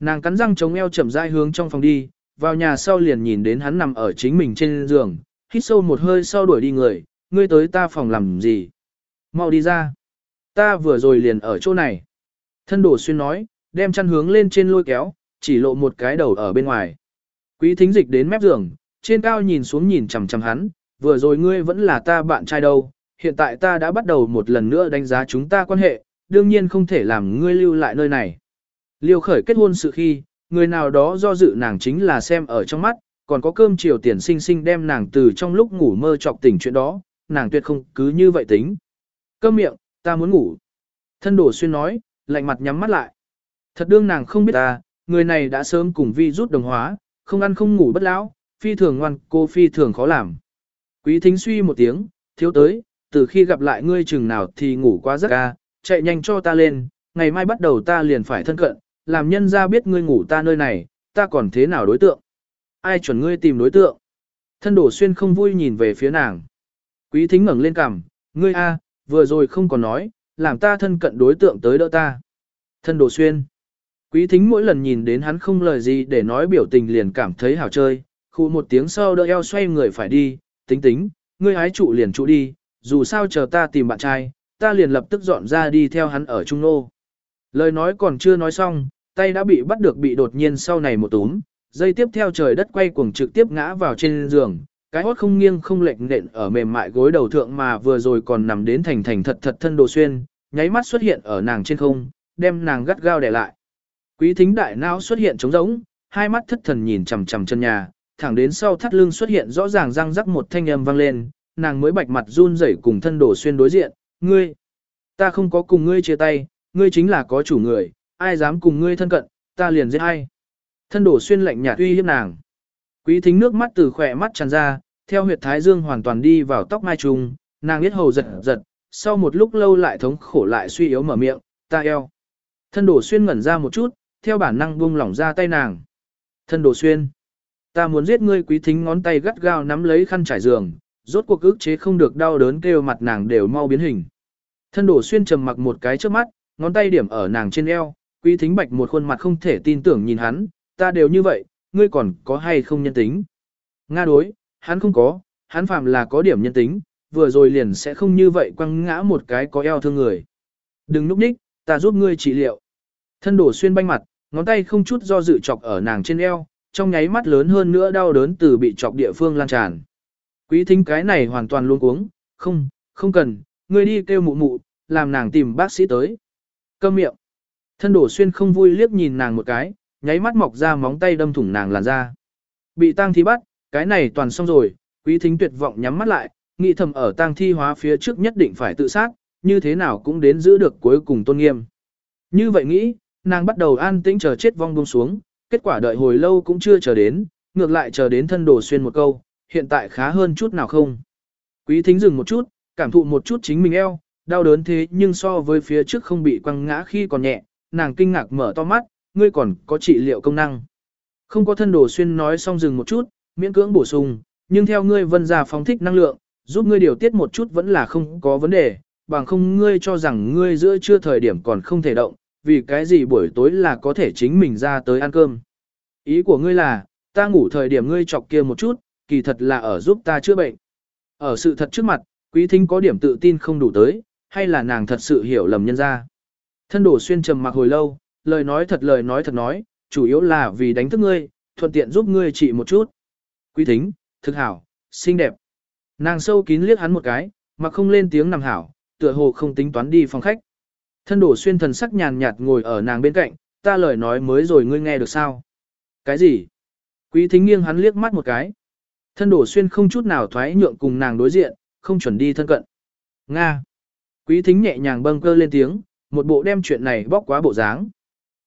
Nàng cắn răng chống eo chậm rãi hướng trong phòng đi, vào nhà sau liền nhìn đến hắn nằm ở chính mình trên giường, hít sâu một hơi sau đuổi đi người, ngươi tới ta phòng làm gì? Mau đi ra. Ta vừa rồi liền ở chỗ này. Thân đổ xuyên nói, đem chăn hướng lên trên lôi kéo, chỉ lộ một cái đầu ở bên ngoài. Quý thính dịch đến mép giường, trên cao nhìn xuống nhìn chằm chằm hắn, vừa rồi ngươi vẫn là ta bạn trai đâu, hiện tại ta đã bắt đầu một lần nữa đánh giá chúng ta quan hệ, đương nhiên không thể làm ngươi lưu lại nơi này. Liêu khởi kết hôn sự khi, người nào đó do dự nàng chính là xem ở trong mắt, còn có cơm chiều tiền sinh sinh đem nàng từ trong lúc ngủ mơ chọc tỉnh chuyện đó, nàng tuyệt không cứ như vậy tính. Cơm miệng, ta muốn ngủ. Thân đổ xuyên nói, lạnh mặt nhắm mắt lại. Thật đương nàng không biết ta, người này đã sớm cùng vi rút đồng hóa, không ăn không ngủ bất lão, phi thường ngoan, cô phi thường khó làm. Quý thính suy một tiếng, thiếu tới, từ khi gặp lại ngươi chừng nào thì ngủ quá giấc ca, chạy nhanh cho ta lên, ngày mai bắt đầu ta liền phải thân cận, làm nhân ra biết ngươi ngủ ta nơi này, ta còn thế nào đối tượng? Ai chuẩn ngươi tìm đối tượng? Thân đổ xuyên không vui nhìn về phía nàng. Quý thính ngẩng lên cằm, ngươi a, vừa rồi không còn nói, làm ta thân cận đối tượng tới đỡ ta. Thân đồ xuyên. Quý thính mỗi lần nhìn đến hắn không lời gì để nói biểu tình liền cảm thấy hảo chơi, khu một tiếng sau đỡ eo xoay người phải đi, tính tính, ngươi hái trụ liền trụ đi, dù sao chờ ta tìm bạn trai, ta liền lập tức dọn ra đi theo hắn ở Trung Nô. Lời nói còn chưa nói xong, tay đã bị bắt được bị đột nhiên sau này một túm, dây tiếp theo trời đất quay cuồng trực tiếp ngã vào trên giường, cái hót không nghiêng không lệch nện ở mềm mại gối đầu thượng mà vừa rồi còn nằm đến thành thành thật thật thân đồ xuyên, nháy mắt xuất hiện ở nàng trên không, đem nàng gắt gao để lại. Quý thính đại não xuất hiện trống rỗng, hai mắt thất thần nhìn chằm chằm chân nhà, thẳng đến sau thắt lưng xuất hiện rõ ràng răng rắc một thanh âm vang lên, nàng mới bạch mặt run rẩy cùng thân đồ xuyên đối diện, ngươi, ta không có cùng ngươi chia tay, ngươi chính là có chủ người, ai dám cùng ngươi thân cận, ta liền giết ai. Thân đổ xuyên lạnh nhạt uy hiếp nàng. Quý thính nước mắt từ khỏe mắt tràn ra, theo huyệt thái dương hoàn toàn đi vào tóc mai trùng, nàng biết hầu giật giật, sau một lúc lâu lại thống khổ lại suy yếu mở miệng, ta eo. Thân đổ xuyên ngẩn ra một chút, theo bản năng buông lỏng ra tay nàng. Thân đổ xuyên. Ta muốn giết ngươi quý thính ngón tay gắt gao nắm lấy khăn trải giường, rốt cuộc ức chế không được đau đớn kêu mặt nàng đều mau biến hình. Thân đổ xuyên trầm mặc một cái trước mắt, ngón tay điểm ở nàng trên eo, quý thính bạch một khuôn mặt không thể tin tưởng nhìn hắn, ta đều như vậy, ngươi còn có hay không nhân tính. Nga đối, hắn không có, hắn phạm là có điểm nhân tính, vừa rồi liền sẽ không như vậy quăng ngã một cái có eo thương người. Đừng núp đích, ta giúp ngươi trị liệu. Thân đổ xuyên banh mặt, ngón tay không chút do dự chọc ở nàng trên eo, trong nháy mắt lớn hơn nữa đau đớn từ bị chọc địa phương lan tràn. Quý thính cái này hoàn toàn luôn cuống, không, không cần, ngươi đi kêu mụ mụ, làm nàng tìm bác sĩ tới. Câm miệng. Thân đổ xuyên không vui liếc nhìn nàng một cái, nháy mắt mọc ra móng tay đâm thủng nàng làn da. Bị tang thì bắt, cái này toàn xong rồi, quý thính tuyệt vọng nhắm mắt lại, nghĩ thầm ở tang thi hóa phía trước nhất định phải tự sát, như thế nào cũng đến giữ được cuối cùng tôn nghiêm. Như vậy nghĩ, nàng bắt đầu an tĩnh chờ chết vong buông xuống, kết quả đợi hồi lâu cũng chưa chờ đến, ngược lại chờ đến thân đồ xuyên một câu, hiện tại khá hơn chút nào không. Quý thính dừng một chút, cảm thụ một chút chính mình eo, đau đớn thế nhưng so với phía trước không bị quăng ngã khi còn nhẹ, nàng kinh ngạc mở to mắt, ngươi còn có trị liệu công năng. Không có thân đồ xuyên nói xong dừng một chút, miễn cưỡng bổ sung, nhưng theo ngươi vân ra phóng thích năng lượng, giúp ngươi điều tiết một chút vẫn là không có vấn đề, bằng không ngươi cho rằng ngươi giữa trưa thời điểm còn không thể động, vì cái gì buổi tối là có thể chính mình ra tới ăn cơm. Ý của ngươi là, ta ngủ thời điểm ngươi chọc kia một chút, kỳ thật là ở giúp ta chữa bệnh. Ở sự thật trước mặt, quý thính có điểm tự tin không đủ tới, hay là nàng thật sự hiểu lầm nhân ra. Thân đổ xuyên trầm mặc hồi lâu, lời nói thật lời nói thật nói, chủ yếu là vì đánh thức ngươi, thuận tiện giúp ngươi trị một chút. Quý thính, thực hảo, xinh đẹp. Nàng sâu kín liếc hắn một cái, mà không lên tiếng nằm hảo, tựa hồ không tính toán đi phòng khách. Thân đổ xuyên thần sắc nhàn nhạt ngồi ở nàng bên cạnh, ta lời nói mới rồi ngươi nghe được sao? Cái gì? Quý thính nghiêng hắn liếc mắt một cái. Thân đổ xuyên không chút nào thoái nhượng cùng nàng đối diện, không chuẩn đi thân cận. Nga. Quý thính nhẹ nhàng bâng cơ lên tiếng, một bộ đem chuyện này bóc quá bộ dáng.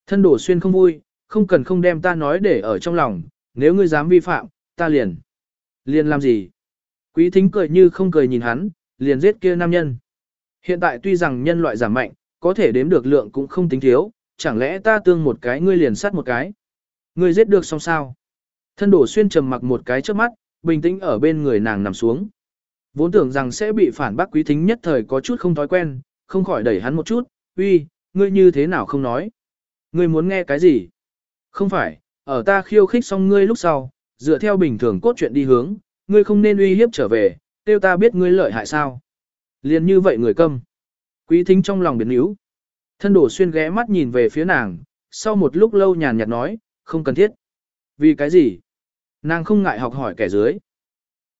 Thân đổ xuyên không vui, không cần không đem ta nói để ở trong lòng, nếu ngươi dám vi phạm, ta liền. Liền làm gì? Quý thính cười như không cười nhìn hắn, liền giết kia nam nhân. Hiện tại tuy rằng nhân loại giảm mạnh, có thể đếm được lượng cũng không tính thiếu, chẳng lẽ ta tương một cái ngươi liền sát một cái. Ngươi giết được xong sao? Thân đổ xuyên trầm mặc một cái trước mắt, bình tĩnh ở bên người nàng nằm xuống. Vốn tưởng rằng sẽ bị phản bác quý thính nhất thời có chút không thói quen, không khỏi đẩy hắn một chút, uy, ngươi như thế nào không nói? Ngươi muốn nghe cái gì? Không phải, ở ta khiêu khích xong ngươi lúc sau, dựa theo bình thường cốt truyện đi hướng, ngươi không nên uy hiếp trở về, tiêu ta biết ngươi lợi hại sao. liền như vậy người câm. Quý thính trong lòng biến yếu. Thân đổ xuyên ghé mắt nhìn về phía nàng, sau một lúc lâu nhàn nhạt nói, không cần thiết. Vì cái gì? Nàng không ngại học hỏi kẻ dưới.